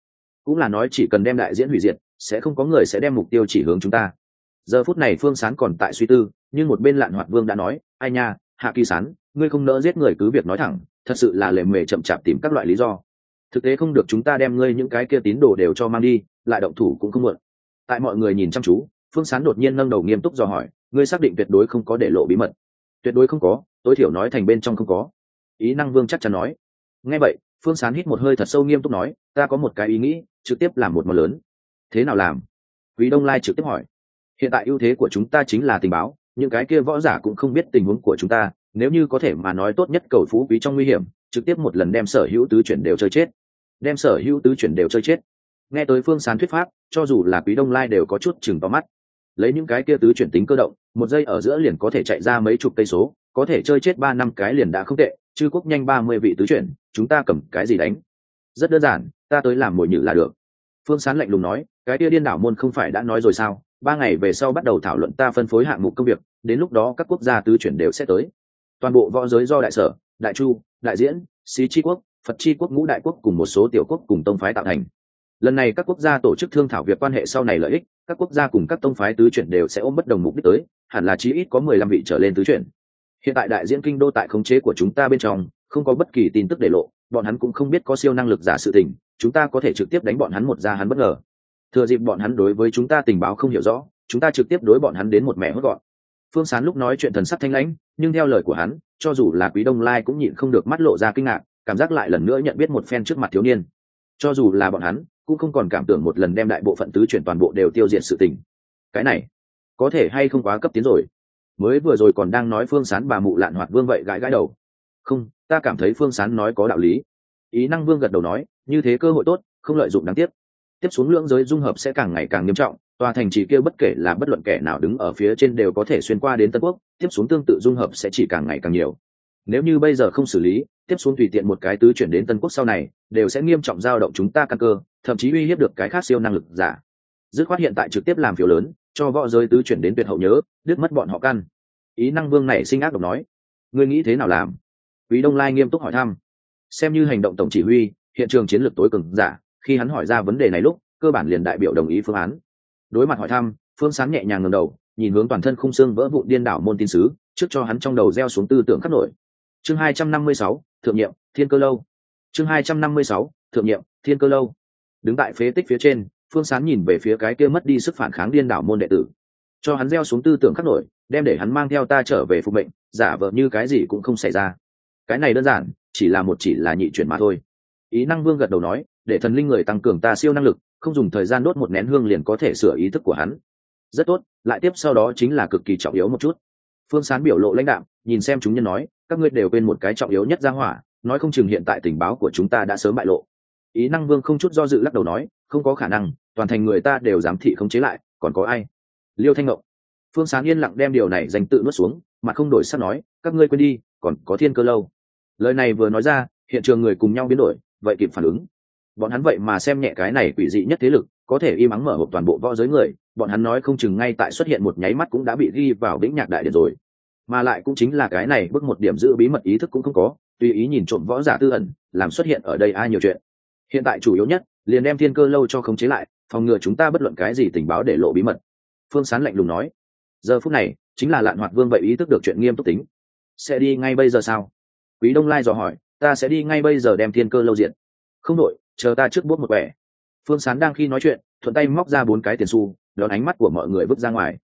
Speaker 1: cũng là nói chỉ cần đem đại diễn hủy diệt, sẽ không có người sẽ đem mục tiêu chỉ hướng chúng ta. Giờ phút này phương sán còn tại suy tư, nhưng một bên lạn hoạt vương đã nói, ai nha, hạ kỳ sán, ngươi không nỡ giết người cứ việc nói thẳng, thật sự là lề mề chậm chạp tìm các loại lý do. Thực tế không được chúng ta đem ngươi những cái kia tín đồ đều cho mang đi, lại động thủ cũng không muộn. Tại mọi người nhìn chăm chú, phương sán đột nhiên nâng đầu nghiêm túc dò hỏi, ngươi xác định tuyệt đối không có để lộ bí mật? Tuyệt đối không có, tối thiểu nói thành bên trong không có. Ý năng vương chắc chắn nói. Nghe vậy phương sán hít một hơi thật sâu nghiêm túc nói, ta có một cái ý nghĩ, trực tiếp làm một món lớn. Thế nào làm? Quý đông lai trực tiếp hỏi. Hiện tại ưu thế của chúng ta chính là tình báo, những cái kia võ giả cũng không biết tình huống của chúng ta, nếu như có thể mà nói tốt nhất cầu phú quý trong nguy hiểm, trực tiếp một lần đem sở hữu tứ chuyển đều chơi chết. Đem sở hữu tứ chuyển đều chơi chết? Nghe tới phương sán thuyết pháp, cho dù là quý đông lai đều có chút chừng vào mắt. Lấy những cái kia tứ chuyển tính cơ động, một giây ở giữa liền có thể chạy ra mấy chục cây số, có thể chơi chết ba năm cái liền đã không tệ chư quốc nhanh ba mươi vị tứ chuyển, chúng ta cầm cái gì đánh? Rất đơn giản, ta tới làm mồi nhử là được. Phương sán lạnh lùng nói, cái kia điên đảo môn không phải đã nói rồi sao? Ba ngày về sau bắt đầu thảo luận ta phân phối hạng mục công việc, đến lúc đó các quốc gia tứ chuyển đều sẽ tới. Toàn bộ võ giới do đại sở, đại chu, đại diễn, xí tri quốc, phật tri quốc, ngũ đại quốc cùng một số tiểu quốc cùng tông phái tạo thành. Lần này các quốc gia tổ chức thương thảo việc quan hệ sau này lợi ích, các quốc gia cùng các tông phái tứ chuyển đều sẽ ôm bất đồng mục đích tới, hẳn là chí ít có mười lăm vị trở lên tứ chuyển hiện tại đại diễn kinh đô tại khống chế của chúng ta bên trong, không có bất kỳ tin tức để lộ, bọn hắn cũng không biết có siêu năng lực giả sự tình, chúng ta có thể trực tiếp đánh bọn hắn một ra hắn bất ngờ. Thừa dịp bọn hắn đối với chúng ta tình báo không hiểu rõ, chúng ta trực tiếp đối bọn hắn đến một mẹ hốt gọn. Phương sán lúc nói chuyện thần sắc thanh lãnh, nhưng theo lời của hắn, cho dù là quý đông lai cũng nhịn không được mắt lộ ra kinh ngạc, cảm giác lại lần nữa nhận biết một phen trước mặt thiếu niên. Cho dù là bọn hắn, cũng không còn cảm tưởng một lần đem đại bộ phận tứ chuyển toàn bộ đều tiêu diệt sự tình. Cái này, có thể hay không quá cấp tiến rồi? Mới vừa rồi còn đang nói phương sán bà mụ lạn hoạt vương vậy gãi gãi đầu. Không, ta cảm thấy phương sán nói có đạo lý. Ý năng vương gật đầu nói, như thế cơ hội tốt, không lợi dụng đáng tiếc. Tiếp xuống lưỡng giới dung hợp sẽ càng ngày càng nghiêm trọng, tòa thành trì kia bất kể là bất luận kẻ nào đứng ở phía trên đều có thể xuyên qua đến tân quốc, tiếp xuống tương tự dung hợp sẽ chỉ càng ngày càng nhiều. Nếu như bây giờ không xử lý, tiếp xuống tùy tiện một cái tứ chuyển đến tân quốc sau này, đều sẽ nghiêm trọng giao động chúng ta căn cơ, thậm chí uy hiếp được cái khác siêu năng lực giả. Dứt khoát hiện tại trực tiếp làm phiếu lớn cho võ giới tứ chuyển đến tuyệt hậu nhớ, đứt mất bọn họ căn. Ý năng vương này sinh ác độc nói, ngươi nghĩ thế nào làm? Quý đông lai nghiêm túc hỏi thăm. Xem như hành động tổng chỉ huy, hiện trường chiến lược tối cường giả, khi hắn hỏi ra vấn đề này lúc, cơ bản liền đại biểu đồng ý phương án. Đối mặt hỏi thăm, phương sán nhẹ nhàng ngầm đầu, nhìn hướng toàn thân khung xương vỡ vụn điên đảo môn tin sứ, trước cho hắn trong đầu gieo xuống tư tưởng khắc nổi. Chương hai trăm năm mươi sáu, thượng nhiệm, thiên cơ lâu. Chương hai trăm năm mươi sáu, thượng nhiệm, thiên cơ lâu. Đứng tại phế tích phía trên phương sán nhìn về phía cái kia mất đi sức phản kháng điên đảo môn đệ tử. Cho hắn gieo xuống tư tưởng khắc nổi, đem để hắn mang theo ta trở về phục mệnh, giả vờ như cái gì cũng không xảy ra. Cái này đơn giản, chỉ là một chỉ là nhị chuyển mà thôi. Ý năng vương gật đầu nói, để thần linh người tăng cường ta siêu năng lực, không dùng thời gian đốt một nén hương liền có thể sửa ý thức của hắn. Rất tốt, lại tiếp sau đó chính là cực kỳ trọng yếu một chút. Phương sán biểu lộ lãnh đạo nhìn xem chúng nhân nói, các ngươi đều quên một cái trọng yếu nhất ra hỏa, nói không chừng hiện tại tình báo của chúng ta đã sớm bại lộ ý năng vương không chút do dự lắc đầu nói, không có khả năng, toàn thành người ta đều giám thị khống chế lại, còn có ai? Liêu thanh ngộng phương Sáng yên lặng đem điều này dành tự nuốt xuống mà không đổi sắc nói, các ngươi quên đi, còn có thiên cơ lâu. Lời này vừa nói ra, hiện trường người cùng nhau biến đổi, vậy kịp phản ứng. Bọn hắn vậy mà xem nhẹ cái này quỷ dị nhất thế lực, có thể im ắng mở hộp toàn bộ võ giới người, bọn hắn nói không chừng ngay tại xuất hiện một nháy mắt cũng đã bị ghi vào vĩnh nhạc đại điện rồi. Mà lại cũng chính là cái này bước một điểm giữ bí mật ý thức cũng không có, tùy ý nhìn trộm võ giả tư ẩn, làm xuất hiện ở đây ai nhiều chuyện hiện tại chủ yếu nhất, liền đem thiên cơ lâu cho khống chế lại, phòng ngừa chúng ta bất luận cái gì tình báo để lộ bí mật. Phương sán lạnh lùng nói. Giờ phút này, chính là lạn hoạt vương vậy ý thức được chuyện nghiêm túc tính. Sẽ đi ngay bây giờ sao? Quý đông lai dò hỏi. Ta sẽ đi ngay bây giờ đem thiên cơ lâu diện. Không đội, chờ ta trước bút một quẻ. Phương sán đang khi nói chuyện, thuận tay móc ra bốn cái tiền xu, đón ánh mắt của mọi người vứt ra ngoài.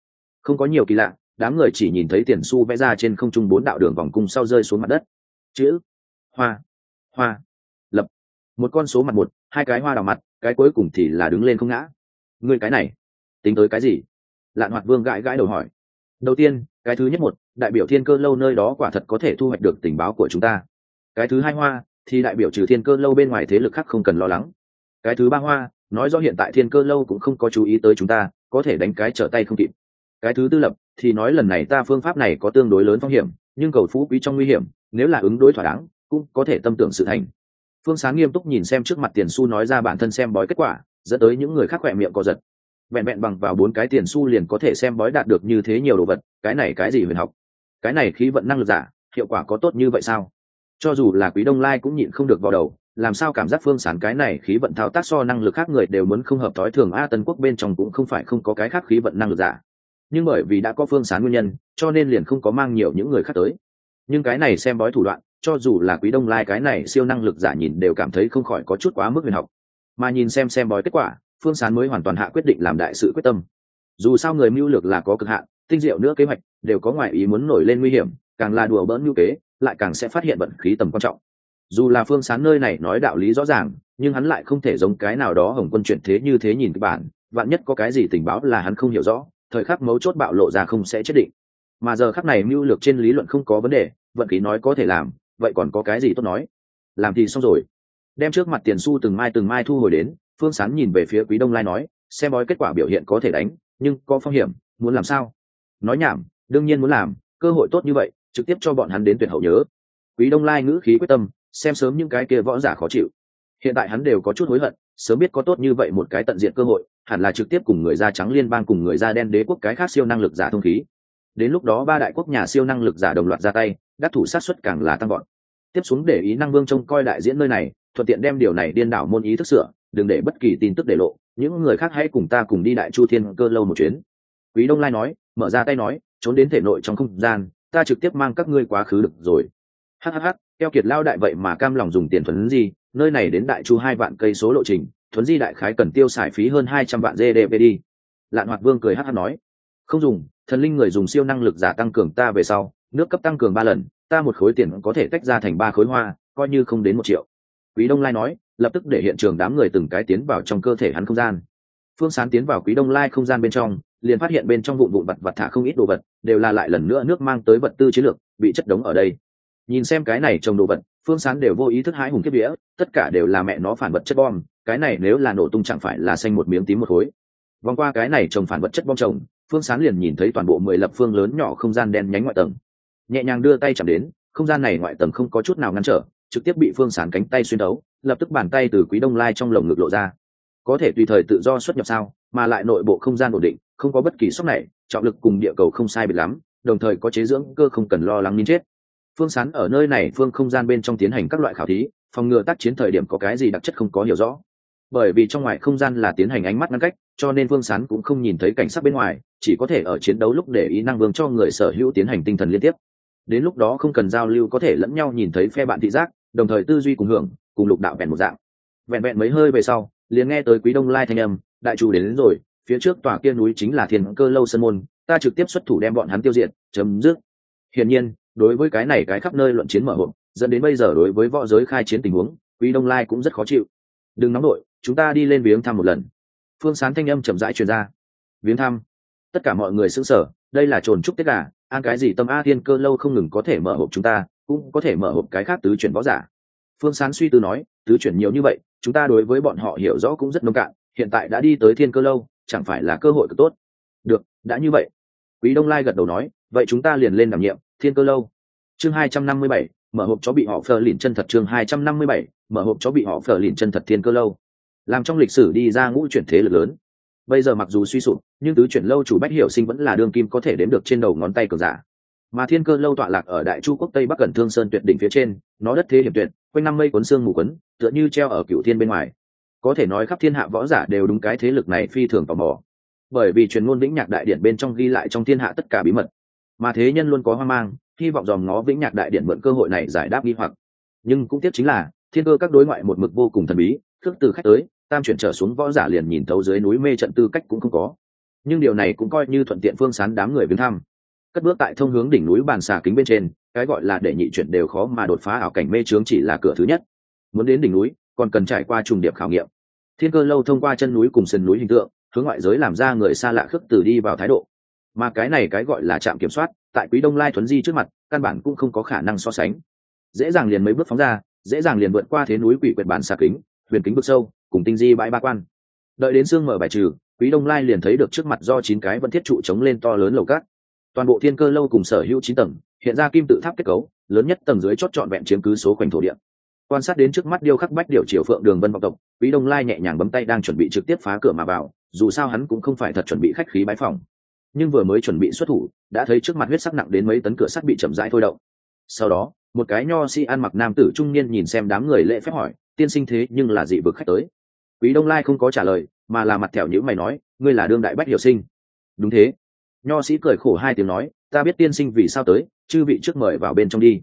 Speaker 1: Không có nhiều kỳ lạ, đám người chỉ nhìn thấy tiền xu vẽ ra trên không trung bốn đạo đường vòng cung sau rơi xuống mặt đất. Chữ, hoa hoa một con số mặt một, hai cái hoa đào mặt, cái cuối cùng thì là đứng lên không ngã. Người cái này, tính tới cái gì? Lạn hoạt vương gãi gãi đầu hỏi. Đầu tiên, cái thứ nhất một, đại biểu thiên cơ lâu nơi đó quả thật có thể thu hoạch được tình báo của chúng ta. Cái thứ hai hoa, thì đại biểu trừ thiên cơ lâu bên ngoài thế lực khác không cần lo lắng. Cái thứ ba hoa, nói do hiện tại thiên cơ lâu cũng không có chú ý tới chúng ta, có thể đánh cái trở tay không kịp. Cái thứ tư lập, thì nói lần này ta phương pháp này có tương đối lớn phong hiểm, nhưng cầu phú quý trong nguy hiểm, nếu là ứng đối thỏa đáng, cũng có thể tâm tưởng sự thành phương sáng nghiêm túc nhìn xem trước mặt tiền su nói ra bản thân xem bói kết quả, dẫn tới những người khác khỏe miệng có giật. Vẹn vẹn bằng vào bốn cái tiền su liền có thể xem bói đạt được như thế nhiều đồ vật, cái này cái gì huyền học? Cái này khí vận năng lực giả, hiệu quả có tốt như vậy sao? Cho dù là quý đông lai cũng nhịn không được vào đầu, làm sao cảm giác phương sán cái này khí vận thao tác so năng lực khác người đều muốn không hợp thói thường a tân quốc bên trong cũng không phải không có cái khác khí vận năng lực giả. Nhưng bởi vì đã có phương sán nguyên nhân, cho nên liền không có mang nhiều những người khác tới. Nhưng cái này xem bói thủ đoạn cho dù là quý đông lai cái này siêu năng lực giả nhìn đều cảm thấy không khỏi có chút quá mức huyền học. Mà nhìn xem xem bói kết quả, phương sán mới hoàn toàn hạ quyết định làm đại sự quyết tâm. Dù sao người mưu lược là có cực hạn, tinh diệu nữa kế hoạch đều có ngoại ý muốn nổi lên nguy hiểm, càng là đùa bỡn mưu kế, lại càng sẽ phát hiện vận khí tầm quan trọng. Dù là phương sán nơi này nói đạo lý rõ ràng, nhưng hắn lại không thể giống cái nào đó hồng quân chuyển thế như thế nhìn cái bản, vạn nhất có cái gì tình báo là hắn không hiểu rõ, thời khắc mấu chốt bạo lộ ra không sẽ chết định. Mà giờ khắc này mưu lược trên lý luận không có vấn đề, vận khí nói có thể làm vậy còn có cái gì tốt nói? Làm thì xong rồi. Đem trước mặt tiền su từng mai từng mai thu hồi đến, phương sán nhìn về phía quý đông lai nói, xem bói kết quả biểu hiện có thể đánh, nhưng có phong hiểm, muốn làm sao? Nói nhảm, đương nhiên muốn làm, cơ hội tốt như vậy, trực tiếp cho bọn hắn đến tuyển hậu nhớ. Quý đông lai ngữ khí quyết tâm, xem sớm những cái kia võ giả khó chịu. Hiện tại hắn đều có chút hối hận, sớm biết có tốt như vậy một cái tận diện cơ hội, hẳn là trực tiếp cùng người da trắng liên bang cùng người da đen đế quốc cái khác siêu năng lực giả thông khí đến lúc đó ba đại quốc nhà siêu năng lực giả đồng loạt ra tay, đắc thủ sát xuất càng là tăng gọn tiếp xuống để ý năng vương trông coi đại diễn nơi này, thuận tiện đem điều này điên đảo môn ý thức sửa, đừng để bất kỳ tin tức để lộ, những người khác hãy cùng ta cùng đi đại chu thiên cơ lâu một chuyến. Quý đông lai nói, mở ra tay nói, trốn đến thể nội trong không gian, ta trực tiếp mang các ngươi quá khứ được rồi. Hhh keo kiệt lao đại vậy mà cam lòng dùng tiền thuấn gì nơi này đến đại chu hai vạn cây số lộ trình, thuấn di đại khái cần tiêu xài phí hơn hai trăm vạn gdp đi. Lạn hoạt vương cười hh nói không dùng, thần linh người dùng siêu năng lực giả tăng cường ta về sau, nước cấp tăng cường ba lần, ta một khối tiền có thể tách ra thành ba khối hoa, coi như không đến một triệu. Quý đông lai nói, lập tức để hiện trường đám người từng cái tiến vào trong cơ thể hắn không gian. Phương sán tiến vào quý đông lai không gian bên trong, liền phát hiện bên trong vụn vụn vật vật thả không ít đồ vật, đều là lại lần nữa nước mang tới vật tư chiến lược, bị chất đống ở đây. Nhìn xem cái này trồng đồ vật, phương sán đều vô ý thức hái hùng kiếp vĩa tất cả đều là mẹ nó phản vật chất bom, cái này nếu là nổ tung chẳng phải là xanh một miếng tím một khối. Vòng qua cái này trồng phản vật chất bom trồng phương sán liền nhìn thấy toàn bộ mười lập phương lớn nhỏ không gian đen nhánh ngoại tầng. Nhẹ nhàng đưa tay chạm đến, không gian này ngoại tầng không có chút nào ngăn trở, trực tiếp bị phương sán cánh tay xuyên đấu, lập tức bàn tay từ quý đông lai trong lồng ngực lộ ra. Có thể tùy thời tự do xuất nhập sao, mà lại nội bộ không gian ổn định, không có bất kỳ sốc này, trọng lực cùng địa cầu không sai biệt lắm, đồng thời có chế dưỡng cơ không cần lo lắng nín chết. Phương sán ở nơi này phương không gian bên trong tiến hành các loại khảo thí, phòng ngừa tác chiến thời điểm có cái gì đặc chất không có hiểu rõ bởi vì trong ngoài không gian là tiến hành ánh mắt ngăn cách cho nên phương sán cũng không nhìn thấy cảnh sát bên ngoài chỉ có thể ở chiến đấu lúc để ý năng vương cho người sở hữu tiến hành tinh thần liên tiếp. Đến lúc đó không cần giao lưu có thể lẫn nhau nhìn thấy phe bạn thị giác đồng thời tư duy cùng hưởng cùng lục đạo vẹn một dạng. Vẹn vẹn mấy hơi về sau liền nghe tới quý đông lai thanh âm đại chủ đến, đến rồi phía trước tòa kia núi chính là thiên cơ lâu sơn môn ta trực tiếp xuất thủ đem bọn hắn tiêu diệt chấm dứt. Hiển nhiên đối với cái này cái khắp nơi luận chiến mở hộp dẫn đến bây giờ đối với võ giới khai chiến tình huống quý đông lai cũng rất khó chịu. Đừng nóng đội chúng ta đi lên viếng thăm một lần. Phương sán thanh âm chậm rãi truyền ra. Viếng thăm. Tất cả mọi người xứng sở đây là trồn trúc tất cả an cái gì tâm a thiên cơ lâu không ngừng có thể mở hộp chúng ta, cũng có thể mở hộp cái khác tứ chuyển võ giả. Phương sán suy tư nói, tứ chuyển nhiều như vậy, chúng ta đối với bọn họ hiểu rõ cũng rất nông cạn, hiện tại đã đi tới thiên cơ lâu, chẳng phải là cơ hội cực tốt. Được, đã như vậy. Quý đông lai gật đầu nói, vậy chúng ta liền lên đảm nhiệm thiên cơ lâu. Chương hai trăm năm mươi bảy, mở hộp chó bị họ phờ lìn chân thật chương hai trăm năm mươi bảy, mở hộp chó bị họ phờ lìn chân thật thiên cơ lâu làm trong lịch sử đi ra ngũ chuyển thế lực lớn. Bây giờ mặc dù suy sụp, nhưng tứ chuyển lâu chủ bách hiểu sinh vẫn là đương kim có thể đếm được trên đầu ngón tay cường giả. Mà thiên cơ lâu tọa lạc ở đại chu quốc tây bắc cẩn thương sơn tuyệt đỉnh phía trên, nó đất thế hiểm tuyệt, quanh năm mây cuốn xương mù quấn tựa như treo ở cựu thiên bên ngoài. Có thể nói khắp thiên hạ võ giả đều đúng cái thế lực này phi thường tò mò. Bởi vì truyền ngôn vĩnh nhạc đại điện bên trong ghi lại trong thiên hạ tất cả bí mật. Mà thế nhân luôn có hoang mang, hy vọng dòm ngó vĩnh nhạc đại điện mượn cơ hội này giải đáp nghi hoặc. Nhưng cũng tiếc chính là, thiên cơ các đối ngoại một mực vô cùng thần bí, khước từ khách tới tam chuyển trở xuống võ giả liền nhìn thấu dưới núi mê trận tư cách cũng không có. Nhưng điều này cũng coi như thuận tiện phương sán đám người viếng thăm. Cất bước tại thông hướng đỉnh núi bàn xà kính bên trên, cái gọi là để nhị chuyển đều khó mà đột phá ảo cảnh mê trướng chỉ là cửa thứ nhất. Muốn đến đỉnh núi, còn cần trải qua trùng điệp khảo nghiệm. Thiên cơ lâu thông qua chân núi cùng sườn núi hình tượng, hướng ngoại giới làm ra người xa lạ khước từ đi vào thái độ. Mà cái này cái gọi là trạm kiểm soát, tại quý đông lai thuấn di trước mặt, căn bản cũng không có khả năng so sánh. Dễ dàng liền mấy bước phóng ra, dễ dàng liền vượt qua thế núi quỷ quyệt bản xà kính, huyền kính bước sâu cùng tinh di bãi ba quan. Đợi đến sương mở bài trừ, quý đông lai liền thấy được trước mặt do chín cái vẫn thiết trụ chống lên to lớn lầu cát. Toàn bộ thiên cơ lâu cùng sở hữu chín tầng, hiện ra kim tự tháp kết cấu, lớn nhất tầng dưới chót trọn vẹn chiếm cứ số khoảnh thổ địa. Quan sát đến trước mắt điêu khắc bách điều triều phượng đường vân vọng tộc, quý đông lai nhẹ nhàng bấm tay đang chuẩn bị trực tiếp phá cửa mà vào, dù sao hắn cũng không phải thật chuẩn bị khách khí bãi phòng. Nhưng vừa mới chuẩn bị xuất thủ, đã thấy trước mặt huyết sắc nặng đến mấy tấn cửa sắt bị chậm rãi thôi động. Sau đó, một cái nho si ăn mặc nam tử trung niên nhìn xem đám người lễ phép hỏi, tiên sinh thế nhưng là dị vực khách tới? Quý đông lai không có trả lời, mà là mặt thẻo nhữ mày nói, ngươi là đương đại bách hiểu sinh. Đúng thế. Nho sĩ cười khổ hai tiếng nói, ta biết tiên sinh vì sao tới, chư vị trước mời vào bên trong đi.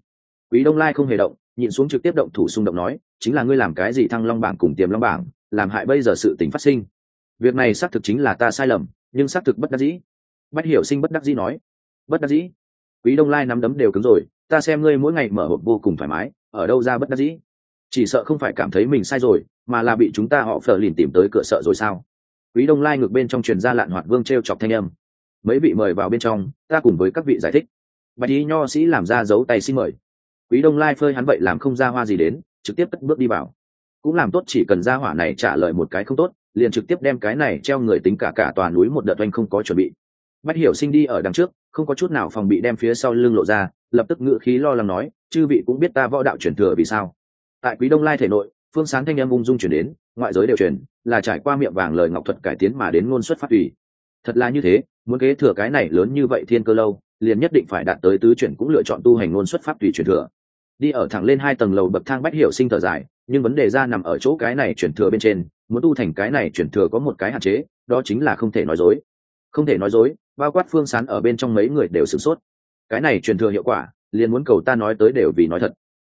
Speaker 1: Quý đông lai không hề động nhìn xuống trực tiếp động thủ xung động nói, chính là ngươi làm cái gì thăng long bảng cùng tiềm long bảng, làm hại bây giờ sự tình phát sinh. Việc này xác thực chính là ta sai lầm, nhưng xác thực bất đắc dĩ. Bách hiểu sinh bất đắc dĩ nói, bất đắc dĩ? Quý đông lai nắm đấm đều cứng rồi, ta xem ngươi mỗi ngày mở hộp vô cùng thoải mái, ở đâu ra bất đắc dĩ? Chỉ sợ không phải cảm thấy mình sai rồi, mà là bị chúng ta họ phờ lìn tìm tới cửa sợ rồi sao? Quý đông lai ngược bên trong truyền ra lạn hoạt vương t r e o chọc thanh âm. Mấy vị mời vào bên trong, ta cùng với các vị giải thích. Bạch ý nho sĩ làm ra dấu tay xin mời. Quý đông lai phơi hắn vậy làm không ra hoa gì đến, trực tiếp cất bước đi vào. Cũng làm tốt chỉ cần ra hỏa này trả lời một cái không tốt, liền trực tiếp đem cái này treo người tính cả cả tòa núi một đợt oanh không có chuẩn bị. Bách hiểu sinh đi ở đằng trước, không có chút nào phòng bị đem phía sau lưng lộ ra, lập tức ngự khí lo lắng nói, chư vị cũng biết ta võ đạo truyền thừa vì sao? Tại quý đông lai thể nội, phương sáng thanh em ung dung chuyển đến, ngoại giới đều truyền, là trải qua miệng vàng lời ngọc thuật cải tiến mà đến ngôn xuất phát tùy. Thật là như thế, muốn kế thừa cái này lớn như vậy thiên cơ lâu, liền nhất định phải đạt tới tứ chuyển cũng lựa chọn tu hành ngôn xuất pháp tùy chuyển thừa. Đi ở thẳng lên hai tầng lầu bậc thang bách hiểu sinh thở dài, nhưng vấn đề ra nằm ở chỗ cái này chuyển thừa bên trên, muốn tu thành cái này chuyển thừa có một cái hạn chế, đó chính là không thể nói dối. Không thể nói dối, bao quát phương sán ở bên trong mấy người đều sửng sốt. Cái này truyền thừa hiệu quả, liền muốn cầu ta nói tới đều vì nói thật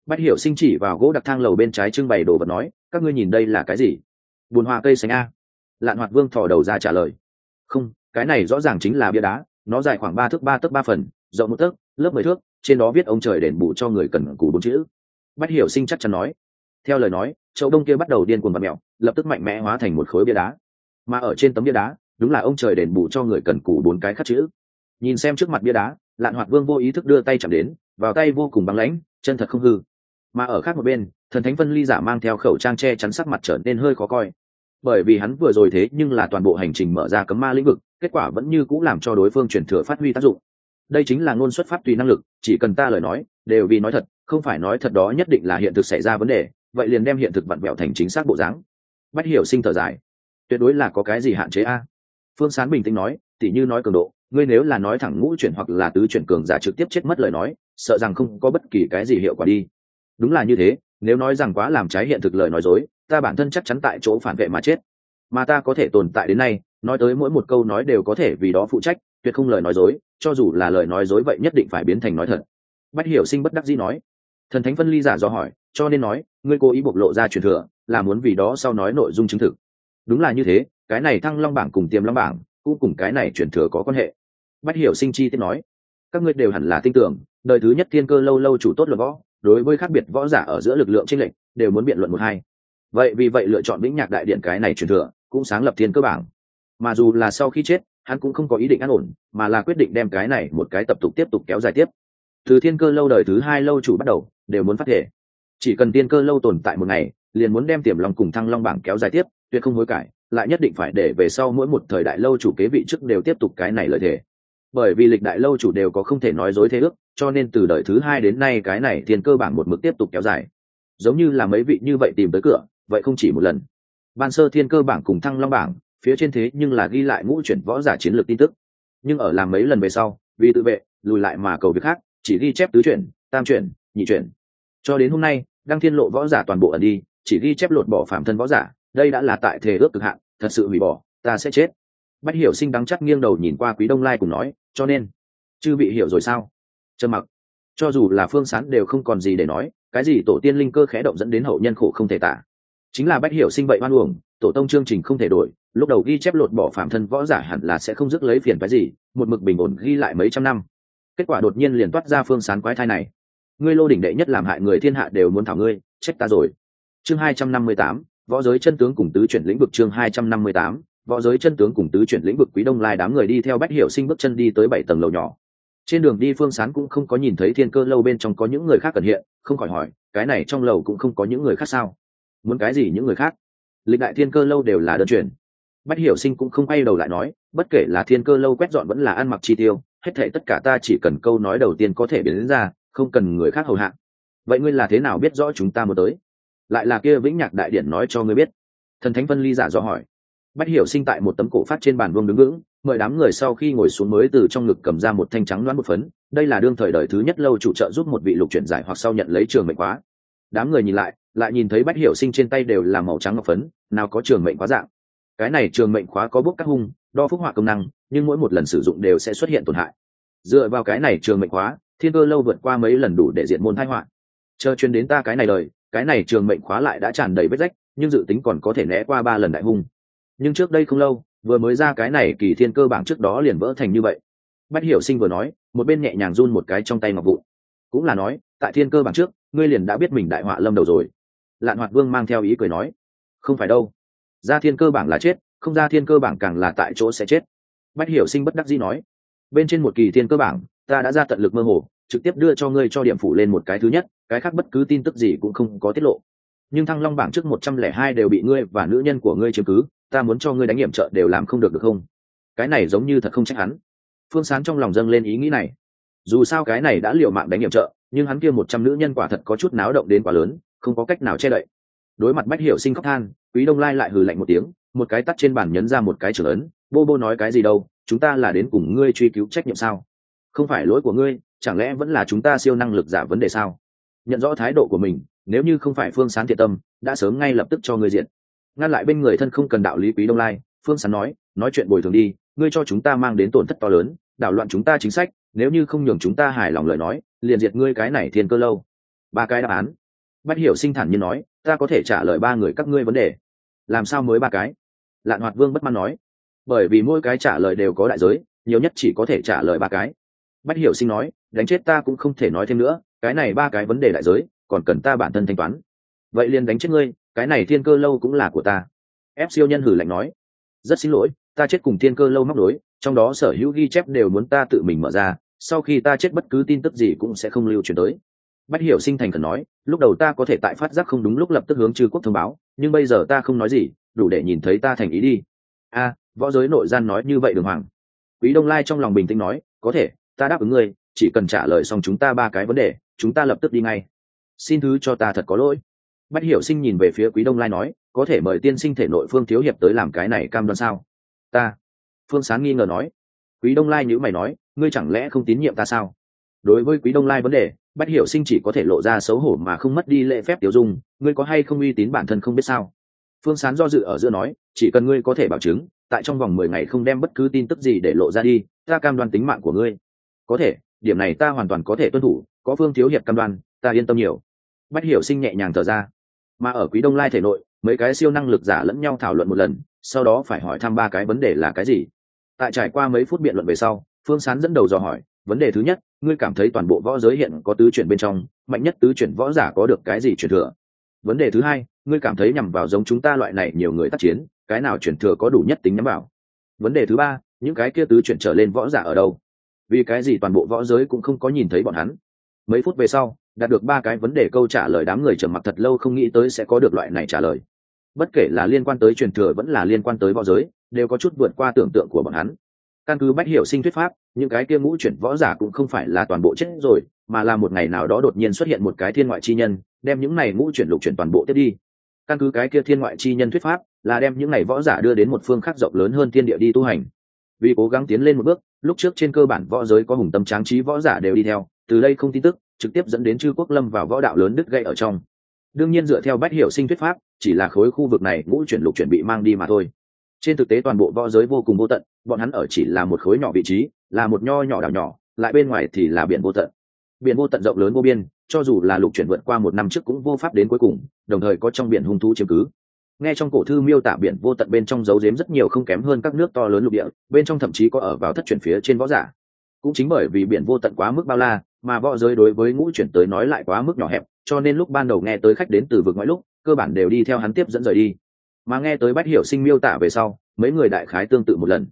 Speaker 1: bách hiểu sinh chỉ vào gỗ đặc thang lầu bên trái trưng bày đồ vật nói, các ngươi nhìn đây là cái gì? Bùn hoa cây xanh a. Lạn hoạt vương thò đầu ra trả lời, không, cái này rõ ràng chính là bia đá, nó dài khoảng ba thước ba tấc ba phần, rộng một tấc, lớp mười thước, trên đó viết ông trời đền bù cho người cần cù bốn chữ. Bách hiểu sinh chắc chắn nói. Theo lời nói, châu đông kia bắt đầu điên cuồng bật mẹo, lập tức mạnh mẽ hóa thành một khối bia đá. Mà ở trên tấm bia đá, đúng là ông trời đền bù cho người cần cù bốn cái khắc chữ. Nhìn xem trước mặt bia đá, lạn hoạt vương vô ý thức đưa tay chạm đến, vào tay vô cùng băng lãnh, chân thật không hư mà ở khác một bên, thần thánh vân ly giả mang theo khẩu trang che chắn sắc mặt trở nên hơi khó coi. Bởi vì hắn vừa rồi thế nhưng là toàn bộ hành trình mở ra cấm ma lĩnh vực, kết quả vẫn như cũng làm cho đối phương chuyển thừa phát huy tác dụng. Đây chính là ngôn xuất phát tùy năng lực, chỉ cần ta lời nói, đều vì nói thật, không phải nói thật đó nhất định là hiện thực xảy ra vấn đề, vậy liền đem hiện thực vặn vẹo thành chính xác bộ dáng. Bách hiểu sinh thở dài. Tuyệt đối là có cái gì hạn chế a? Phương sán bình tĩnh nói, tỉ như nói cường độ, ngươi nếu là nói thẳng ngũ chuyển hoặc là tứ chuyển cường giả trực tiếp chết mất lời nói, sợ rằng không có bất kỳ cái gì hiệu quả đi đúng là như thế, nếu nói rằng quá làm trái hiện thực lời nói dối, ta bản thân chắc chắn tại chỗ phản vệ mà chết. Mà ta có thể tồn tại đến nay, nói tới mỗi một câu nói đều có thể vì đó phụ trách, tuyệt không lời nói dối, cho dù là lời nói dối vậy nhất định phải biến thành nói thật. Bách hiểu sinh bất đắc dĩ nói. Thần thánh phân ly giả do hỏi, cho nên nói, ngươi cố ý bộc lộ ra truyền thừa, là muốn vì đó sau nói nội dung chứng thực. Đúng là như thế, cái này thăng long bảng cùng tiềm long bảng, cũng cùng cái này truyền thừa có quan hệ. Bách hiểu sinh chi tiết nói. Các ngươi đều hẳn là tin tưởng, đời thứ nhất thiên cơ lâu lâu chủ tốt luận võ đối với khác biệt võ giả ở giữa lực lượng chênh lệch đều muốn biện luận một hai. Vậy vì vậy lựa chọn vĩnh nhạc đại điện cái này truyền thừa, cũng sáng lập thiên cơ bảng. Mà dù là sau khi chết, hắn cũng không có ý định an ổn, mà là quyết định đem cái này một cái tập tục tiếp tục kéo dài tiếp. Từ thiên cơ lâu đời thứ hai lâu chủ bắt đầu, đều muốn phát thể. Chỉ cần thiên cơ lâu tồn tại một ngày, liền muốn đem tiềm long cùng thăng long bảng kéo dài tiếp, tuyệt không hối cải, lại nhất định phải để về sau mỗi một thời đại lâu chủ kế vị trước đều tiếp tục cái này lợi thế bởi vì lịch đại lâu chủ đều có không thể nói dối thế ước, cho nên từ đời thứ hai đến nay cái này thiên cơ bản một mực tiếp tục kéo dài. Giống như là mấy vị như vậy tìm tới cửa, vậy không chỉ một lần. Ban sơ thiên cơ bảng cùng thăng long bảng, phía trên thế nhưng là ghi lại ngũ chuyển võ giả chiến lược tin tức. Nhưng ở làm mấy lần về sau, vì tự vệ, lùi lại mà cầu việc khác, chỉ ghi chép tứ chuyển, tam chuyển, nhị chuyển. Cho đến hôm nay, đăng thiên lộ võ giả toàn bộ ẩn đi, chỉ ghi chép lột bỏ phạm thân võ giả, đây đã là tại thể ước cực hạn, thật sự hủy bỏ, ta sẽ chết bách hiểu sinh đắng chắc nghiêng đầu nhìn qua quý đông lai cùng nói, cho nên, chư bị hiểu rồi sao? Trầm mặc. Cho dù là phương sán đều không còn gì để nói, cái gì tổ tiên linh cơ khẽ động dẫn đến hậu nhân khổ không thể tả. Chính là bách hiểu sinh vậy oan uổng, tổ tông chương trình không thể đổi, lúc đầu ghi chép lột bỏ phạm thân võ giả hẳn là sẽ không dứt lấy phiền cái gì, một mực bình ổn ghi lại mấy trăm năm. Kết quả đột nhiên liền toát ra phương sán quái thai này. Ngươi lô đỉnh đệ nhất làm hại người thiên hạ đều muốn thảo ngươi, trách ta rồi. Chương hai trăm năm mươi tám, võ giới chân tướng cùng tứ chuyển lĩnh vực chương hai trăm năm mươi tám võ giới chân tướng cùng tứ chuyển lĩnh vực quý đông lai đám người đi theo bách hiểu sinh bước chân đi tới bảy tầng lầu nhỏ. Trên đường đi phương sán cũng không có nhìn thấy thiên cơ lâu bên trong có những người khác cần hiện, không khỏi hỏi, cái này trong lầu cũng không có những người khác sao? Muốn cái gì những người khác? Lịch đại thiên cơ lâu đều là đơn chuyển bách hiểu sinh cũng không quay đầu lại nói, bất kể là thiên cơ lâu quét dọn vẫn là ăn mặc chi tiêu, hết thể tất cả ta chỉ cần câu nói đầu tiên có thể biến đến ra, không cần người khác hầu hạ. Vậy ngươi là thế nào biết rõ chúng ta muốn tới? Lại là kia vĩnh nhạc đại điện nói cho ngươi biết. Thần thánh vân ly giả do hỏi bách hiểu sinh tại một tấm cổ phát trên bàn vương đứng vững, mời đám người sau khi ngồi xuống mới từ trong ngực cầm ra một thanh trắng loãng một phấn. Đây là đương thời đời thứ nhất lâu chủ trợ giúp một vị lục chuyển giải hoặc sau nhận lấy trường mệnh quá đám người nhìn lại lại nhìn thấy bách hiểu sinh trên tay đều là màu trắng ngọc phấn, nào có trường mệnh quá dạng. Cái này trường mệnh khóa có bút các hung, đo phúc họa công năng, nhưng mỗi một lần sử dụng đều sẽ xuất hiện tổn hại. Dựa vào cái này trường mệnh khóa, thiên cơ lâu vượt qua mấy lần đủ để diện môn thái họa. Chờ chuyên đến ta cái này đời, cái này trường mệnh khóa lại đã tràn đầy vết rách, nhưng dự tính còn có thể né qua ba lần đại hung nhưng trước đây không lâu, vừa mới ra cái này kỳ thiên cơ bảng trước đó liền vỡ thành như vậy. Bách hiểu sinh vừa nói, một bên nhẹ nhàng run một cái trong tay ngọc vụ. Cũng là nói, tại thiên cơ bảng trước, ngươi liền đã biết mình đại họa lâm đầu rồi. Lạn hoạt vương mang theo ý cười nói, không phải đâu. Ra thiên cơ bảng là chết, không ra thiên cơ bảng càng là tại chỗ sẽ chết. Bách hiểu sinh bất đắc dĩ nói, bên trên một kỳ thiên cơ bảng, ta đã ra tận lực mơ hồ, trực tiếp đưa cho ngươi cho điểm phủ lên một cái thứ nhất, cái khác bất cứ tin tức gì cũng không có tiết lộ nhưng thăng long bảng trước một trăm lẻ hai đều bị ngươi và nữ nhân của ngươi chiếm cứ, ta muốn cho ngươi đánh hiểm trợ đều làm không được được không? Cái này giống như thật không trách hắn. Phương sán trong lòng dâng lên ý nghĩ này. Dù sao cái này đã liệu mạng đánh hiểm trợ, nhưng hắn kia một trăm nữ nhân quả thật có chút náo động đến quá lớn, không có cách nào che đậy. Đối mặt bách hiểu sinh khóc than, quý đông lai lại hừ lạnh một tiếng, một cái tắt trên bàn nhấn ra một cái trở lớn. bô bô nói cái gì đâu, chúng ta là đến cùng ngươi truy cứu trách nhiệm sao? Không phải lỗi của ngươi, chẳng lẽ vẫn là chúng ta siêu năng lực giả vấn đề sao? Nhận rõ thái độ của mình nếu như không phải phương sán thiện tâm, đã sớm ngay lập tức cho ngươi diện. Ngăn lại bên người thân không cần đạo lý quý đông lai, phương sán nói nói chuyện bồi thường đi, ngươi cho chúng ta mang đến tổn thất to lớn, đảo loạn chúng ta chính sách, nếu như không nhường chúng ta hài lòng lời nói, liền diệt ngươi cái này thiên cơ lâu. Ba cái đáp án. Bách hiểu sinh thản như nói, ta có thể trả lời ba người các ngươi vấn đề. Làm sao mới ba cái? Lạn hoạt vương bất mãn nói. Bởi vì mỗi cái trả lời đều có đại giới, nhiều nhất chỉ có thể trả lời ba cái. Bách hiểu sinh nói, đánh chết ta cũng không thể nói thêm nữa, cái này ba cái vấn đề đại giới còn cần ta bản thân thanh toán. Vậy liền đánh chết ngươi, cái này thiên cơ lâu cũng là của ta. Ép siêu nhân hử lạnh nói. Rất xin lỗi, ta chết cùng thiên cơ lâu móc đối trong đó sở hữu ghi chép đều muốn ta tự mình mở ra, sau khi ta chết bất cứ tin tức gì cũng sẽ không lưu truyền tới. Bách hiểu sinh thành khẩn nói, lúc đầu ta có thể tại phát giác không đúng lúc lập tức hướng trừ quốc thông báo, nhưng bây giờ ta không nói gì, đủ để nhìn thấy ta thành ý đi. A, võ giới nội gian nói như vậy đường hoàng. Quý đông lai trong lòng bình tĩnh nói, có thể, ta đáp ứng ngươi, chỉ cần trả lời xong chúng ta ba cái vấn đề, chúng ta lập tức đi ngay xin thứ cho ta thật có lỗi. Bách hiểu sinh nhìn về phía quý đông lai nói, có thể mời tiên sinh thể nội phương thiếu hiệp tới làm cái này cam đoan sao? Ta. Phương sán nghi ngờ nói. Quý đông lai nhữ mày nói, ngươi chẳng lẽ không tín nhiệm ta sao? Đối với quý đông lai vấn đề, bách hiểu sinh chỉ có thể lộ ra xấu hổ mà không mất đi lễ phép tiểu dung, ngươi có hay không uy tín bản thân không biết sao? Phương sán do dự ở giữa nói, chỉ cần ngươi có thể bảo chứng, tại trong vòng mười ngày không đem bất cứ tin tức gì để lộ ra đi, ta cam đoan tính mạng của ngươi. Có thể, điểm này ta hoàn toàn có thể tuân thủ, có phương thiếu hiệp cam đoan ta yên tâm nhiều. Bách hiểu sinh nhẹ nhàng thở ra. Mà ở quý đông lai thể nội, mấy cái siêu năng lực giả lẫn nhau thảo luận một lần, sau đó phải hỏi thăm ba cái vấn đề là cái gì. Tại trải qua mấy phút biện luận về sau, phương sán dẫn đầu dò hỏi, vấn đề thứ nhất, ngươi cảm thấy toàn bộ võ giới hiện có tứ chuyển bên trong, mạnh nhất tứ chuyển võ giả có được cái gì chuyển thừa? Vấn đề thứ hai, ngươi cảm thấy nhằm vào giống chúng ta loại này nhiều người tác chiến, cái nào chuyển thừa có đủ nhất tính nhắm vào? Vấn đề thứ ba, những cái kia tứ chuyển trở lên võ giả ở đâu? Vì cái gì toàn bộ võ giới cũng không có nhìn thấy bọn hắn? Mấy phút về sau đạt được ba cái vấn đề câu trả lời đám người trầm mặc thật lâu không nghĩ tới sẽ có được loại này trả lời. Bất kể là liên quan tới truyền thừa vẫn là liên quan tới võ giới, đều có chút vượt qua tưởng tượng của bọn hắn. Căn cứ bách hiểu sinh thuyết pháp, những cái kia ngũ chuyển võ giả cũng không phải là toàn bộ chết rồi, mà là một ngày nào đó đột nhiên xuất hiện một cái thiên ngoại chi nhân, đem những này ngũ chuyển lục chuyển toàn bộ tiếp đi. Căn cứ cái kia thiên ngoại chi nhân thuyết pháp, là đem những ngày võ giả đưa đến một phương khác rộng lớn hơn thiên địa đi tu hành. Vì cố gắng tiến lên một bước, lúc trước trên cơ bản võ giới có hùng tâm tráng trí võ giả đều đi theo, từ đây không tin tức trực tiếp dẫn đến chư quốc lâm vào võ đạo lớn đứt gãy ở trong. Đương nhiên dựa theo bách hiểu sinh thuyết pháp, chỉ là khối khu vực này ngũ chuyển lục chuyển bị mang đi mà thôi. Trên thực tế toàn bộ võ giới vô cùng vô tận, bọn hắn ở chỉ là một khối nhỏ vị trí, là một nho nhỏ đảo nhỏ, lại bên ngoài thì là biển vô tận. Biển vô tận rộng lớn vô biên, cho dù là lục chuyển vượt qua một năm trước cũng vô pháp đến cuối cùng, đồng thời có trong biển hung thú chiếm cứ. Nghe trong cổ thư miêu tả biển vô tận bên trong dấu dếm rất nhiều không kém hơn các nước to lớn lục địa, bên trong thậm chí có ở vào thất chuyển phía trên võ giả. Cũng chính bởi vì biển vô tận quá mức bao la mà võ giới đối với ngũ chuyển tới nói lại quá mức nhỏ hẹp, cho nên lúc ban đầu nghe tới khách đến từ vực ngoại lúc, cơ bản đều đi theo hắn tiếp dẫn rời đi. Mà nghe tới bách hiểu sinh miêu tả về sau, mấy người đại khái tương tự một lần.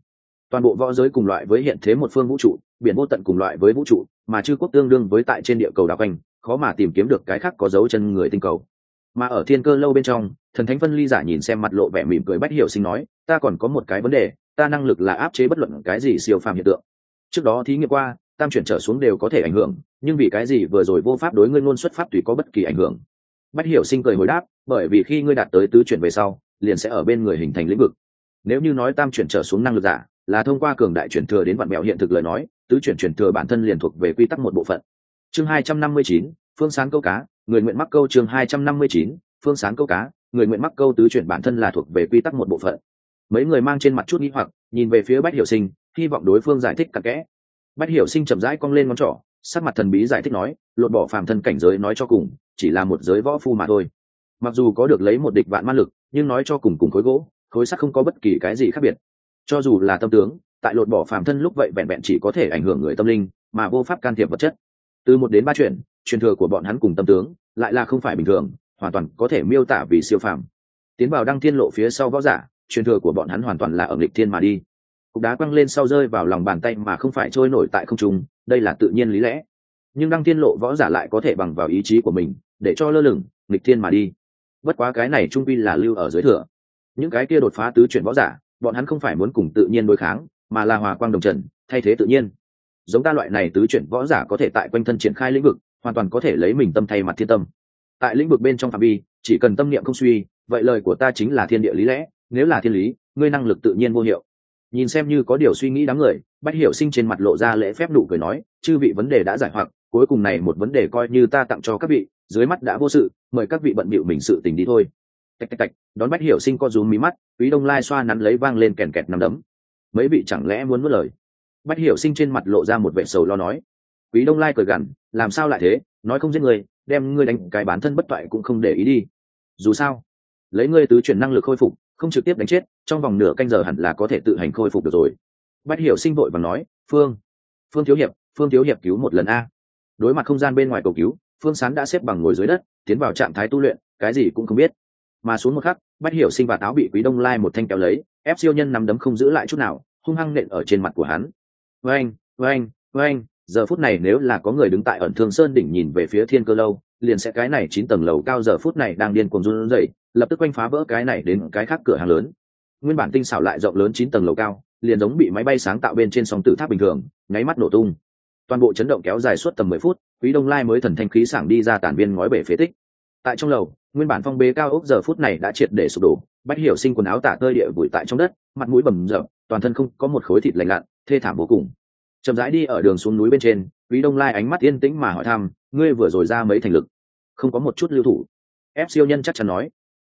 Speaker 1: Toàn bộ võ giới cùng loại với hiện thế một phương vũ trụ, biển vô tận cùng loại với vũ trụ, mà chư quốc tương đương với tại trên địa cầu đào quanh, khó mà tìm kiếm được cái khác có dấu chân người tinh cầu. Mà ở thiên cơ lâu bên trong, thần thánh phân ly giả nhìn xem mặt lộ vẻ mỉm cười bách hiểu sinh nói, ta còn có một cái vấn đề, ta năng lực là áp chế bất luận cái gì siêu phàm hiện tượng. Trước đó thí nghiệm qua tam chuyển trở xuống đều có thể ảnh hưởng, nhưng vì cái gì vừa rồi vô pháp đối ngươi ngôn xuất pháp tùy có bất kỳ ảnh hưởng? Bách hiểu sinh cười hồi đáp, bởi vì khi ngươi đạt tới tứ chuyển về sau, liền sẽ ở bên người hình thành lĩnh vực. Nếu như nói tam chuyển trở xuống năng lực giả, là thông qua cường đại chuyển thừa đến vạn mẹo hiện thực lời nói, tứ chuyển chuyển thừa bản thân liền thuộc về quy tắc một bộ phận. Chương hai trăm năm mươi chín, phương sáng câu cá, người nguyện mắc câu chương hai trăm năm mươi chín, phương sáng câu cá, người nguyện mắc câu tứ chuyển bản thân là thuộc về quy tắc một bộ phận. Mấy người mang trên mặt chút nghĩ hoặc, nhìn về phía bách hiểu sinh, hy vọng đối phương giải thích cặn kẽ bách hiểu sinh chậm rãi cong lên ngón trỏ, sắc mặt thần bí giải thích nói, lột bỏ phàm thân cảnh giới nói cho cùng, chỉ là một giới võ phu mà thôi. Mặc dù có được lấy một địch vạn ma lực, nhưng nói cho cùng cùng khối gỗ, khối sắt không có bất kỳ cái gì khác biệt. Cho dù là tâm tướng, tại lột bỏ phàm thân lúc vậy vẹn vẹn chỉ có thể ảnh hưởng người tâm linh, mà vô pháp can thiệp vật chất. Từ một đến ba chuyện, truyền thừa của bọn hắn cùng tâm tướng, lại là không phải bình thường, hoàn toàn có thể miêu tả vì siêu phàm. Tiến vào đăng thiên lộ phía sau võ giả, truyền thừa của bọn hắn hoàn toàn là ở lịch thiên mà đi cục đá quăng lên sau rơi vào lòng bàn tay mà không phải trôi nổi tại không trung, đây là tự nhiên lý lẽ. Nhưng đăng thiên lộ võ giả lại có thể bằng vào ý chí của mình, để cho lơ lửng, nghịch thiên mà đi. Bất quá cái này trung vi là lưu ở dưới thửa. những cái kia đột phá tứ chuyển võ giả, bọn hắn không phải muốn cùng tự nhiên đối kháng, mà là hòa quang đồng trần, thay thế tự nhiên. Giống ta loại này tứ chuyển võ giả có thể tại quanh thân triển khai lĩnh vực, hoàn toàn có thể lấy mình tâm thay mặt thiên tâm. Tại lĩnh vực bên trong phạm vi, chỉ cần tâm niệm không suy, vậy lời của ta chính là thiên địa lý lẽ, nếu là thiên lý, ngươi năng lực tự nhiên vô hiệu nhìn xem như có điều suy nghĩ đám người, bách hiểu sinh trên mặt lộ ra lễ phép nụ cười nói, chư vị vấn đề đã giải hoặc, cuối cùng này một vấn đề coi như ta tặng cho các vị, dưới mắt đã vô sự, mời các vị bận bịu mình sự tình đi thôi. Tạch tạch tạch, đón bách hiểu sinh co rúm mí mắt, quý đông lai xoa nắn lấy vang lên kèn kẹt nằm đấm. Mấy vị chẳng lẽ muốn mất lời? Bách hiểu sinh trên mặt lộ ra một vệ sầu lo nói. Quý đông lai cười gằn, làm sao lại thế? Nói không giết người, đem ngươi đánh cái bản thân bất toại cũng không để ý đi. Dù sao, lấy ngươi tứ chuyển năng lực khôi phục không trực tiếp đánh chết, trong vòng nửa canh giờ hẳn là có thể tự hành khôi phục được rồi. Bách hiểu sinh vội và nói, phương phương thiếu hiệp, phương thiếu hiệp cứu một lần a. Đối mặt không gian bên ngoài cầu cứu, phương sán đã xếp bằng ngồi dưới đất, tiến vào trạng thái tu luyện, cái gì cũng không biết. Mà xuống một khắc, bách hiểu sinh và táo bị quý đông lai một thanh kéo lấy, ép siêu nhân nắm đấm không giữ lại chút nào, hung hăng nện ở trên mặt của hắn. Vâng vâng vâng giờ phút này nếu là có người đứng tại ẩn thương sơn đỉnh nhìn về phía thiên cơ lâu, liền sẽ cái này chín tầng lầu cao giờ phút này đang điên cuồng run rẩy lập tức quanh phá vỡ cái này đến cái khác cửa hàng lớn. Nguyên bản tinh xảo lại rộng lớn chín tầng lầu cao, liền giống bị máy bay sáng tạo bên trên sóng tử tháp bình thường, nháy mắt nổ tung. Toàn bộ chấn động kéo dài suốt tầm mười phút, quý đông lai mới thần thanh khí sảng đi ra tản viên ngói bể phế tích. Tại trong lầu, nguyên bản phong bế cao ốc giờ phút này đã triệt để sụp đổ, bách hiểu sinh quần áo tả tơi địa bụi tại trong đất, mặt mũi bầm rợp toàn thân không có một khối thịt lành lặn, thê thảm vô cùng. Chậm rãi đi ở đường xuống núi bên trên, quý đông lai ánh mắt yên tĩnh mà hỏi thăm, ngươi vừa rồi ra mấy thành lực? Không có một chút lưu thủ. Ép siêu nhân chắc chắn nói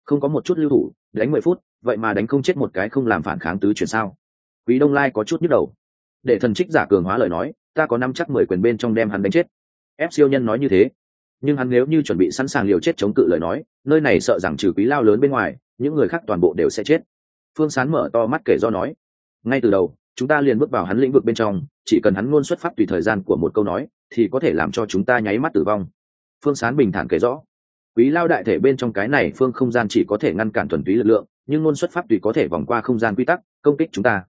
Speaker 1: không có một chút lưu thủ, đánh mười phút, vậy mà đánh không chết một cái không làm phản kháng tứ chuyển sao? Quý đông lai có chút nhức đầu. Để thần trích giả cường hóa lời nói, ta có năm chắc mười quyền bên trong đem hắn đánh chết. Ép siêu nhân nói như thế. Nhưng hắn nếu như chuẩn bị sẵn sàng liều chết chống cự lời nói, nơi này sợ rằng trừ quý lao lớn bên ngoài, những người khác toàn bộ đều sẽ chết. Phương sán mở to mắt kể do nói. Ngay từ đầu, chúng ta liền bước vào hắn lĩnh vực bên trong, chỉ cần hắn luôn xuất phát tùy thời gian của một câu nói, thì có thể làm cho chúng ta nháy mắt tử vong. Phương sán bình thản kể rõ quý lao đại thể bên trong cái này phương không gian chỉ có thể ngăn cản thuần túy lực lượng, nhưng ngôn xuất phát tùy có thể vòng qua không gian quy tắc, công kích chúng ta.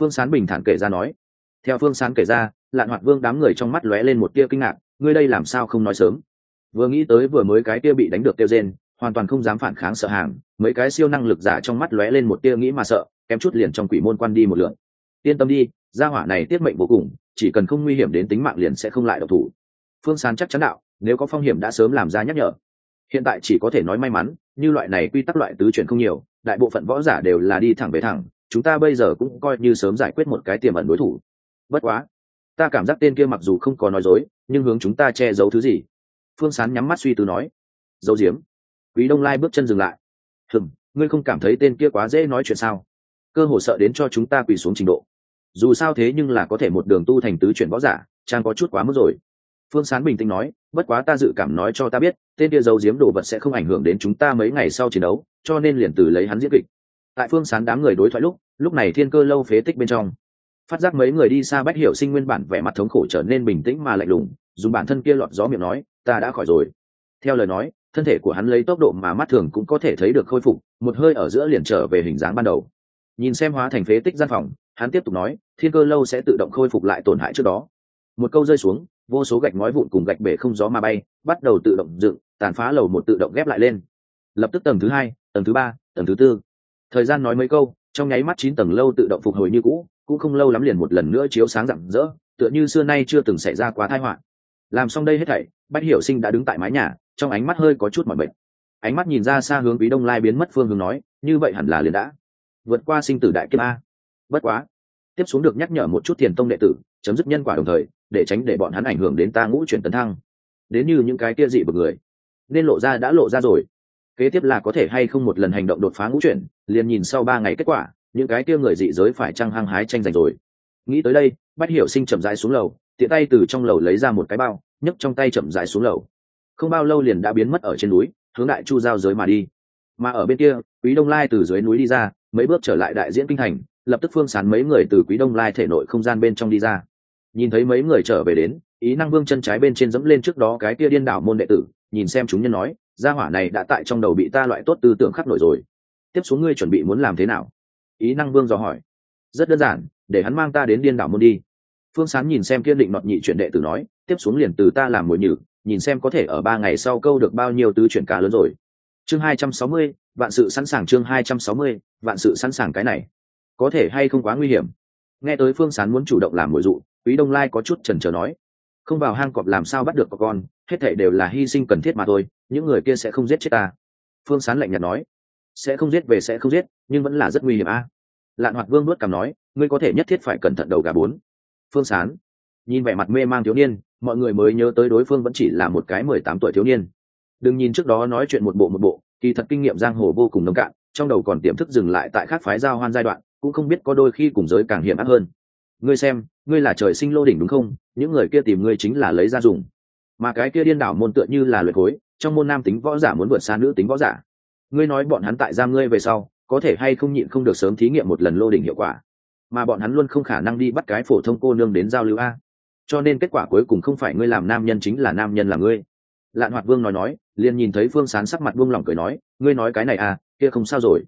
Speaker 1: Phương sán bình thản kể ra nói. Theo phương sán kể ra, lạn hoạt vương đám người trong mắt lóe lên một tia kinh ngạc, ngươi đây làm sao không nói sớm? Vừa nghĩ tới vừa mới cái tia bị đánh được tiêu rên hoàn toàn không dám phản kháng sợ hàng, mấy cái siêu năng lực giả trong mắt lóe lên một tia nghĩ mà sợ, kém chút liền trong quỷ môn quan đi một lượn. Yên tâm đi, gia hỏa này tiết mệnh vô cùng, chỉ cần không nguy hiểm đến tính mạng liền sẽ không lại độc thủ. Phương sán chắc chắn đạo, nếu có phong hiểm đã sớm làm ra nhắc nhở hiện tại chỉ có thể nói may mắn, như loại này quy tắc loại tứ chuyển không nhiều, đại bộ phận võ giả đều là đi thẳng về thẳng, chúng ta bây giờ cũng coi như sớm giải quyết một cái tiềm ẩn đối thủ. Bất quá, ta cảm giác tên kia mặc dù không có nói dối, nhưng hướng chúng ta che giấu thứ gì? Phương sán nhắm mắt suy tư nói. Giấu diếm quý đông lai bước chân dừng lại. Hừm, ngươi không cảm thấy tên kia quá dễ nói chuyện sao? Cơ hồ sợ đến cho chúng ta quỳ xuống trình độ. Dù sao thế nhưng là có thể một đường tu thành tứ chuyển võ giả, trang có chút quá mức rồi phương sán bình tĩnh nói, bất quá ta dự cảm nói cho ta biết, tên kia giấu giếm đồ vật sẽ không ảnh hưởng đến chúng ta mấy ngày sau chiến đấu, cho nên liền từ lấy hắn diễn kịch. Tại phương sán đám người đối thoại lúc lúc này thiên cơ lâu phế tích bên trong. Phát giác mấy người đi xa bách hiểu sinh nguyên bản vẻ mặt thống khổ trở nên bình tĩnh mà lạnh lùng, dùng bản thân kia lọt gió miệng nói, ta đã khỏi rồi. Theo lời nói, thân thể của hắn lấy tốc độ mà mắt thường cũng có thể thấy được khôi phục, một hơi ở giữa liền trở về hình dáng ban đầu. Nhìn xem hóa thành phế tích gian phòng, hắn tiếp tục nói, thiên cơ lâu sẽ tự động khôi phục lại tổn hại trước đó. Một câu rơi xuống vô số gạch ngói vụn cùng gạch bể không gió mà bay, bắt đầu tự động dựng, tàn phá lầu một tự động ghép lại lên. Lập tức tầng thứ hai, tầng thứ ba, tầng thứ tư. Thời gian nói mấy câu, trong nháy mắt chín tầng lâu tự động phục hồi như cũ, cũng không lâu lắm liền một lần nữa chiếu sáng rạng rỡ, tựa như xưa nay chưa từng xảy ra quá thai họa. Làm xong đây hết thảy, bách hiểu sinh đã đứng tại mái nhà, trong ánh mắt hơi có chút mỏi mệt. Ánh mắt nhìn ra xa hướng quý đông lai biến mất phương hướng nói, như vậy hẳn là liền đã vượt qua sinh tử đại kiếp a. Bất quá. Tiếp xuống được nhắc nhở một chút thiền tông đệ tử, chấm dứt nhân quả đồng thời để tránh để bọn hắn ảnh hưởng đến ta ngũ chuyển tấn thăng. Đến như những cái kia dị bực người, nên lộ ra đã lộ ra rồi. Kế tiếp là có thể hay không một lần hành động đột phá ngũ chuyển, liền nhìn sau ba ngày kết quả, những cái kia người dị giới phải trăng hăng hái tranh giành rồi. Nghĩ tới đây bắt hiểu sinh chậm rãi xuống lầu, tiện tay từ trong lầu lấy ra một cái bao, nhấc trong tay chậm rãi xuống lầu. Không bao lâu liền đã biến mất ở trên núi, hướng đại chu giao giới mà đi. Mà ở bên kia, quý đông lai từ dưới núi đi ra, mấy bước trở lại đại diễn kinh thành, lập tức phương sán mấy người từ quý đông lai thể nội không gian bên trong đi ra nhìn thấy mấy người trở về đến, ý năng vương chân trái bên trên dẫm lên trước đó cái kia điên đảo môn đệ tử, nhìn xem chúng nhân nói, gia hỏa này đã tại trong đầu bị ta loại tốt tư tưởng khắc nổi rồi. Tiếp xuống ngươi chuẩn bị muốn làm thế nào? Ý năng vương dò hỏi. Rất đơn giản, để hắn mang ta đến điên đảo môn đi. Phương sán nhìn xem kiên định nọt nhị chuyện đệ tử nói, tiếp xuống liền từ ta làm mồi nhử, nhìn xem có thể ở ba ngày sau câu được bao nhiêu tứ chuyển cá lớn rồi. Chương hai trăm sáu mươi, vạn sự sẵn sàng chương hai trăm sáu mươi, vạn sự sẵn sàng cái này. Có thể hay không quá nguy hiểm? Nghe tới phương sán muốn chủ động làm mồi dụ quý đông lai có chút trần trờ nói, không vào hang cọp làm sao bắt được có con, hết thảy đều là hy sinh cần thiết mà thôi, những người kia sẽ không giết chết ta. Phương sán lạnh nhạt nói, sẽ không giết về sẽ không giết, nhưng vẫn là rất nguy hiểm a. Lạn hoạt vương nuốt cằm nói, ngươi có thể nhất thiết phải cẩn thận đầu gà bốn. Phương sán nhìn vẻ mặt mê mang thiếu niên, mọi người mới nhớ tới đối phương vẫn chỉ là một cái mười tám tuổi thiếu niên. Đừng nhìn trước đó nói chuyện một bộ một bộ, kỳ thật kinh nghiệm giang hồ vô cùng nông cạn, trong đầu còn tiềm thức dừng lại tại khác phái giao hoan giai đoạn, cũng không biết có đôi khi cùng giới càng hiểm ác hơn ngươi xem, ngươi là trời sinh lô đỉnh đúng không? Những người kia tìm ngươi chính là lấy ra dùng. Mà cái kia điên đảo môn tựa như là luyện khối trong môn nam tính võ giả muốn vượt xa nữ tính võ giả. Ngươi nói bọn hắn tại giam ngươi về sau, có thể hay không nhịn không được sớm thí nghiệm một lần lô đỉnh hiệu quả. Mà bọn hắn luôn không khả năng đi bắt cái phổ thông cô nương đến giao lưu a. Cho nên kết quả cuối cùng không phải ngươi làm nam nhân chính là nam nhân là ngươi. Lạn hoạt vương nói nói, liền nhìn thấy phương sán sắc mặt buông lỏng cười nói, ngươi nói cái này à kia không sao rồi.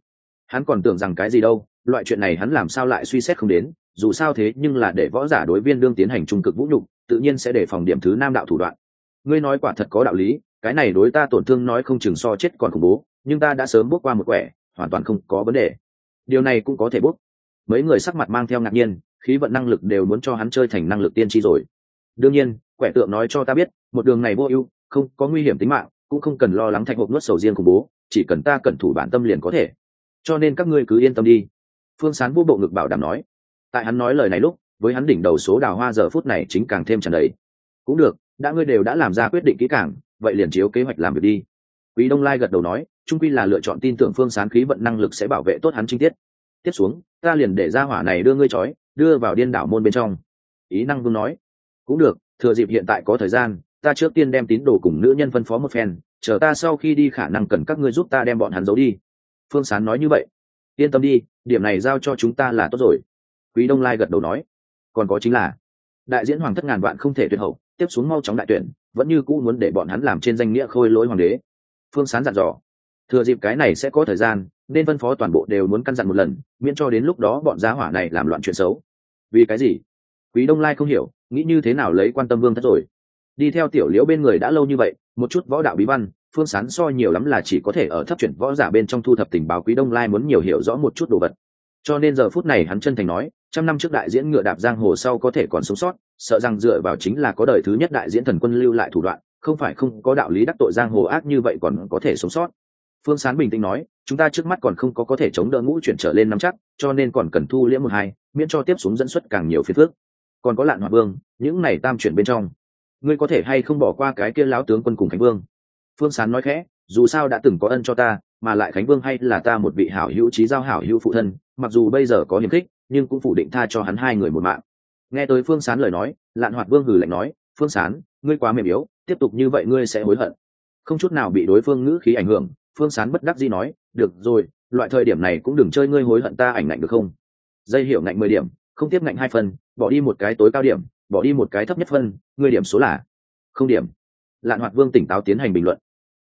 Speaker 1: Hắn còn tưởng rằng cái gì đâu, loại chuyện này hắn làm sao lại suy xét không đến dù sao thế nhưng là để võ giả đối viên đương tiến hành trung cực vũ nhục, tự nhiên sẽ đề phòng điểm thứ nam đạo thủ đoạn. Ngươi nói quả thật có đạo lý, cái này đối ta tổn thương nói không chừng so chết còn khủng bố, nhưng ta đã sớm bước qua một quẻ, hoàn toàn không có vấn đề. Điều này cũng có thể bước. Mấy người sắc mặt mang theo ngạc nhiên, khí vận năng lực đều muốn cho hắn chơi thành năng lực tiên tri rồi. Đương nhiên, quẻ tượng nói cho ta biết, một đường này vô ưu, không có nguy hiểm tính mạng, cũng không cần lo lắng thạch hộp nuốt sầu riêng khủng bố, chỉ cần ta cẩn thủ bản tâm liền có thể. Cho nên các ngươi cứ yên tâm đi. Phương sán vô bộ ngực bảo đảm nói tại hắn nói lời này lúc, với hắn đỉnh đầu số đào hoa giờ phút này chính càng thêm tràn đầy. Cũng được, đã ngươi đều đã làm ra quyết định kỹ càng, vậy liền chiếu kế hoạch làm việc đi. Quý đông lai gật đầu nói trung quy là lựa chọn tin tưởng phương sán khí vận năng lực sẽ bảo vệ tốt hắn chi tiết. Tiếp xuống, ta liền để ra hỏa này đưa ngươi trói, đưa vào điên đảo môn bên trong. Ý năng vương nói, cũng được, thừa dịp hiện tại có thời gian, ta trước tiên đem tín đồ cùng nữ nhân phân phó một phen, chờ ta sau khi đi khả năng cần các ngươi giúp ta đem bọn hắn giấu đi. Phương sán nói như vậy, yên tâm đi, điểm này giao cho chúng ta là tốt rồi quý đông lai gật đầu nói, còn có chính là, đại diễn hoàng thất ngàn vạn không thể tuyệt hậu, tiếp xuống mau chóng đại tuyển, vẫn như cũ muốn để bọn hắn làm trên danh nghĩa khôi lỗi hoàng đế. Phương sán dặn dò, thừa dịp cái này sẽ có thời gian, nên phân phó toàn bộ đều muốn căn dặn một lần, miễn cho đến lúc đó bọn giá hỏa này làm loạn chuyện xấu. Vì cái gì? Quý đông lai không hiểu, nghĩ như thế nào lấy quan tâm vương thất rồi. Đi theo tiểu liễu bên người đã lâu như vậy, một chút võ đạo bí văn, phương sán so nhiều lắm là chỉ có thể ở thấp chuyển võ giả bên trong thu thập tình báo quý đông lai muốn nhiều hiểu rõ một chút đồ vật. Cho nên giờ phút này hắn chân thành nói trăm năm trước đại diễn ngựa đạp giang hồ sau có thể còn sống sót, sợ rằng dựa vào chính là có đời thứ nhất đại diễn thần quân lưu lại thủ đoạn, không phải không có đạo lý đắc tội giang hồ ác như vậy còn có thể sống sót. Phương sán bình tĩnh nói, chúng ta trước mắt còn không có có thể chống đỡ ngũ chuyển trở lên nắm chắc, cho nên còn cần thu liễm một hai, miễn cho tiếp xuống dẫn xuất càng nhiều phiền phước còn có lạn hoạt vương, những này tam chuyển bên trong, ngươi có thể hay không bỏ qua cái kia láo tướng quân cùng khánh vương? Phương sán nói khẽ, dù sao đã từng có ân cho ta, mà lại khánh vương hay là ta một vị hảo hữu trí giao hảo hữu phụ thân, mặc dù bây giờ có hiềm khích nhưng cũng phủ định tha cho hắn hai người một mạng. Nghe tới phương sán lời nói, lạn hoạt vương hừ lạnh nói, phương sán, ngươi quá mềm yếu, tiếp tục như vậy ngươi sẽ hối hận. Không chút nào bị đối phương ngữ khí ảnh hưởng, phương sán bất đắc dĩ nói, được rồi, loại thời điểm này cũng đừng chơi ngươi hối hận ta ảnh ngạnh được không? Dây hiểu ngạnh mười điểm, không tiếp ngạnh hai phần, bỏ đi một cái tối cao điểm, bỏ đi một cái thấp nhất phân ngươi điểm số là không điểm. Lạn hoạt vương tỉnh táo tiến hành bình luận.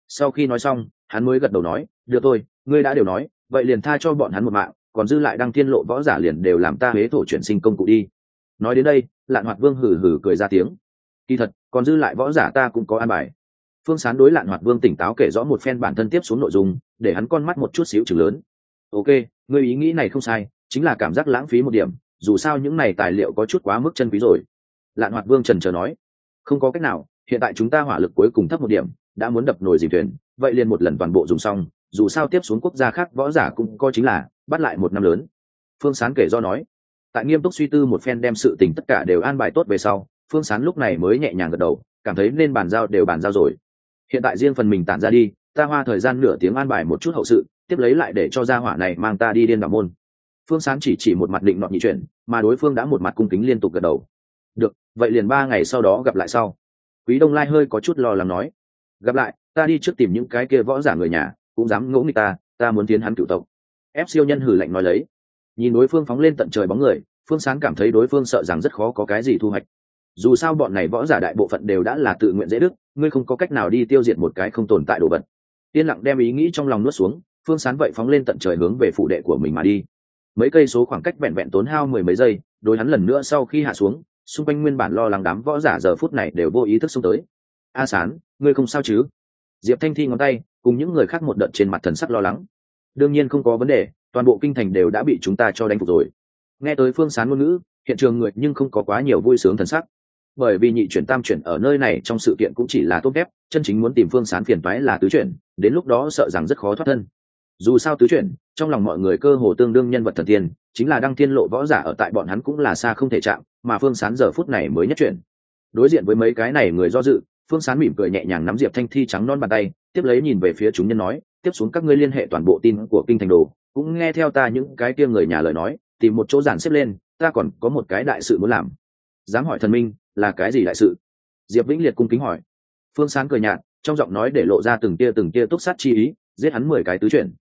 Speaker 1: Sau khi nói xong, hắn mới gật đầu nói, được thôi, ngươi đã đều nói, vậy liền tha cho bọn hắn một mạng còn dư lại đăng thiên lộ võ giả liền đều làm ta huế thổ chuyển sinh công cụ đi. Nói đến đây, lạn hoạt vương hừ hừ cười ra tiếng. Kỳ thật, còn dư lại võ giả ta cũng có an bài. Phương sán đối lạn hoạt vương tỉnh táo kể rõ một phen bản thân tiếp xuống nội dung, để hắn con mắt một chút xíu chừng lớn. Ok người ý nghĩ này không sai, chính là cảm giác lãng phí một điểm, dù sao những này tài liệu có chút quá mức chân quý rồi. Lạn hoạt vương trần trờ nói. Không có cách nào, hiện tại chúng ta hỏa lực cuối cùng thấp một điểm, đã muốn đập nồi dìm thuyền, vậy liền một lần toàn bộ dùng xong, dù sao tiếp xuống quốc gia khác võ giả cũng coi chính là bắt lại một năm lớn. Phương sán kể do nói, tại nghiêm túc suy tư một phen đem sự tình tất cả đều an bài tốt về sau, phương sán lúc này mới nhẹ nhàng gật đầu, cảm thấy nên bàn giao đều bàn giao rồi. Hiện tại riêng phần mình tản ra đi, ta hoa thời gian nửa tiếng an bài một chút hậu sự, tiếp lấy lại để cho gia hỏa này mang ta đi điên đạo môn. Phương sán chỉ chỉ một mặt định nọ nhị chuyển, mà đối phương đã một mặt cung kính liên tục gật đầu. Được, vậy liền ba ngày sau đó gặp lại sau. Quý đông lai hơi có chút lo lắng nói, gặp lại, ta đi trước tìm những cái kia võ giả người nhà, cũng dám ngỗ nghịch ta ta muốn tiến hắn cựu tộc ép siêu nhân hử lạnh nói lấy. Nhìn đối phương phóng lên tận trời bóng người, phương sáng cảm thấy đối phương sợ rằng rất khó có cái gì thu hoạch. Dù sao bọn này võ giả đại bộ phận đều đã là tự nguyện dễ đức, ngươi không có cách nào đi tiêu diệt một cái không tồn tại đồ vật. Yên lặng đem ý nghĩ trong lòng nuốt xuống, phương sán vậy phóng lên tận trời hướng về phụ đệ của mình mà đi. Mấy cây số khoảng cách vẹn vẹn tốn hao mười mấy giây, đối hắn lần nữa sau khi hạ xuống, xung quanh nguyên bản lo lắng đám võ giả giờ phút này đều vô ý thức xông tới. A sán, ngươi không sao chứ? Diệp thanh thi ngón tay, cùng những người khác một đợt trên mặt thần sắc lo lắng đương nhiên không có vấn đề, toàn bộ kinh thành đều đã bị chúng ta cho đánh phục rồi. Nghe tới phương sán ngôn ngữ, hiện trường người nhưng không có quá nhiều vui sướng thần sắc. Bởi vì nhị chuyển tam chuyển ở nơi này trong sự kiện cũng chỉ là tốt ghép chân chính muốn tìm phương sán phiền toái là tứ chuyển, đến lúc đó sợ rằng rất khó thoát thân. Dù sao tứ chuyển, trong lòng mọi người cơ hồ tương đương nhân vật thần tiên, chính là đăng thiên lộ võ giả ở tại bọn hắn cũng là xa không thể chạm, mà phương sán giờ phút này mới nhất chuyển. Đối diện với mấy cái này người do dự, phương sán mỉm cười nhẹ nhàng nắm diệp thanh thi trắng non bàn tay, tiếp lấy nhìn về phía chúng nhân nói tiếp xuống các ngươi liên hệ toàn bộ tin của kinh thành đồ, cũng nghe theo ta những cái kia người nhà lời nói, tìm một chỗ giản xếp lên, ta còn có một cái đại sự muốn làm. Dám hỏi thần minh, là cái gì đại sự? Diệp vĩnh liệt cung kính hỏi. Phương sán cười nhạt, trong giọng nói để lộ ra từng tia từng tia túc sát chi ý, giết hắn mười cái tứ chuyển.